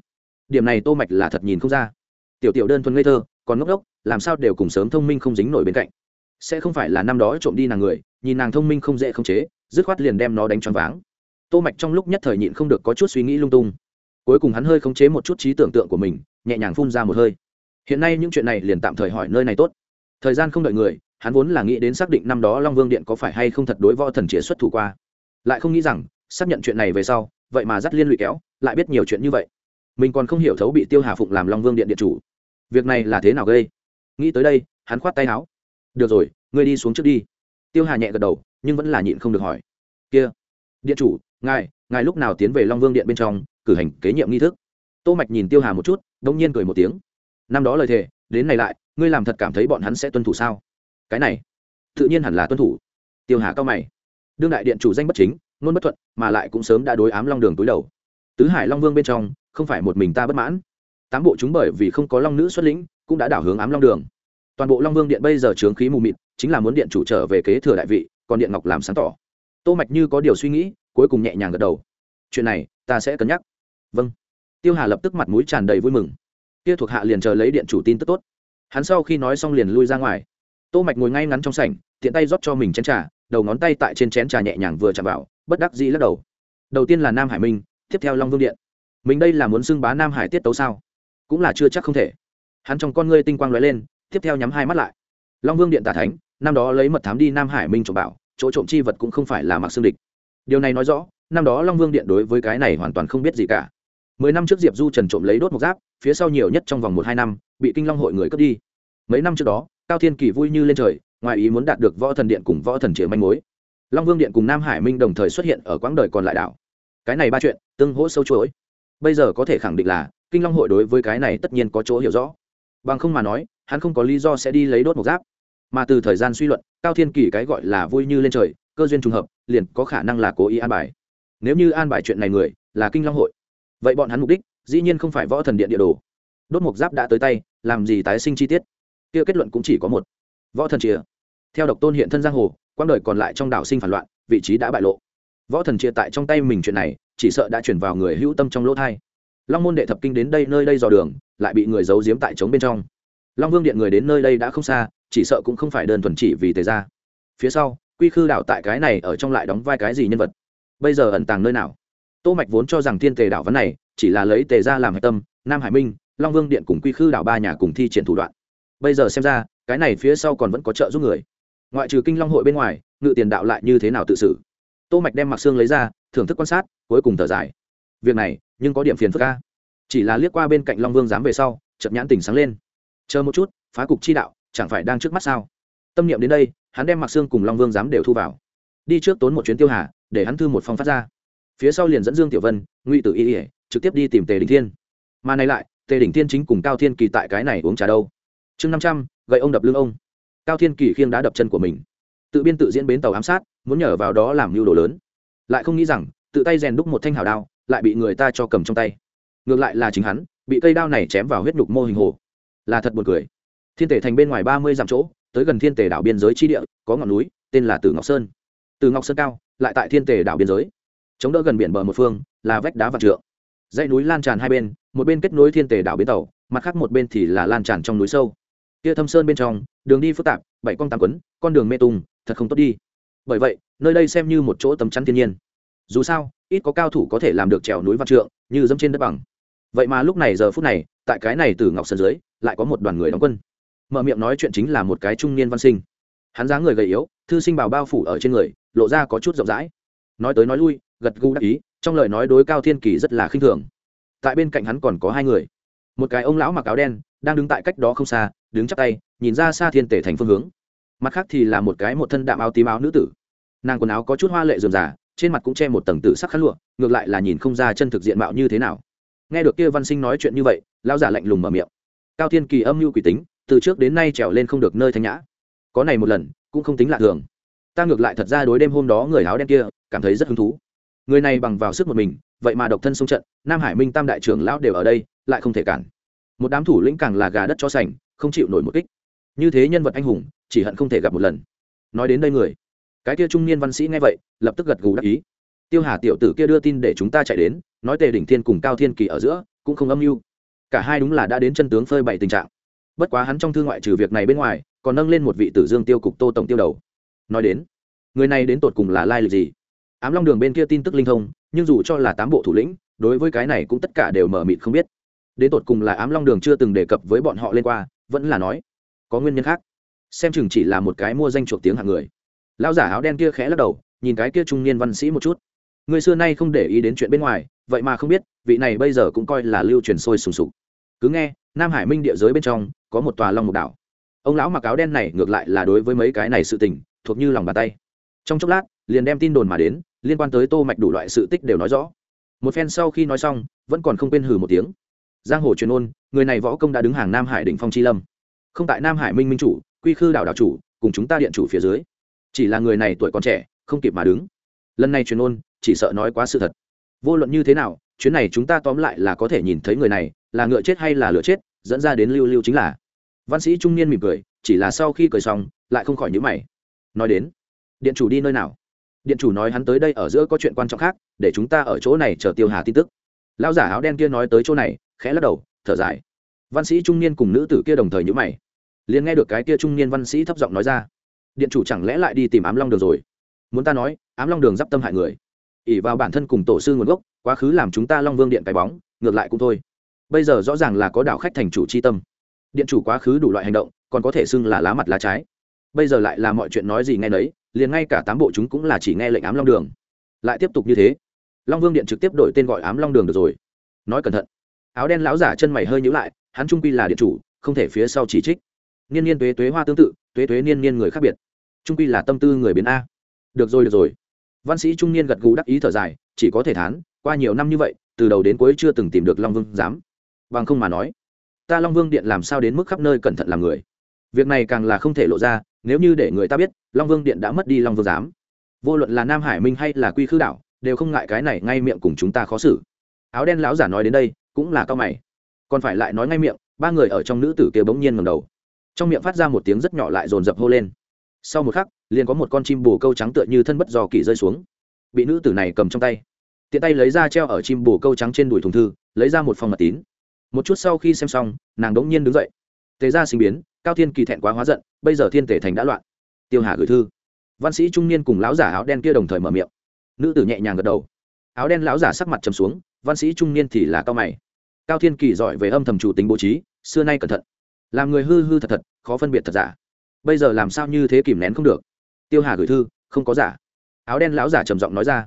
Điểm này tô mạch là thật nhìn không ra. Tiểu tiểu đơn thuần ngây thơ, còn ngốc đốc làm sao đều cùng sớm thông minh không dính nổi bên cạnh. Sẽ không phải là năm đó trộm đi nàng người, nhìn nàng thông minh không dễ không chế, dứt khoát liền đem nó đánh choáng váng. Tô mạch trong lúc nhất thời nhịn không được có chút suy nghĩ lung tung. Cuối cùng hắn hơi khống chế một chút trí tưởng tượng của mình, nhẹ nhàng phun ra một hơi. Hiện nay những chuyện này liền tạm thời hỏi nơi này tốt. Thời gian không đợi người hắn vốn là nghĩ đến xác định năm đó long vương điện có phải hay không thật đối võ thần chĩa xuất thủ qua. Lại không nghĩ rằng, xác nhận chuyện này về sau, vậy mà dắt liên lụy kéo, lại biết nhiều chuyện như vậy. Mình còn không hiểu thấu bị tiêu hà phụng làm long vương điện điện chủ. Việc này là thế nào gây? Nghĩ tới đây, hắn khoát tay áo. Được rồi, ngươi đi xuống trước đi. Tiêu hà nhẹ gật đầu, nhưng vẫn là nhịn không được hỏi. Kia, điện chủ, ngài ngài lúc nào tiến về long vương điện bên trong, cử hành kế nhiệm nghi thức? Tô mạch nhìn tiêu hà một chút, đông nhiên cười một tiếng. Năm đó lời thề, đến này lại, ngươi làm thật cảm thấy bọn hắn sẽ tuân thủ sao? Cái này tự nhiên hẳn là tuân thủ. Tiêu hà cao mày. Đương đại điện chủ danh bất chính nôn bất thuận, mà lại cũng sớm đã đối ám long đường túi đầu. Tứ hải long vương bên trong, không phải một mình ta bất mãn. Tám bộ chúng bởi vì không có long nữ xuất lĩnh, cũng đã đảo hướng ám long đường. Toàn bộ long vương điện bây giờ trướng khí mù mịt, chính là muốn điện chủ trở về kế thừa đại vị, còn điện ngọc làm sáng tỏ. Tô mạch như có điều suy nghĩ, cuối cùng nhẹ nhàng gật đầu. Chuyện này, ta sẽ cân nhắc. Vâng. Tiêu hà lập tức mặt mũi tràn đầy vui mừng. Kia thuộc hạ liền chờ lấy điện chủ tin tức tốt. Hắn sau khi nói xong liền lui ra ngoài tô mạch ngồi ngay ngắn trong sảnh, tiện tay rót cho mình chén trà, đầu ngón tay tại trên chén trà nhẹ nhàng vừa chạm vào, bất đắc dĩ lắc đầu. Đầu tiên là nam hải minh, tiếp theo long vương điện. Mình đây là muốn xưng bá nam hải tiết tấu sao? Cũng là chưa chắc không thể. Hắn trong con ngươi tinh quang lóe lên, tiếp theo nhắm hai mắt lại. Long vương điện tả thánh, năm đó lấy mật thám đi nam hải minh trộm bảo, chỗ trộm chi vật cũng không phải là mặc xương địch. Điều này nói rõ, năm đó long vương điện đối với cái này hoàn toàn không biết gì cả. Mười năm trước diệp du trần trộm lấy đốt một giáp, phía sau nhiều nhất trong vòng một hai năm, bị kinh long hội người cướp đi. Mấy năm trước đó cao thiên kỳ vui như lên trời, ngoài ý muốn đạt được võ thần điện cùng võ thần chĩa manh mối. Long vương điện cùng nam hải minh đồng thời xuất hiện ở quãng đời còn lại đảo. Cái này ba chuyện, tương hỗ sâu chuỗi. Bây giờ có thể khẳng định là, kinh long hội đối với cái này tất nhiên có chỗ hiểu rõ. Bằng không mà nói, hắn không có lý do sẽ đi lấy đốt một giáp. Mà từ thời gian suy luận, cao thiên kỳ cái gọi là vui như lên trời, cơ duyên trùng hợp, liền có khả năng là cố ý an bài. Nếu như an bài chuyện này người, là kinh long hội. Vậy bọn hắn mục đích, dĩ nhiên không phải võ thần điện địa đồ. Đốt một giáp đã tới tay, làm gì tái sinh chi tiết? Kia kết luận cũng chỉ có một. Võ thần chia. theo độc tôn hiện thân giang hồ quang đời còn lại trong đảo sinh phản loạn, vị trí đã bại lộ. Võ thần chia tại trong tay mình chuyện này, chỉ sợ đã chuyển vào người hữu tâm trong lỗ thai. Long môn đệ thập kinh đến đây, nơi đây dò đường, lại bị người giấu giếm tại trống bên trong. Long vương điện người đến nơi đây đã không xa, chỉ sợ cũng không phải đơn thuần chỉ vì tề ra phía sau, quy khư đảo tại cái này ở trong lại đóng vai cái gì nhân vật? Bây giờ ẩn tàng nơi nào? Tô mạch vốn cho rằng thiên tề đảo vấn này chỉ là lấy tề ra làm hạch tâm, nam hải minh, long vương điện cùng quy khư đảo ba nhà cùng thi triển thủ đoạn bây giờ xem ra, cái này phía sau còn vẫn có trợ giúp người. Ngoại trừ kinh long hội bên ngoài, ngự tiền đạo lại như thế nào tự xử? Tô mạch đem mặc xương lấy ra, thưởng thức quan sát, cuối cùng thở dài. Việc này, nhưng có điểm phiền phức ca chỉ là liếc qua bên cạnh long vương dám về sau, chợt nhãn tỉnh sáng lên. Chờ một chút, phá cục chi đạo, chẳng phải đang trước mắt sao? Tâm niệm đến đây, hắn đem mặc xương cùng long vương dám đều thu vào. Đi trước tốn một chuyến tiêu hà, để hắn thư một phong phát ra. Phía sau liền dẫn dương tiểu vân, ngụy tử y ỉa trực tiếp đi tìm tề đình thiên. Mà này lại, tề đình thiên chính cùng cao thiên kỳ tại cái này uống trà đâu? Chương năm trăm, gậy ông đập lưng ông. Cao thiên kỳ khiêng đá đập chân của mình. Tự biên tự diễn bến tàu ám sát, muốn nhờ vào đó làm mưu đồ lớn. Lại không nghĩ rằng, tự tay rèn đúc một thanh hào đao, lại bị người ta cho cầm trong tay. Ngược lại là chính hắn, bị cây đao này chém vào huyết nhục mô hình hồ. Là thật buồn cười. Thiên tể thành bên ngoài ba mươi dặm chỗ, tới gần thiên tể đảo biên giới chi địa, có ngọn núi, tên là tử ngọc sơn. Từ ngọc sơn cao, lại tại thiên tể đảo biên giới. Chống đỡ gần biển bờ một phương, là vách đá vạn trượng. Dãy núi lan tràn hai bên, một bên kết nối thiên tể đảo bến tàu, mặt khác một bên thì là lan tràn trong núi sâu kia thâm sơn bên trong, đường đi phức tạp, bảy con tám quấn, con đường mê tung thật không tốt đi. Bởi vậy, nơi đây xem như một chỗ tấm chắn thiên nhiên. Dù sao, ít có cao thủ có thể làm được trèo núi văn trượng, như dẫm trên đất bằng. Vậy mà lúc này giờ phút này, tại cái này từ ngọc sơn dưới, lại có một đoàn người đóng quân. Mở miệng nói chuyện chính là một cái trung niên văn sinh. Hắn dáng người gầy yếu, thư sinh bào bao phủ ở trên người, lộ ra có chút rộng rãi. Nói tới nói lui, gật gù đắc ý, trong lời nói đối cao thiên kỳ rất là khinh thường. Tại bên cạnh hắn còn có hai người. Một cái ông lão mặc áo đen, đang đứng tại cách đó không xa đứng chắp tay, nhìn ra xa thiên tể thành phương hướng. Mặt khác thì là một cái một thân đạm áo tím áo nữ tử. Nàng quần áo có chút hoa lệ dườm giả trên mặt cũng che một tầng tử sắc khăn lụa, ngược lại là nhìn không ra chân thực diện mạo như thế nào. Nghe được kia văn sinh nói chuyện như vậy lao giả lạnh lùng mở miệng. Cao thiên kỳ âm mưu quỷ tính, từ trước đến nay trèo lên không được nơi thanh nhã. Có này một lần, cũng không tính lạ thường. Ta ngược lại thật ra đối đêm hôm đó người áo đen kia, cảm thấy rất hứng thú. Người này bằng vào sức một mình, vậy mà độc thân xung trận, nam hải minh tam đại trưởng lão đều ở đây, lại không thể cản. Một đám thủ lĩnh càng là gà đất cho sành không chịu nổi một kích. Như thế nhân vật anh hùng, chỉ hận không thể gặp một lần. Nói đến đây người, cái kia trung niên văn sĩ nghe vậy, lập tức gật gù đắc ý. Tiêu hà tiểu tử kia đưa tin để chúng ta chạy đến, nói tề đỉnh thiên cùng cao thiên kỳ ở giữa, cũng không âm mưu. Cả hai đúng là đã đến chân tướng phơi bày tình trạng. Bất quá hắn trong thư ngoại trừ việc này bên ngoài, còn nâng lên một vị tử dương tiêu cục tô tổng tiêu đầu. Nói đến, người này đến tột cùng là lai lịch gì? Ám long đường bên kia tin tức linh thông, nhưng dù cho là tám bộ thủ lĩnh, đối với cái này cũng tất cả đều mở mịt không biết. Đến tột cùng là ám long đường chưa từng đề cập với bọn họ lên qua vẫn là nói, có nguyên nhân khác. Xem chừng chỉ là một cái mua danh chuộc tiếng hạng người. Lão giả áo đen kia khẽ lắc đầu, nhìn cái kia trung niên văn sĩ một chút. Người xưa nay không để ý đến chuyện bên ngoài, vậy mà không biết, vị này bây giờ cũng coi là lưu truyền sôi sùng sục. Cứ nghe, nam hải minh địa giới bên trong, có một tòa long mục đảo. Ông lão mặc áo đen này ngược lại là đối với mấy cái này sự tình, thuộc như lòng bàn tay. Trong chốc lát, liền đem tin đồn mà đến, liên quan tới tô mạch đủ loại sự tích đều nói rõ. Một phen sau khi nói xong, vẫn còn không quên hừ một tiếng giang hồ truyền ôn, người này võ công đã đứng hàng nam hải đỉnh phong chi lâm. Không tại nam hải minh minh chủ, quy khư đảo đảo chủ, cùng chúng ta điện chủ phía dưới. Chỉ là người này tuổi còn trẻ, không kịp mà đứng. Lần này truyền ôn, chỉ sợ nói quá sự thật. Vô luận như thế nào, chuyến này chúng ta tóm lại là có thể nhìn thấy người này, là ngựa chết hay là lửa chết, dẫn ra đến lưu lưu chính là. Văn sĩ trung niên mỉm cười, chỉ là sau khi cười xong, lại không khỏi nhữ mày. Nói đến, điện chủ đi nơi nào? Điện chủ nói hắn tới đây ở giữa có chuyện quan trọng khác, để chúng ta ở chỗ này chờ tiêu hà tin tức. Lão giả áo đen kia nói tới chỗ này khẽ lắc đầu, thở dài. Văn sĩ trung niên cùng nữ tử kia đồng thời nhữ mày. Liền nghe được cái kia trung niên văn sĩ thấp giọng nói ra, điện chủ chẳng lẽ lại đi tìm ám long đường rồi? Muốn ta nói, ám long đường d i p tâm hại người. Ỉ vào bản thân cùng tổ sư nguồn gốc, quá khứ làm chúng ta long vương điện cái bóng, ngược lại cũng thôi. Bây giờ rõ ràng là có đảo khách thành chủ c h i tâm. Điện chủ quá khứ đủ loại hành động, còn có thể xưng là lá mặt lá trái. Bây giờ lại là mọi chuyện nói gì nghe nấy, liền ngay cả tám bộ chúng cũng là chỉ nghe lệnh ám long đường. Lại tiếp tục như thế, long vương điện trực tiếp đổi tên gọi ám long đường được rồi. Nói cẩn thận áo đen lão giả chân mày hơi nhữ lại, hắn trung quy là điện chủ, không thể phía sau chỉ trích. Niên niên tuế tuế hoa tương tự, tuế tuế niên niên người khác biệt. Trung quy là tâm tư người biến a. Được rồi được rồi. Văn sĩ trung niên gật gù đắc ý thở dài, chỉ có thể thán, qua nhiều năm như vậy, từ đầu đến cuối chưa từng tìm được long vương dám bằng không mà nói, ta long vương điện làm sao đến mức khắp nơi cẩn thận làm người? Việc này càng là không thể lộ ra, nếu như để người ta biết, long vương điện đã mất đi long vương giám. Vô luận là nam hải minh hay là quy khư đảo, đều không ngại cái này ngay miệng cùng chúng ta khó xử. Áo đen lão giả nói đến đây cũng là cao mày. Còn phải lại nói ngay miệng, ba người ở trong nữ tử kia bỗng nhiên ngầm đầu. Trong miệng phát ra một tiếng rất nhỏ lại dồn dập hô lên. Sau một khắc, liền có một con chim bồ câu trắng tựa như thân bất do kỳ rơi xuống. Bị nữ tử này cầm trong tay. Tiện tay lấy ra treo ở chim bồ câu trắng trên đùi thùng thư, lấy ra một phòng mật tín. Một chút sau khi xem xong, nàng đống nhiên đứng dậy. Tề ra sinh biến, cao thiên kỳ thẹn quá hóa giận, bây giờ thiên tể thành đã loạn. Tiêu hà gửi thư. Văn sĩ trung niên cùng lão giả áo đen kia đồng thời mở miệng. Nữ tử nhẹ nhàng gật đầu. Áo đen lão giả sắc mặt trầm xuống, văn sĩ trung niên thì là cao mày cao thiên kỳ giỏi về âm thầm chủ tính bố trí, xưa nay cẩn thận. Làm người hư hư thật thật, khó phân biệt thật giả. Bây giờ làm sao như thế kìm nén không được? Tiêu hà gửi thư, không có giả. Áo đen lão giả trầm giọng nói ra.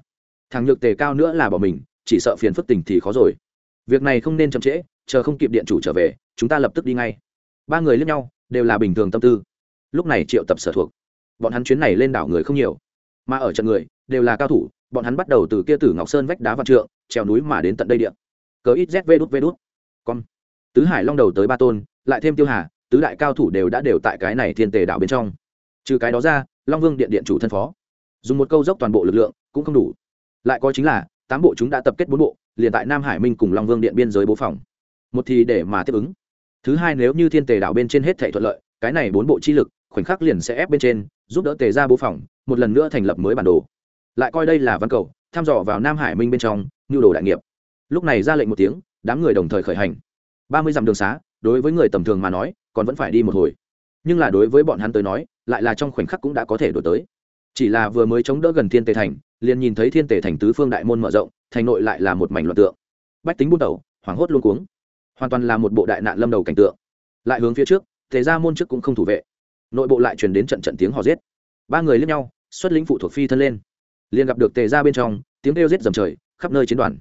Thằng nhược tề cao nữa là bỏ mình, chỉ sợ phiền phức tình thì khó rồi. Việc này không nên chậm trễ, chờ không kịp điện chủ trở về, chúng ta lập tức đi ngay. Ba người lẫn nhau, đều là bình thường tâm tư. Lúc này triệu tập sở thuộc. Bọn hắn chuyến này lên đảo người không nhiều, mà ở trận người, đều là cao thủ, bọn hắn bắt đầu từ kia tử ngọc sơn vách đá vạn trượng, trèo núi mà đến tận đây điện cờ ít zv đút vê đút. Con tứ hải long đầu tới ba tôn, lại thêm tiêu hà, tứ đại cao thủ đều đã đều tại cái này thiên tề đảo bên trong. Trừ cái đó ra, long vương điện điện chủ thân phó. Dùng một câu dốc toàn bộ lực lượng, cũng không đủ. Lại có chính là, tám bộ chúng đã tập kết bốn bộ, liền tại nam hải minh cùng long vương điện biên giới bố phòng. Một thì để mà tiếp ứng. Thứ hai nếu như thiên tề đảo bên trên hết thể thuận lợi, cái này bốn bộ chi lực, khoảnh khắc liền sẽ ép bên trên, giúp đỡ tề ra bố phòng, một lần nữa thành lập mới bản đồ. Lại coi đây là văn cầu, thăm dò vào nam hải minh bên trong, nhu đồ đại nghiệp lúc này ra lệnh một tiếng, đám người đồng thời khởi hành. Ba mươi dặm đường xá, đối với người tầm thường mà nói, còn vẫn phải đi một hồi. Nhưng là đối với bọn hắn tới nói, lại là trong khoảnh khắc cũng đã có thể đổi tới. Chỉ là vừa mới chống đỡ gần thiên tề thành, liền nhìn thấy thiên tề thành tứ phương đại môn mở rộng, thành nội lại là một mảnh loạn tượng. Bách tính buôn tẩu, hoảng hốt luôn cuống. Hoàn toàn là một bộ đại nạn lâm đầu cảnh tượng. Lại hướng phía trước, tề ra môn trước cũng không thủ vệ. Nội bộ lại truyền đến trận trận tiếng hò giết. Ba người liếc nhau, xuất lĩnh phụ thuộc phi thân lên. Liền gặp được tề ra bên trong, tiếng kêu giết dầm trời, khắp nơi chiến đoàn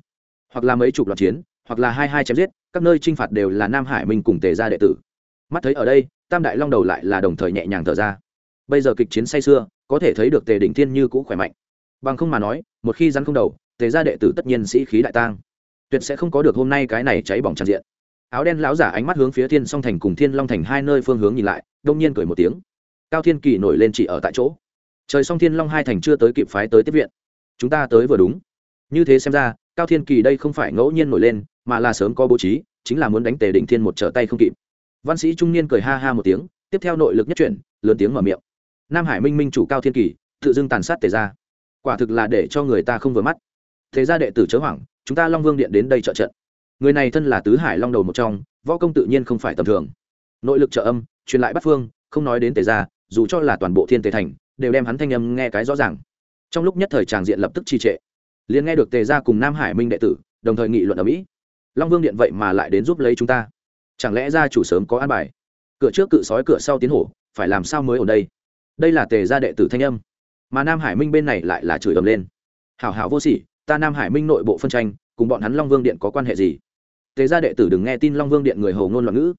hoặc là mấy chục loạt chiến, hoặc là hai hai chém giết, các nơi t r i n h phạt đều là nam hải minh cùng tề gia đệ tử. Mắt thấy ở đây, tam đại long đầu lại là đồng thời nhẹ nhàng thở ra. Bây giờ kịch chiến say xưa có thể thấy được tề đỉnh thiên như cũ khỏe mạnh. Bằng không mà nói, một khi rắn không đầu, tề gia đệ tử tất nhiên sĩ khí đại tang. Tuyệt sẽ không có được hôm nay cái này cháy bỏng tràn diện. Áo đen lão giả ánh mắt hướng phía thiên song thành cùng thiên long thành hai nơi phương hướng nhìn lại, đông nhiên cười một tiếng. Cao thiên kỳ nổi lên chỉ ở tại chỗ. Trời song thiên long hai thành chưa tới kịp phái tới tiếp viện. Chúng ta tới vừa đúng. Như thế xem ra cao thiên kỳ đây không phải ngẫu nhiên nổi lên, mà là sớm có bố trí, chính là muốn đánh tề đỉnh thiên một trở tay không kịp. Văn sĩ trung niên cười ha ha một tiếng, tiếp theo nội lực nhất chuyển, lớn tiếng mở miệng. Nam hải minh minh chủ cao thiên kỳ, tự dưng tàn sát tề ra quả thực là để cho người ta không vừa mắt. Thế ra đệ tử chớ hoảng, chúng ta long vương điện đến đây trợ trận. Người này thân là tứ hải long đầu một trong, võ công tự nhiên không phải tầm thường. Nội lực trợ âm, truyền lại bắt phương, không nói đến tề ra dù cho là toàn bộ thiên tề thành, đều đem hắn thanh âm nghe cái rõ ràng. Trong lúc nhất thời tràng diện lập tức trì trệ liền nghe được tề ra cùng nam hải minh đệ tử, đồng thời nghị luận ở mỹ. Long vương điện vậy mà lại đến giúp lấy chúng ta. Chẳng lẽ gia chủ sớm có an bài? Cửa trước cự sói cửa sau tiến hổ, phải làm sao mới ở đây? Đây là tề gia đệ tử thanh âm. Mà nam hải minh bên này lại là chửi ầm lên. Hảo hảo vô sỉ, ta nam hải minh nội bộ phân tranh, cùng bọn hắn long vương điện có quan hệ gì? Tề gia đệ tử đừng nghe tin long vương điện người hầu ngôn loạn ngữ.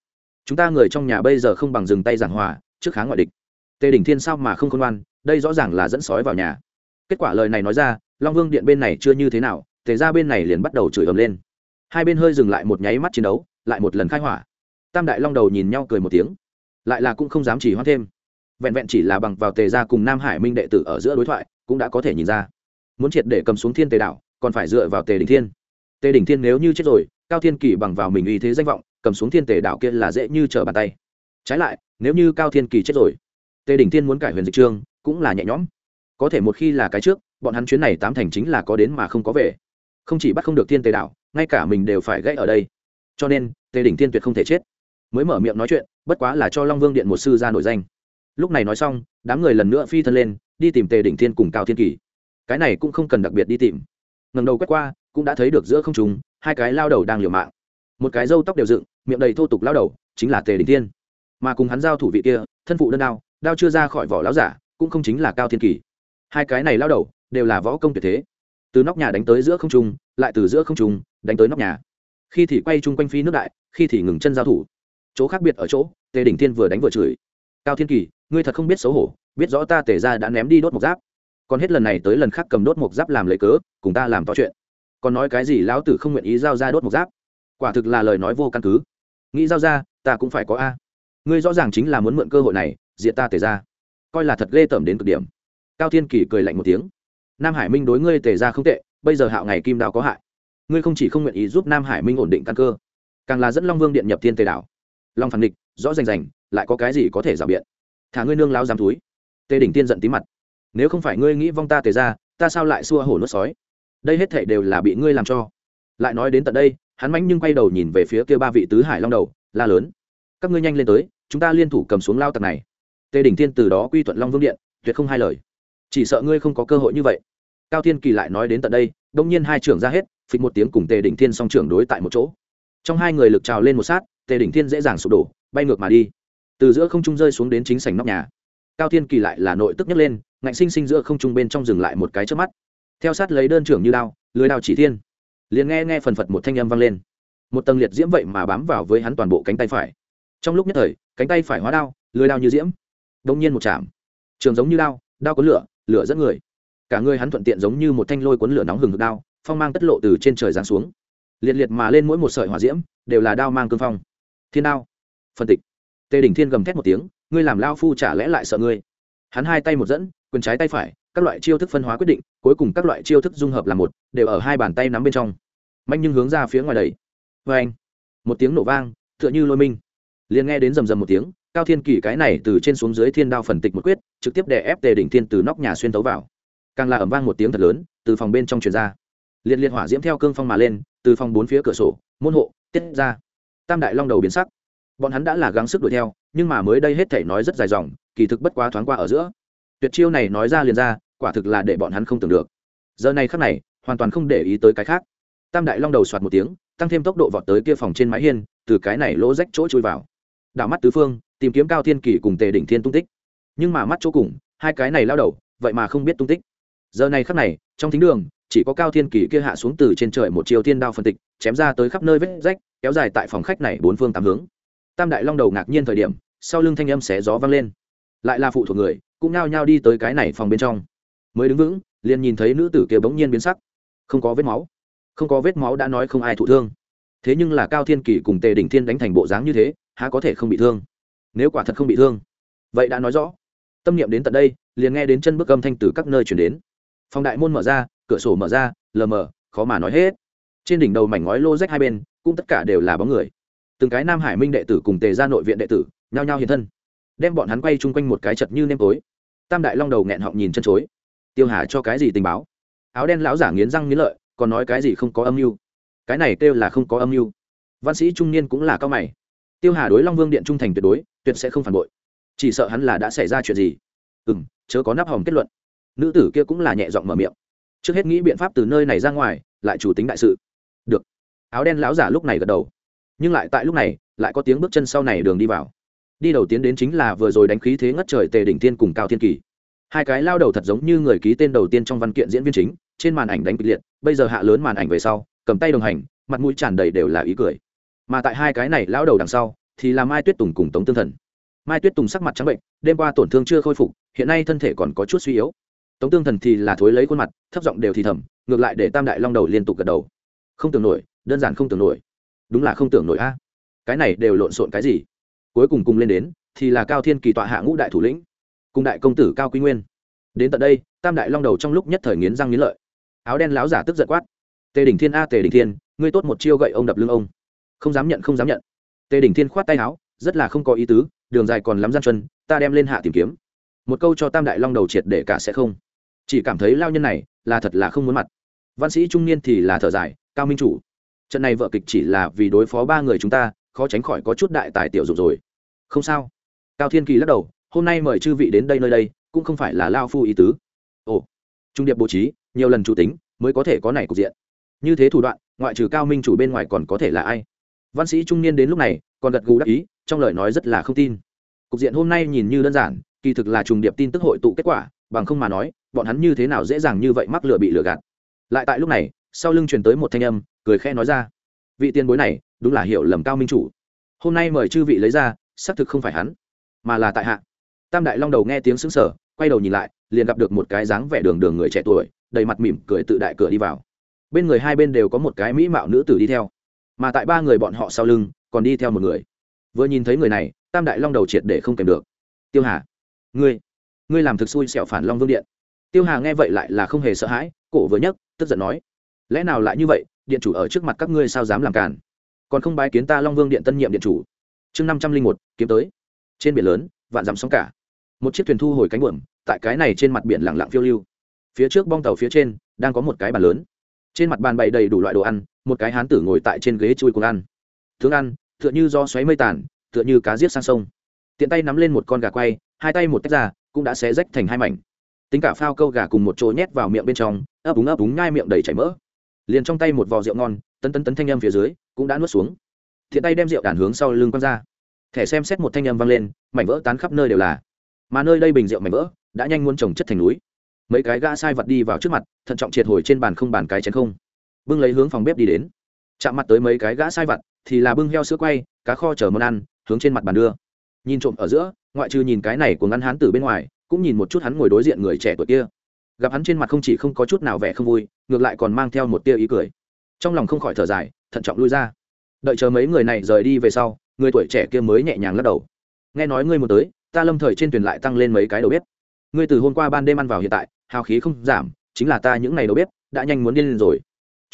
Chúng ta người trong nhà bây giờ không bằng dừng tay giảng hòa, trước kháng ngoại địch. Tề đỉnh thiên sao mà không khôn ngoan, đây rõ ràng là dẫn sói vào nhà. Kết quả lời này nói ra long vương điện bên này chưa như thế nào, tề gia bên này liền bắt đầu chửi ầm lên. Hai bên hơi dừng lại một nháy mắt chiến đấu, lại một lần khai hỏa. Tam đại long đầu nhìn nhau cười một tiếng. Lại là cũng không dám chỉ hoãn thêm. Vẹn vẹn chỉ là bằng vào tề gia cùng nam hải minh đệ tử ở giữa đối thoại, cũng đã có thể nhìn ra. Muốn triệt để cầm xuống thiên tề đảo còn phải dựa vào tề đỉnh thiên. Tề đỉnh thiên nếu như chết rồi, cao thiên kỳ bằng vào mình uy thế danh vọng, cầm xuống thiên tề đảo kia là dễ như trở bàn tay. Trái lại, nếu như cao thiên kỳ chết rồi, tề đỉnh thiên muốn cải huyền dịch trương cũng là nhẹ nhõm. Có thể một khi là cái trước bọn hắn chuyến này tám thành chính là có đến mà không có về. Không chỉ bắt không được thiên tề đảo ngay cả mình đều phải gãy ở đây. Cho nên, tề đỉnh thiên tuyệt không thể chết. Mới mở miệng nói chuyện, bất quá là cho long vương điện một sư ra nổi danh. Lúc này nói xong, đám người lần nữa phi thân lên, đi tìm tề đỉnh thiên cùng cao thiên kỳ. Cái này cũng không cần đặc biệt đi tìm. Ngầm đầu quét qua, cũng đã thấy được giữa không chúng hai cái lao đầu đang liều mạng. Một cái râu tóc đều dựng, miệng đầy thô tục lao đầu, chính là tề đỉnh thiên. Mà cùng hắn giao thủ vị kia, thân phụ đơn đao đao chưa ra khỏi vỏ lao giả, cũng không chính là cao thiên kỳ. Hai cái này lao đầu đều là võ công tuyệt thế. Từ nóc nhà đánh tới giữa không trung, lại từ giữa không trung đánh tới nóc nhà. Khi thì quay chung quanh phi nước đại, khi thì ngừng chân giao thủ. Chỗ khác biệt ở chỗ, tề đỉnh thiên vừa đánh vừa chửi. Cao thiên kỳ, ngươi thật không biết xấu hổ, biết rõ ta tề ra đã ném đi đốt một giáp. Còn hết lần này tới lần khác cầm đốt một giáp làm lấy cớ, cùng ta làm to chuyện. Còn nói cái gì lão tử không nguyện ý giao ra đốt một giáp? Quả thực là lời nói vô căn cứ. Nghĩ giao ra, ta cũng phải có a. Ngươi rõ ràng chính là muốn mượn cơ hội này diện ta tề ra coi là thật ghê tởm đến cực điểm. Cao thiên kỳ cười lạnh một tiếng nam hải minh đối ngươi tề ra không tệ, bây giờ hạo ngày kim đào có hại. Ngươi không chỉ không nguyện ý giúp nam hải minh ổn định căn cơ, càng là dẫn long vương điện nhập thiên tề đảo. Long phản địch, rõ rành rành, lại có cái gì có thể rào biện? Thả ngươi nương lao giam túi. Tề đỉnh tiên giận tí mặt. Nếu không phải ngươi nghĩ vong ta tề ra, ta sao lại xua hổ nuốt sói? Đây hết thể đều là bị ngươi làm cho. Lại nói đến tận đây, hắn mánh nhưng quay đầu nhìn về phía kia ba vị tứ hải long đầu, la lớn. Các ngươi nhanh lên tới, chúng ta liên thủ cầm xuống lao tặc này. Tề đỉnh thiên từ đó quy thuận long vương điện, tuyệt không hai lời chỉ sợ ngươi không có cơ hội như vậy. Cao thiên kỳ lại nói đến tận đây, đông nhiên hai trưởng ra hết, phịch một tiếng cùng tề đỉnh thiên song trưởng đối tại một chỗ. Trong hai người lực trào lên một sát, tề đỉnh thiên dễ dàng sụp đổ, bay ngược mà đi. Từ giữa không trung rơi xuống đến chính sảnh nóc nhà. Cao thiên kỳ lại là nội tức nhấc lên, ngạnh sinh sinh giữa không trung bên trong dừng lại một cái trước mắt. Theo sát lấy đơn trưởng như đao, lưới đao chỉ thiên. Liền nghe nghe phần phật một thanh âm vang lên. Một tầng liệt diễm vậy mà bám vào với hắn toàn bộ cánh tay phải. Trong lúc nhất thời, cánh tay phải hóa đao, lưới đao như diễm. Đông nhiên một chạm. Trường giống như đao đao có lửa lửa dẫn người. Cả người hắn thuận tiện giống như một thanh lôi cuốn lửa nóng hừng hực đao, phong mang tất lộ từ trên trời giáng xuống. Liệt liệt mà lên mỗi một sợi hỏa diễm, đều là đao mang cương phong. Thiên đao. Phân tịch. Tề đỉnh thiên gầm thét một tiếng, ngươi làm lao phu chả lẽ lại sợ ngươi? Hắn hai tay một dẫn, quyền trái tay phải, các loại chiêu thức phân hóa quyết định, cuối cùng các loại chiêu thức dung hợp là một, đều ở hai bàn tay nắm bên trong. Mạnh nhưng hướng ra phía ngoài đầy vê anh một tiếng nổ vang, tựa như lôi minh. Liền nghe đến rầm rầm một tiếng cao thiên kỳ cái này từ trên xuống dưới thiên đao phần tịch một quyết, trực tiếp đè ép tề đỉnh thiên từ nóc nhà xuyên tấu vào. Càng là ẩm vang một tiếng thật lớn, từ phòng bên trong truyền ra. Liệt liệt hỏa diễm theo cương phong mà lên, từ phòng bốn phía cửa sổ, môn hộ, tiết ra. Tam đại long đầu biến sắc. Bọn hắn đã là gắng sức đuổi theo, nhưng mà mới đây hết thể nói rất dài dòng, kỳ thực bất quá thoáng qua ở giữa. Tuyệt chiêu này nói ra liền ra, quả thực là để bọn hắn không tưởng được. Giờ này khắc này, hoàn toàn không để ý tới cái khác. Tam đại long đầu soạt một tiếng, tăng thêm tốc độ vọt tới kia phòng trên mái hiên, từ cái này lỗ rách chỗ chui vào. Đảo mắt tứ phương tìm kiếm cao thiên kỳ cùng tề đỉnh thiên tung tích. Nhưng mà mắt chỗ cùng, hai cái này lao đầu, vậy mà không biết tung tích. Giờ này khắc này, trong thính đường, chỉ có cao thiên kỳ kia hạ xuống từ trên trời một chiều thiên đao phân tịch, chém ra tới khắp nơi vết rách, kéo dài tại phòng khách này bốn phương tám hướng. Tam đại long đầu ngạc nhiên thời điểm, sau lưng thanh âm xé gió vang lên. Lại là phụ thuộc người, cũng nao nhao đi tới cái này phòng bên trong. Mới đứng vững, liền nhìn thấy nữ tử kia bỗng nhiên biến sắc. Không có vết máu. Không có vết máu đã nói không ai thụ thương. Thế nhưng là cao thiên kỳ cùng tề đỉnh thiên đánh thành bộ dáng như thế, há có thể không bị thương? Nếu quả thật không bị thương. Vậy đã nói rõ. Tâm niệm đến tận đây, liền nghe đến chân bước âm thanh từ các nơi chuyển đến. Phòng đại môn mở ra, cửa sổ mở ra, lờ mờ, khó mà nói hết. Trên đỉnh đầu mảnh ngói lô rách hai bên, cũng tất cả đều là bóng người. Từng cái nam hải minh đệ tử cùng tề ra nội viện đệ tử, nhao nhao hiện thân. Đem bọn hắn quay chung quanh một cái chật như nêm tối. Tam đại long đầu nghẹn họng nhìn chân chối. Tiêu hà cho cái gì tình báo? Áo đen lão giả nghiến răng nghiến lợi, còn nói cái gì không có âm mưu? Cái này kêu là không có âm mưu. Văn sĩ trung niên cũng là cao mày. Tiêu hà đối long vương điện trung thành tuyệt đối tuyệt sẽ không phản bội. Chỉ sợ hắn là đã xảy ra chuyện gì. Ừ m chớ có nắp hòm kết luận. Nữ tử kia cũng là nhẹ giọng mở miệng. Trước hết nghĩ biện pháp từ nơi này ra ngoài, lại chủ tính đại sự. Được. Áo đen lão giả lúc này gật đầu. Nhưng lại tại lúc này, lại có tiếng bước chân sau này đường đi vào. Đi đầu tiến đến chính là vừa rồi đánh khí thế ngất trời tề đỉnh tiên cùng cao thiên kỳ. Hai cái lao đầu thật giống như người ký tên đầu tiên trong văn kiện diễn viên chính, trên màn ảnh đánh kịch liệt, bây giờ hạ lớn màn ảnh về sau, cầm tay đồng hành, mặt mũi tràn đầy đều là ý cười. Mà tại hai cái này lao đầu đằng sau thì là mai tuyết tùng cùng tống tương thần. Mai tuyết tùng sắc mặt trắng bệnh, đêm qua tổn thương chưa khôi phục, hiện nay thân thể còn có chút suy yếu. Tống tương thần thì là thối lấy khuôn mặt, thấp giọng đều thì thầm, ngược lại để tam đại long đầu liên tục gật đầu. Không tưởng nổi, đơn giản không tưởng nổi. Đúng là không tưởng nổi a. Cái này đều lộn xộn cái gì? Cuối cùng cùng lên đến, thì là cao thiên kỳ tọa hạ ngũ đại thủ lĩnh, cùng đại công tử cao quy nguyên. Đến tận đây, tam đại long đầu trong lúc nhất thời nghiến răng nghiến lợi. Áo đen láo giả tức giận quát. Tề đỉnh thiên a, tề đỉnh thiên, ngươi tốt một chiêu gậy ông đập lưng ông. Không dám nhận, không dám nhận tề đỉnh thiên khoát tay áo, rất là không có ý tứ, đường dài còn lắm gian chân ta đem lên hạ tìm kiếm. Một câu cho tam đại long đầu triệt để cả sẽ không. Chỉ cảm thấy lao nhân này là thật là không muốn mặt. Văn sĩ trung niên thì là thở dài, cao minh chủ, trận này vợ kịch chỉ là vì đối phó ba người chúng ta, khó tránh khỏi có chút đại tài tiểu dục rồi. Không sao. Cao thiên kỳ lắc đầu, hôm nay mời chư vị đến đây nơi đây, cũng không phải là lao phu ý tứ. Ồ, trung điệp bố trí, nhiều lần chủ tính, mới có thể có này cục diện. Như thế thủ đoạn, ngoại trừ cao minh chủ bên ngoài còn có thể là ai? Văn sĩ trung niên đến lúc này, còn gật gù đắc ý, trong lời nói rất là không tin. Cục diện hôm nay nhìn như đơn giản, kỳ thực là trùng điệp tin tức hội tụ kết quả, bằng không mà nói, bọn hắn như thế nào dễ dàng như vậy mắc lừa bị lừa gạt. Lại tại lúc này, sau lưng truyền tới một thanh âm, cười khẽ nói ra. Vị tiền bối này, đúng là hiểu lầm cao minh chủ. Hôm nay mời chư vị lấy ra, xác thực không phải hắn, mà là tại hạ. Tam đại long đầu nghe tiếng xứng sở quay đầu nhìn lại, liền gặp được một cái dáng vẻ đường đường người trẻ tuổi, đầy mặt mỉm cười tự đại cửa đi vào. Bên người hai bên đều có một cái mỹ mạo nữ tử đi theo mà tại ba người bọn họ sau lưng, còn đi theo một người. Vừa nhìn thấy người này, tam đại long đầu triệt để không kèm được. Tiêu hà, ngươi ngươi làm thực xui xẻo phản long vương điện. Tiêu hà nghe vậy lại là không hề sợ hãi, cổ vừa nhấc, tức giận nói, lẽ nào lại như vậy, điện chủ ở trước mặt các ngươi sao dám làm cản còn không bái kiến ta long vương điện tân nhiệm điện chủ? Chương năm trăm linh một, kiếm tới. Trên biển lớn, vạn dặm sóng cả. Một chiếc thuyền thu hồi cánh buồm, tại cái này trên mặt biển lặng lặng phiêu lưu. Phía trước bong tàu phía trên, đang có một cái bàn lớn. Trên mặt bàn bày đầy đủ loại đồ ăn một cái hán tử ngồi tại trên ghế chui cùng ăn. Thương ăn, tựa như do xoáy mây tàn, tựa như cá giết sang sông. Tiện tay nắm lên một con gà quay, hai tay một tách ra, cũng đã xé rách thành hai mảnh. Tính cả phao câu gà cùng một chỗ nhét vào miệng bên trong, ấp úng ấp úng nhai miệng đầy chảy mỡ. Liền trong tay một vò rượu ngon, tấn tấn tấn thanh âm phía dưới, cũng đã nuốt xuống. Thiện tay đem rượu đàn hướng sau lưng quăng ra. Thẻ xem xét một thanh âm vang lên, mảnh vỡ tán khắp nơi đều là. Mà nơi đây bình rượu mảnh vỡ, đã nhanh muốn trồng chất thành núi. Mấy cái gã sai vật đi vào trước mặt, thận trọng triệt hồi trên bàn không bàn cái chén không bưng lấy hướng phòng bếp đi đến. Chạm mặt tới mấy cái gã sai vặt, thì là bưng heo sữa quay, cá kho chở món ăn, hướng trên mặt bàn đưa. Nhìn trộm ở giữa, ngoại trừ nhìn cái này của ngăn hán từ bên ngoài, cũng nhìn một chút hắn ngồi đối diện người trẻ tuổi kia. Gặp hắn trên mặt không chỉ không có chút nào vẻ không vui, ngược lại còn mang theo một tia ý cười. Trong lòng không khỏi thở dài, thận trọng lui ra. Đợi chờ mấy người này rời đi về sau, người tuổi trẻ kia mới nhẹ nhàng lắc đầu. Nghe nói ngươi một tới, ta lâm thời trên thuyền lại tăng lên mấy cái đầu bếp. Ngươi từ hôm qua ban đêm ăn vào hiện tại, hào khí không giảm, chính là ta những ngày đầu bếp, đã nhanh muốn điên lên rồi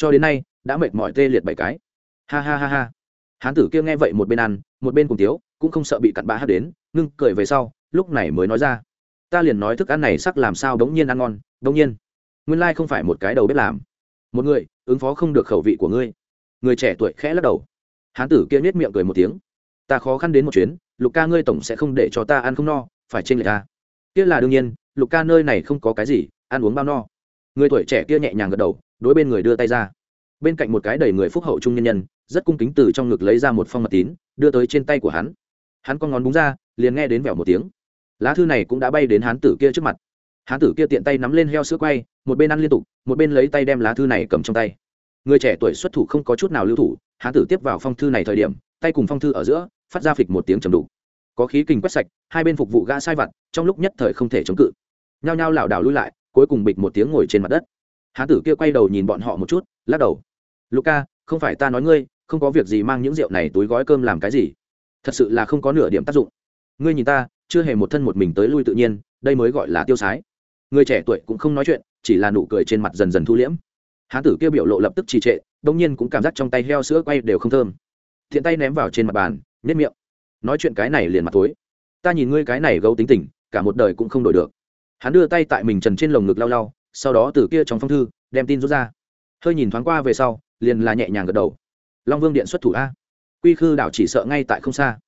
cho đến nay, đã mệt mỏi tê liệt bảy cái. Ha ha ha ha. Hán tử kia nghe vậy một bên ăn, một bên cùng tiếu, cũng không sợ bị cặn bã hát đến, ngưng cười về sau, lúc này mới nói ra. Ta liền nói thức ăn này sắc làm sao đống nhiên ăn ngon, đống nhiên. Nguyên lai không phải một cái đầu bếp làm. Một người, ứng phó không được khẩu vị của ngươi. Người trẻ tuổi khẽ lắc đầu. Hán tử kia nết miệng cười một tiếng. Ta khó khăn đến một chuyến, lục ca ngươi tổng sẽ không để cho ta ăn không no, phải trên lệch ta kia là đương nhiên, lục ca nơi này không có cái gì, ăn uống bao no. Người tuổi trẻ kia nhẹ nhàng gật đầu đối bên người đưa tay ra. Bên cạnh một cái đầy người phúc hậu trung nhân nhân, rất cung kính từ trong ngực lấy ra một phong mật tín, đưa tới trên tay của hắn. Hắn con ngón búng ra, liền nghe đến vẻo một tiếng. Lá thư này cũng đã bay đến hán tử kia trước mặt. Hán tử kia tiện tay nắm lên heo sữa quay, một bên ăn liên tục, một bên lấy tay đem lá thư này cầm trong tay. Người trẻ tuổi xuất thủ không có chút nào lưu thủ, hán tử tiếp vào phong thư này thời điểm, tay cùng phong thư ở giữa, phát ra phịch một tiếng trầm đủ có khí kình quét sạch, hai bên phục vụ gã sai vặt, trong lúc nhất thời không thể chống cự. Nhao nhao lảo đảo lui lại, cuối cùng bịch một tiếng ngồi trên mặt đất hán tử kia quay đầu nhìn bọn họ một chút, lắc đầu. Luca không phải ta nói ngươi, không có việc gì mang những rượu này túi gói cơm làm cái gì. Thật sự là không có nửa điểm tác dụng. Ngươi nhìn ta, chưa hề một thân một mình tới lui tự nhiên, đây mới gọi là tiêu sái. Người trẻ tuổi cũng không nói chuyện, chỉ là nụ cười trên mặt dần dần thu liễm. Hán tử kia biểu lộ lập tức trì trệ, đông nhiên cũng cảm giác trong tay heo sữa quay đều không thơm. Thiện tay ném vào trên mặt bàn nhét miệng. Nói chuyện cái này liền mặt tối. Ta nhìn ngươi cái này gấu tính tình, cả một đời cũng không đổi được. Hắn đưa tay tại mình trần trên lồng ngực lau lau sau đó từ kia trong phong thư, đem tin rút ra. Hơi nhìn thoáng qua về sau, liền là nhẹ nhàng gật đầu. Long vương điện xuất thủ a. Quy khư đảo chỉ sợ ngay tại không xa.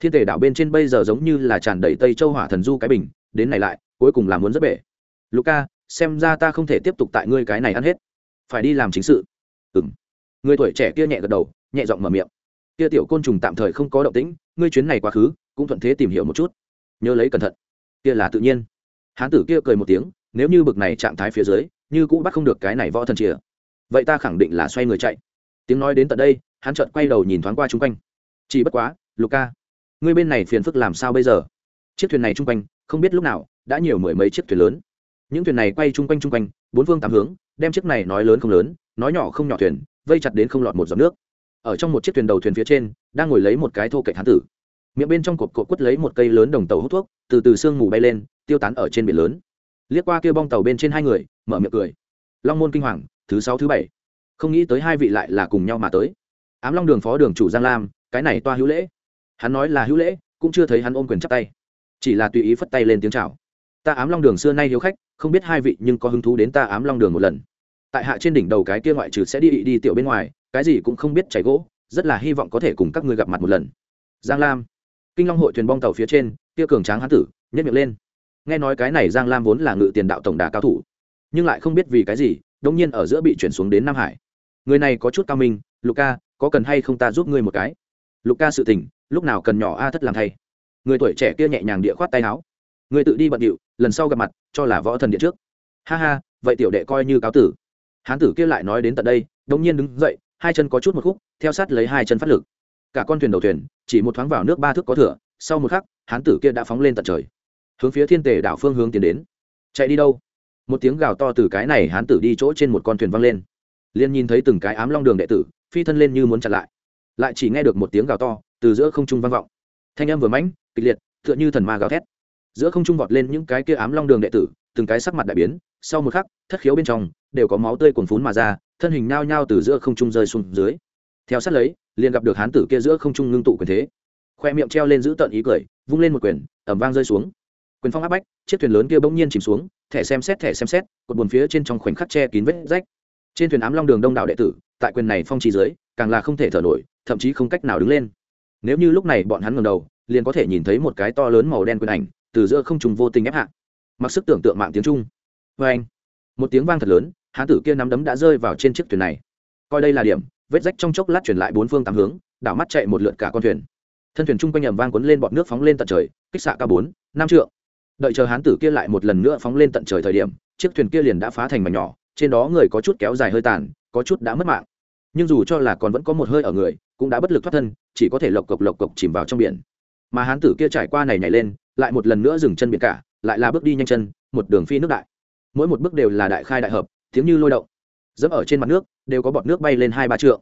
Thiên tể đảo bên trên bây giờ giống như là tràn đầy tây châu hỏa thần du cái bình, đến này lại, cuối cùng là muốn rất bể. Luca xem ra ta không thể tiếp tục tại ngươi cái này ăn hết. Phải đi làm chính sự. Ừng người tuổi trẻ kia nhẹ gật đầu, nhẹ giọng mở miệng. Kia tiểu côn trùng tạm thời không có động tĩnh, ngươi chuyến này quá khứ, cũng thuận thế tìm hiểu một chút. Nhớ lấy cẩn thận. Kia là tự nhiên. Hán tử kia cười một tiếng nếu như bực này trạng thái phía dưới, như cũ bắt không được cái này võ thần chìa. Vậy ta khẳng định là xoay người chạy. Tiếng nói đến tận đây, hắn chợt quay đầu nhìn thoáng qua chung quanh. Chỉ bất quá, luka, ngươi bên này phiền phức làm sao bây giờ? Chiếc thuyền này chung quanh, không biết lúc nào, đã nhiều mười mấy chiếc thuyền lớn. Những thuyền này quay chung quanh chung quanh, bốn phương tám hướng, đem chiếc này nói lớn không lớn, nói nhỏ không nhỏ thuyền, vây chặt đến không lọt một giọt nước. Ở trong một chiếc thuyền đầu thuyền phía trên, đang ngồi lấy một cái thô cạnh hán tử. Miệng bên trong cột cột quất lấy một cây lớn đồng tàu hút thuốc, từ từ sương mù bay lên, tiêu tán ở trên biển lớn liếc qua kia bong tàu bên trên hai người, mở miệng cười. Long môn kinh hoàng, thứ sáu, thứ bảy. Không nghĩ tới hai vị lại là cùng nhau mà tới. Ám long đường phó đường chủ giang lam, cái này toa hữu lễ. Hắn nói là hữu lễ, cũng chưa thấy hắn ôm quyền chắp tay. Chỉ là tùy ý phất tay lên tiếng chào. Ta ám long đường xưa nay hiếu khách, không biết hai vị nhưng có hứng thú đến ta ám long đường một lần. Tại hạ trên đỉnh đầu cái kia ngoại trừ sẽ đi đi tiểu bên ngoài, cái gì cũng không biết chảy gỗ, rất là hy vọng có thể cùng các ngươi gặp mặt một lần. Giang lam. Kinh long hội thuyền bong tàu phía trên, kia cường tráng hán tử nhất miệng lên nghe nói cái này giang lam vốn là ngự tiền đạo tổng đà cao thủ, nhưng lại không biết vì cái gì đông nhiên ở giữa bị chuyển xuống đến nam hải. Người này có chút cao minh luca có cần hay không ta giúp ngươi một cái? Luca sự tình, lúc nào cần nhỏ a thất làm thay. Người tuổi trẻ kia nhẹ nhàng địa khoát tay áo. Người tự đi bận điệu, lần sau gặp mặt, cho là võ thần điện trước. Ha ha, vậy tiểu đệ coi như cáo tử. Hán tử kia lại nói đến tận đây đông nhiên đứng dậy, hai chân có chút một khúc, theo sát lấy hai chân phát lực. Cả con thuyền đầu thuyền, chỉ một thoáng vào nước ba thước có thửa, sau một khắc, hán tử kia đã phóng lên tận trời hướng phía thiên tề đảo phương hướng tiến đến. Chạy đi đâu? Một tiếng gào to từ cái này hán tử đi chỗ trên một con thuyền văng lên. Liên nhìn thấy từng cái ám long đường đệ tử, phi thân lên như muốn chặn lại. Lại chỉ nghe được một tiếng gào to từ giữa không trung vang vọng. Thanh âm vừa mãnh, kịch liệt, tựa như thần ma gào thét. Giữa không trung vọt lên những cái kia ám long đường đệ tử, từng cái sắc mặt đại biến, sau một khắc, thất khiếu bên trong, đều có máu tươi cuồn phún mà ra, thân hình nao nhao từ giữa không trung rơi xuống dưới. Theo sát lấy, liền gặp được hán tử kia giữa không trung ngưng tụ quyền thế. Khoe miệng treo lên giữ tận ý cười, vung lên một quyền ẩm vang rơi xuống quyền phong áp bách, chiếc thuyền lớn kia bỗng nhiên chìm xuống, thẻ xem xét, thẻ xem xét, cột buồn phía trên trong khoảnh khắc che kín vết rách. Trên thuyền ám long đường đông đảo đệ tử, tại quyền này phong trì dưới, càng là không thể thở nổi, thậm chí không cách nào đứng lên. Nếu như lúc này bọn hắn ngầm đầu, liền có thể nhìn thấy một cái to lớn màu đen quyền ảnh, từ giữa không trùng vô tình ép hạ. Mặc sức tưởng tượng mạng tiếng trung. Vê anh, một tiếng vang thật lớn, hán tử kia nắm đấm đã rơi vào trên chiếc thuyền này. Coi đây là điểm, vết rách trong chốc lát chuyển lại bốn phương tám hướng, đảo mắt chạy một lượt cả con thuyền. Thân thuyền chung quanh nhầm vang cuốn lên bọt nước phóng lên tận trời, kích xạ cao bốn, năm trượng đợi chờ hán tử kia lại một lần nữa phóng lên tận trời thời điểm, chiếc thuyền kia liền đã phá thành mảnh nhỏ, trên đó người có chút kéo dài hơi tàn, có chút đã mất mạng. Nhưng dù cho là còn vẫn có một hơi ở người, cũng đã bất lực thoát thân, chỉ có thể lộc cộc lộc cộc chìm vào trong biển. Mà hán tử kia trải qua này nhảy lên, lại một lần nữa dừng chân biển cả, lại là bước đi nhanh chân, một đường phi nước đại. Mỗi một bước đều là đại khai đại hợp, tiếng như lôi động. Dẫm ở trên mặt nước, đều có bọt nước bay lên hai ba trượng.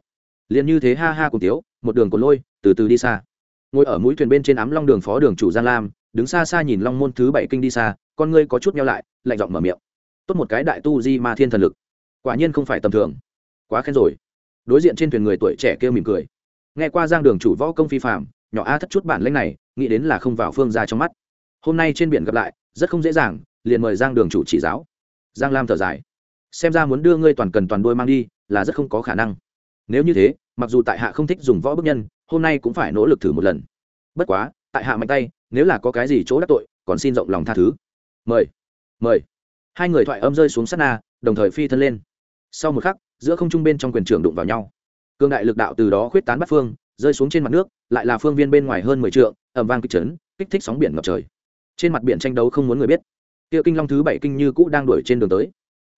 Liền như thế ha ha cùng tiếu, một đường cồn lôi, từ từ đi xa. Ngồi ở mũi thuyền bên trên ám long đường phó đường chủ gian lam đứng xa xa nhìn long môn thứ bảy kinh đi xa, con ngươi có chút nhau lại, lạnh giọng mở miệng. Tốt một cái đại tu di ma thiên thần lực. Quả nhiên không phải tầm thường. Quá khen rồi. Đối diện trên thuyền người tuổi trẻ kêu mỉm cười. Nghe qua giang đường chủ võ công phi phạm nhỏ a thất chút bản lãnh này, nghĩ đến là không vào phương ra trong mắt. Hôm nay trên biển gặp lại, rất không dễ dàng, liền mời giang đường chủ chỉ giáo. Giang lam thở dài. Xem ra muốn đưa ngươi toàn cần toàn đôi mang đi, là rất không có khả năng. Nếu như thế, mặc dù tại hạ không thích dùng võ bức nhân, hôm nay cũng phải nỗ lực thử một lần. Bất quá tại hạ mạnh tay, nếu là có cái gì chỗ đắc tội, còn xin rộng lòng tha thứ. Mời mời. Hai người thoại âm rơi xuống sát na, đồng thời phi thân lên. Sau một khắc, giữa không trung bên trong quyền trường đụng vào nhau. Cương đại lực đạo từ đó khuyết tán bắt phương, rơi xuống trên mặt nước, lại là phương viên bên ngoài hơn mười t ẩm vang kịch trấn kích thích sóng biển ngập trời. Trên mặt biển tranh đấu không muốn người biết. Tiêu kinh long thứ bảy kinh như cũ đang đuổi trên đường tới.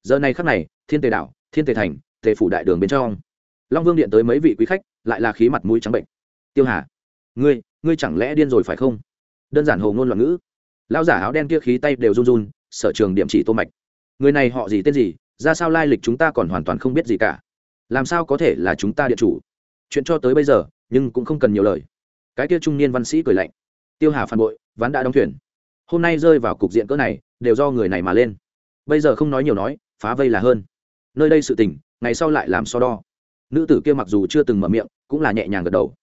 Giờ này khắc này, thiên tề đảo, thiên tề thành, tề phủ đại đường bên trong. Long vương điện tới mấy vị quý khách, lại là khí mặt mũi trắng bệnh. Tiêu hà, ngươi ngươi chẳng lẽ điên rồi phải không? Đơn giản hồ ngôn loạn ngữ. Lao giả áo đen kia khí tay đều run run, sở trường điểm chỉ tô mạch. Người này họ gì tên gì? Ra sao lai lịch chúng ta còn hoàn toàn không biết gì cả. Làm sao có thể là chúng ta địa chủ? Chuyện cho tới bây giờ, nhưng cũng không cần nhiều lời. Cái kia trung niên văn sĩ cười lạnh. Tiêu hà phản bội, ván đã đóng thuyền. Hôm nay rơi vào cục diện cỡ này, đều do người này mà lên. Bây giờ không nói nhiều nói, phá vây là hơn. Nơi đây sự tình, ngày sau lại làm so đo. Nữ tử kia mặc dù chưa từng mở miệng, cũng là nhẹ nhàng gật đầu.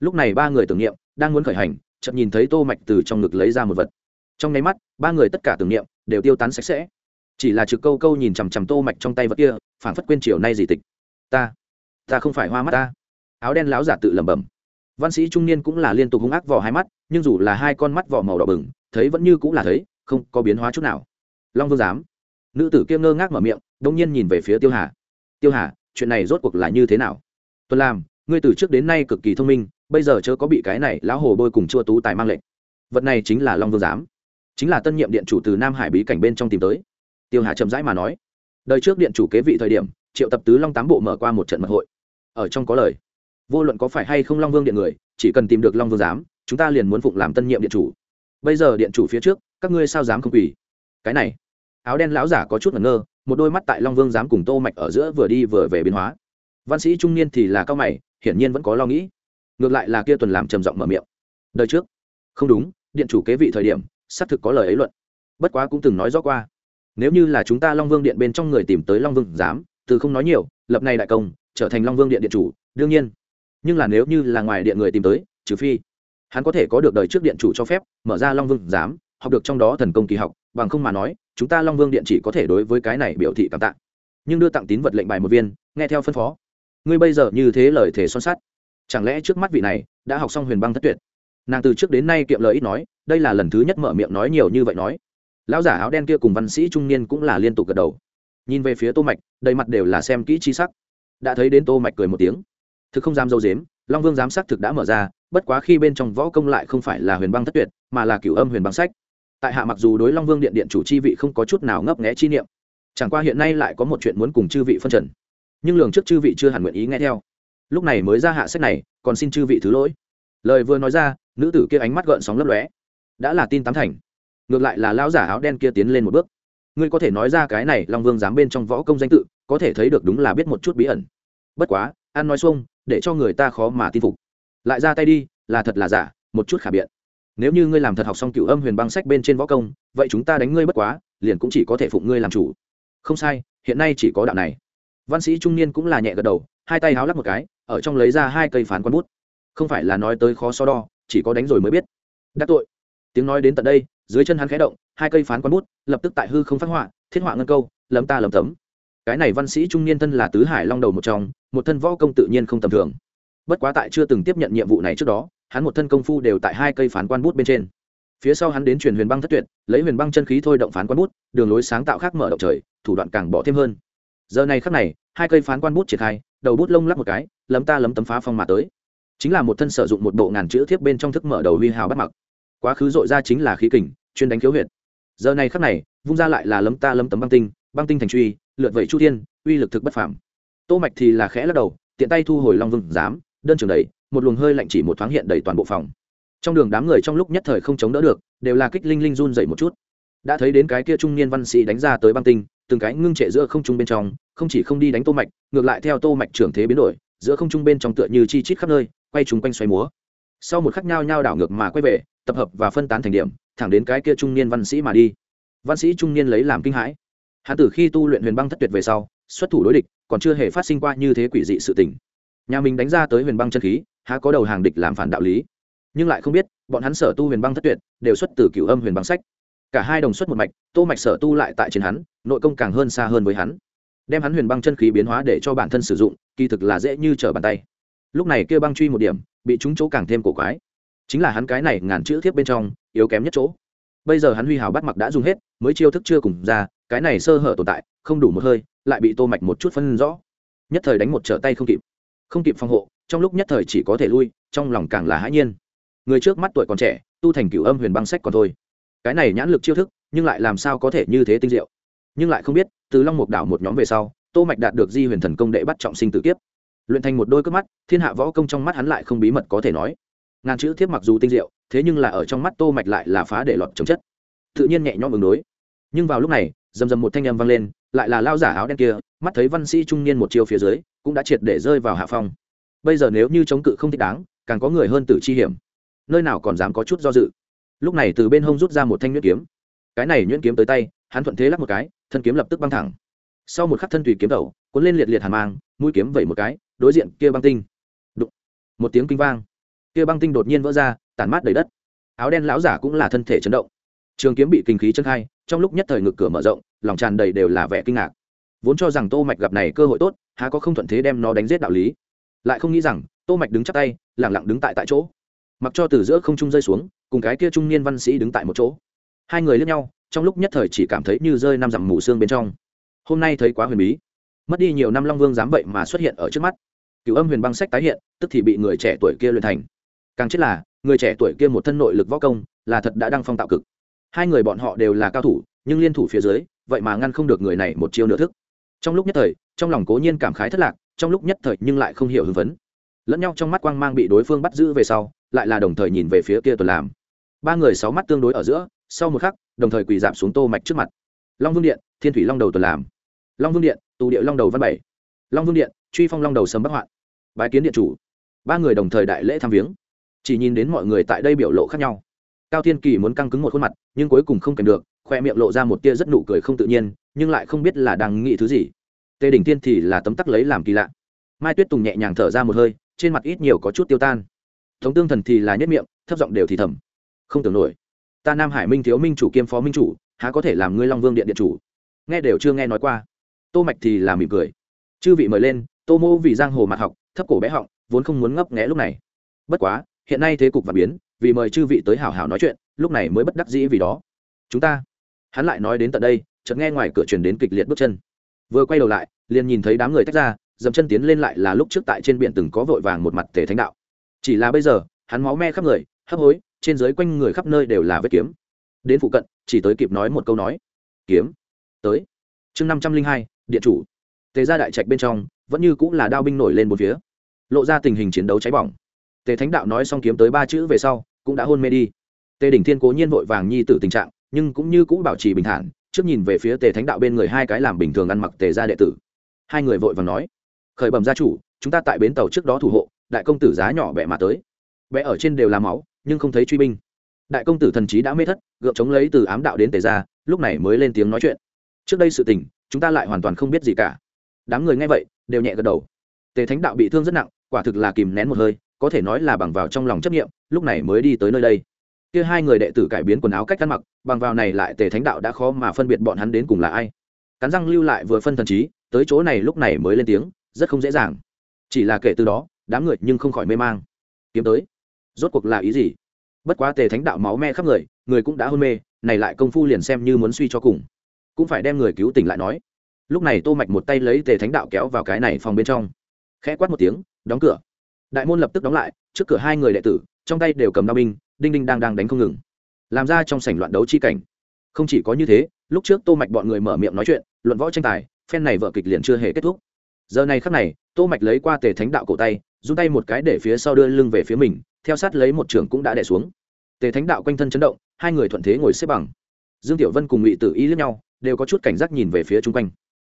Lúc này ba người tưởng niệm đang muốn khởi hành, chợt nhìn thấy tô mạch từ trong ngực lấy ra một vật. Trong nháy mắt, ba người tất cả tưởng niệm, đều tiêu tán sạch sẽ. Chỉ là trực câu câu nhìn chằm chằm tô mạch trong tay vật kia phản phất quên chiều nay gì tịch. Ta ta không phải hoa mắt ta. Áo đen láo giả tự lẩm bẩm. Văn sĩ trung niên cũng là liên tục hung ác vò hai mắt, nhưng dù là hai con mắt vỏ màu đỏ bừng, thấy vẫn như cũng là thấy, không có biến hóa chút nào. Long vương dám nữ tử kia ngơ ngác mở miệng, đông nhiên nhìn về phía tiêu hà. Tiêu hà, chuyện này rốt cuộc là như thế nào? Tuần làm ngươi từ trước đến nay cực kỳ thông minh bây giờ chớ có bị cái này lão hồ bôi cùng chua tú tài mang lệnh. Vật này chính là long vương giám, chính là tân nhiệm điện chủ từ nam hải bí cảnh bên trong tìm tới. Tiêu hà chậm rãi mà nói, đời trước điện chủ kế vị thời điểm, triệu tập tứ long tám bộ mở qua một trận mật hội. Ở trong có lời, vô luận có phải hay không long vương điện người, chỉ cần tìm được long vương giám, chúng ta liền muốn phụng làm tân nhiệm điện chủ. Bây giờ điện chủ phía trước, các ngươi sao dám không quỳ? Cái này, áo đen lão giả có chút ngẩn ngơ, một đôi mắt tại long vương giám cùng tô mạch ở giữa vừa đi vừa về biến hóa. Văn sĩ trung niên thì là cao mày, hiển nhiên vẫn có lo nghĩ ngược lại là kia tuần làm trầm giọng mở miệng. Đời trước. Không đúng điện chủ kế vị thời điểm xác thực có lời ấy luận. Bất quá cũng từng nói rõ qua. Nếu như là chúng ta long vương điện bên trong người tìm tới long vương Dám, từ không nói nhiều lập này đại công trở thành long vương điện điện chủ đương nhiên. Nhưng là nếu như là ngoài điện người tìm tới trừ phi hắn có thể có được đời trước điện chủ cho phép mở ra long vương Dám, học được trong đó thần công kỳ học bằng không mà nói chúng ta long vương điện chỉ có thể đối với cái này biểu thị cảm tạ. Nhưng đưa tặng tín vật lệnh bài một viên nghe theo phân phó. Ngươi bây giờ như thế lời thể son sắt chẳng lẽ trước mắt vị này đã học xong huyền băng thất tuyệt? Nàng từ trước đến nay kiệm lời ít nói, đây là lần thứ nhất mở miệng nói nhiều như vậy nói. Lão giả áo đen kia cùng văn sĩ trung niên cũng là liên tục gật đầu. Nhìn về phía tô mạch, đầy mặt đều là xem kỹ chi sắc. Đã thấy đến tô mạch cười một tiếng. Thực không dám dâu dếm, long vương giám sát thực đã mở ra, bất quá khi bên trong võ công lại không phải là huyền băng thất tuyệt, mà là cửu âm huyền băng sách. Tại hạ mặc dù đối long vương điện điện chủ chi vị không có chút nào ngấp nghé chi niệm, chẳng qua hiện nay lại có một chuyện muốn cùng chư vị phân trần. Nhưng lường trước chư vị chưa hẳn nguyện ý nghe theo lúc này mới ra hạ sách này, còn xin chư vị thứ lỗi. Lời vừa nói ra, nữ tử kia ánh mắt gợn sóng lấp lóe. Đã là tin tám thành. Ngược lại là lão giả áo đen kia tiến lên một bước. Ngươi có thể nói ra cái này, long vương dám bên trong võ công danh tự, có thể thấy được đúng là biết một chút bí ẩn. Bất quá, ăn nói xuông, để cho người ta khó mà tin phục. Lại ra tay đi, là thật là giả, một chút khả biện. Nếu như ngươi làm thật học xong cựu âm huyền băng sách bên trên võ công, vậy chúng ta đánh ngươi bất quá, liền cũng chỉ có thể phụng ngươi làm chủ. Không sai, hiện nay chỉ có đạo này. Văn sĩ trung niên cũng là nhẹ gật đầu hai tay háo lắc một cái, ở trong lấy ra hai cây phán quan bút. Không phải là nói tới khó so đo, chỉ có đánh rồi mới biết. Đắc tội. Tiếng nói đến tận đây, dưới chân hắn khẽ động, hai cây phán quan bút lập tức tại hư không phát họa, thiết họa ngân câu, lấm ta lấm tấm. Cái này văn sĩ trung niên thân là tứ hải long đầu một trong, một thân võ công tự nhiên không tầm thường. Bất quá tại chưa từng tiếp nhận nhiệm vụ này trước đó, hắn một thân công phu đều tại hai cây phán quan bút bên trên. Phía sau hắn đến truyền huyền băng thất tuyệt, lấy huyền băng chân khí thôi động phán quan bút, đường lối sáng tạo khác mở động trời, thủ đoạn càng bỏ thêm hơn. Giờ này khắc này, hai cây phán quan bút triển khai đầu bút lông lắc một cái lấm ta lấm tấm phá phong mà tới. Chính là một thân sử dụng một bộ ngàn chữ thiếp bên trong thức mở đầu huy hào bắt mặc. Quá khứ dội ra chính là khí kình chuyên đánh khiếu huyệt. Giờ này khắc này vung ra lại là lấm ta lấm tấm băng tinh băng tinh thành truy lượt vẩy chu thiên uy lực thực bất phàm. Tô mạch thì là khẽ lắc đầu tiện tay thu hồi long vương dám, đơn trường đầy, một luồng hơi lạnh chỉ một thoáng hiện đầy toàn bộ phòng. Trong đường đám người trong lúc nhất thời không chống đỡ được đều là kích linh linh run dậy một chút. Đã thấy đến cái kia trung niên văn sĩ đánh ra tới băng tinh từng cái ngưng trệ giữa không trung bên trong, không chỉ không đi đánh tô mạch, ngược lại theo tô mạch trưởng thế biến đổi, giữa không trung bên trong tựa như chi chít khắp nơi, quay chúng quanh xoay múa. Sau một khắc nhao nhao đảo ngược mà quay về, tập hợp và phân tán thành điểm, thẳng đến cái kia trung niên văn sĩ mà đi. Văn sĩ trung niên lấy làm kinh hãi. Hắn từ khi tu luyện huyền băng thất tuyệt về sau, xuất thủ đối địch, còn chưa hề phát sinh qua như thế quỷ dị sự tình. Nhà mình đánh ra tới huyền băng chân khí, há có đầu hàng địch làm phản đạo lý. Nhưng lại không biết, bọn hắn sở tu huyền băng thất tuyệt, đều xuất từ cửu âm huyền băng sách cả hai đồng xuất một mạch, tô mạch sở tu lại tại trên hắn, nội công càng hơn xa hơn với hắn. Đem hắn huyền băng chân khí biến hóa để cho bản thân sử dụng, kỳ thực là dễ như trở bàn tay. Lúc này kia băng truy một điểm, bị chúng chỗ càng thêm cổ quái. Chính là hắn cái này ngàn chữ thiếp bên trong, yếu kém nhất chỗ. Bây giờ hắn huy hào bắt mặc đã dùng hết, mới chiêu thức chưa cùng ra, cái này sơ hở tồn tại, không đủ một hơi, lại bị tô mạch một chút phân rõ. Nhất thời đánh một trở tay không kịp. Không kịp phòng hộ, trong lúc nhất thời chỉ có thể lui, trong lòng càng là hãi nhiên. Người trước mắt tuổi còn trẻ, tu thành cửu âm huyền băng sách còn thôi cái này nhãn lực chiêu thức, nhưng lại làm sao có thể như thế tinh diệu? Nhưng lại không biết, từ long mục đảo một nhóm về sau, tô mạch đạt được di huyền thần công đệ bắt trọng sinh tử kiếp. Luyện thành một đôi cướp mắt, thiên hạ võ công trong mắt hắn lại không bí mật có thể nói. Ngàn chữ thiếp mặc dù tinh diệu, thế nhưng là ở trong mắt tô mạch lại là phá để lọt chống chất. Tự nhiên nhẹ nhõm ứng đối. Nhưng vào lúc này dầm dầm một thanh âm vang lên, lại là lao giả áo đen kia, mắt thấy văn sĩ trung niên một chiêu phía dưới, cũng đã triệt để rơi vào hạ phong. Bây giờ nếu như chống cự không thích đáng, càng có người hơn tử chi hiểm. Nơi nào còn dám có chút do dự lúc này từ bên hông rút ra một thanh nhuyễn kiếm. Cái này nhuyễn kiếm tới tay, hắn thuận thế lắc một cái, thân kiếm lập tức băng thẳng. Sau một khắc thân tùy kiếm đầu cuốn lên liệt liệt hàn mang, mũi kiếm vẩy một cái, đối diện kia băng tinh. Đụng. một tiếng kinh vang. Kia băng tinh đột nhiên vỡ ra, tản mát đầy đất. Áo đen lão giả cũng là thân thể chấn động. Trường kiếm bị kinh khí chân khai, trong lúc nhất thời ngực cửa mở rộng, lòng tràn đầy đều là vẻ kinh ngạc. Vốn cho rằng tô mạch gặp này cơ hội tốt, há có không thuận thế đem nó đánh giết đạo lý. Lại không nghĩ rằng, tô mạch đứng chắp tay, lặng lặng đứng tại tại chỗ. Mặc cho từ giữa không trung rơi xuống cùng cái kia trung niên văn sĩ đứng tại một chỗ. Hai người lướt nhau, trong lúc nhất thời chỉ cảm thấy như rơi năm dặm mù xương bên trong. Hôm nay thấy quá huyền bí. Mất đi nhiều năm long vương dám vậy mà xuất hiện ở trước mắt. Cựu âm huyền băng sách tái hiện, tức thì bị người trẻ tuổi kia luyện thành. Càng chết là, người trẻ tuổi kia một thân nội lực võ công, là thật đã đăng phong tạo cực. Hai người bọn họ đều là cao thủ, nhưng liên thủ phía dưới, vậy mà ngăn không được người này một chiêu nửa thức. Trong lúc nhất thời, trong lòng cố nhiên cảm khái thất lạc, trong lúc nhất thời nhưng lại không hiểu hưng vấn lẫn nhau trong mắt quang mang bị đối phương bắt giữ về sau, lại là đồng thời nhìn về phía kia tuần làm ba người sáu mắt tương đối ở giữa, sau một khắc, đồng thời quỳ giảm xuống tô mạch trước mặt. Long vương điện, thiên thủy long đầu tuần làm. Long vương điện, tù địa long đầu văn bảy. Long vương điện, truy phong long đầu sấm bắc hoạn. Bái kiến điện chủ. Ba người đồng thời đại lễ tham viếng. Chỉ nhìn đến mọi người tại đây biểu lộ khác nhau. Cao thiên kỳ muốn căng cứng một khuôn mặt, nhưng cuối cùng không kèm được, khoe miệng lộ ra một tia rất nụ cười không tự nhiên, nhưng lại không biết là đang nghĩ thứ gì. Tề đỉnh tiên thì là tấm tắc lấy làm kỳ lạ. Mai tuyết tùng nhẹ nhàng thở ra một hơi, trên mặt ít nhiều có chút tiêu tan. Thống tương thần thì là nhất miệng, thấp giọng đều thì thầm không tưởng nổi. Ta nam hải minh thiếu minh chủ kiêm phó minh chủ, há có thể làm ngươi long vương điện điện chủ? Nghe đều chưa nghe nói qua. Tô mạch thì là mỉm cười. Chư vị mời lên, tô mô vì giang hồ mặt học, thấp cổ bé họng, vốn không muốn ngấp nghé lúc này. Bất quá, hiện nay thế cục và biến, vì mời chư vị tới hảo hảo nói chuyện, lúc này mới bất đắc dĩ vì đó. Chúng ta, hắn lại nói đến tận đây, chợt nghe ngoài cửa truyền đến kịch liệt bước chân. Vừa quay đầu lại, liền nhìn thấy đám người tách ra, dậm chân tiến lên lại là lúc trước tại trên biển từng có vội vàng một mặt tề thánh đạo. Chỉ là bây giờ, hắn máu me khắp người, hấp hối trên dưới quanh người khắp nơi đều là vết kiếm. Đến phụ cận, chỉ tới kịp nói một câu nói. Kiếm. Tới. Chương năm trăm linh hai, điện chủ. Tề ra đại trạch bên trong, vẫn như cũng là đao binh nổi lên một phía. Lộ ra tình hình chiến đấu cháy bỏng. Tề thánh đạo nói xong kiếm tới ba chữ về sau, cũng đã hôn mê đi. Tề đỉnh thiên cố nhiên vội vàng nhi tử tình trạng, nhưng cũng như cũ bảo trì bình thản, trước nhìn về phía tề thánh đạo bên người hai cái làm bình thường ăn mặc tề gia đệ tử. Hai người vội vàng nói, khởi bẩm gia chủ, chúng ta tại bến tàu trước đó thủ hộ, đại công tử giá nhỏ bẹ mà tới. Bẹ ở trên đều là máu nhưng không thấy truy binh. Đại công tử thần trí đã mê thất, gượng chống lấy từ ám đạo đến tề gia, lúc này mới lên tiếng nói chuyện. Trước đây sự tình, chúng ta lại hoàn toàn không biết gì cả. Đám người nghe vậy, đều nhẹ gật đầu. Tề thánh đạo bị thương rất nặng, quả thực là kìm nén một hơi, có thể nói là bằng vào trong lòng chấp nghiệm lúc này mới đi tới nơi đây. Kia hai người đệ tử cải biến quần áo cách ăn mặc, bằng vào này lại tề thánh đạo đã khó mà phân biệt bọn hắn đến cùng là ai. Cắn răng lưu lại vừa phân thần trí, tới chỗ này lúc này mới lên tiếng, rất không dễ dàng. Chỉ là kể từ đó, đám người nhưng không khỏi mê mang. Kiếm tới rốt cuộc là ý gì? Bất quá tề thánh đạo máu me khắp người người cũng đã hôn mê, này lại công phu liền xem như muốn suy cho cùng. Cũng phải đem người cứu tỉnh lại nói. Lúc này tô mạch một tay lấy tề thánh đạo kéo vào cái này phòng bên trong. Khẽ quát một tiếng, đóng cửa. Đại môn lập tức đóng lại, trước cửa hai người đệ tử, trong tay đều cầm đao binh, đinh đinh đang đang đánh không ngừng. Làm ra trong sảnh loạn đấu chi cảnh. Không chỉ có như thế, lúc trước tô mạch bọn người mở miệng nói chuyện, luận võ tranh tài, phen này vợ kịch liền chưa hề kết thúc. Giờ này khắc này, tô mạch lấy qua tề thánh đạo cổ tay dùng tay một cái để phía sau đưa lưng về phía mình theo sát lấy một trường cũng đã đè xuống. Tề thánh đạo quanh thân chấn động, hai người thuận thế ngồi xếp bằng. Dương tiểu vân cùng ngụy tử y lẫn nhau, đều có chút cảnh giác nhìn về phía chung quanh.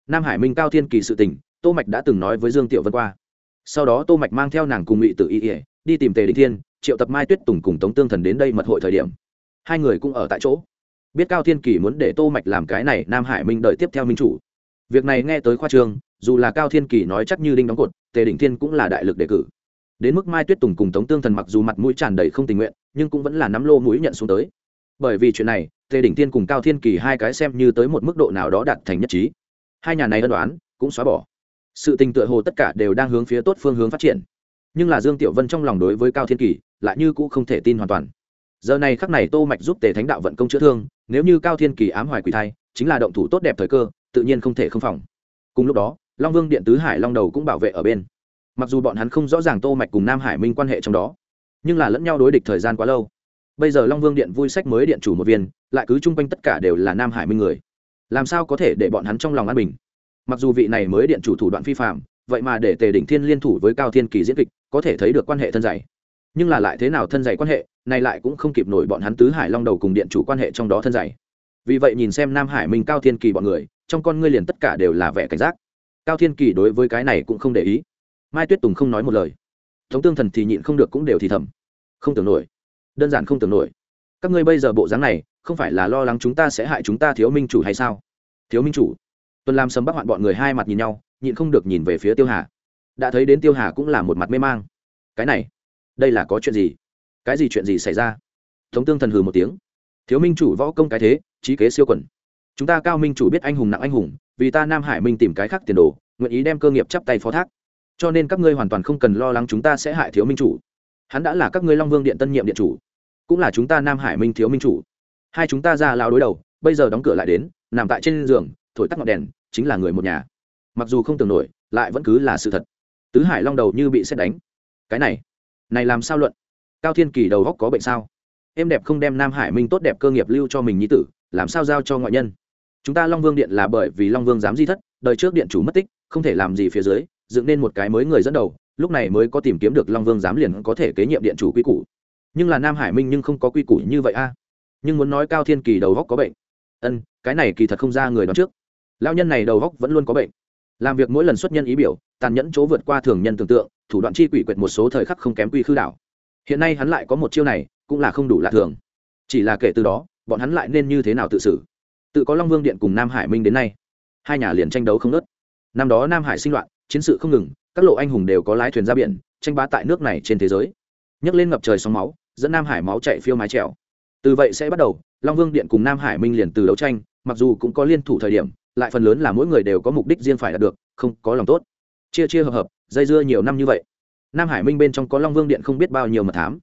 Nam hải minh cao thiên kỳ sự tình, tô mạch đã từng nói với dương tiểu vân qua. Sau đó tô mạch mang theo nàng cùng ngụy tử y đi tìm tề đình thiên, triệu tập mai tuyết tùng cùng tống tương thần đến đây mật hội thời điểm. Hai người cũng ở tại chỗ. Biết cao thiên kỳ muốn để tô mạch làm cái này, nam hải minh đợi tiếp theo minh chủ. Việc này nghe tới khoa trương dù là cao thiên kỳ nói chắc như đinh đóng cột, tề đỉnh thiên cũng là đại lực đề cử đến mức mai tuyết tùng cùng tống tương thần mặc dù mặt mũi tràn đầy không tình nguyện, nhưng cũng vẫn là nắm lô mũi nhận xuống tới. Bởi vì chuyện này, tề đỉnh tiên cùng cao thiên kỳ hai cái xem như tới một mức độ nào đó đạt thành nhất trí. Hai nhà này ân đoán cũng xóa bỏ. Sự tình tựa hồ tất cả đều đang hướng phía tốt phương hướng phát triển. Nhưng là dương tiểu vân trong lòng đối với cao thiên kỳ, lại như cũng không thể tin hoàn toàn. Giờ này khắc này tô mạch giúp tề thánh đạo vận công chữa thương, nếu như cao thiên kỳ ám hoài quỷ thai, chính là động thủ tốt đẹp thời cơ, tự nhiên không thể không phòng. Cùng lúc đó, long vương điện tứ hải long đầu cũng bảo vệ ở bên mặc dù bọn hắn không rõ ràng tô mạch cùng nam hải minh quan hệ trong đó, nhưng là lẫn nhau đối địch thời gian quá lâu. Bây giờ long vương điện vui sách mới điện chủ một viên, lại cứ chung quanh tất cả đều là nam hải minh người. Làm sao có thể để bọn hắn trong lòng an bình? Mặc dù vị này mới điện chủ thủ đoạn phi phạm vậy mà để tề đỉnh thiên liên thủ với cao thiên kỳ diễn kịch, có thể thấy được quan hệ thân dày. Nhưng là lại thế nào thân dày quan hệ, này lại cũng không kịp nổi bọn hắn tứ hải long đầu cùng điện chủ quan hệ trong đó thân dày. Vì vậy nhìn xem nam hải minh, cao thiên kỳ bọn người, trong con ngươi liền tất cả đều là vẻ cảnh giác. Cao thiên kỳ đối với cái này cũng không để ý mai tuyết tùng không nói một lời. Thống tương thần thì nhịn không được cũng đều thì thầm. Không tưởng nổi. Đơn giản không tưởng nổi. Các ngươi bây giờ bộ dáng này, không phải là lo lắng chúng ta sẽ hại chúng ta thiếu minh chủ hay sao? Thiếu minh chủ. Tuần lam sấm bắc hoạn bọn người hai mặt nhìn nhau, nhịn không được nhìn về phía tiêu hà. Đã thấy đến tiêu hà cũng là một mặt mê mang. Cái này, đây là có chuyện gì? Cái gì chuyện gì xảy ra? Thống tương thần hừ một tiếng. Thiếu minh chủ võ công cái thế, trí kế siêu quẩn. Chúng ta cao minh chủ biết anh hùng nặng anh hùng, vì ta nam hải minh tìm cái khác tiền đồ, nguyện ý đem cơ nghiệp chắp tay phó thác cho nên các ngươi hoàn toàn không cần lo lắng chúng ta sẽ hại thiếu minh chủ. Hắn đã là các ngươi long vương điện tân nhiệm điện chủ, cũng là chúng ta nam hải minh thiếu minh chủ. Hai chúng ta ra lao đối đầu, bây giờ đóng cửa lại đến, nằm tại trên giường, thổi tắt ngọn đèn, chính là người một nhà. Mặc dù không tưởng nổi, lại vẫn cứ là sự thật. Tứ hải long đầu như bị xét đánh. Cái này này làm sao luận? Cao thiên kỳ đầu góc có bệnh sao? Em đẹp không đem nam hải minh tốt đẹp cơ nghiệp lưu cho mình nhi tử, làm sao giao cho ngoại nhân? Chúng ta long vương điện là bởi vì long vương dám di thất, đời trước điện chủ mất tích, không thể làm gì phía dưới dựng nên một cái mới người dẫn đầu, lúc này mới có tìm kiếm được long vương giám liền có thể kế nhiệm điện chủ quy củ. Nhưng là nam hải minh nhưng không có quy củ như vậy a. Nhưng muốn nói cao thiên kỳ đầu góc có bệnh. Ân, cái này kỳ thật không ra người đón trước. Lao nhân này đầu góc vẫn luôn có bệnh. Làm việc mỗi lần xuất nhân ý biểu, tàn nhẫn chỗ vượt qua thường nhân tưởng tượng, thủ đoạn chi quỷ quyệt một số thời khắc không kém quy khư đảo. Hiện nay hắn lại có một chiêu này, cũng là không đủ lạ thường. Chỉ là kể từ đó, bọn hắn lại nên như thế nào tự xử? Tự có long vương điện cùng nam hải minh đến nay, hai nhà liền tranh đấu không nớt năm đó nam hải sinh loạn chiến sự không ngừng, các lộ anh hùng đều có lái thuyền ra biển, tranh bá tại nước này trên thế giới. Nhấc lên ngập trời sóng máu, dẫn nam hải máu chạy phiêu mái trèo. Từ vậy sẽ bắt đầu, long vương điện cùng nam hải minh liền từ đấu tranh, mặc dù cũng có liên thủ thời điểm, lại phần lớn là mỗi người đều có mục đích riêng phải đạt được, không có lòng tốt. Chia chia hợp hợp, dây dưa nhiều năm như vậy. Nam hải minh bên trong có long vương điện không biết bao nhiêu mật thám.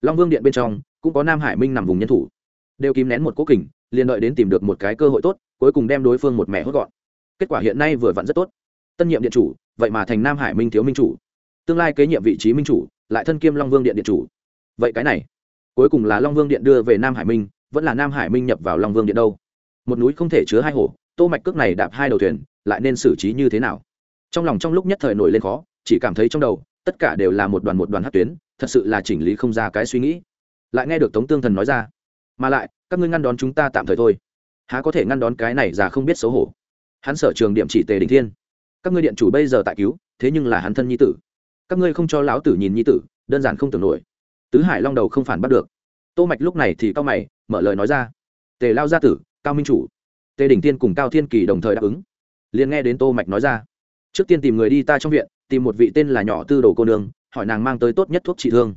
Long vương điện bên trong, cũng có nam hải minh nằm vùng nhân thủ. Đều kìm nén một cố kình, liền đợi đến tìm được một cái cơ hội tốt, cuối cùng đem đối phương một mẻ hốt gọn. Kết quả hiện nay vừa vặn rất tốt. Tân nhiệm điện chủ vậy mà thành nam hải minh thiếu minh chủ. Tương lai kế nhiệm vị trí minh chủ, lại thân kiêm long vương điện điện chủ. Vậy cái này, cuối cùng là long vương điện đưa về nam hải minh, vẫn là nam hải minh nhập vào long vương điện đâu? Một núi không thể chứa hai hồ, tô mạch cước này đạp hai đầu thuyền, lại nên xử trí như thế nào? Trong lòng trong lúc nhất thời nổi lên khó, chỉ cảm thấy trong đầu, tất cả đều là một đoàn một đoàn hát tuyến, thật sự là chỉnh lý không ra cái suy nghĩ. Lại nghe được tống tương thần nói ra, mà lại, các ngươi ngăn đón chúng ta tạm thời thôi. Há có thể ngăn đón cái này già không biết xấu hổ? Hắn sở trường điểm chỉ tề đình thiên các ngươi điện chủ bây giờ tại cứu, thế nhưng là hắn thân nhi tử. Các ngươi không cho lão tử nhìn nhi tử, đơn giản không tưởng nổi. Tứ hải long đầu không phản bắt được. Tô mạch lúc này thì cao mày, mở lời nói ra. Tề lao gia tử, cao minh chủ. Tề đỉnh tiên cùng cao thiên kỳ đồng thời đáp ứng. Liền nghe đến tô mạch nói ra. Trước tiên tìm người đi ta trong viện, tìm một vị tên là nhỏ tư đồ cô nương, hỏi nàng mang tới tốt nhất thuốc trị thương.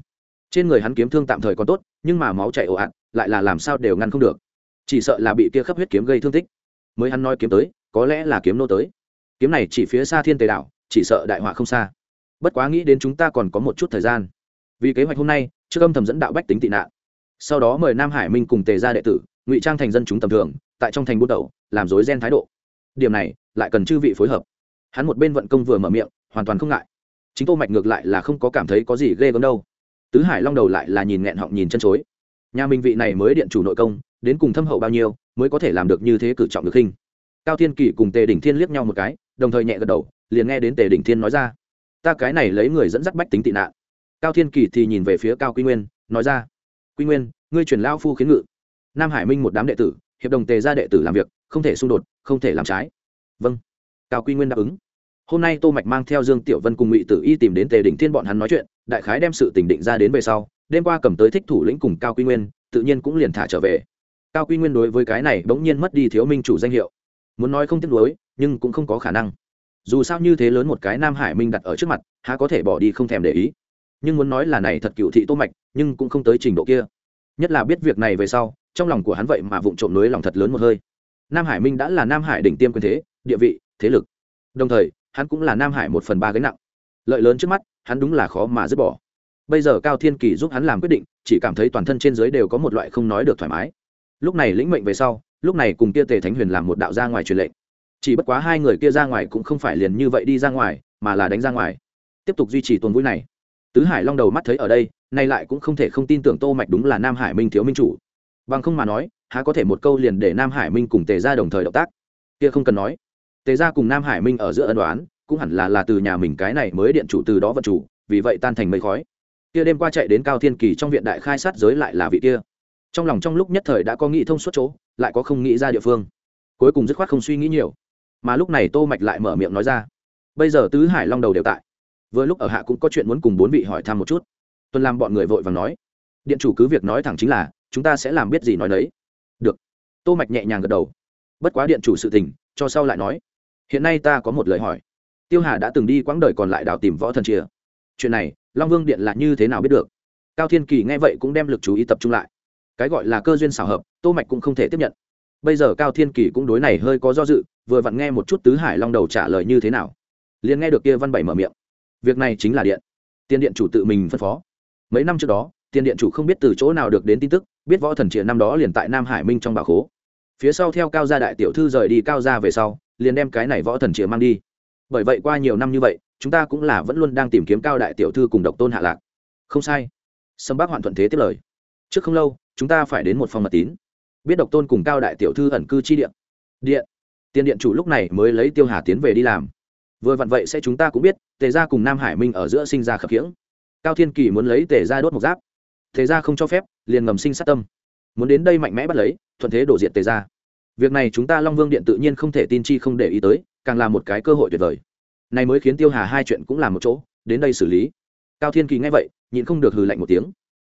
Trên người hắn kiếm thương tạm thời còn tốt, nhưng mà máu chảy ồ ạt, lại là làm sao đều ngăn không được. Chỉ sợ là bị kia khắp huyết kiếm gây thương tích. Mới hắn nói kiếm tới, có lẽ là kiếm nô tới kiếm này chỉ phía xa thiên tề đảo, chỉ sợ đại họa không xa. Bất quá nghĩ đến chúng ta còn có một chút thời gian. Vì kế hoạch hôm nay, trước âm thầm dẫn đạo bách tính tị nạn. Sau đó mời nam hải minh cùng tề ra đệ tử, ngụy trang thành dân chúng tầm thường, tại trong thành bút đầu làm dối gen thái độ. Điểm này, lại cần chư vị phối hợp. Hắn một bên vận công vừa mở miệng, hoàn toàn không ngại. Chính tô mạch ngược lại là không có cảm thấy có gì ghê gớm đâu. Tứ hải long đầu lại là nhìn nghẹn họng nhìn chân chối. Nhà minh vị này mới điện chủ nội công, đến cùng thâm hậu bao nhiêu, mới có thể làm được như thế cử trọng được khinh cao thiên kỳ cùng tề đỉnh thiên liếc nhau một cái, đồng thời nhẹ gật đầu, liền nghe đến tề đỉnh thiên nói ra, ta cái này lấy người dẫn dắt bách tính tị nạn. Cao thiên kỳ thì nhìn về phía cao quy nguyên, nói ra, quy nguyên, ngươi truyền lao phu khiến ngự. Nam hải minh một đám đệ tử, hiệp đồng tề ra đệ tử làm việc, không thể xung đột, không thể làm trái. Vâng. Cao quy nguyên đáp ứng. Hôm nay tô mạch mang theo dương tiểu vân cùng ngụy tử y tìm đến tề đỉnh thiên bọn hắn nói chuyện, đại khái đem sự tình định ra đến về sau, đêm qua cầm tới thích thủ lĩnh cùng cao quy nguyên, tự nhiên cũng liền thả trở về. Cao quy nguyên đối với cái này bỗng nhiên mất đi thiếu minh chủ danh hiệu muốn nói không tiếc nuối, nhưng cũng không có khả năng. Dù sao như thế lớn một cái nam hải minh đặt ở trước mặt, há có thể bỏ đi không thèm để ý. Nhưng muốn nói là này thật cựu thị tô mạch, nhưng cũng không tới trình độ kia. Nhất là biết việc này về sau, trong lòng của hắn vậy mà vụng trộm lưới lòng thật lớn một hơi. Nam hải minh đã là nam hải đỉnh tiêm quyền thế, địa vị, thế lực. Đồng thời, hắn cũng là nam hải một phần ba gánh nặng. Lợi lớn trước mắt, hắn đúng là khó mà dứt bỏ. Bây giờ cao thiên kỳ giúp hắn làm quyết định, chỉ cảm thấy toàn thân trên dưới đều có một loại không nói được thoải mái. Lúc này lĩnh mệnh về sau lúc này cùng kia tề thánh huyền làm một đạo ra ngoài truyền lệnh. Chỉ bất quá hai người kia ra ngoài cũng không phải liền như vậy đi ra ngoài, mà là đánh ra ngoài. Tiếp tục duy trì tuần vui này. Tứ hải long đầu mắt thấy ở đây, nay lại cũng không thể không tin tưởng tô mạch đúng là nam hải minh thiếu minh chủ. Bằng không mà nói, há có thể một câu liền để nam hải minh cùng tề ra đồng thời động tác? Kia không cần nói. Tề ra cùng nam hải minh ở giữa ân đoán cũng hẳn là là từ nhà mình cái này mới điện chủ từ đó vận chủ, vì vậy tan thành mây khói. Kia đêm qua chạy đến cao thiên kỳ trong viện đại khai sát giới lại là vị kia trong lòng trong lúc nhất thời đã có nghĩ thông suốt chỗ, lại có không nghĩ ra địa phương. Cuối cùng dứt khoát không suy nghĩ nhiều. Mà lúc này tô mạch lại mở miệng nói ra. Bây giờ tứ hải long đầu đều tại. Vừa lúc ở hạ cũng có chuyện muốn cùng bốn vị hỏi thăm một chút. Tuân làm bọn người vội vàng nói. Điện chủ cứ việc nói thẳng chính là, chúng ta sẽ làm biết gì nói đấy được. Tô mạch nhẹ nhàng gật đầu. Bất quá điện chủ sự tình, cho sau lại nói. Hiện nay ta có một lời hỏi. Tiêu hà đã từng đi quãng đời còn lại đào tìm võ thần chia chuyện này, long vương điện là như thế nào biết được? Cao thiên kỳ nghe vậy cũng đem lực chú ý tập trung lại cái gọi là cơ duyên xảo hợp, tô mạch cũng không thể tiếp nhận. Bây giờ cao thiên kỳ cũng đối này hơi có do dự, vừa vặn nghe một chút tứ hải long đầu trả lời như thế nào. Liền nghe được kia văn bảy mở miệng. Việc này chính là điện. Tiền điện chủ tự mình phân phó. Mấy năm trước đó, tiền điện chủ không biết từ chỗ nào được đến tin tức, biết võ thần triệt năm đó liền tại nam hải minh trong bảo khố. Phía sau theo cao gia đại tiểu thư rời đi cao gia về sau, liền đem cái này võ thần triệt mang đi. Bởi vậy qua nhiều năm như vậy, chúng ta cũng là vẫn luôn đang tìm kiếm cao đại tiểu thư cùng độc tôn hạ lạc. Không sai. Sâm bác hoạn thuận thế tiếp lời. Trước không lâu chúng ta phải đến một phòng mật tín. Biết độc tôn cùng cao đại tiểu thư ẩn cư chi điện điện. Tiền điện chủ lúc này mới lấy tiêu hà tiến về đi làm. Vừa vặn vậy sẽ chúng ta cũng biết, tề gia cùng nam hải minh ở giữa sinh ra khập khiễng. Cao thiên kỳ muốn lấy tề gia đốt một giáp. Tề gia không cho phép, liền ngầm sinh sát tâm. Muốn đến đây mạnh mẽ bắt lấy, thuận thế đổ diện tề gia. Việc này chúng ta long vương điện tự nhiên không thể tin chi không để ý tới, càng là một cái cơ hội tuyệt vời. Này mới khiến tiêu hà hai chuyện cũng làm một chỗ, đến đây xử lý. Cao thiên kỳ nghe vậy, nhịn không được hừ lạnh một tiếng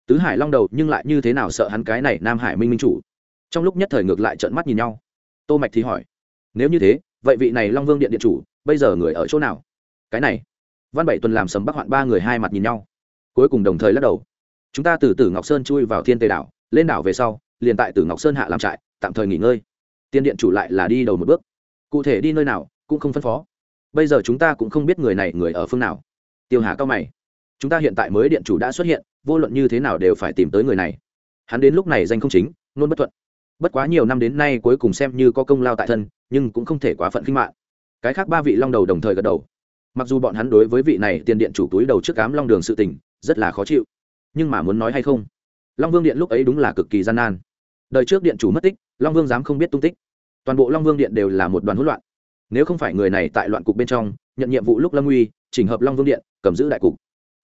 tứ hải long đầu nhưng lại như thế nào sợ hắn cái này nam hải minh minh chủ? Trong lúc nhất thời ngược lại trợn mắt nhìn nhau. Tô mạch thì hỏi, nếu như thế, vậy vị này long vương điện điện chủ, bây giờ người ở chỗ nào? Cái này. Văn bảy tuần làm sầm bắc hoạn ba người hai mặt nhìn nhau. Cuối cùng đồng thời lắc đầu, chúng ta từ tử ngọc sơn chui vào thiên tề đảo, lên đảo về sau, liền tại tử ngọc sơn hạ làm trại, tạm thời nghỉ ngơi. Tiên điện chủ lại là đi đầu một bước. Cụ thể đi nơi nào, cũng không phân phó. Bây giờ chúng ta cũng không biết người này người ở phương nào. Tiêu hà cao mày chúng ta hiện tại mới điện chủ đã xuất hiện, vô luận như thế nào đều phải tìm tới người này. Hắn đến lúc này danh không chính, luôn bất thuận. Bất quá nhiều năm đến nay cuối cùng xem như có công lao tại thân, nhưng cũng không thể quá phận khinh mạng. Cái khác ba vị long đầu đồng thời gật đầu. Mặc dù bọn hắn đối với vị này tiền điện chủ túi đầu trước cám long đường sự tình, rất là khó chịu. Nhưng mà muốn nói hay không? Long vương điện lúc ấy đúng là cực kỳ gian nan. Đời trước điện chủ mất tích, long vương dám không biết tung tích. Toàn bộ long vương điện đều là một đoàn hỗn loạn. Nếu không phải người này tại loạn cục bên trong, nhận nhiệm vụ lúc lâm uy, chỉnh hợp long vương điện, cầm giữ đại cục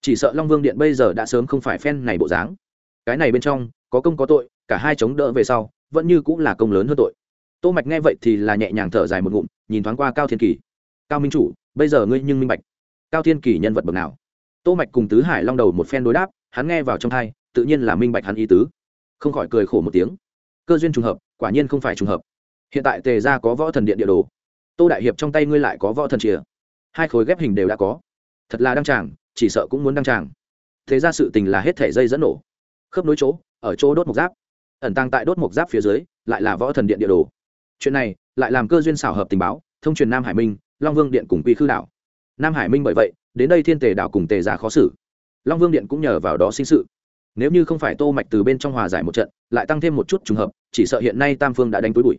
chỉ sợ long vương điện bây giờ đã sớm không phải phen này bộ dáng. Cái này bên trong, có công có tội, cả hai chống đỡ về sau, vẫn như cũng là công lớn hơn tội. Tô mạch nghe vậy thì là nhẹ nhàng thở dài một ngụm, nhìn thoáng qua cao thiên kỳ. Cao minh chủ, bây giờ ngươi nhưng minh bạch. Cao thiên kỳ nhân vật bậc nào? Tô mạch cùng tứ hải long đầu một phen đối đáp, hắn nghe vào trong thai tự nhiên là minh bạch hắn ý tứ. Không khỏi cười khổ một tiếng. Cơ duyên trùng hợp, quả nhiên không phải trùng hợp. Hiện tại tề gia có võ thần điện địa đồ. Tô đại hiệp trong tay ngươi lại có võ thần chìa. Hai khối ghép hình đều đã có. Thật là đăng tràng chỉ sợ cũng muốn đăng tràng. Thế ra sự tình là hết thể dây dẫn nổ. Khớp nối chỗ, ở chỗ đốt mộc giáp. Ẩn tăng tại đốt mộc giáp phía dưới, lại là võ thần điện địa đồ. Chuyện này, lại làm cơ duyên xảo hợp tình báo, thông truyền nam hải minh, long vương điện cùng quy khư đảo. Nam hải minh bởi vậy, đến đây thiên tề đảo cùng tề giả khó xử. Long vương điện cũng nhờ vào đó sinh sự. Nếu như không phải tô mạch từ bên trong hòa giải một trận, lại tăng thêm một chút trùng hợp, chỉ sợ hiện nay tam phương đã đánh túi bụi.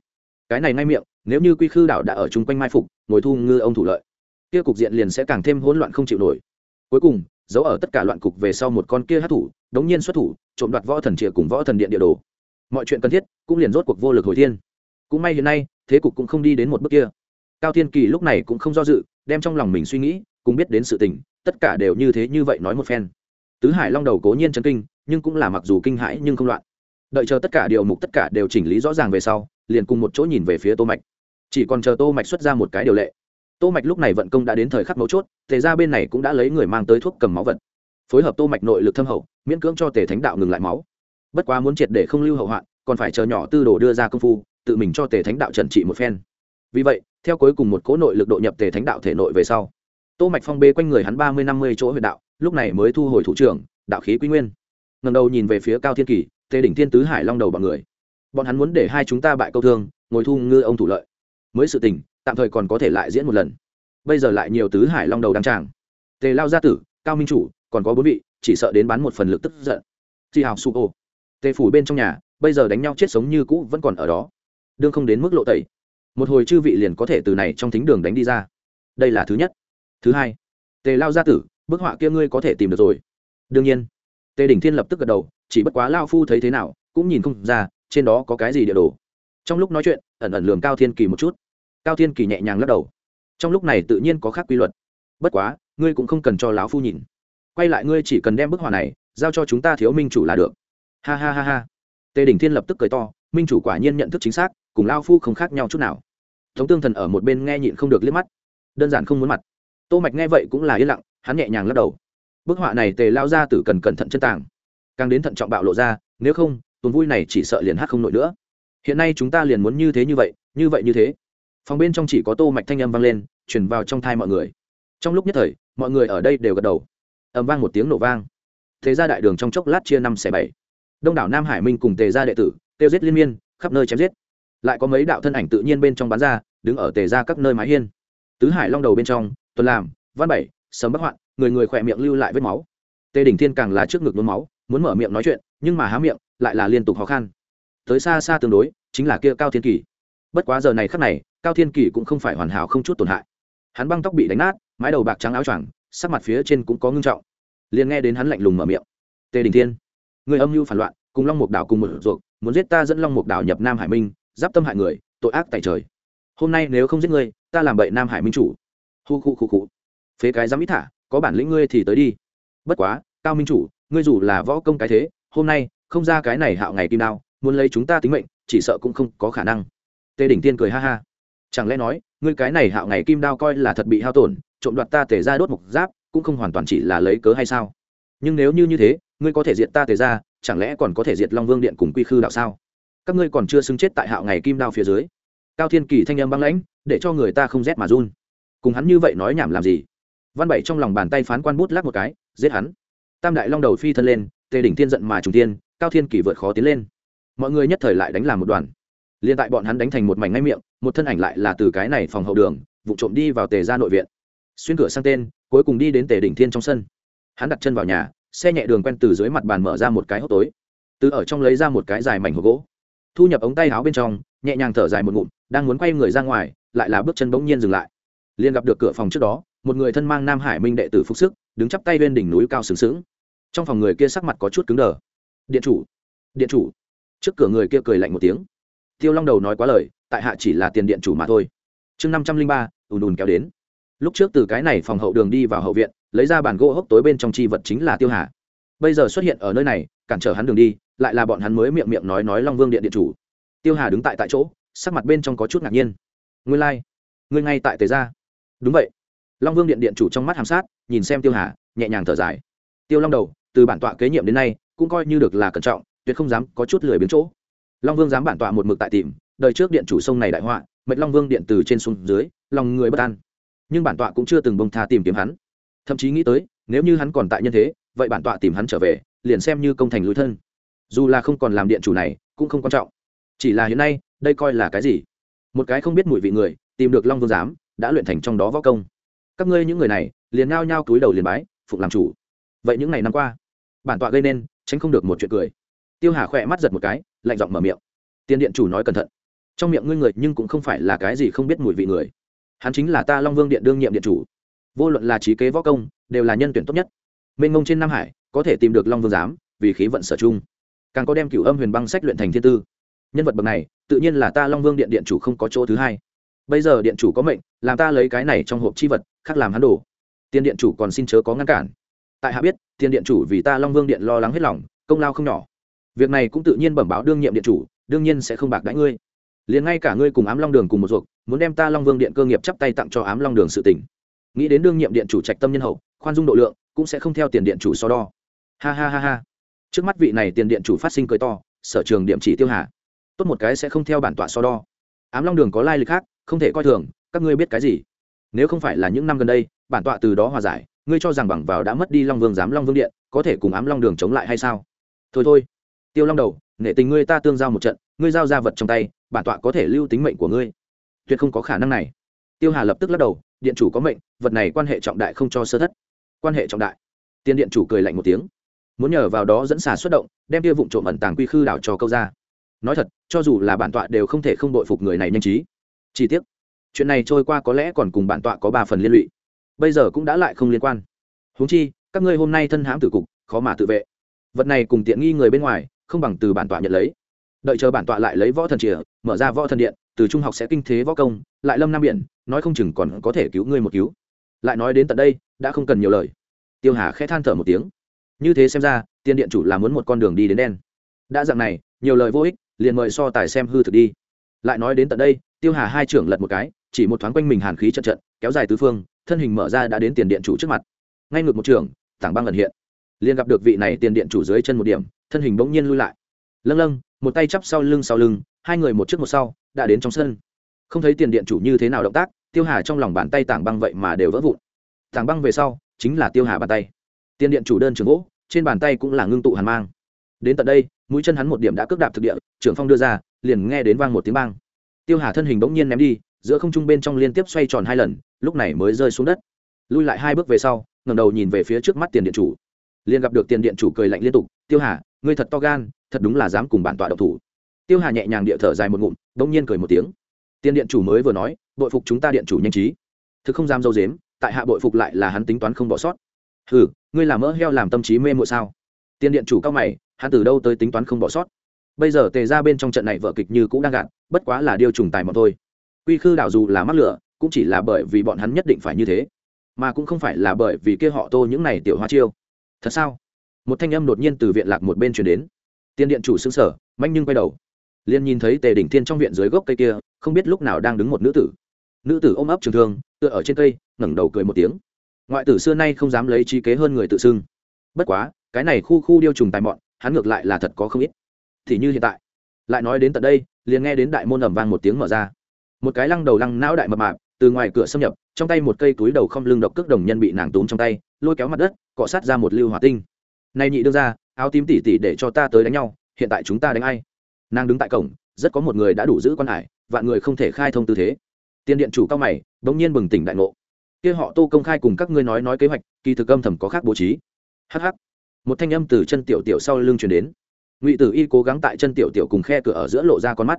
Cái này ngay miệng, nếu như quy khư đảo đã ở chung quanh mai phục, ngồi thu ngư ông thủ lợi, kia cục diện liền sẽ càng thêm hỗn loạn không chịu nổi cuối cùng, giấu ở tất cả loạn cục về sau một con kia hát thủ, đống nhiên xuất thủ, trộm đoạt võ thần chìa cùng võ thần điện địa đồ. Mọi chuyện cần thiết, cũng liền rốt cuộc vô lực hồi thiên. Cũng may hiện nay, thế cục cũng không đi đến một bước kia. Cao thiên kỳ lúc này cũng không do dự, đem trong lòng mình suy nghĩ cũng biết đến sự tình, tất cả đều như thế như vậy nói một phen. Tứ hải long đầu cố nhiên chấn kinh, nhưng cũng là mặc dù kinh hãi nhưng không loạn. Đợi chờ tất cả điều mục tất cả đều chỉnh lý rõ ràng về sau, liền cùng một chỗ nhìn về phía tô mạch. Chỉ còn chờ tô mạch xuất ra một cái điều lệ tô mạch lúc này vận công đã đến thời khắc mấu chốt, tề ra bên này cũng đã lấy người mang tới thuốc cầm máu vật. Phối hợp tô mạch nội lực thâm hậu, miễn cưỡng cho tề thánh đạo ngừng lại máu. Bất quá muốn triệt để không lưu hậu hoạn, còn phải chờ nhỏ tư đồ đưa ra công phu, tự mình cho tề thánh đạo trần trị một phen. Vì vậy, theo cuối cùng một cố nội lực độ nhập tề thánh đạo thể nội về sau, tô mạch phong bê quanh người hắn ba mươi năm mươi chỗ huyệt đạo, lúc này mới thu hồi thủ trưởng, đạo khí quy nguyên. Ngẩng đầu nhìn về phía cao thiên kỳ, tề đỉnh thiên tứ hải long đầu bọn người. Bọn hắn muốn để hai chúng ta bại câu thương, ngồi thu ngư ông thủ lợi. Mới sự tình tạm thời còn có thể lại diễn một lần. Bây giờ lại nhiều tứ hải long đầu đăng tràng. Tề lao gia tử, cao minh chủ, còn có bốn vị, chỉ sợ đến bán một phần lực tức giận. Chị hào su ô. Tề phủ bên trong nhà, bây giờ đánh nhau chết sống như cũ vẫn còn ở đó. Đương không đến mức lộ tẩy. Một hồi chư vị liền có thể từ này trong thính đường đánh đi ra. Đây là thứ nhất. Thứ hai, tề lao gia tử, bức họa kia ngươi có thể tìm được rồi. Đương nhiên, tề đỉnh thiên lập tức gật đầu, chỉ bất quá lao phu thấy thế nào, cũng nhìn không ra, trên đó có cái gì địa đồ. Trong lúc nói chuyện, ẩn ẩn lường cao thiên kỳ một chút cao thiên kỳ nhẹ nhàng lắc đầu. Trong lúc này tự nhiên có khác quy luật. Bất quá, ngươi cũng không cần cho lão phu nhìn. Quay lại ngươi chỉ cần đem bức họa này giao cho chúng ta thiếu minh chủ là được. Ha ha ha ha. Tề Đình thiên lập tức cười to, minh chủ quả nhiên nhận thức chính xác, cùng lao phu không khác nhau chút nào. Thống tương thần ở một bên nghe nhịn không được liếc mắt. Đơn giản không muốn mặt. Tô mạch nghe vậy cũng là yên lặng, hắn nhẹ nhàng lắc đầu. Bức họa này tề lao ra tử cần cẩn thận chân tàng. Càng đến thận trọng bạo lộ ra, nếu không, tuần vui này chỉ sợ liền hát không nổi nữa. Hiện nay chúng ta liền muốn như thế như vậy như vậy như thế phòng bên trong chỉ có tô mạch thanh âm vang lên, truyền vào trong thai mọi người. Trong lúc nhất thời, mọi người ở đây đều gật đầu. Ầm vang một tiếng nổ vang. Thế ra đại đường trong chốc lát chia năm xẻ bảy. Đông đảo nam hải minh cùng tề gia đệ tử tiêu giết liên miên, khắp nơi chém giết. Lại có mấy đạo thân ảnh tự nhiên bên trong bán ra, đứng ở tề ra các nơi mái hiên. Tứ hải long đầu bên trong, tuần làm văn bảy sớm bắc hoạn, người người khỏe miệng lưu lại vết máu. Tề đỉnh thiên càng là trước ngực nôn máu, muốn mở miệng nói chuyện, nhưng mà há miệng, lại là liên tục khó khăn tới xa xa tương đối, chính là kia cao thiên kỳ. Bất quá giờ này khắc này cao thiên kỳ cũng không phải hoàn hảo không chút tổn hại. Hắn băng tóc bị đánh nát, mái đầu bạc trắng áo choàng, sắc mặt phía trên cũng có ngưng trọng. Liền nghe đến hắn lạnh lùng mở miệng. Tề đình thiên, người âm mưu phản loạn, cùng long mục đảo cùng một ruột, muốn giết ta dẫn long mục đảo nhập nam hải minh, giáp tâm hại người, tội ác tại trời. Hôm nay nếu không giết ngươi, ta làm bậy nam hải minh chủ. Hu khu khu khu. Phế cái dám ít thả, có bản lĩnh ngươi thì tới đi. Bất quá, cao minh chủ, ngươi dù là võ công cái thế, hôm nay, không ra cái này hạo ngày kim đao, muốn lấy chúng ta tính mệnh, chỉ sợ cũng không có khả năng. Tề đỉnh tiên cười ha ha chẳng lẽ nói, ngươi cái này hạo ngày kim đao coi là thật bị hao tổn, trộm đoạt ta tề ra đốt mục giáp, cũng không hoàn toàn chỉ là lấy cớ hay sao? Nhưng nếu như như thế, ngươi có thể diệt ta tề ra chẳng lẽ còn có thể diệt long vương điện cùng quy khư đạo sao? Các ngươi còn chưa xứng chết tại hạo ngày kim đao phía dưới. Cao thiên kỳ thanh âm băng lãnh, để cho người ta không rét mà run. Cùng hắn như vậy nói nhảm làm gì? Văn bảy trong lòng bàn tay phán quan bút lắc một cái, giết hắn. Tam đại long đầu phi thân lên, tề đỉnh thiên giận mà trùng tiên cao thiên kỳ vượt khó tiến lên. Mọi người nhất thời lại đánh làm một đoàn liền tại bọn hắn đánh thành một mảnh ngay miệng, một thân ảnh lại là từ cái này phòng hậu đường, vụ trộm đi vào tề ra nội viện. Xuyên cửa sang tên, cuối cùng đi đến tề đỉnh thiên trong sân. Hắn đặt chân vào nhà, xe nhẹ đường quen từ dưới mặt bàn mở ra một cái hốc tối. Từ ở trong lấy ra một cái dài mảnh hộp gỗ. Thu nhập ống tay áo bên trong, nhẹ nhàng thở dài một ngụm, đang muốn quay người ra ngoài, lại là bước chân bỗng nhiên dừng lại. Liền gặp được cửa phòng trước đó, một người thân mang nam hải minh đệ tử phục sức, đứng chắp tay bên đỉnh núi cao sừng sững. Trong phòng người kia sắc mặt có chút cứng đờ. Điện chủ điện chủ. Trước cửa người kia cười lạnh một tiếng tiêu long đầu nói quá lời, tại hạ chỉ là tiền điện chủ mà thôi. Chương năm trăm linh ba, ùn ùn kéo đến. Lúc trước từ cái này phòng hậu đường đi vào hậu viện, lấy ra bàn gỗ hốc tối bên trong chi vật chính là tiêu hà. Bây giờ xuất hiện ở nơi này, cản trở hắn đường đi, lại là bọn hắn mới miệng miệng nói nói long vương điện điện chủ. Tiêu hà đứng tại tại chỗ, sắc mặt bên trong có chút ngạc nhiên. Ngươi lai、like. ngươi ngay tại tề gia. Đúng vậy. Long vương điện điện chủ trong mắt hàm sát, nhìn xem tiêu hà, nhẹ nhàng thở dài. Tiêu long đầu, từ bản tọa kế nhiệm đến nay, cũng coi như được là cẩn trọng, tuyệt không dám có chút lười biến chỗ long vương dám bản tọa một mực tại tìm, đời trước điện chủ sông này đại họa, mệnh long vương điện từ trên xuống dưới, lòng người bất an. Nhưng bản tọa cũng chưa từng bông tha tìm kiếm hắn. Thậm chí nghĩ tới, nếu như hắn còn tại nhân thế, vậy bản tọa tìm hắn trở về, liền xem như công thành lối thân. Dù là không còn làm điện chủ này, cũng không quan trọng. Chỉ là hiện nay, đây coi là cái gì? Một cái không biết mùi vị người, tìm được long vương giám, đã luyện thành trong đó võ công. Các ngươi những người này, liền ngao nhao túi đầu liền bái, phụng làm chủ. Vậy những ngày năm qua, bản tọa gây nên, tránh không được một chuyện cười. Tiêu hà khỏe mắt giật một cái lạnh giọng mở miệng. Tiền điện chủ nói cẩn thận. Trong miệng ngươi người nhưng cũng không phải là cái gì không biết mùi vị người. Hắn chính là ta long vương điện đương nhiệm điện chủ. Vô luận là trí kế võ công, đều là nhân tuyển tốt nhất. Mênh ngông trên nam hải, có thể tìm được long vương giám, vì khí vận sở chung càng có đem cửu âm huyền băng sách luyện thành thiên tư. Nhân vật bậc này, tự nhiên là ta long vương điện điện chủ không có chỗ thứ hai. Bây giờ điện chủ có mệnh, làm ta lấy cái này trong hộp chi vật, khác làm hắn đổ tiền điện chủ còn xin chớ có ngăn cản. Tại hạ biết tiền điện chủ vì ta long vương điện lo lắng hết lòng, công lao không nhỏ việc này cũng tự nhiên bẩm báo đương nhiệm điện chủ, đương nhiên sẽ không bạc đãi ngươi. Liền ngay cả ngươi cùng ám long đường cùng một ruột, muốn đem ta long vương điện cơ nghiệp chắp tay tặng cho ám long đường sự tỉnh nghĩ đến đương nhiệm điện chủ trạch tâm nhân hậu, khoan dung độ lượng, cũng sẽ không theo tiền điện chủ so đo. Ha ha ha ha. Trước mắt vị này tiền điện chủ phát sinh cười to, sở trường điểm chỉ tiêu hà tốt một cái sẽ không theo bản tọa so đo. Ám long đường có lai lịch khác, không thể coi thường, các ngươi biết cái gì? Nếu không phải là những năm gần đây, bản tọa từ đó hòa giải, ngươi cho rằng bằng vào đã mất đi long vương giám long vương điện, có thể cùng ám long đường chống lại hay sao? Thôi thôi tiêu long đầu, nể tình ngươi ta tương giao một trận, ngươi giao ra vật trong tay, bản tọa có thể lưu tính mệnh của ngươi. Tuyệt không có khả năng này. Tiêu hà lập tức lắc đầu, điện chủ có mệnh, vật này quan hệ trọng đại không cho sơ thất. Quan hệ trọng đại. Tiên điện chủ cười lạnh một tiếng. Muốn nhờ vào đó dẫn xà xuất động, đem kia vụ trộm ẩn tàng quy khư đảo cho câu ra. Nói thật, cho dù là bản tọa đều không thể không đội phục người này nhanh trí. Chi tiết chuyện này trôi qua có lẽ còn cùng bản tọa có ba phần liên lụy. Bây giờ cũng đã lại không liên quan. Huống chi, các ngươi hôm nay thân hãm tử cục, khó mà tự vệ. Vật này cùng tiện nghi người bên ngoài không bằng từ bản tọa nhận lấy. Đợi chờ bản tọa lại lấy võ thần chìa, mở ra võ thần điện, từ trung học sẽ kinh thế võ công, lại lâm nam biển, nói không chừng còn có thể cứu ngươi một cứu. Lại nói đến tận đây, đã không cần nhiều lời. Tiêu hà khẽ than thở một tiếng. Như thế xem ra, tiên điện chủ là muốn một con đường đi đến đen. Đã dạng này, nhiều lời vô ích, liền mời so tài xem hư thực đi. Lại nói đến tận đây, tiêu hà hai trưởng lật một cái, chỉ một thoáng quanh mình hàn khí trận trận, kéo dài tứ phương, thân hình mở ra đã đến tiền điện chủ trước mặt. Ngay ngược một trường, tảng băng lần hiện liền gặp được vị này tiền điện chủ dưới chân một điểm, thân hình bỗng nhiên lui lại. Lâng lâng, một tay chắp sau lưng sau lưng, hai người một trước một sau, đã đến trong sân. Không thấy tiền điện chủ như thế nào động tác, tiêu hà trong lòng bàn tay tảng băng vậy mà đều vỡ vụn. Tảng băng về sau, chính là tiêu hà bàn tay. Tiền điện chủ đơn trường gỗ, trên bàn tay cũng là ngưng tụ hàn mang. Đến tận đây, mũi chân hắn một điểm đã cước đạp thực địa, trưởng phong đưa ra, liền nghe đến vang một tiếng băng tiêu hà thân hình bỗng nhiên ném đi, giữa không trung bên trong liên tiếp xoay tròn hai lần, lúc này mới rơi xuống đất. Lui lại hai bước về sau ngầm đầu nhìn về phía trước mắt tiền điện chủ liền gặp được tiền điện chủ cười lạnh liên tục, tiêu hà, ngươi thật to gan, thật đúng là dám cùng bản tọa độc thủ. Tiêu hà nhẹ nhàng địa thở dài một ngụm, bỗng nhiên cười một tiếng. Tiền điện chủ mới vừa nói, bội phục chúng ta điện chủ nhanh trí. Thực không dám dâu dếm, tại hạ bội phục lại là hắn tính toán không bỏ sót. Ừ ngươi làm mỡ heo làm tâm trí mê mội sao? Tiền điện chủ cao mày, hắn từ đâu tới tính toán không bỏ sót? Bây giờ tề ra bên trong trận này vợ kịch như cũng đang gạt, bất quá là điều trùng tài mọn thôi. Quy khư đảo dù là mắc lửa, cũng chỉ là bởi vì bọn hắn nhất định phải như thế, mà cũng không phải là bởi vì kia họ tô những này tiểu hoa chiêu thật sao? Một thanh âm đột nhiên từ viện lạc một bên chuyển đến. Tiên điện chủ xứng sở manh nhưng quay đầu. Liền nhìn thấy tề đỉnh thiên trong viện dưới gốc cây kia, không biết lúc nào đang đứng một nữ tử. Nữ tử ôm ấp trường thương, tựa ở trên cây, ngẩng đầu cười một tiếng. Ngoại tử xưa nay không dám lấy trí kế hơn người tự xưng. Bất quá, cái này khu khu điêu trùng tài mọn, hắn ngược lại là thật có không ít. Thì như hiện tại. Lại nói đến tận đây, liền nghe đến đại môn ẩm vang một tiếng mở ra. Một cái lăng đầu lăng não đại mập mạp, từ ngoài cửa xâm nhập, trong tay một cây túi đầu không lưng độc cước đồng nhân bị nàng túm trong tay, lôi kéo mặt đất cọ sát ra một lưu hỏa tinh. Này nhị đương ra áo tím tỉ tỉ để cho ta tới đánh nhau, hiện tại chúng ta đánh ai? Nàng đứng tại cổng, rất có một người đã đủ giữ quan hải, vạn người không thể khai thông tư thế. Tiền điện chủ cao mày, bỗng nhiên bừng tỉnh đại ngộ. Kia họ tô công khai cùng các ngươi nói nói kế hoạch, kỳ thực âm thầm có khác bố trí. Hh một thanh âm từ chân tiểu tiểu sau lưng truyền đến. Ngụy tử y cố gắng tại chân tiểu tiểu cùng khe cửa ở giữa lộ ra con mắt.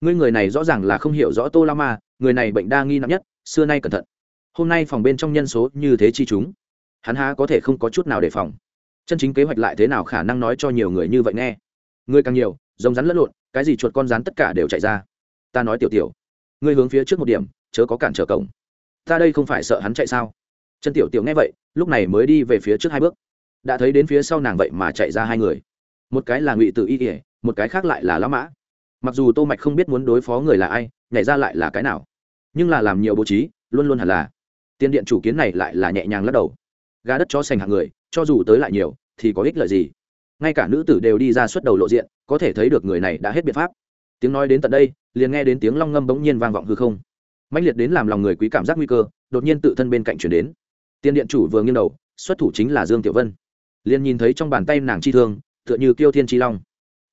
Ngươi người này rõ ràng là không hiểu rõ tô la ma người này bệnh đa nghi nặng nhất, xưa nay cẩn thận. Hôm nay phòng bên trong nhân số như thế chi chúng hắn há có thể không có chút nào đề phòng. Chân chính kế hoạch lại thế nào khả năng nói cho nhiều người như vậy nghe? Người càng nhiều giống rắn lẫn lộn, cái gì chuột con rắn tất cả đều chạy ra. Ta nói tiểu tiểu, ngươi hướng phía trước một điểm, chớ có cản trở cổng. Ta đây không phải sợ hắn chạy sao? Chân tiểu tiểu nghe vậy, lúc này mới đi về phía trước hai bước. Đã thấy đến phía sau nàng vậy mà chạy ra hai người. Một cái là ngụy tự y ỉa một cái khác lại là lão mã. Mặc dù tô mạch không biết muốn đối phó người là ai, nhảy ra lại là cái nào. Nhưng là làm nhiều bố trí, luôn luôn hẳn là. Tiên điện chủ kiến này lại là nhẹ nhàng lắc đầu gà đất cho sành hạng người, cho dù tới lại nhiều, thì có ích lợi gì? Ngay cả nữ tử đều đi ra suốt đầu lộ diện, có thể thấy được người này đã hết biện pháp. Tiếng nói đến tận đây, liền nghe đến tiếng long ngâm bỗng nhiên vang vọng hư không. Mạnh liệt đến làm lòng người quý cảm giác nguy cơ, đột nhiên tự thân bên cạnh chuyển đến. Tiên điện chủ vừa nghiêng đầu, xuất thủ chính là dương tiểu vân. Liền nhìn thấy trong bàn tay nàng chi thương, tựa như kiêu thiên chi long.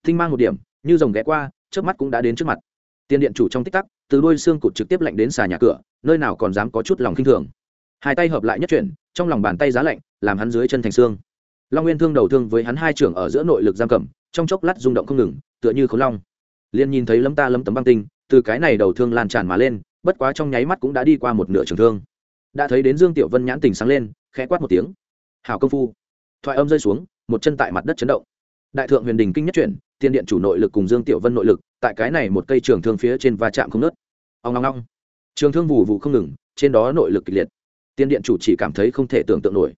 Thinh mang một điểm, như rồng ghé qua trước mắt cũng đã đến trước mặt. Tiên điện chủ trong tích tắc, từ đôi xương cụt trực tiếp lạnh đến xà nhà cửa, nơi nào còn dám có chút lòng khinh thường. Hai tay hợp lại nhất chuyển trong lòng bàn tay giá lạnh, làm hắn dưới chân thành xương. Long nguyên thương đầu thương với hắn hai trưởng ở giữa nội lực giam cầm, trong chốc lát rung động không ngừng, tựa như khấu long. Liền nhìn thấy lấm ta lấm tấm băng tinh, từ cái này đầu thương lan tràn mà lên, bất quá trong nháy mắt cũng đã đi qua một nửa trường thương. Đã thấy đến dương tiểu vân nhãn tình sáng lên, khẽ quát một tiếng. Hào công phu. Thoại âm rơi xuống, một chân tại mặt đất chấn động. Đại thượng huyền đình kinh nhất chuyển, tiên điện chủ nội lực cùng dương tiểu vân nội lực, tại cái này một cây trường thương phía trên va chạm không nớt ông long long trường thương vù vù không ngừng, trên đó nội lực kịch liệt tiên điện chủ chỉ cảm thấy không thể tưởng tượng nổi.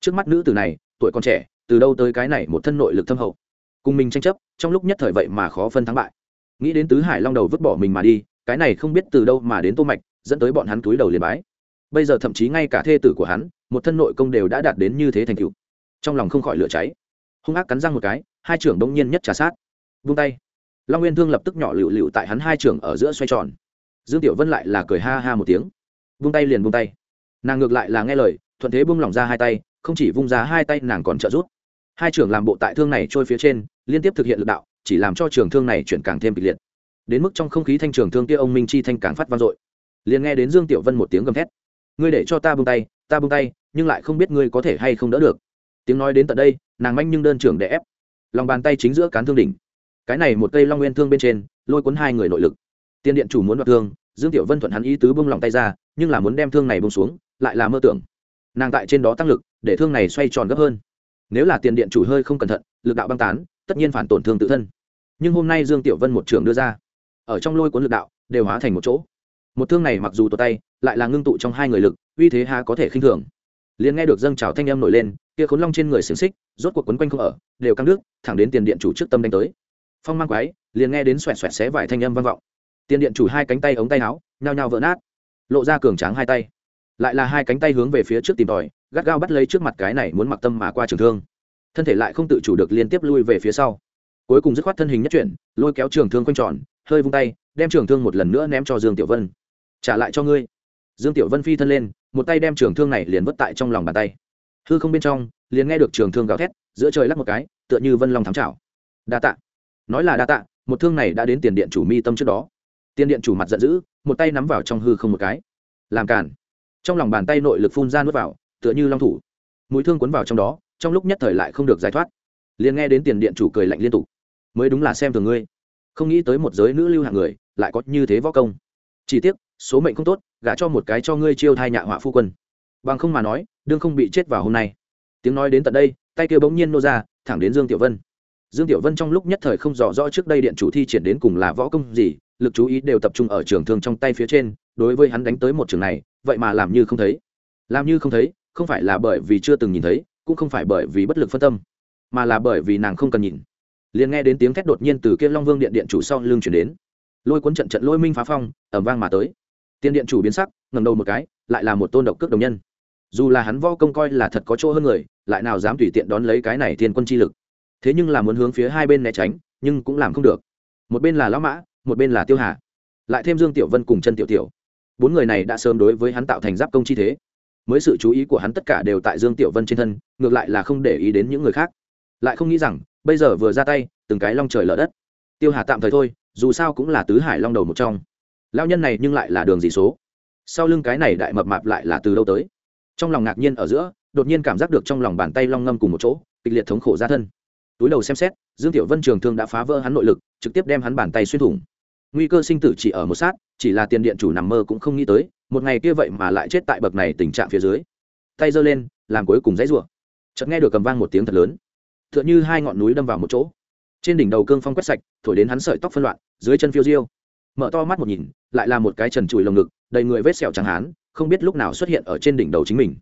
Trước mắt nữ tử này, tuổi còn trẻ, từ đâu tới cái này một thân nội lực thâm hậu. Cùng mình tranh chấp, trong lúc nhất thời vậy mà khó phân thắng bại. Nghĩ đến tứ hải long đầu vứt bỏ mình mà đi, cái này không biết từ đâu mà đến tô mạch, dẫn tới bọn hắn túi đầu liền bái. Bây giờ thậm chí ngay cả thê tử của hắn, một thân nội công đều đã đạt đến như thế thành tựu. Trong lòng không khỏi lửa cháy. Hung ác cắn răng một cái, hai trưởng đông nhiên nhất trả sát. Vung tay. Long nguyên thương lập tức nhỏ lựu lựu tại hắn hai trưởng ở giữa xoay tròn. Dương tiểu vân lại là cười ha ha một tiếng. Vung tay liền vung tay nàng ngược lại là nghe lời, thuận thế bung lỏng ra hai tay, không chỉ vung ra hai tay nàng còn trợ rút hai trưởng làm bộ tại thương này trôi phía trên, liên tiếp thực hiện lực đạo, chỉ làm cho trường thương này chuyển càng thêm kịch liệt. Đến mức trong không khí thanh trường thương kia ông minh chi thanh càng phát vang dội. Liền nghe đến dương tiểu vân một tiếng gầm thét. Ngươi để cho ta bung tay, ta bung tay, nhưng lại không biết ngươi có thể hay không đỡ được. Tiếng nói đến tận đây, nàng manh nhưng đơn trưởng đè ép. Lòng bàn tay chính giữa cán thương đỉnh. Cái này một cây long nguyên thương bên trên, lôi cuốn hai người nội lực. Tiên điện chủ muốn đoạt thương, dương tiểu vân thuận hắn ý tứ bung lòng tay ra, nhưng là muốn đem thương này bung xuống lại là mơ tưởng. Nàng tại trên đó tăng lực, để thương này xoay tròn gấp hơn. Nếu là tiền điện chủ hơi không cẩn thận, lực đạo băng tán, tất nhiên phản tổn thương tự thân. Nhưng hôm nay dương tiểu vân một trường đưa ra, ở trong lôi cuốn lực đạo, đều hóa thành một chỗ. Một thương này mặc dù tuột tay, lại là ngưng tụ trong hai người lực, uy thế há có thể khinh thường. Liền nghe được dâng trào thanh âm nổi lên, kia khốn long trên người xiềng xích, rốt cuộc quấn quanh không ở, đều căng nước, thẳng đến tiền điện chủ trước tâm đánh tới. Phong mang quái, liền nghe đến xoẹt xoẹt xé vải thanh âm vang vọng. Tiền điện chủ hai cánh tay ống tay áo, nhao nhao vỡ nát, lộ ra cường tráng hai tay lại là hai cánh tay hướng về phía trước tìm tòi, gắt gao bắt lấy trước mặt cái này muốn mặc tâm mà qua trường thương. Thân thể lại không tự chủ được liên tiếp lui về phía sau. Cuối cùng dứt khoát thân hình nhất chuyển, lôi kéo trường thương quanh tròn, hơi vung tay, đem trường thương một lần nữa ném cho dương tiểu vân. Trả lại cho ngươi. Dương tiểu vân phi thân lên, một tay đem trường thương này liền vất tại trong lòng bàn tay. Hư không bên trong, liền nghe được trường thương gào thét, giữa trời lắc một cái, tựa như vân long thắng trào đa tạ. Nói là đa tạ, một thương này đã đến tiền điện chủ mi tâm trước đó. Tiền điện chủ mặt giận dữ, một tay nắm vào trong hư không một cái. Làm cản trong lòng bàn tay nội lực phun ra nuốt vào, tựa như long thủ. Mũi thương cuốn vào trong đó, trong lúc nhất thời lại không được giải thoát. Liền nghe đến tiền điện chủ cười lạnh liên tục. Mới đúng là xem thường ngươi. Không nghĩ tới một giới nữ lưu hạng người, lại có như thế võ công. Chỉ tiếc, số mệnh không tốt, gả cho một cái cho ngươi chiêu thai nhạ họa phu quân. Bằng không mà nói, đương không bị chết vào hôm nay. Tiếng nói đến tận đây, tay kia bỗng nhiên nô ra, thẳng đến dương tiểu vân. Dương tiểu vân trong lúc nhất thời không rõ rõ trước đây điện chủ thi triển đến cùng là võ công gì lực chú ý đều tập trung ở trường thương trong tay phía trên, đối với hắn đánh tới một trường này, vậy mà làm như không thấy. Làm như không thấy, không phải là bởi vì chưa từng nhìn thấy, cũng không phải bởi vì bất lực phân tâm, mà là bởi vì nàng không cần nhìn. Liền nghe đến tiếng thét đột nhiên từ kia long vương điện điện chủ sau lưng chuyển đến. Lôi cuốn trận trận lôi minh phá phong ẩm vang mà tới. Tiên điện chủ biến sắc ngầm đầu một cái, lại là một tôn độc cước đồng nhân. Dù là hắn vo công coi là thật có chỗ hơn người, lại nào dám tùy tiện đón lấy cái này thiên quân chi lực. Thế nhưng là muốn hướng phía hai bên né tránh, nhưng cũng làm không được. Một bên là lão mã một bên là tiêu hà, lại thêm dương tiểu vân cùng chân tiểu tiểu. Bốn người này đã sớm đối với hắn tạo thành giáp công chi thế. Mới sự chú ý của hắn tất cả đều tại dương tiểu vân trên thân, ngược lại là không để ý đến những người khác. Lại không nghĩ rằng, bây giờ vừa ra tay, từng cái long trời lở đất. Tiêu hà tạm thời thôi, dù sao cũng là tứ hải long đầu một trong. Lao nhân này nhưng lại là đường dị số? Sau lưng cái này đại mập mạp lại là từ đâu tới? Trong lòng ngạc nhiên ở giữa, đột nhiên cảm giác được trong lòng bàn tay long ngâm cùng một chỗ, kịch liệt thống khổ ra thân. Túi đầu xem xét, dương tiểu vân trường thương đã phá vỡ hắn nội lực, trực tiếp đem hắn bàn tay xuyên thủng nguy cơ sinh tử chỉ ở một sát, chỉ là tiền điện chủ nằm mơ cũng không nghĩ tới, một ngày kia vậy mà lại chết tại bậc này tình trạng phía dưới. Tay giơ lên, làm cuối cùng dãy rủa. Chợt nghe được cầm vang một tiếng thật lớn. Tựa như hai ngọn núi đâm vào một chỗ. Trên đỉnh đầu cương phong quét sạch, thổi đến hắn sợi tóc phân loạn, dưới chân phiêu diêu. Mở to mắt một nhìn, lại là một cái trần trụi lồng ngực, đầy người vết sẹo trắng hán, không biết lúc nào xuất hiện ở trên đỉnh đầu chính mình.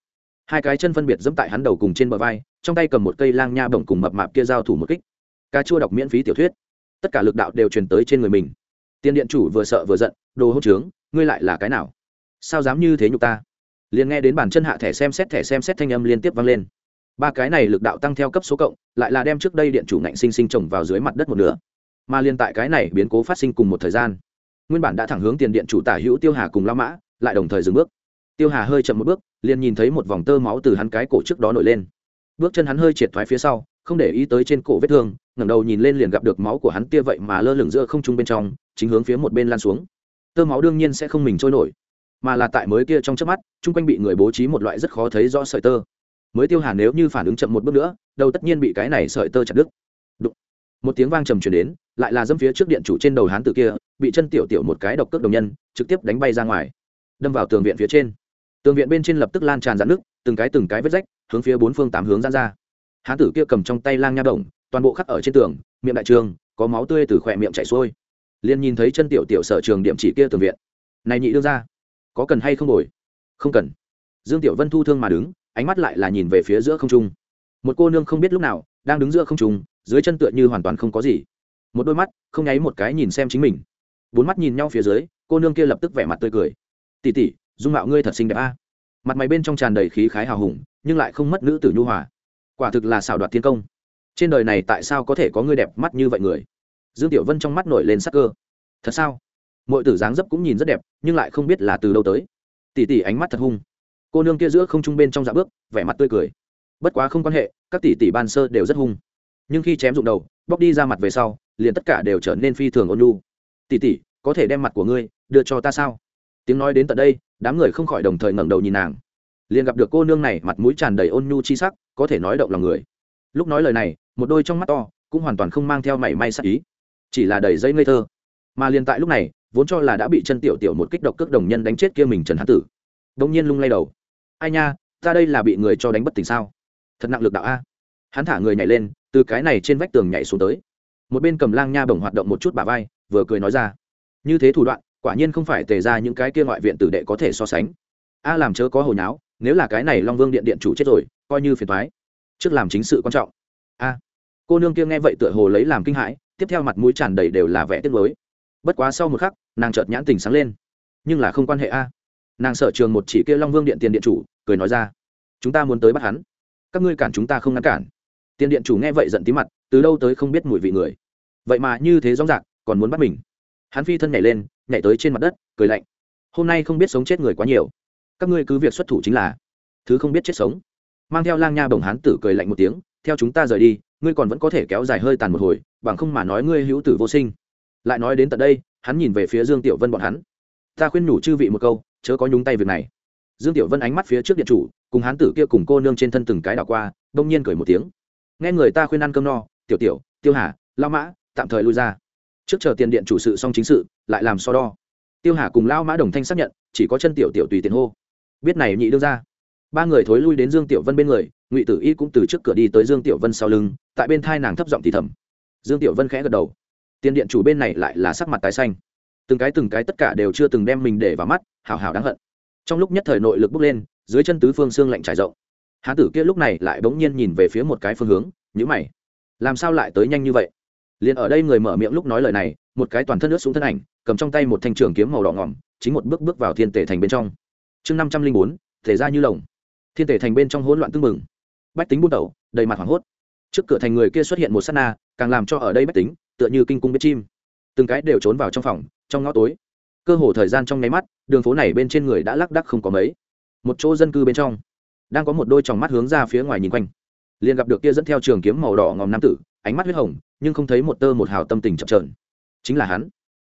Hai cái chân phân biệt dẫm tại hắn đầu cùng trên bờ vai, trong tay cầm một cây lang nha bổng cùng mập mạp kia giao thủ một kích. Ca chua đọc miễn phí tiểu thuyết. Tất cả lực đạo đều truyền tới trên người mình tiền điện chủ vừa sợ vừa giận, đồ hỗn trướng, ngươi lại là cái nào? Sao dám như thế nhục ta? Liền nghe đến bàn chân hạ thẻ xem xét, thẻ xem xét thanh âm liên tiếp vang lên. Ba cái này lực đạo tăng theo cấp số cộng, lại là đem trước đây điện chủ ngạnh sinh sinh trồng vào dưới mặt đất một nửa. Mà liên tại cái này biến cố phát sinh cùng một thời gian, nguyên bản đã thẳng hướng tiền điện chủ tả hữu tiêu hà cùng lao mã, lại đồng thời dừng bước. Tiêu hà hơi chậm một bước, liền nhìn thấy một vòng tơ máu từ hắn cái cổ trước đó nổi lên. Bước chân hắn hơi triệt thoái phía sau, không để ý tới trên cổ vết thương ngẩng đầu nhìn lên liền gặp được máu của hắn tia vậy mà lơ lửng giữa không trung bên trong, chính hướng phía một bên lan xuống. Tơ máu đương nhiên sẽ không mình trôi nổi, mà là tại mới kia trong chớp mắt, chung quanh bị người bố trí một loại rất khó thấy rõ sợi tơ. Mới tiêu hàn nếu như phản ứng chậm một bước nữa, đầu tất nhiên bị cái này sợi tơ chặt đứt. Đụng. một tiếng vang trầm truyền đến, lại là dâm phía trước điện chủ trên đầu hán tử kia, bị chân tiểu tiểu một cái độc cước đồng nhân, trực tiếp đánh bay ra ngoài. Đâm vào tường viện phía trên. Tường viện bên trên lập tức lan tràn dạn nước từng cái từng cái vết rách, hướng phía bốn phương tám hướng ra ra. Hán tử kia cầm trong tay lang nha động toàn bộ khắc ở trên tường, miệng đại trường, có máu tươi từ khỏe miệng chảy xuôi. Liền nhìn thấy chân tiểu tiểu sở trường điểm chỉ kia tường viện. Này nhị đưa ra có cần hay không đổi không cần. Dương tiểu vân thu thương mà đứng, ánh mắt lại là nhìn về phía giữa không trung. Một cô nương không biết lúc nào, đang đứng giữa không trung, dưới chân tựa như hoàn toàn không có gì. Một đôi mắt, không nháy một cái nhìn xem chính mình. Bốn mắt nhìn nhau phía dưới, cô nương kia lập tức vẻ mặt tươi cười. Tỉ tỉ dung mạo ngươi thật xinh đẹp a. Mặt mày bên trong tràn đầy khí khái hào hùng, nhưng lại không mất nữ tử nhu hòa. Quả thực là xảo đoạt thiên công trên đời này tại sao có thể có người đẹp mắt như vậy người? Dương tiểu vân trong mắt nổi lên sắc cơ. Thật sao? Mọi tử dáng dấp cũng nhìn rất đẹp, nhưng lại không biết là từ đâu tới. Tỷ tỷ ánh mắt thật hung. Cô nương kia giữa không trung bên trong dạ bước, vẻ mặt tươi cười. Bất quá không quan hệ, các tỷ tỷ ban sơ đều rất hung. Nhưng khi chém dụng đầu, bóc đi ra mặt về sau, liền tất cả đều trở nên phi thường ôn nhu. Tỷ tỷ, có thể đem mặt của ngươi đưa cho ta sao? Tiếng nói đến tận đây, đám người không khỏi đồng thời ngẩng đầu nhìn nàng. Liền gặp được cô nương này mặt mũi tràn đầy ôn nhu chi sắc, có thể nói động lòng người. Lúc nói lời này một đôi trong mắt to, cũng hoàn toàn không mang theo mảy may sắc ý. Chỉ là đầy dây ngây thơ. Mà liền tại lúc này, vốn cho là đã bị chân tiểu tiểu một kích độc cước đồng nhân đánh chết kia mình trần hán tử đông nhiên lung lay đầu. Ai nha, ta đây là bị người cho đánh bất tỉnh sao? Thật nặng lực đạo a. Hắn thả người nhảy lên, từ cái này trên vách tường nhảy xuống tới. Một bên cầm lang nha bổng hoạt động một chút bà vai, vừa cười nói ra. Như thế thủ đoạn, quả nhiên không phải tề ra những cái kia ngoại viện tử đệ có thể so sánh. A làm chớ có hồi nháo, nếu là cái này long vương điện điện chủ chết rồi, coi như phiền thoái trước làm chính sự quan trọng. A cô nương kia nghe vậy tựa hồ lấy làm kinh hãi, tiếp theo mặt mũi tràn đầy đều là vẻ tiếc lối bất quá sau một khắc, nàng chợt nhãn tình sáng lên. Nhưng là không quan hệ a. Nàng sở trường một chỉ kia long vương điện tiền điện chủ, cười nói ra. Chúng ta muốn tới bắt hắn. Các ngươi cản chúng ta không ngăn cản. Tiền điện chủ nghe vậy giận tí mặt, từ đâu tới không biết mùi vị người. Vậy mà như thế rõ ràng, còn muốn bắt mình. Hắn phi thân nhảy lên, nhảy tới trên mặt đất, cười lạnh. Hôm nay không biết sống chết người quá nhiều. Các ngươi cứ việc xuất thủ chính là. Thứ không biết chết sống. Mang theo lang nha bồng hán tử cười lạnh một tiếng, theo chúng ta rời đi ngươi còn vẫn có thể kéo dài hơi tàn một hồi, bằng không mà nói ngươi hữu tử vô sinh. Lại nói đến tận đây, hắn nhìn về phía dương tiểu vân bọn hắn. Ta khuyên nhủ chư vị một câu, chớ có nhúng tay việc này. Dương tiểu vân ánh mắt phía trước điện chủ, cùng hán tử kia cùng cô nương trên thân từng cái đảo qua đông nhiên cười một tiếng. Nghe người ta khuyên ăn cơm no, tiểu tiểu, tiêu hà, lao mã, tạm thời lui ra. Trước chờ tiền điện chủ sự xong chính sự, lại làm so đo. Tiêu hà cùng lao mã đồng thanh xác nhận, chỉ có chân tiểu tiểu tùy tiền hô. Biết này nhị đương ra. Ba người thối lui đến dương tiểu vân bên người ngụy tử y cũng từ trước cửa đi tới dương tiểu vân sau lưng tại bên thai nàng thấp giọng thì thầm dương tiểu vân khẽ gật đầu tiền điện chủ bên này lại là sắc mặt tái xanh từng cái từng cái tất cả đều chưa từng đem mình để vào mắt hào hào đáng hận trong lúc nhất thời nội lực bốc lên dưới chân tứ phương xương lạnh trải rộng hán tử kia lúc này lại bỗng nhiên nhìn về phía một cái phương hướng nhữ mày làm sao lại tới nhanh như vậy liền ở đây người mở miệng lúc nói lời này một cái toàn thân nước xuống thân ảnh cầm trong tay một thanh trường kiếm màu đỏ ngỏm chính một bước bước vào thiên tể thành bên trong chương năm trăm linh bốn thể ra như lồng thiên tể thành bên trong hỗn loạn tưng mừng bách tính buôn tẩu, đầy mặt hoảng hốt. Trước cửa thành người kia xuất hiện một s á t na, càng làm cho ở đây bách tính, tựa như kinh cung biết chim. Từng cái đều trốn vào trong phòng, trong ngõ tối. Cơ hồ thời gian trong nháy mắt, đường phố này bên trên người đã lác đắc không có mấy. Một chỗ dân cư bên trong, đang có một đôi tròng mắt hướng ra phía ngoài nhìn quanh. Liền gặp được kia dẫn theo trường kiếm màu đỏ ngòm nam tử, ánh mắt huyết hồng, nhưng không thấy một tơ một hào tâm tình chậm trờn chính là hắn.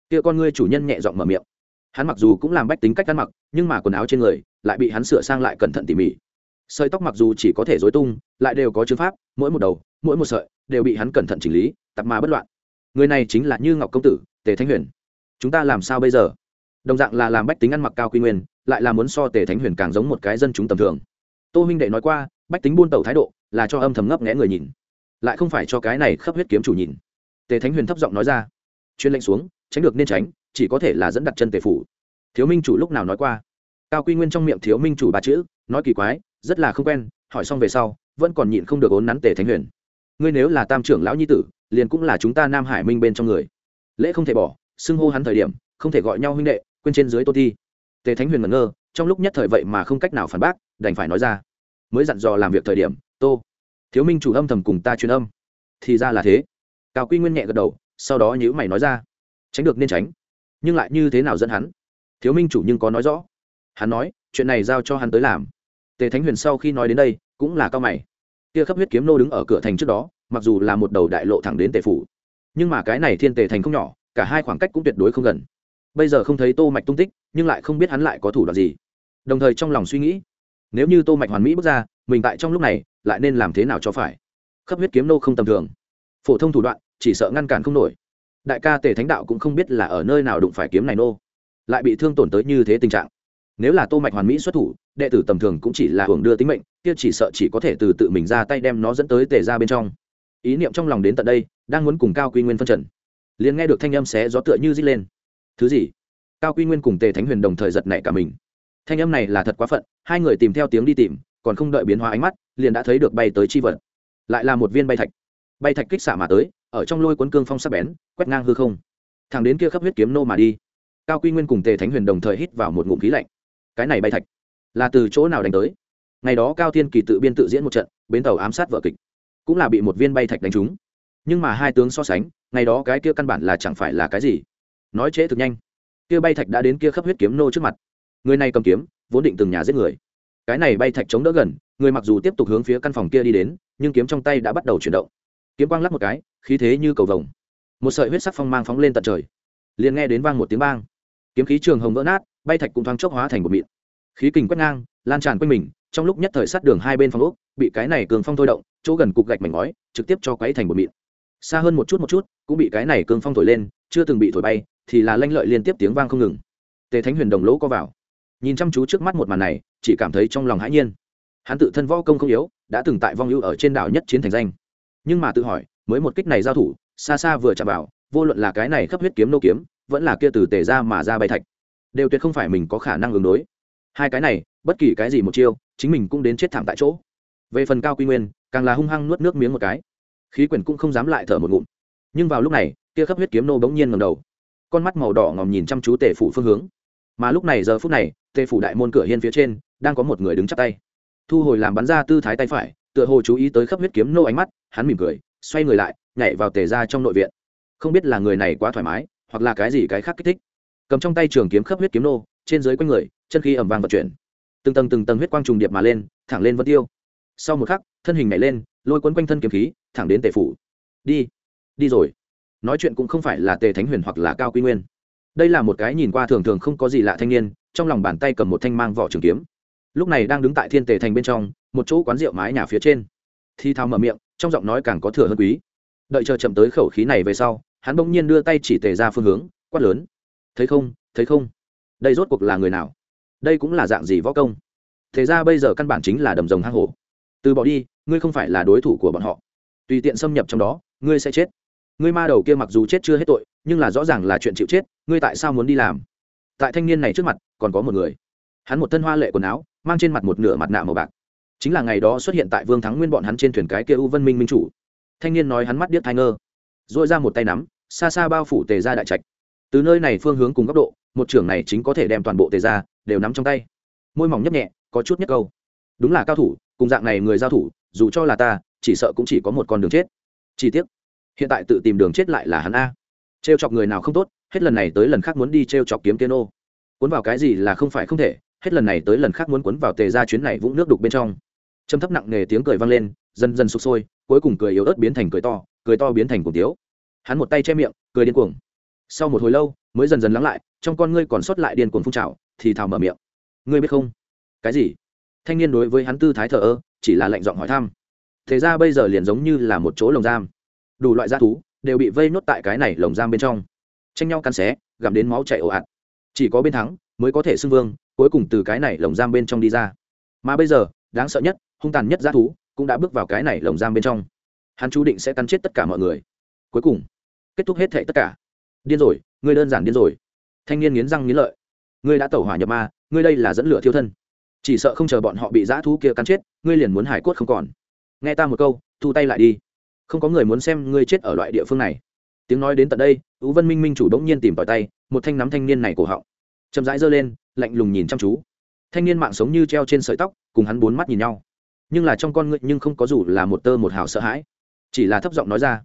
Kia con ngươi chủ nhân nhẹ giọng mở miệng. Hắn mặc dù cũng làm bách tính cách ăn mặc, nhưng mà quần áo trên người lại bị hắn sửa sang lại cẩn thận tỉ mỉ sợi tóc mặc dù chỉ có thể dối tung, lại đều có chứng pháp, mỗi một đầu, mỗi một sợi đều bị hắn cẩn thận chỉnh lý tập mà bất loạn. Người này chính là như ngọc công tử, tề thánh huyền. Chúng ta làm sao bây giờ? Đồng dạng là làm bách tính ăn mặc cao quy nguyên, lại là muốn so tề thánh huyền càng giống một cái dân chúng tầm thường. Tô huynh đệ nói qua, bách tính buôn tẩu thái độ là cho âm thầm ngấp nghẽ người nhìn, lại không phải cho cái này khắp huyết kiếm chủ nhìn. Tề thánh huyền thấp giọng nói ra. Chuyên lệnh xuống, tránh được nên tránh, chỉ có thể là dẫn đặt chân tề phủ. Thiếu minh chủ lúc nào nói qua? Cao quy nguyên trong miệng thiếu minh chủ ba chữ, nói kỳ quái rất là không quen, hỏi xong về sau, vẫn còn nhịn không được ốn nắn tề thánh huyền. Ngươi nếu là tam trưởng lão nhi tử, liền cũng là chúng ta nam hải minh bên trong người. Lễ không thể bỏ, xưng hô hắn thời điểm, không thể gọi nhau huynh đệ, quên trên dưới tô thi. Tề thánh huyền ngẩn ngơ, trong lúc nhất thời vậy mà không cách nào phản bác, đành phải nói ra. Mới dặn dò làm việc thời điểm, tô, thiếu minh chủ âm thầm cùng ta truyền âm. Thì ra là thế. Cao quy nguyên nhẹ gật đầu, sau đó nhữ mày nói ra, tránh được nên tránh, nhưng lại như thế nào dẫn hắn? Thiếu minh chủ nhưng có nói rõ. Hắn nói, chuyện này giao cho hắn tới làm tề thánh huyền sau khi nói đến đây, cũng là cao mày. Kia khắp huyết kiếm nô đứng ở cửa thành trước đó, mặc dù là một đầu đại lộ thẳng đến tề phủ, nhưng mà cái này thiên tề thành không nhỏ, cả hai khoảng cách cũng tuyệt đối không gần. Bây giờ không thấy tô mạch tung tích, nhưng lại không biết hắn lại có thủ đoạn gì. Đồng thời trong lòng suy nghĩ, nếu như tô mạch hoàn mỹ bước ra, mình tại trong lúc này, lại nên làm thế nào cho phải? Khắp huyết kiếm nô không tầm thường. Phổ thông thủ đoạn, chỉ sợ ngăn cản không nổi. Đại ca tề thánh đạo cũng không biết là ở nơi nào đụng phải kiếm này nô, lại bị thương tổn tới như thế tình trạng nếu là tô mạch hoàn mỹ xuất thủ, đệ tử tầm thường cũng chỉ là hưởng đưa tính mệnh, kia chỉ sợ chỉ có thể từ tự mình ra tay đem nó dẫn tới tề ra bên trong. Ý niệm trong lòng đến tận đây, đang muốn cùng cao quy nguyên phân trần. Liền nghe được thanh âm xé gió tựa như rít lên. Thứ gì? Cao quy nguyên cùng tề thánh huyền đồng thời giật nảy cả mình. Thanh âm này là thật quá phận, hai người tìm theo tiếng đi tìm, còn không đợi biến hóa ánh mắt, liền đã thấy được bay tới chi vật. Lại là một viên bay thạch. Bay thạch kích xạ mà tới, ở trong lôi cuốn cương phong sắc bén, quét ngang hư không. Thằng đến kia khắp huyết kiếm nô mà đi. Cao quy nguyên cùng tề thánh huyền đồng thời hít vào một ngụm khí lạnh cái này bay thạch là từ chỗ nào đánh tới? Ngày đó cao thiên kỳ tự biên tự diễn một trận, bến tàu ám sát vợ kịch, cũng là bị một viên bay thạch đánh trúng. Nhưng mà hai tướng so sánh, ngày đó cái kia căn bản là chẳng phải là cái gì. Nói trễ thực nhanh, kia bay thạch đã đến kia khắp huyết kiếm nô trước mặt. Người này cầm kiếm, vốn định từng nhà giết người. Cái này bay thạch chống đỡ gần, người mặc dù tiếp tục hướng phía căn phòng kia đi đến, nhưng kiếm trong tay đã bắt đầu chuyển động. Kiếm quang lắc một cái, khí thế như cầu vồng. Một sợi huyết sắc phong mang phóng lên tận trời. Liền nghe đến vang một tiếng bang. Kiếm khí trường hồng vỡ nát bay thạch cũng thoáng chốc hóa thành một mịn. Khí kình quét ngang, lan tràn quanh mình, trong lúc nhất thời sát đường hai bên phòng ốc, bị cái này cường phong thôi động, chỗ gần cục gạch mảnh ngói, trực tiếp cho quấy thành một mịn. Xa hơn một chút một chút, cũng bị cái này cường phong thổi lên, chưa từng bị thổi bay, thì là lanh lợi liên tiếp tiếng vang không ngừng. Tề thánh huyền đồng lỗ có vào. Nhìn chăm chú trước mắt một màn này, chỉ cảm thấy trong lòng hãi nhiên. Hắn tự thân võ công không yếu, đã từng tại vong ưu ở trên đảo nhất chiến thành danh. Nhưng mà tự hỏi, mới một kích này giao thủ, xa xa vừa chạm vào, vô luận là cái này khắp huyết kiếm nô kiếm, vẫn là kia từ tề ra mà ra bay thạch đều tuyệt không phải mình có khả năng ứng đối. Hai cái này, bất kỳ cái gì một chiêu, chính mình cũng đến chết thảm tại chỗ. Về phần cao quy nguyên, càng là hung hăng nuốt nước miếng một cái. Khí quyển cũng không dám lại thở một ngụm. Nhưng vào lúc này, kia khắp huyết kiếm nô bỗng nhiên ngầm đầu. Con mắt màu đỏ ngòm nhìn chăm chú tề phủ phương hướng. Mà lúc này giờ phút này, tề phủ đại môn cửa hiên phía trên, đang có một người đứng chắp tay. Thu hồi làm bắn ra tư thái tay phải, tựa hồ chú ý tới khắp huyết kiếm nô ánh mắt, hắn mỉm cười, xoay người lại, nhảy vào tề ra trong nội viện. Không biết là người này quá thoải mái, hoặc là cái gì cái khác kích thích cầm trong tay trường kiếm khắp huyết kiếm nô, trên dưới quanh người, chân khí ẩm vàng vận chuyển. Từng tầng từng tầng huyết quang trùng điệp mà lên, thẳng lên vân tiêu. Sau một khắc, thân hình nhảy lên, lôi cuốn quanh thân kiếm khí, thẳng đến tề phủ. Đi đi rồi. Nói chuyện cũng không phải là tề thánh huyền hoặc là cao quy nguyên. Đây là một cái nhìn qua thường thường không có gì lạ thanh niên, trong lòng bàn tay cầm một thanh mang vỏ trường kiếm. Lúc này đang đứng tại thiên tề thành bên trong, một chỗ quán rượu mái nhà phía trên. Thi thao mở miệng, trong giọng nói càng có thừa hơn quý. Đợi chờ chậm tới khẩu khí này về sau, hắn bỗng nhiên đưa tay chỉ tề ra phương hướng, quát lớn thấy không thấy không? Đây rốt cuộc là người nào? Đây cũng là dạng gì võ công? Thế ra bây giờ căn bản chính là đầm rồng hang hổ. Từ bỏ đi, ngươi không phải là đối thủ của bọn họ. Tùy tiện xâm nhập trong đó, ngươi sẽ chết. Ngươi ma đầu kia mặc dù chết chưa hết tội, nhưng là rõ ràng là chuyện chịu chết, ngươi tại sao muốn đi làm? Tại thanh niên này trước mặt, còn có một người. Hắn một thân hoa lệ quần áo, mang trên mặt một nửa mặt nạ màu bạc. Chính là ngày đó xuất hiện tại vương thắng nguyên bọn hắn trên thuyền cái kia u vân minh minh chủ. Thanh niên nói hắn mắt điếc thai ngơ. Dội ra một tay nắm, xa xa bao phủ tề ra đại trạch từ nơi này phương hướng cùng góc độ, một trưởng này chính có thể đem toàn bộ tề ra, đều nắm trong tay. Môi mỏng nhấp nhẹ, có chút nhất câu. Đúng là cao thủ, cùng dạng này người giao thủ, dù cho là ta, chỉ sợ cũng chỉ có một con đường chết. Chi tiết hiện tại tự tìm đường chết lại là hắn a. T r e o chọc người nào không tốt, hết lần này tới lần khác muốn đi t r e o chọc kiếm tiên ô. Cuốn vào cái gì là không phải không thể, hết lần này tới lần khác muốn cuốn vào tề ra chuyến này vũng nước đục bên trong. Châm thấp nặng nề tiếng cười vang lên, dần dần sụp sôi, cuối cùng cười yếu ớt biến thành cười to cười to biến thành cuồng tiếu. Hắn một tay che miệng, cười điên cuồng sau một hồi lâu, mới dần dần lắng lại, trong con ngươi còn sót lại điên cuồng phun trào, thì thào mở miệng. Ngươi biết không? Cái gì? Thanh niên đối với hắn tư thái thờ ơ, chỉ là lệnh giọng hỏi thăm. Thế ra bây giờ liền giống như là một chỗ lồng giam. Đủ loại g thú, đều bị vây nốt tại cái này lồng giam bên trong. Tranh nhau cắn xé, gặm đến máu chảy ồ ạt. Chỉ có bên thắng, mới có thể xưng vương, cuối cùng từ cái này lồng giam bên trong đi ra. Mà bây giờ, đáng sợ nhất, hung tàn nhất g thú, cũng đã bước vào cái này lồng giam bên trong. Hắn chú định sẽ cắn chết tất cả mọi người. Cuối cùng, kết thúc hết thệ tất cả điên rồi, ngươi đơn giản điên rồi. Thanh niên nghiến răng nghiến lợi. Ngươi đã tẩu hỏa nhập ma, ngươi đây là dẫn lửa thiêu thân. Chỉ sợ không chờ bọn họ bị dã thú kia cắn chết, ngươi liền muốn hải cốt không còn. Nghe ta một câu, thu tay lại đi. Không có người muốn xem ngươi chết ở loại địa phương này. Tiếng nói đến tận đây, ú vân minh minh chủ bỗng nhiên tìm tòi tay, một thanh nắm thanh niên này cổ họng. Chậm rãi giơ lên, lạnh lùng nhìn chăm chú. Thanh niên mạng sống như treo trên sợi tóc, cùng hắn bốn mắt nhìn nhau. Nhưng là trong con ngươi nhưng không có dù là một tơ một hào sợ hãi. Chỉ là thấp giọng nói ra,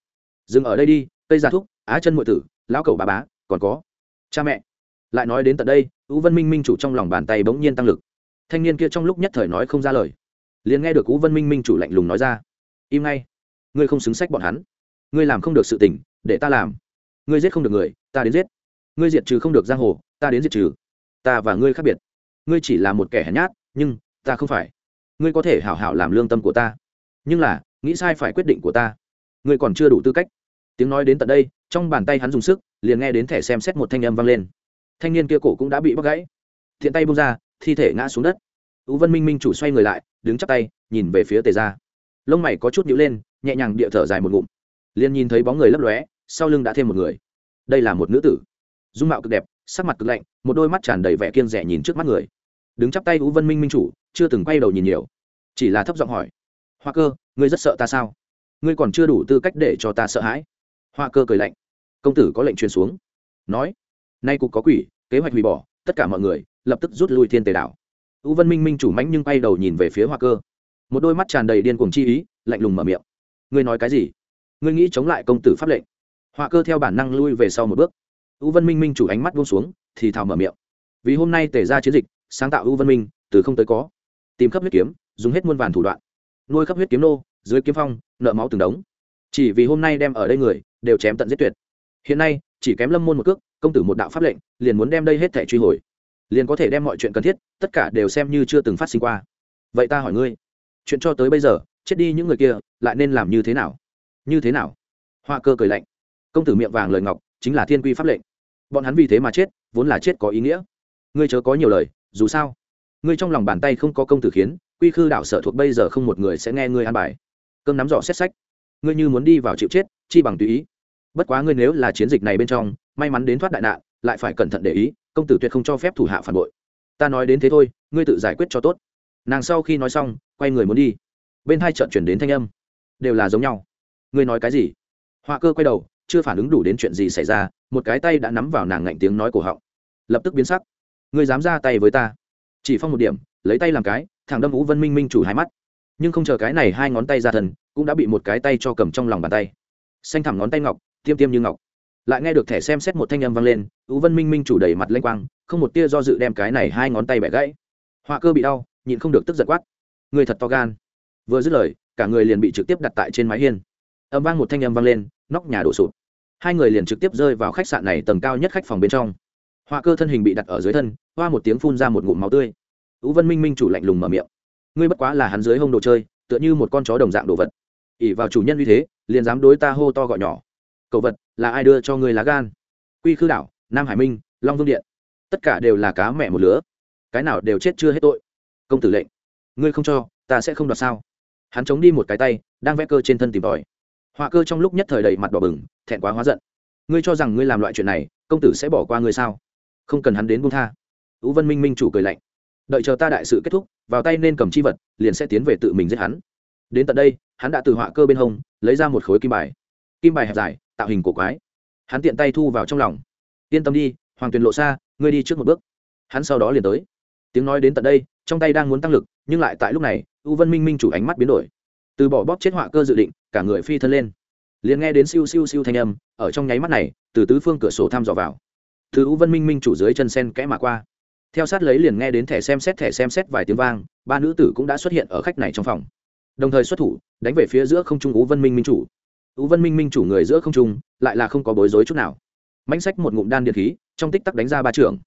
dừng ở đây đi, cây gia thúc, á chân ngụy tử lão cẩu bà bá, còn có cha mẹ. Lại nói đến tận đây, ú vân minh minh chủ trong lòng bàn tay bỗng nhiên tăng lực. Thanh niên kia trong lúc nhất thời nói không ra lời. Liền nghe được ú vân minh minh chủ lạnh lùng nói ra, im ngay, ngươi không xứng sách bọn hắn. Ngươi làm không được sự tỉnh để ta làm. Ngươi giết không được người, ta đến giết. Ngươi diệt trừ không được giang hồ, ta đến diệt trừ. Ta và ngươi khác biệt. Ngươi chỉ là một kẻ hèn nhát, nhưng ta không phải. Ngươi có thể hảo hảo làm lương tâm của ta. Nhưng là, nghĩ sai phải quyết định của ta. Ngươi còn chưa đủ tư cách. Tiếng nói đến tận đây trong bàn tay hắn dùng sức, liền nghe đến thẻ xem xét một thanh âm vang lên. Thanh niên kia cổ cũng đã bị bắt gãy. Thiện tay bung ra, thi thể ngã xuống đất. Ú vân minh minh chủ xoay người lại, đứng chắp tay, nhìn về phía tề ra lông mày có chút nhữ lên, nhẹ nhàng địa thở dài một ngụm. Liền nhìn thấy bóng người lấp lóe, sau lưng đã thêm một người. Đây là một nữ tử. Dung mạo cực đẹp, sắc mặt cực lạnh, một đôi mắt tràn đầy vẻ kiên rẻ nhìn trước mắt người. Đứng chắp tay ú vân minh minh chủ, chưa từng quay đầu nhìn nhiều. Chỉ là thấp giọng hỏi. Hoa cơ, ngươi rất sợ ta sao? Ngươi còn chưa đủ tư cách để cho ta sợ hãi. Hoa cơ cười lạnh công tử có lệnh truyền xuống. Nói, nay cục có quỷ, kế hoạch hủy bỏ, tất cả mọi người, lập tức rút lui thiên tề đảo. U vân minh minh chủ mánh nhưng bay đầu nhìn về phía hoa cơ. Một đôi mắt tràn đầy điên cuồng chi ý, lạnh lùng mở miệng. Ngươi nói cái gì? Ngươi nghĩ chống lại công tử pháp lệnh. Hoa cơ theo bản năng lui về sau một bước. U vân minh minh chủ ánh mắt buông xuống, thì thào mở miệng. Vì hôm nay tề ra chiến dịch, sáng tạo u vân minh, từ không tới có. Tìm khắp huyết kiếm, dùng hết muôn vàn thủ đoạn. Nuôi khắp huyết kiếm nô, dưới kiếm phong, nợ máu từng đống. Chỉ vì hôm nay đem ở đây người, đều chém tận giết tuyệt hiện nay, chỉ kém lâm môn một cước, công tử một đạo pháp lệnh, liền muốn đem đây hết thẻ truy hồi. Liền có thể đem mọi chuyện cần thiết, tất cả đều xem như chưa từng phát sinh qua. Vậy ta hỏi ngươi, chuyện cho tới bây giờ, chết đi những người kia, lại nên làm như thế nào? Như thế nào? Hoa cơ cười lạnh. Công tử miệng vàng lời ngọc, chính là thiên quy pháp lệnh. Bọn hắn vì thế mà chết, vốn là chết có ý nghĩa. Ngươi chớ có nhiều lời, dù sao, ngươi trong lòng bàn tay không có công tử khiến, quy khư đảo sợ thuộc bây giờ không một người sẽ nghe ngươi an bài. Cơm nắm giỏ xét sách. Ngươi như muốn đi vào chịu chết, chi bằng tùy ý bất quá ngươi nếu là chiến dịch này bên trong, may mắn đến thoát đại nạn, lại phải cẩn thận để ý, công tử tuyệt không cho phép thủ hạ phản bội. Ta nói đến thế thôi, ngươi tự giải quyết cho tốt. Nàng sau khi nói xong, quay người muốn đi. Bên hai trận chuyển đến thanh âm. Đều là giống nhau. Ngươi nói cái gì? Họa cơ quay đầu, chưa phản ứng đủ đến chuyện gì xảy ra, một cái tay đã nắm vào nàng ngạnh tiếng nói cổ họng. Lập tức biến sắc. Ngươi dám ra tay với ta? Chỉ phong một điểm, lấy tay làm cái thằng đâm vũ vân minh minh chủ hai mắt. Nhưng không chờ cái này hai ngón tay ra thần, cũng đã bị một cái tay cho cầm trong lòng bàn tay. Xanh thẳm ngón tay ngọc tiêm tiêm như ngọc. Lại nghe được thẻ xem xét một thanh âm vang lên, ú vân minh minh chủ đầy mặt lênh quang, không một tia do dự đem cái này hai ngón tay bẻ gãy. Họa cơ bị đau, nhịn không được tức giật quát. Người thật to gan. Vừa dứt lời, cả người liền bị trực tiếp đặt tại trên mái hiên. Âm vang một thanh âm vang lên, nóc nhà đổ sụp. Hai người liền trực tiếp rơi vào khách sạn này tầng cao nhất khách phòng bên trong. Họa cơ thân hình bị đặt ở dưới thân, hoa một tiếng phun ra một ngụm máu tươi. Ú vân minh minh chủ lạnh lùng mở miệng. Ngươi bất quá là hắn dưới hông đồ chơi, tựa như một con chó đồng dạng đồ vật. ỉ vào chủ nhân uy thế, liền dám đối ta hô to gọi nhỏ cậu vật là ai đưa cho ngươi lá gan? Quy khư đảo, nam hải minh, long vương điện. Tất cả đều là cá mẹ một lứa. Cái nào đều chết chưa hết tội. Công tử lệnh. Ngươi không cho, ta sẽ không đoạt sao? Hắn chống đi một cái tay, đang vẽ cơ trên thân tìm tòi. Họa cơ trong lúc nhất thời đầy mặt đỏ bừng, thẹn quá hóa giận. Ngươi cho rằng ngươi làm loại chuyện này, công tử sẽ bỏ qua ngươi sao? Không cần hắn đến buông tha. Tú vân minh minh chủ cười lạnh. Đợi chờ ta đại sự kết thúc, vào tay nên cầm chi vật, liền sẽ tiến về tự mình giết hắn. Đến tận đây, hắn đã từ họa cơ bên hông, lấy ra một khối kim bài. Kim bài hẹp dài tạo hình cổ quái. Hắn tiện tay thu vào trong lòng. Yên tâm đi, hoàng tuyền lộ xa, ngươi đi trước một bước. Hắn sau đó liền tới. Tiếng nói đến tận đây, trong tay đang muốn tăng lực, nhưng lại tại lúc này, u vân minh minh chủ ánh mắt biến đổi. Từ bỏ bóp chết họa cơ dự định, cả người phi thân lên. Liền nghe đến siêu siêu siêu thanh âm, ở trong nháy mắt này, từ tứ phương cửa sổ thăm dò vào. Từ u vân minh minh chủ dưới chân sen kẽ mà qua. Theo sát lấy liền nghe đến thẻ xem xét, thẻ xem xét vài tiếng vang, ba nữ tử cũng đã xuất hiện ở khách này trong phòng. Đồng thời xuất thủ, đánh về phía giữa không trung u vân minh minh chủ ú vân minh minh chủ người giữa không trung, lại là không có bối rối chút nào. Mãnh sách một ngụm đan điện khí, trong tích tắc đánh ra ba trưởng.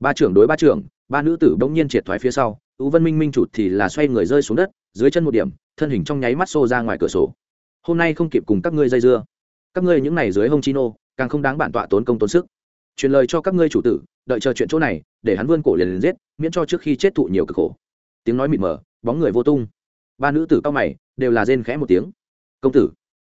Ba trưởng đối ba trưởng, ba nữ tử bỗng nhiên triệt thoái phía sau ú vân minh minh chủ thì là xoay người rơi xuống đất, dưới chân một điểm, thân hình trong nháy mắt xô ra ngoài cửa sổ. Hôm nay không kịp cùng các ngươi dây dưa. Các ngươi những này dưới hông chino càng không đáng bản tọa tốn công tốn sức. Truyền lời cho các ngươi chủ tử, đợi chờ chuyện chỗ này, để hắn vươn cổ liền liền giết, miễn cho trước khi chết thụ nhiều cực khổ. Tiếng nói mịt mờ, bóng người vô tung. Ba nữ tử cao mày, đều là rên khẽ một tiếng. Công tử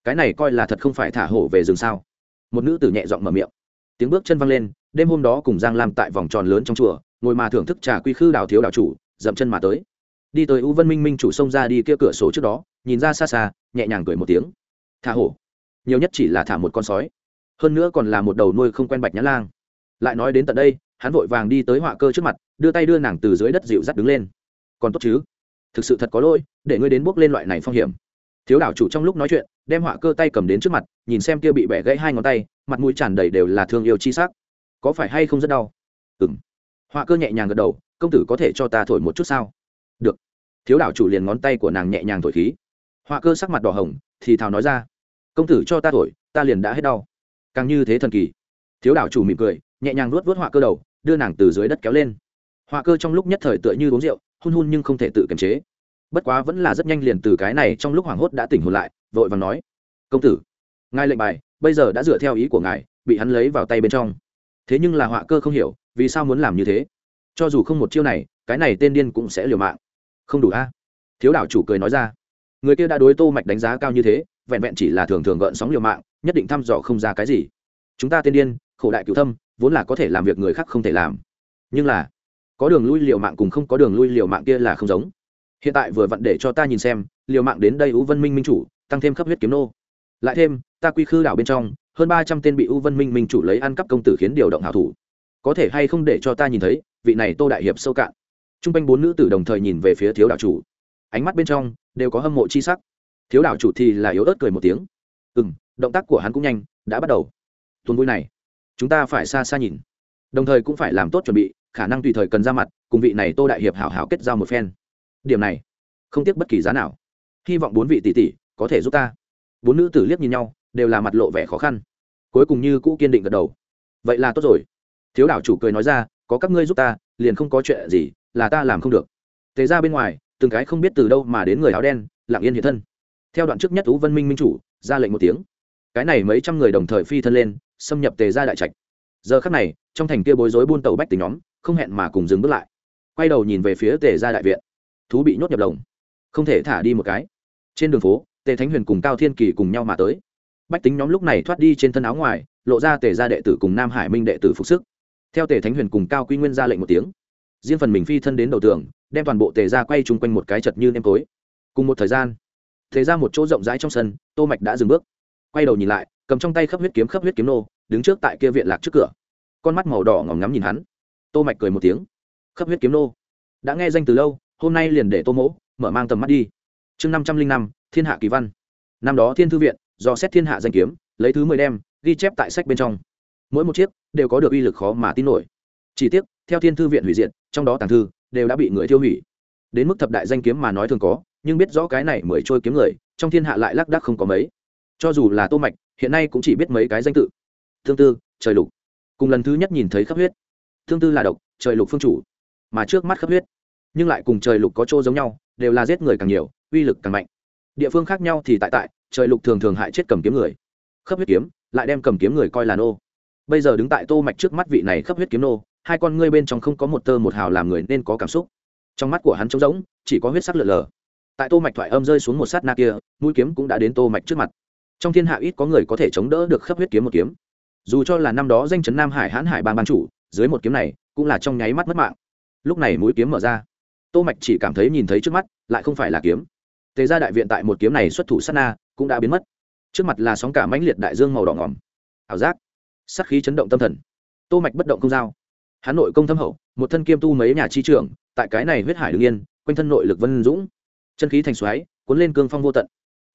cái này coi là thật không phải thả hổ về rừng sao? Một nữ tử nhẹ giọng mở miệng. Tiếng bước chân văng lên, đêm hôm đó cùng giang lam tại vòng tròn lớn trong chùa, ngồi mà thưởng thức trà quy khư đào thiếu đào chủ, dậm chân mà tới. Đi tới u vân minh minh chủ xông ra đi kia cửa sổ trước đó, nhìn ra xa xa, nhẹ nhàng cười một tiếng. Thả hổ? Nhiều nhất chỉ là thả một con sói. Hơn nữa còn là một đầu nuôi không quen bạch nhã lang. Lại nói đến tận đây, hắn vội vàng đi tới họa cơ trước mặt, đưa tay đưa nàng từ dưới đất dịu dắt đứng lên. Còn tốt chứ? Thực sự thật có lỗi, để ngươi đến bước lên loại này phong hiểm. Thiếu đảo chủ trong lúc nói chuyện đem họa cơ tay cầm đến trước mặt, nhìn xem kia bị bẻ gãy hai ngón tay, mặt mũi tràn đầy đều là thương yêu chi sắc. Có phải hay không rất đau? Ừng họa cơ nhẹ nhàng gật đầu, công tử có thể cho ta thổi một chút sao? Được. Thiếu đảo chủ liền ngón tay của nàng nhẹ nhàng thổi khí. Họa cơ sắc mặt đỏ hồng, thì thào nói ra, công tử cho ta thổi, ta liền đã hết đau. Càng như thế thần kỳ. Thiếu đảo chủ mỉm cười, nhẹ nhàng nuốt vớt họa cơ đầu, đưa nàng từ dưới đất kéo lên. Họa cơ trong lúc nhất thời tựa như uống rượu, hun hun nhưng không thể tự kiềm chế. Bất quá vẫn là rất nhanh liền từ cái này trong lúc hoảng hốt đã tỉnh hồn lại vội và nói, công tử, ngài lệnh bài, bây giờ đã dựa theo ý của ngài, bị hắn lấy vào tay bên trong. Thế nhưng là họa cơ không hiểu, vì sao muốn làm như thế? Cho dù không một chiêu này, cái này tên điên cũng sẽ liều mạng. Không đủ a. Thiếu đảo chủ cười nói ra. Người kia đã đối tô mạch đánh giá cao như thế, vẹn vẹn chỉ là thường thường gợn sóng liều mạng, nhất định thăm dò không ra cái gì. Chúng ta tên điên, khổ đại cửu thâm, vốn là có thể làm việc người khác không thể làm. Nhưng là, có đường lui liều mạng cùng không có đường lui liều mạng kia là không giống. Hiện tại vừa vặn để cho ta nhìn xem, liều mạng đến đây u vân minh minh chủ tăng thêm khắp huyết kiếm nô. Lại thêm, ta quy khư đảo bên trong, hơn ba trăm tên bị u vân minh minh chủ lấy ăn cắp công tử khiến điều động hảo thủ. Có thể hay không để cho ta nhìn thấy, vị này tô đại hiệp sâu cạn. T r u n g quanh bốn nữ tử đồng thời nhìn về phía thiếu đảo chủ. Ánh mắt bên trong, đều có hâm mộ chi sắc. Thiếu đảo chủ thì là yếu ớt cười một tiếng. Ừ m động tác của hắn cũng nhanh, đã bắt đầu. Tuần vui này, chúng ta phải xa xa nhìn. Đồng thời cũng phải làm tốt chuẩn bị, khả năng tùy thời cần ra mặt, cùng vị này tô đại hiệp hảo hảo kết giao một phen. Điểm này, không tiếc bất kỳ giá nào. Hy vọng bốn vị tỷ tỷ có thể giúp ta. Bốn nữ tử liếc nhìn nhau, đều là mặt lộ vẻ khó khăn. Cuối cùng như cũ kiên định gật đầu. Vậy là tốt rồi. Thiếu đảo chủ cười nói ra, có các ngươi giúp ta, liền không có chuyện gì, là ta làm không được. Thế ra bên ngoài, từng cái không biết từ đâu mà đến người áo đen, lặng yên hiện thân. Theo đoạn trước nhất tú vân minh minh chủ, ra lệnh một tiếng. Cái này mấy trăm người đồng thời phi thân lên, xâm nhập tề ra đại trạch. Giờ khắc này, trong thành kia bối rối buôn tàu bách tình nhóm, không hẹn mà cùng dừng bước lại. Quay đầu nhìn về phía tề ra đại viện. Thú bị nhốt nhập lồng. Không thể thả đi một cái. Trên đường phố tề thánh huyền cùng cao thiên kỳ cùng nhau mà tới. Bách tính nhóm lúc này thoát đi trên thân áo ngoài, lộ ra tề ra đệ tử cùng nam hải minh đệ tử phục sức. Theo tề thánh huyền cùng cao quy nguyên ra lệnh một tiếng, riêng phần mình phi thân đến đầu tường, đem toàn bộ tề ra quay chung quanh một cái chật như nêm tối. Cùng một thời gian thế ra một chỗ rộng rãi trong sân, tô mạch đã dừng bước. Quay đầu nhìn lại, cầm trong tay khắp huyết kiếm khắp huyết kiếm nô, đứng trước tại kia viện lạc trước cửa. Con mắt màu đỏ ngỏm ngắm nhìn hắn. Tô mạch cười một tiếng. Khắp huyết kiếm nô. Đã nghe danh từ lâu, hôm nay liền để tô mỗ mở mang tầm mắt đi chương năm trăm linh năm, thiên hạ kỳ văn. Năm đó thiên thư viện, do xét thiên hạ danh kiếm, lấy thứ mười đem, ghi chép tại sách bên trong. Mỗi một chiếc đều có được uy lực khó mà tin nổi. Chỉ tiếc, theo thiên thư viện hủy diệt, trong đó tàng thư đều đã bị người tiêu hủy. Đến mức thập đại danh kiếm mà nói thường có, nhưng biết rõ cái này mới trôi kiếm người, trong thiên hạ lại lác đác không có mấy. Cho dù là tô mạch, hiện nay cũng chỉ biết mấy cái danh tự. Thương tư, trời lục. Cùng lần thứ nhất nhìn thấy khắp huyết. Thương tư là độc, trời lục phương chủ. Mà trước mắt khắp huyết, nhưng lại cùng trời lục có chỗ giống nhau, đều là giết người càng nhiều uy lực càng mạnh. Địa phương khác nhau thì tại tại, trời lục thường thường hại chết cầm kiếm người. Khấp huyết kiếm, lại đem cầm kiếm người coi là nô. Bây giờ đứng tại tô mạch trước mắt vị này khắp huyết kiếm nô, hai con ngươi bên trong không có một tơ một hào làm người nên có cảm xúc. Trong mắt của hắn trống rỗng, chỉ có huyết sắc lờ lờ. Tại tô mạch thoại âm rơi xuống một sát na kia, mũi kiếm cũng đã đến tô mạch trước mặt. Trong thiên hạ ít có người có thể chống đỡ được khắp huyết kiếm một kiếm. Dù cho là năm đó danh chấn nam hải hãn hải bang ban chủ, dưới một kiếm này, cũng là trong nháy mắt mất mạng. Lúc này mũi kiếm mở ra. Tô mạch chỉ cảm thấy nhìn thấy trước mắt, lại không phải là kiếm thế ra đại viện tại một kiếm này xuất thủ sát na, cũng đã biến mất. Trước mặt là sóng cả mãnh liệt đại dương màu đỏ ngòm. Ảo giác. Sắc khí chấn động tâm thần. Tô mạch bất động không giao. Hắn nội công thâm hậu, một thân kiêm tu mấy nhà chi trưởng, tại cái này huyết hải đương yên quanh thân nội lực vân dũng. Chân khí thành xoáy, cuốn lên cương phong vô tận.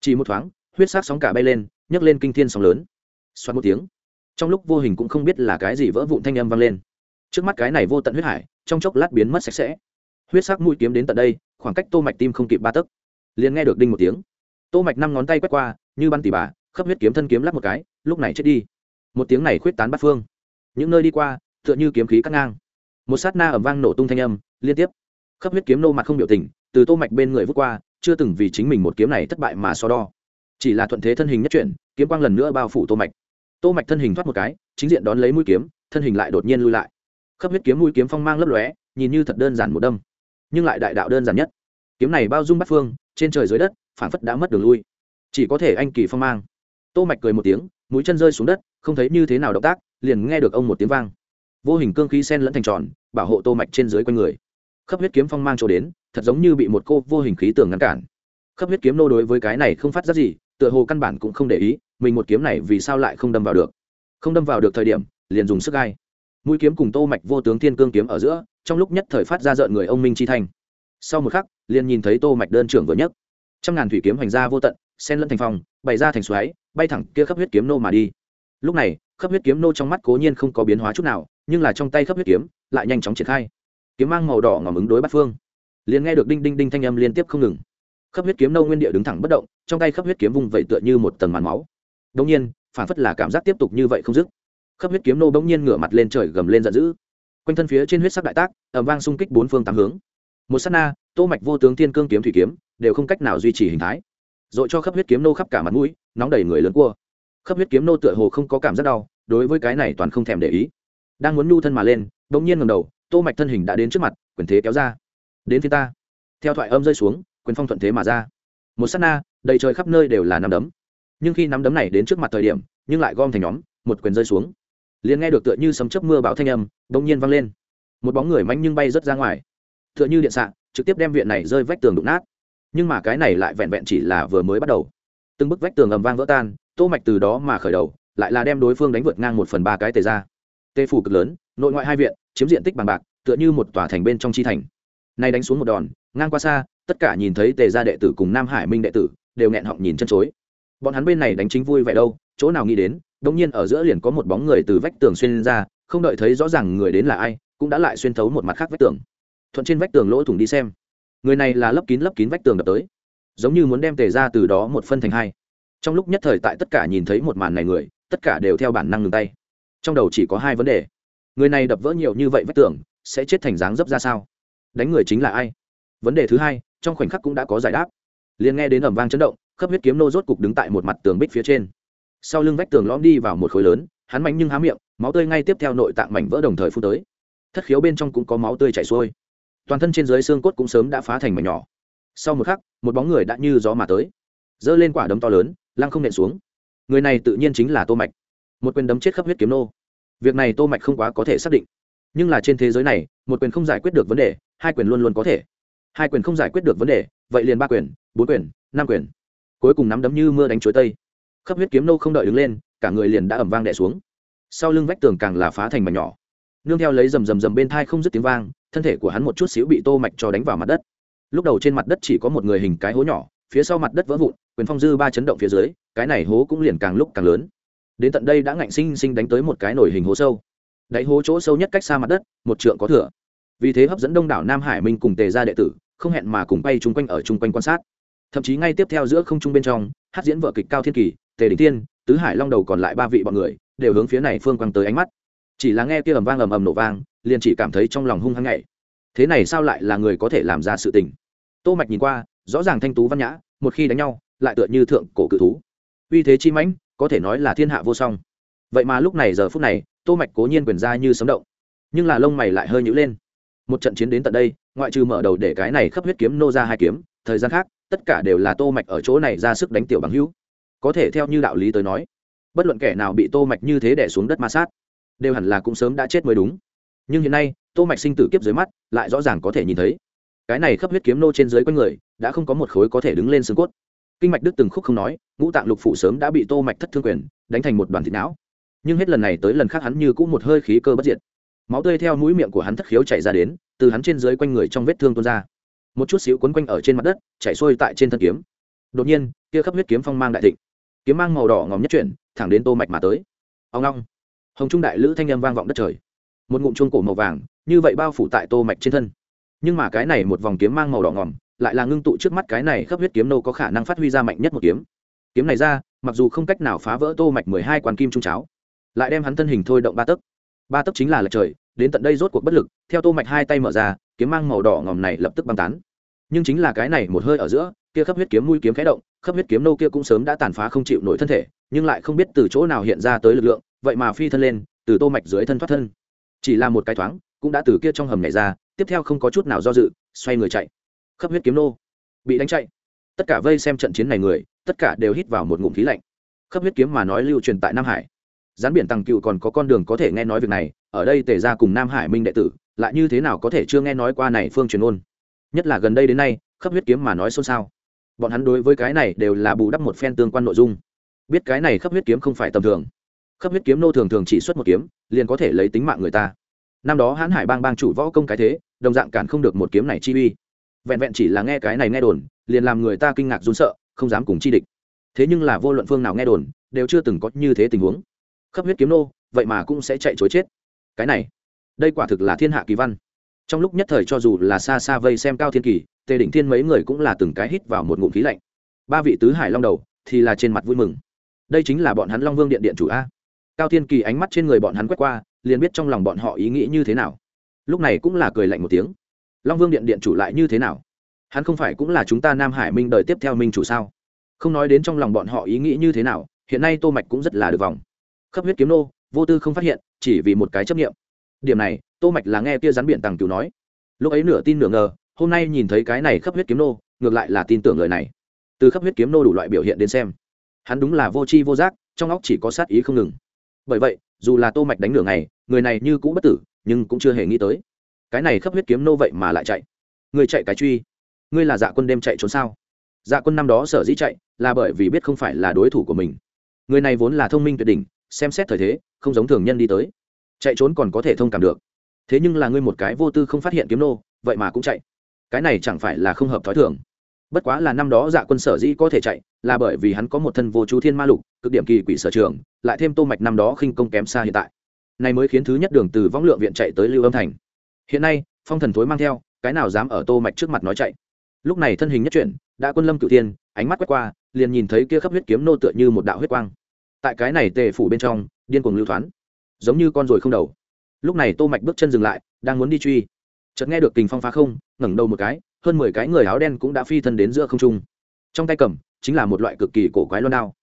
Chỉ một thoáng, huyết sắc sóng cả bay lên, nhấc lên kinh thiên sóng lớn. Xoát một tiếng. Trong lúc vô hình cũng không biết là cái gì vỡ vụn thanh âm vang lên. Trước mắt cái này vô tận huyết hải, trong chốc lát biến mất sạch sẽ. Huyết sắc mũi kiếm đến tận đây, khoảng cách tô mạch tim không kịp ba tấc liền nghe được đinh một tiếng. Tô mạch năm ngón tay quét qua, như bắn tỉ bà, khắp huyết kiếm thân kiếm lắp một cái, lúc này chết đi. Một tiếng này khuyết tán bát phương. Những nơi đi qua, tựa như kiếm khí cắt ngang. Một sát na ầm vang nổ tung thanh âm, liên tiếp. Khắp huyết kiếm nô mặt không biểu tình, từ tô mạch bên người vút qua, chưa từng vì chính mình một kiếm này thất bại mà so đo. Chỉ là thuận thế thân hình nhất chuyển, kiếm quang lần nữa bao phủ tô mạch. Tô mạch thân hình thoát một cái, chính diện đón lấy mũi kiếm, thân hình lại đột nhiên lui lại. Khắp huyết kiếm mũi kiếm phong mang lấp lóe, nhìn như thật đơn giản một đâm, nhưng lại đại đạo đơn giản nhất kiếm này bao dung bắt phương, trên trời dưới đất phản phất đã mất đường lui. Chỉ có thể anh kỳ phong mang. Tô mạch cười một tiếng, mũi chân rơi xuống đất, không thấy như thế nào động tác, liền nghe được ông một tiếng vang. Vô hình cương khí sen lẫn thành tròn, bảo hộ tô mạch trên dưới quanh người. Khắp huyết kiếm phong mang chỗ đến, thật giống như bị một cô vô hình khí tường ngăn cản. Khắp huyết kiếm nô đối với cái này không phát ra gì, tựa hồ căn bản cũng không để ý, mình một kiếm này vì sao lại không đâm vào được? Không đâm vào được thời điểm, liền dùng sức gai. Mũi kiếm cùng tô mạch vô tướng thiên cương kiếm ở giữa, trong lúc nhất thời phát ra rợn người ông minh chi thành sau một khắc, liền nhìn thấy tô mạch đơn trưởng vừa nhất trăm ngàn thủy kiếm hoành ra vô tận sen lẫn thành phòng bày ra thành xoáy, bay thẳng kia khắp huyết kiếm nô mà đi. Lúc này, khắp huyết kiếm nô trong mắt cố nhiên không có biến hóa chút nào, nhưng là trong tay khắp huyết kiếm lại nhanh chóng triển khai. Kiếm mang màu đỏ ngòm ứng đối bắt phương. Liền nghe được đinh đinh đinh thanh âm liên tiếp không ngừng. Khắp huyết kiếm nô nguyên địa đứng thẳng bất động, trong tay khắp huyết kiếm vung vậy tựa như một tầng màn máu. Đông nhiên, phản phất là cảm giác tiếp tục như vậy không dứt. Khắp huyết kiếm nô bỗng nhiên ngửa mặt lên trời gầm lên giận dữ. Quanh thân phía trên huyết sắc đại tác ẩm vang xung kích bốn phương tám hướng một s á t na, tô mạch vô tướng thiên cương kiếm thủy kiếm, đều không cách nào duy trì hình thái. R ộ i cho khắp huyết kiếm nô khắp cả mặt mũi, nóng đầy người lớn cua. Khắp huyết kiếm nô tựa hồ không có cảm giác đau, đối với cái này toàn không thèm để ý. Đang muốn nhu thân mà lên, bỗng nhiên ngầm đầu, tô mạch thân hình đã đến trước mặt, quyền thế kéo ra. Đến phía ta. Theo thoại âm rơi xuống, quyền phong thuận thế mà ra. Một sát na, đầy trời khắp nơi đều là nắm đấm. Nhưng khi nắm đấm này đến trước mặt thời điểm, nhưng lại gom thành nhóm, một quyền rơi xuống. Liền nghe được tựa như sấm chớp mưa bão thanh âm, bỗng nhiên vang lên. Một bóng người manh nhưng bay rất ra ngoài tựa như điện xạ, trực tiếp đem viện này rơi vách tường đụng nát. Nhưng mà cái này lại vẹn vẹn chỉ là vừa mới bắt đầu. Từng bức vách tường ầm vang vỡ tan, tô mạch từ đó mà khởi đầu, lại là đem đối phương đánh vượt ngang một phần ba cái tề ra. Tê phủ cực lớn, nội ngoại hai viện, chiếm diện tích bằng bạc, tựa như một tòa thành bên trong chi thành. Nay đánh xuống một đòn, ngang qua xa, tất cả nhìn thấy tề gia đệ tử cùng nam hải minh đệ tử, đều nghẹn họng nhìn chân chối. Bọn hắn bên này đánh chính vui vẻ đâu, chỗ nào nghĩ đến Đống nhiên ở giữa liền có một bóng người từ vách tường xuyên ra, không đợi thấy rõ ràng người đến là ai, cũng đã lại xuyên thấu một mặt khác vách tường thuận trên vách tường lỗ thủng đi xem. Người này là lấp kín lấp kín vách tường đập tới. Giống như muốn đem tề ra từ đó một phân thành hai. Trong lúc nhất thời tại tất cả nhìn thấy một màn này người, tất cả đều theo bản năng ngừng tay. Trong đầu chỉ có hai vấn đề. Người này đập vỡ nhiều như vậy vách tường, sẽ chết thành dáng dấp ra sao? Đánh người chính là ai? Vấn đề thứ hai, trong khoảnh khắc cũng đã có giải đáp. Liền nghe đến ẩm vang chấn động khắp huyết kiếm nô rốt cục đứng tại một mặt tường bích phía trên. Sau lưng vách tường lõm đi vào một khối lớn, hắn mạnh nhưng há miệng, máu tươi ngay tiếp theo nội tạng mảnh vỡ đồng thời phun tới. Thất khiếu bên trong cũng có máu tươi chảy xuôi toàn thân trên dưới xương cốt cũng sớm đã phá thành mảnh nhỏ. Sau một khắc, một bóng người đã như gió mà tới. Giơ lên quả đấm to lớn, lăng không nện xuống. Người này tự nhiên chính là tô mạch. Một quyền đấm chết khắp huyết kiếm nô. Việc này tô mạch không quá có thể xác định. Nhưng là trên thế giới này, một quyền không giải quyết được vấn đề, hai quyền luôn luôn có thể. Hai quyền không giải quyết được vấn đề, vậy liền ba quyền, bốn quyền, năm quyền. Cuối cùng nắm đấm như mưa đánh chuối tây. Khắp huyết kiếm nô không đợi đứng lên, cả người liền đã ẩm vang đè xuống. Sau lưng vách tường càng là phá thành mảnh nhỏ. Nương theo lấy rầm rầm rầm bên thai không dứt tiếng vang thân thể của hắn một chút xíu bị tô mạch cho đánh vào mặt đất. Lúc đầu trên mặt đất chỉ có một người hình cái hố nhỏ, phía sau mặt đất vỡ vụn, quyền phong dư ba chấn động phía dưới, cái này hố cũng liền càng lúc càng lớn. Đến tận đây đã ngạnh sinh sinh đánh tới một cái nổi hình hố sâu. Đáy hố chỗ sâu nhất cách xa mặt đất, một trượng có thừa. Vì thế hấp dẫn đông đảo nam hải minh cùng tề ra đệ tử, không hẹn mà cùng bay chung quanh ở chung quanh quan sát. Thậm chí ngay tiếp theo giữa không trung bên trong, hát diễn vợ kịch cao thiên kỳ, tề đình tiên tứ hải long đầu còn lại ba vị bọn người, đều hướng phía này phương quăng tới ánh mắt. Chỉ là nghe kia ầm vang ầm ầm nổ vang liền chỉ cảm thấy trong lòng hung hăng ngậy thế này sao lại là người có thể làm ra sự tình? Tô mạch nhìn qua, rõ ràng thanh tú văn nhã, một khi đánh nhau, lại tựa như thượng cổ cự thú. Uy thế chi mãnh, có thể nói là thiên hạ vô song. Vậy mà lúc này giờ phút này, tô mạch cố nhiên quyền ra như sấm động. Nhưng là lông mày lại hơi nhíu lên. Một trận chiến đến tận đây, ngoại trừ mở đầu để cái này khắp huyết kiếm nô ra hai kiếm, thời gian khác, tất cả đều là tô mạch ở chỗ này ra sức đánh tiểu bằng hữu. Có thể theo như đạo lý tới nói, bất luận kẻ nào bị tô mạch như thế đè xuống đất ma sát, đều hẳn là cũng sớm đã chết mới đúng nhưng hiện nay, tô mạch sinh tử kiếp dưới mắt, lại rõ ràng có thể nhìn thấy. Cái này khắp huyết kiếm nô trên dưới quanh người, đã không có một khối có thể đứng lên xương cốt. Kinh mạch đứt từng khúc không nói, ngũ tạng lục phủ sớm đã bị tô mạch thất thương quyền, đánh thành một đoàn thịt não. Nhưng hết lần này tới lần khác hắn như cũng một hơi khí cơ bất diệt. Máu tươi theo mũi miệng của hắn thất khiếu chảy ra đến, từ hắn trên dưới quanh người trong vết thương tuôn ra. Một chút xíu quấn quanh ở trên mặt đất, chảy xuôi tại trên thân kiếm. Đột nhiên, kia khắp huyết kiếm phong mang đại thịnh. Kiếm mang màu đỏ ngòm nhất chuyển, thẳng đến tô mạch mà tới. Ông long hồng trung đại lữ thanh âm vang vọng đất trời một ngụm chuông cổ màu vàng, như vậy bao phủ tại tô mạch trên thân. Nhưng mà cái này một vòng kiếm mang màu đỏ ngòm lại là ngưng tụ trước mắt cái này khắp huyết kiếm nô có khả năng phát huy ra mạnh nhất một kiếm. Kiếm này ra, mặc dù không cách nào phá vỡ tô mạch mười hai quan kim trung cháo, lại đem hắn thân hình thôi động ba tấc. Ba tấc chính là lệch trời, đến tận đây rốt cuộc bất lực, theo tô mạch hai tay mở ra, kiếm mang màu đỏ ngòm này lập tức băng tán. Nhưng chính là cái này một hơi ở giữa, kia khắp huyết kiếm mũi kiếm khẽ động khắp huyết kiếm nô kia cũng sớm đã tàn phá không chịu nổi thân thể, nhưng lại không biết từ chỗ nào hiện ra tới lực lượng, vậy mà phi thân lên, từ tô mạch dưới thân thoát thân chỉ là một cái thoáng, cũng đã từ kia trong hầm nhảy ra, tiếp theo không có chút nào do dự, xoay người chạy. Khắp huyết kiếm nô, bị đánh chạy. Tất cả vây xem trận chiến này người, tất cả đều hít vào một ngụm khí lạnh. Khắp huyết kiếm mà nói lưu truyền tại nam hải. Gián biển tăng cựu còn có con đường có thể nghe nói việc này, ở đây tề ra cùng nam hải minh đệ tử, lại như thế nào có thể chưa nghe nói qua này phương truyền ôn nhất là gần đây đến nay, khắp huyết kiếm mà nói xôn xao. Bọn hắn đối với cái này đều là bù đắp một phen tương quan nội dung. Biết cái này khắp huyết kiếm không phải tầm thường khắp huyết kiếm nô thường thường chỉ xuất một kiếm, liền có thể lấy tính mạng người ta. Năm đó hãn hải bang bang chủ võ công cái thế, đồng dạng cản không được một kiếm này chi uy. Vẹn vẹn chỉ là nghe cái này nghe đồn, liền làm người ta kinh ngạc run sợ, không dám cùng chi địch. Thế nhưng là vô luận phương nào nghe đồn, đều chưa từng có như thế tình huống. Khắp huyết kiếm nô, vậy mà cũng sẽ chạy chối chết. Cái này, đây quả thực là thiên hạ kỳ văn. Trong lúc nhất thời cho dù là xa xa vây xem cao thiên kỳ, tề đỉnh thiên mấy người cũng là từng cái hít vào một ngụm khí lạnh. Ba vị tứ hải long đầu thì là trên mặt vui mừng. Đây chính là bọn hắn long vương điện điện chủ a cao thiên kỳ ánh mắt trên người bọn hắn quét qua, liền biết trong lòng bọn họ ý nghĩ như thế nào. Lúc này cũng là cười lạnh một tiếng. Long vương điện điện chủ lại như thế nào? Hắn không phải cũng là chúng ta nam hải minh đời tiếp theo minh chủ sao? Không nói đến trong lòng bọn họ ý nghĩ như thế nào, hiện nay tô mạch cũng rất là được vòng khắp huyết kiếm nô, vô tư không phát hiện, chỉ vì một cái chấp niệm. điểm này, tô mạch là nghe kia rắn biển tàng cửu nói. Lúc ấy nửa tin nửa ngờ, hôm nay nhìn thấy cái này khắp huyết kiếm nô, ngược lại là tin tưởng lời này. Từ khắp huyết kiếm nô đủ loại biểu hiện đến xem, hắn đúng là vô tri vô giác, trong óc chỉ có sát ý không ngừng bởi vậy, dù là tô mạch đánh nửa ngày, người này như cũ bất tử, nhưng cũng chưa hề nghĩ tới. Cái này khắp huyết kiếm nô vậy mà lại chạy. Người chạy cái truy. Ngươi là dạ quân đêm chạy trốn sao? Dạ quân năm đó sở dĩ chạy, là bởi vì biết không phải là đối thủ của mình. Người này vốn là thông minh tuyệt đỉnh, xem xét thời thế, không giống thường nhân đi tới. Chạy trốn còn có thể thông cảm được. Thế nhưng là ngươi một cái vô tư không phát hiện kiếm nô, vậy mà cũng chạy. Cái này chẳng phải là không hợp thói thường. Bất quá là năm đó dạ quân sở dĩ có thể chạy, là bởi vì hắn có một thân vô chú thiên ma lục cực điểm kỳ quỷ sở trường, lại thêm tô mạch năm đó khinh công kém xa hiện tại. Này mới khiến thứ nhất đường từ võng lượng viện chạy tới lưu âm thành. Hiện nay, phong thần thối mang theo, cái nào dám ở tô mạch trước mặt nói chạy? Lúc này thân hình nhất chuyển, đã quân lâm cửu tiên, ánh mắt quét qua, liền nhìn thấy kia khắp huyết kiếm nô tựa như một đạo huyết quang. Tại cái này tề phủ bên trong, điên cuồng lưu thoán, giống như con rồi không đầu. Lúc này tô mạch bước chân dừng lại, đang muốn đi truy. Chợt nghe được tình phong phá không, ngẩng đầu một cái, hơn mười cái người áo đen cũng đã phi thân đến giữa không trung. Trong tay cầm, chính là một loại cực kỳ cổ quái loan đao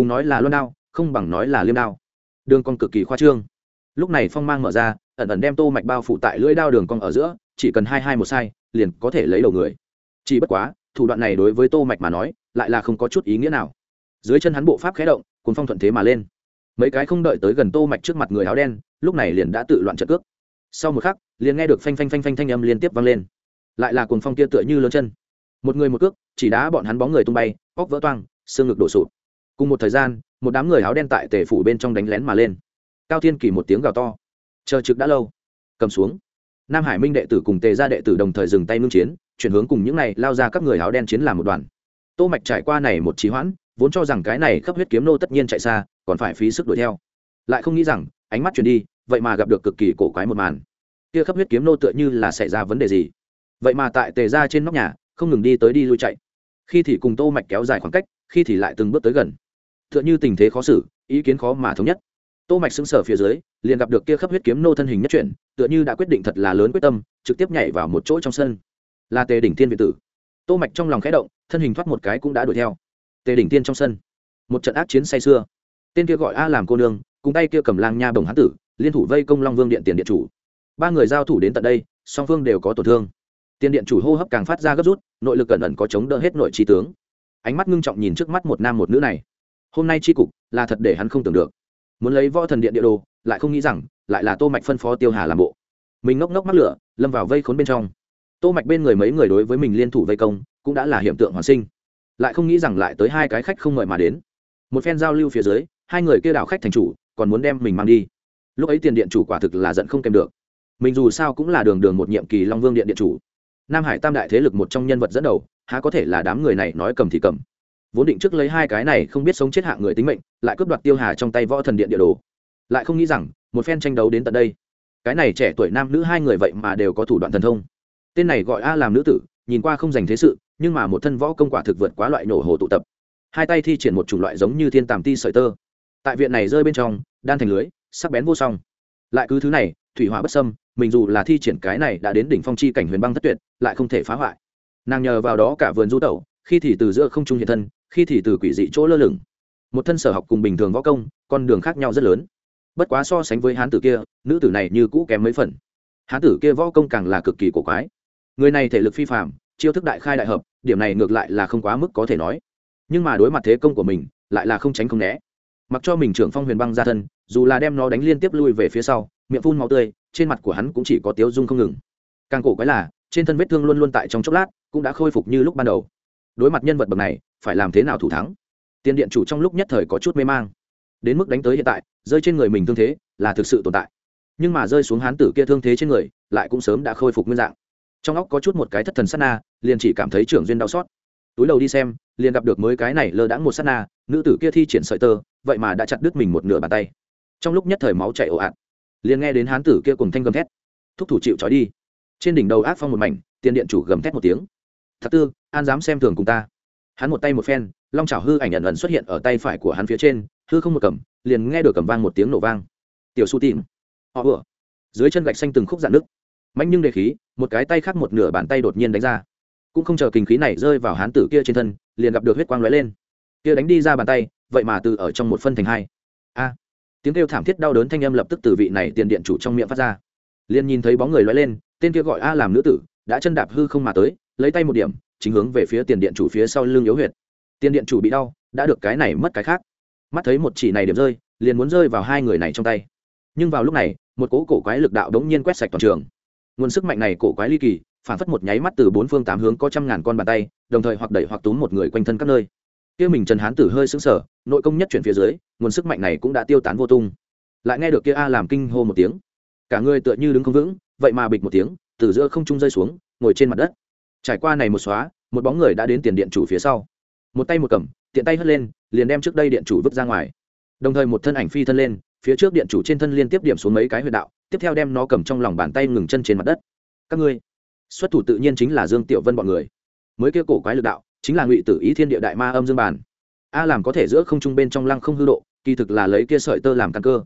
cùng nói là loan đao, không bằng nói là liêm đao. Đường con cực kỳ khoa trương. Lúc này phong mang mở ra, ẩn ẩn đem tô mạch bao phủ tại lưỡi đao đường cong ở giữa, chỉ cần hai hai một sai, liền có thể lấy đầu người. Chỉ bất quá, thủ đoạn này đối với tô mạch mà nói, lại là không có chút ý nghĩa nào. Dưới chân hắn bộ pháp khẽ động, cuốn phong thuận thế mà lên. Mấy cái không đợi tới gần tô mạch trước mặt người áo đen, lúc này liền đã tự loạn trận cước. Sau một khắc, liền nghe được phanh phanh phanh phanh thanh âm liên tiếp vang lên. Lại là cuồng phong kia tựa như lớn chân. Một người một cước, chỉ đá bọn hắn bóng người tung bay, óc vỡ toang, xương ngực đổ sụp cùng một thời gian, một đám người áo đen tại tề phủ bên trong đánh lén mà lên. Cao thiên kỳ một tiếng gào to. Chờ trực đã lâu. Cầm xuống. Nam hải minh đệ tử cùng tề gia đệ tử đồng thời dừng tay ngưng chiến, chuyển hướng cùng những này lao ra các người áo đen chiến làm một đoàn. Tô mạch trải qua này một trí hoãn, vốn cho rằng cái này khắp huyết kiếm nô tất nhiên chạy xa, còn phải phí sức đuổi theo. Lại không nghĩ rằng, ánh mắt chuyển đi, vậy mà gặp được cực kỳ cổ quái một màn. Kia khắp huyết kiếm nô tựa như là xảy ra vấn đề gì? Vậy mà tại tề ra trên nóc nhà, không ngừng đi tới đi lui chạy. Khi thì cùng tô mạch kéo dài khoảng cách, khi thì lại từng bước tới gần tựa như tình thế khó xử, ý kiến khó mà thống nhất. Tô mạch sững sờ phía dưới, liền gặp được kia khắp huyết kiếm nô thân hình nhất chuyển, tựa như đã quyết định thật là lớn quyết tâm, trực tiếp nhảy vào một chỗ trong sân. Là tề đỉnh thiên việt tử. Tô mạch trong lòng khẽ động, thân hình thoát một cái cũng đã đuổi theo. Tề đỉnh tiên trong sân. Một trận ác chiến say xưa tên kia gọi a làm cô nương, cùng tay kia cầm lang nha bồng hán tử, liên thủ vây công long vương điện tiền điện chủ. Ba người giao thủ đến tận đây, song phương đều có tổn thương. Tiền điện chủ hô hấp càng phát ra gấp rút, nội lực cẩn ẩn có chống đỡ hết nội trí tướng. Ánh mắt ngưng trọng nhìn trước mắt một nam một nữ này hôm nay tri cục là thật để hắn không tưởng được. Muốn lấy võ thần điện địa đồ, lại không nghĩ rằng, lại là tô mạch phân phó tiêu hà làm bộ. Mình ngốc ngốc mắc lửa, lâm vào vây khốn bên trong. Tô mạch bên người mấy người đối với mình liên thủ vây công, cũng đã là hiện tượng hoàn sinh. Lại không nghĩ rằng lại tới hai cái khách không mời mà đến. Một phen giao lưu phía dưới, hai người kia đảo khách thành chủ, còn muốn đem mình mang đi. Lúc ấy tiền điện chủ quả thực là giận không kèm được. Mình dù sao cũng là đường đường một nhiệm kỳ long vương điện điện chủ. Nam hải tam đại thế lực một trong nhân vật dẫn đầu, há có thể là đám người này nói cầm thì cầm vốn định trước lấy hai cái này không biết sống chết hạ người tính mệnh, lại cướp đoạt tiêu hà trong tay võ thần điện địa đồ. Lại không nghĩ rằng, một phen tranh đấu đến tận đây, cái này trẻ tuổi nam nữ hai người vậy mà đều có thủ đoạn thần thông. Tên này gọi a làm nữ tử, nhìn qua không dành thế sự, nhưng mà một thân võ công quả thực vượt quá loại nổ hồ tụ tập. Hai tay thi triển một chủng loại giống như thiên tàm ti sợi tơ. Tại viện này rơi bên trong, đan thành lưới, sắc bén vô song. Lại cứ thứ này, thủy hỏa bất sâm mình dù là thi triển cái này đã đến đỉnh phong chi cảnh huyền băng thất tuyệt, lại không thể phá hoại. Nàng nhờ vào đó cả vườn du tẩu, khi thì từ giữa không trung hiện thân khi thì từ quỷ dị chỗ lơ lửng. Một thân sở học cùng bình thường võ công, con đường khác nhau rất lớn. Bất quá so sánh với hán tử kia, nữ tử này như cũ kém mấy phần. Hán tử kia võ công càng là cực kỳ cổ quái. Người này thể lực phi phạm chiêu thức đại khai đại hợp, điểm này ngược lại là không quá mức có thể nói. Nhưng mà đối mặt thế công của mình, lại là không tránh không né. Mặc cho mình trưởng phong huyền băng ra thân, dù là đem nó đánh liên tiếp lui về phía sau, miệng phun máu tươi, trên mặt của hắn cũng chỉ có tiếu dung không ngừng. Càng cổ quái là, trên thân vết thương luôn luôn tại trong chốc lát, cũng đã khôi phục như lúc ban đầu. Đối mặt nhân vật bậc này phải làm thế nào thủ thắng? Tiền điện chủ trong lúc nhất thời có chút mê mang. Đến mức đánh tới hiện tại, rơi trên người mình thương thế là thực sự tồn tại. Nhưng mà rơi xuống hán tử kia thương thế trên người, lại cũng sớm đã khôi phục nguyên dạng. Trong óc có chút một cái thất thần sát na, liền chỉ cảm thấy trưởng duyên đau xót. Túi đầu đi xem, liền gặp được mới cái này lơ đãng một sát na, nữ tử kia thi triển sợi tơ, vậy mà đã chặt đứt mình một nửa bàn tay. Trong lúc nhất thời máu chảy ồ ạt, liền nghe đến hán tử kia cùng thanh gầm thét. Thúc thủ chịu trói đi. Trên đỉnh đầu ác phong một mảnh tiền điện chủ gầm thét một tiếng. Thật tư, an dám xem thường cùng ta hắn một tay một phen, long trào hư ảnh ẩn ẩn xuất hiện ở tay phải của hắn phía trên, hư không một cầm, liền nghe được cầm vang một tiếng nổ vang. Tiểu su tìm họ vừa. Dưới chân gạch xanh từng khúc dạn nước mạnh nhưng đề khí, một cái tay khác một nửa bàn tay đột nhiên đánh ra. Cũng không chờ kinh khí này rơi vào hán tử kia trên thân, liền gặp được huyết quang lóe lên. Kia đánh đi ra bàn tay, vậy mà từ ở trong một phân thành hai. A! Tiếng kêu thảm thiết đau đớn thanh âm lập tức từ vị này tiền điện chủ trong miệng phát ra. Liền nhìn thấy bóng người lóe lên, tên kia gọi a làm nữ tử, đã chân đạp hư không mà tới, lấy tay một điểm chính hướng về phía tiền điện chủ phía sau lưng yếu huyệt. Tiền điện chủ bị đau, đã được cái này mất cái khác. Mắt thấy một chỉ này điểm rơi, liền muốn rơi vào hai người này trong tay. Nhưng vào lúc này, một cỗ cổ quái lực đạo đống nhiên quét sạch toàn trường. Nguồn sức mạnh này cổ quái ly kỳ, phản phất một nháy mắt từ bốn phương tám hướng có trăm ngàn con bàn tay, đồng thời hoặc đẩy hoặc túm một người quanh thân các nơi. Kia mình trần hán tử hơi sững sờ, nội công nhất chuyển phía dưới, nguồn sức mạnh này cũng đã tiêu tán vô tung. Lại nghe được kia a làm kinh hô một tiếng. Cả người tựa như đứng không vững, vậy mà bịch một tiếng, từ giữa không trung rơi xuống, ngồi trên mặt đất trải qua này một xóa, một bóng người đã đến tiền điện chủ phía sau. Một tay một cầm, tiện tay hất lên, liền đem trước đây điện chủ vứt ra ngoài. Đồng thời một thân ảnh phi thân lên, phía trước điện chủ trên thân liên tiếp điểm xuống mấy cái huyệt đạo, tiếp theo đem nó cầm trong lòng bàn tay ngừng chân trên mặt đất. Các ngươi, xuất thủ tự nhiên chính là dương tiểu vân bọn người. Mới kia cổ quái lực đạo, chính là ngụy tử ý thiên địa đại ma âm dương bản. A làm có thể giữa không trung bên trong lăng không hư độ, kỳ thực là lấy kia sợi tơ làm căn cơ.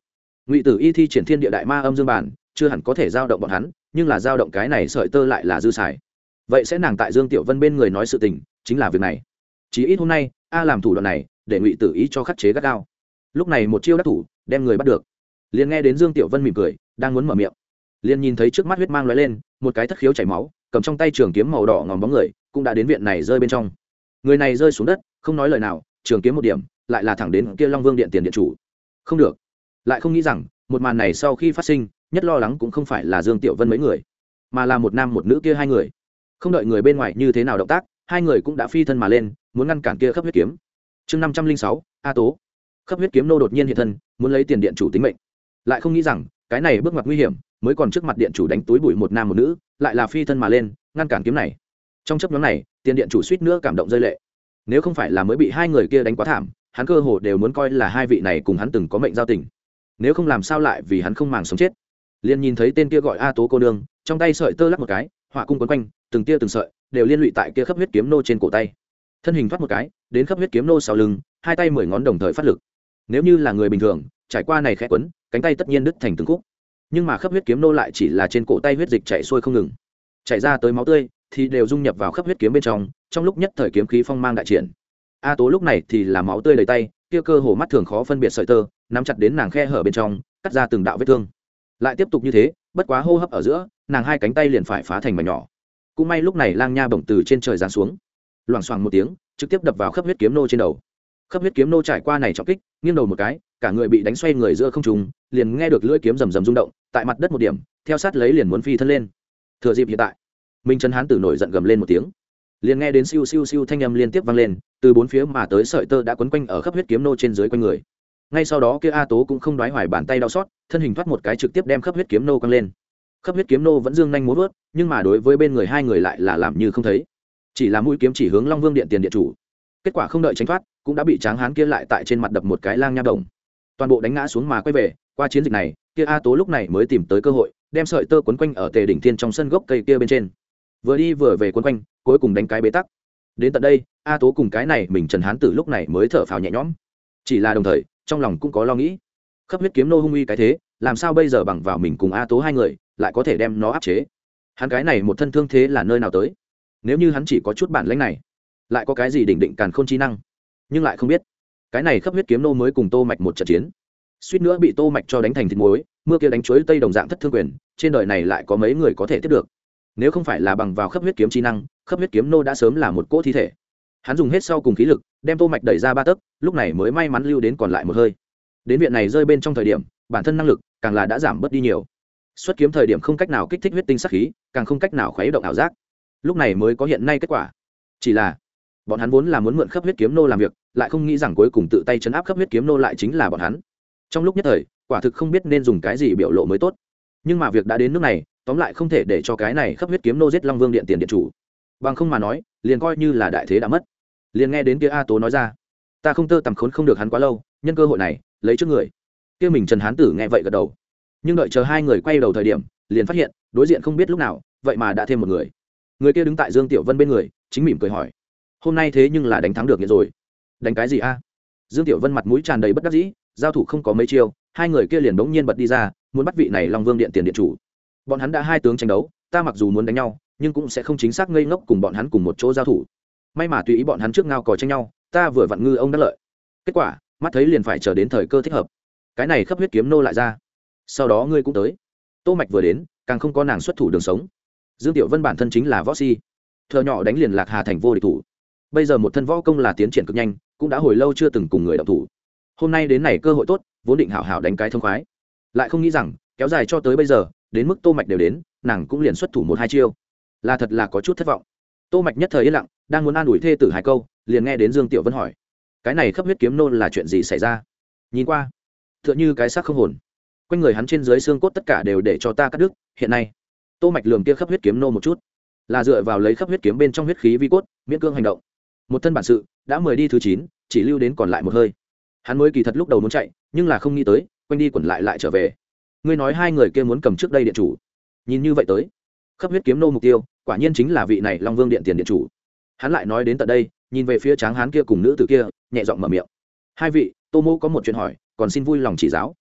Ngụy tử y thi triển thiên địa đại ma âm dương bản, chưa hẳn có thể giao động bọn hắn, nhưng là giao động cái này sợi tơ lại là dư xài vậy sẽ nàng tại dương tiểu vân bên người nói sự tình, chính là việc này. Chỉ ít hôm nay, a làm thủ đoạn này, để ngụy tử ý cho khắc chế gắt gao. Lúc này một chiêu đắc thủ, đem người bắt được. Liền nghe đến dương tiểu vân mỉm cười, đang muốn mở miệng. Liền nhìn thấy trước mắt huyết mang lóe lên, một cái thất khiếu chảy máu, cầm trong tay trường kiếm màu đỏ ngòm bóng người, cũng đã đến viện này rơi bên trong. Người này rơi xuống đất, không nói lời nào, trường kiếm một điểm, lại là thẳng đến kia long vương điện tiền điện chủ. Không được. Lại không nghĩ rằng, một màn này sau khi phát sinh, nhất lo lắng cũng không phải là dương tiểu vân mấy người, mà là một nam một nữ kia hai người không đợi người bên ngoài như thế nào động tác, hai người cũng đã phi thân mà lên, muốn ngăn cản kia khắp huyết kiếm. Chương năm trăm linh sáu, a tố. Khắp huyết kiếm nô đột nhiên hiện thân, muốn lấy tiền điện chủ tính mệnh. Lại không nghĩ rằng, cái này bước ngoặt nguy hiểm, mới còn trước mặt điện chủ đánh túi bụi một nam một nữ, lại là phi thân mà lên, ngăn cản kiếm này. Trong chấp nhóm này, tiền điện chủ suýt nữa cảm động rơi lệ. Nếu không phải là mới bị hai người kia đánh quá thảm, hắn cơ hồ đều muốn coi là hai vị này cùng hắn từng có mệnh giao tình. Nếu không làm sao lại vì hắn không màng sống chết. Liền nhìn thấy tên kia gọi a tố cô nương, trong tay sợi tơ lắc một cái, họa cung quấn quanh từng tia từng sợi đều liên lụy tại kia khắp huyết kiếm nô trên cổ tay. Thân hình thoát một cái, đến khắp huyết kiếm nô sau lưng, hai tay mười ngón đồng thời phát lực. Nếu như là người bình thường, trải qua này khẽ quấn, cánh tay tất nhiên đứt thành từng khúc. Nhưng mà khắp huyết kiếm nô lại chỉ là trên cổ tay huyết dịch chạy xuôi không ngừng. Chạy ra tới máu tươi thì đều dung nhập vào khắp huyết kiếm bên trong trong lúc nhất thời kiếm khí phong mang đại triển. A tố lúc này thì là máu tươi đầy tay, kia cơ hồ mắt thường khó phân biệt sợi tơ, nắm chặt đến nàng khe hở bên trong, cắt ra từng đạo vết thương. Lại tiếp tục như thế, bất quá hô hấp ở giữa, nàng hai cánh tay liền phải phá thành mảnh nhỏ cũng may lúc này lang nha bổng từ trên trời giáng xuống. Loảng xoảng một tiếng, trực tiếp đập vào khớp huyết kiếm nô trên đầu. Khớp huyết kiếm nô trải qua này trọng kích, nghiêng đầu một cái, cả người bị đánh xoay người giữa không trùng liền nghe được lưỡi kiếm rầm rầm rung động, tại mặt đất một điểm, theo sát lấy liền muốn phi thân lên. Thừa dịp hiện tại, minh trần hán tử nổi giận gầm lên một tiếng. Liền nghe đến siêu siêu siêu thanh âm liên tiếp vang lên, từ bốn phía mà tới sợi tơ đã quấn quanh ở khắp huyết kiếm nô trên dưới quanh người. Ngay sau đó kia a tố cũng không đoái hoài bàn tay đau xót, thân hình thoát một cái trực tiếp đem khắp huyết kiếm nô quăng lên khắp huyết kiếm nô vẫn dương nhanh muốn vớt, nhưng mà đối với bên người hai người lại là làm như không thấy. Chỉ là mũi kiếm chỉ hướng long vương điện tiền điện chủ. Kết quả không đợi tránh thoát, cũng đã bị tráng hán kia lại tại trên mặt đập một cái lang nha đồng. Toàn bộ đánh ngã xuống mà quay về, qua chiến dịch này, kia a tố lúc này mới tìm tới cơ hội, đem sợi tơ quấn quanh ở tề đỉnh thiên trong sân gốc cây kia bên trên. Vừa đi vừa về quấn quanh, cuối cùng đánh cái bế tắc. Đến tận đây, a tố cùng cái này mình trần hán tử lúc này mới thở phào nhẹ nhõm. Chỉ là đồng thời, trong lòng cũng có lo nghĩ. Khắp huyết kiếm nô hung uy cái thế, làm sao bây giờ bằng vào mình cùng a tố hai người lại có thể đem nó áp chế. Hắn cái này một thân thương thế là nơi nào tới? Nếu như hắn chỉ có chút bản lãnh này, lại có cái gì đỉnh định càn k h ô n trí năng? Nhưng lại không biết. Cái này khắp huyết kiếm nô mới cùng tô mạch một trận chiến. Suýt nữa bị tô mạch cho đánh thành thịt muối, mưa kia đánh chuối tây đồng dạng thất thương quyền, trên đời này lại có mấy người có thể tiếp được. Nếu không phải là bằng vào khắp huyết kiếm trí năng, khắp huyết kiếm nô đã sớm là một cỗ thi thể. Hắn dùng hết sau cùng khí lực, đem tô mạch đẩy ra ba tấc, lúc này mới may mắn lưu đến còn lại một hơi. Đến viện này rơi bên trong thời điểm, bản thân năng lực càng là đã giảm bớt đi nhiều xuất kiếm thời điểm không cách nào kích thích huyết tinh sắc khí, càng không cách nào khuấy động ảo giác. Lúc này mới có hiện nay kết quả. Chỉ là, bọn hắn vốn là muốn mượn khắp huyết kiếm nô làm việc, lại không nghĩ rằng cuối cùng tự tay chấn áp khắp huyết kiếm nô lại chính là bọn hắn. Trong lúc nhất thời, quả thực không biết nên dùng cái gì biểu lộ mới tốt. Nhưng mà việc đã đến nước này, tóm lại không thể để cho cái này khắp huyết kiếm nô giết long vương điện tiền điện chủ. Bằng không mà nói, liền coi như là đại thế đã mất. Liền nghe đến kia a tố nói ra, ta không tơ tầm khốn không được hắn quá lâu, nhân cơ hội này, lấy trước người. Kia mình trần hán tử nghe vậy gật đầu nhưng đợi chờ hai người quay đầu thời điểm, liền phát hiện, đối diện không biết lúc nào, vậy mà đã thêm một người. Người kia đứng tại dương tiểu vân bên người, chính mỉm cười hỏi, hôm nay thế nhưng là đánh thắng được nghĩa rồi. Đánh cái gì a? Dương tiểu vân mặt mũi tràn đầy bất đắc dĩ, giao thủ không có mấy chiêu, hai người kia liền bỗng nhiên bật đi ra, muốn bắt vị này long vương điện tiền điện chủ. Bọn hắn đã hai tướng tranh đấu, ta mặc dù muốn đánh nhau, nhưng cũng sẽ không chính xác ngây ngốc cùng bọn hắn cùng một chỗ giao thủ. May mà tùy ý bọn hắn trước ngao cò tranh nhau, ta vừa vặn ngư ông đắc lợi. Kết quả, mắt thấy liền phải chờ đến thời cơ thích hợp. Cái này khắp huyết kiếm nô lại ra sau đó ngươi cũng tới. Tô mạch vừa đến, càng không có nàng xuất thủ đường sống. Dương tiểu vân bản thân chính là võ si. Thợ nhỏ đánh liền lạc hà thành vô địch thủ. Bây giờ một thân võ công là tiến triển cực nhanh, cũng đã hồi lâu chưa từng cùng người đọc thủ. Hôm nay đến này cơ hội tốt, vốn định hảo hảo đánh cái thông khoái. Lại không nghĩ rằng, kéo dài cho tới bây giờ, đến mức tô mạch đều đến, nàng cũng liền xuất thủ một hai chiêu. Là thật là có chút thất vọng. Tô mạch nhất thời yên lặng, đang muốn an ủi thê tử hai câu, liền nghe đến dương tiểu vân hỏi. Cái này khắp huyết kiếm nôn là chuyện gì xảy ra? Nhìn qua, tựa như cái xác không hồn quanh người hắn trên dưới xương cốt tất cả đều để cho ta cắt đứt, hiện nay, tô mạch lường kia khắp huyết kiếm nô một chút, là dựa vào lấy khắp huyết kiếm bên trong huyết khí vi cốt, miễn cương hành động. Một thân bản sự, đã mời đi thứ chín, chỉ lưu đến còn lại một hơi. Hắn mới kỳ thật lúc đầu muốn chạy, nhưng là không nghĩ tới, quanh đi quẩn lại lại trở về. Ngươi nói hai người kia muốn cầm trước đây điện chủ. Nhìn như vậy tới, khắp huyết kiếm nô mục tiêu, quả nhiên chính là vị này long vương điện tiền điện chủ. Hắn lại nói đến tận đây, nhìn về phía tráng hán kia cùng nữ tử kia, nhẹ giọng mở miệng. Hai vị, tô mô có một chuyện hỏi, còn xin vui lòng chỉ giáo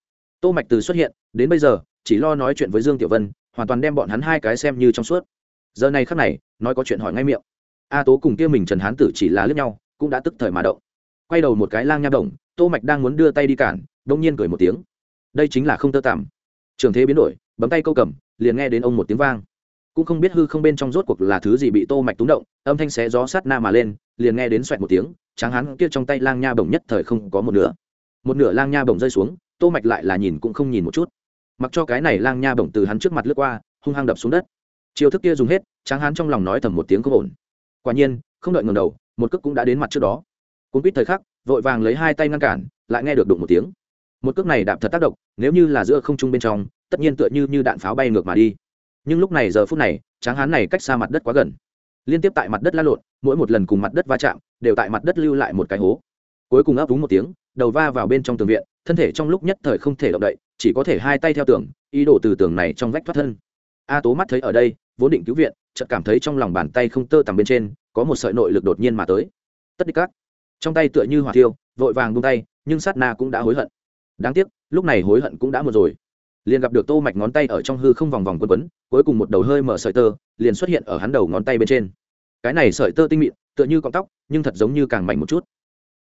tô mạch từ xuất hiện, đến bây giờ, chỉ lo nói chuyện với dương tiểu vân, hoàn toàn đem bọn hắn hai cái xem như trong suốt. Giờ này khắc này, nói có chuyện hỏi ngay miệng. A tố cùng kia mình trần hán tử chỉ là lướt nhau, cũng đã tức thời mà động. Quay đầu một cái lang nha động tô mạch đang muốn đưa tay đi cản, đông nhiên cười một tiếng. Đây chính là không tơ tạm trường thế biến đổi, bấm tay câu cầm, liền nghe đến ông một tiếng vang. Cũng không biết hư không bên trong rốt cuộc là thứ gì bị tô mạch túng động, âm thanh xé gió sát na mà lên, liền nghe đến xoẹt một tiếng, tráng hán kia trong tay lang nha bổng nhất thời không có một nửa. Một nửa lang nha bổng rơi xuống tô mạch lại là nhìn cũng không nhìn một chút. Mặc cho cái này lang nha bổng từ hắn trước mặt lướt qua, hung hăng đập xuống đất. Chiêu thức kia dùng hết, tráng hán trong lòng nói thầm một tiếng không ổn. Quả nhiên, không đợi ngẩng đầu, một cước cũng đã đến mặt trước đó. Cuốn quýt thời khắc, vội vàng lấy hai tay ngăn cản, lại nghe được đụng một tiếng. Một cước này đạp thật tác động, nếu như là giữa không trung bên trong, tất nhiên tựa như như đạn pháo bay ngược mà đi. Nhưng lúc này giờ phút này, tráng hán này cách xa mặt đất quá gần. Liên tiếp tại mặt đất la lộn, mỗi một lần cùng mặt đất va chạm, đều tại mặt đất lưu lại một cái hố. Cuối cùng ấp úng một tiếng đầu va vào bên trong tường viện, thân thể trong lúc nhất thời không thể động đậy, chỉ có thể hai tay theo tường, ý đồ từ tường này trong vách thoát thân. A tố mắt thấy ở đây, vốn định cứu viện, chợt cảm thấy trong lòng bàn tay không tơ tằm bên trên, có một sợi nội lực đột nhiên mà tới. Tất đi cắt trong tay tựa như hỏa thiêu, vội vàng buông tay, nhưng sát na cũng đã hối hận. Đáng tiếc, lúc này hối hận cũng đã một rồi. Liền gặp được tô mạch ngón tay ở trong hư không vòng vòng quấn quấn, cuối cùng một đầu hơi mở sợi tơ, liền xuất hiện ở hắn đầu ngón tay bên trên. Cái này sợi tơ tinh mịn, tựa như cọng tóc, nhưng thật giống như càng mảnh một chút.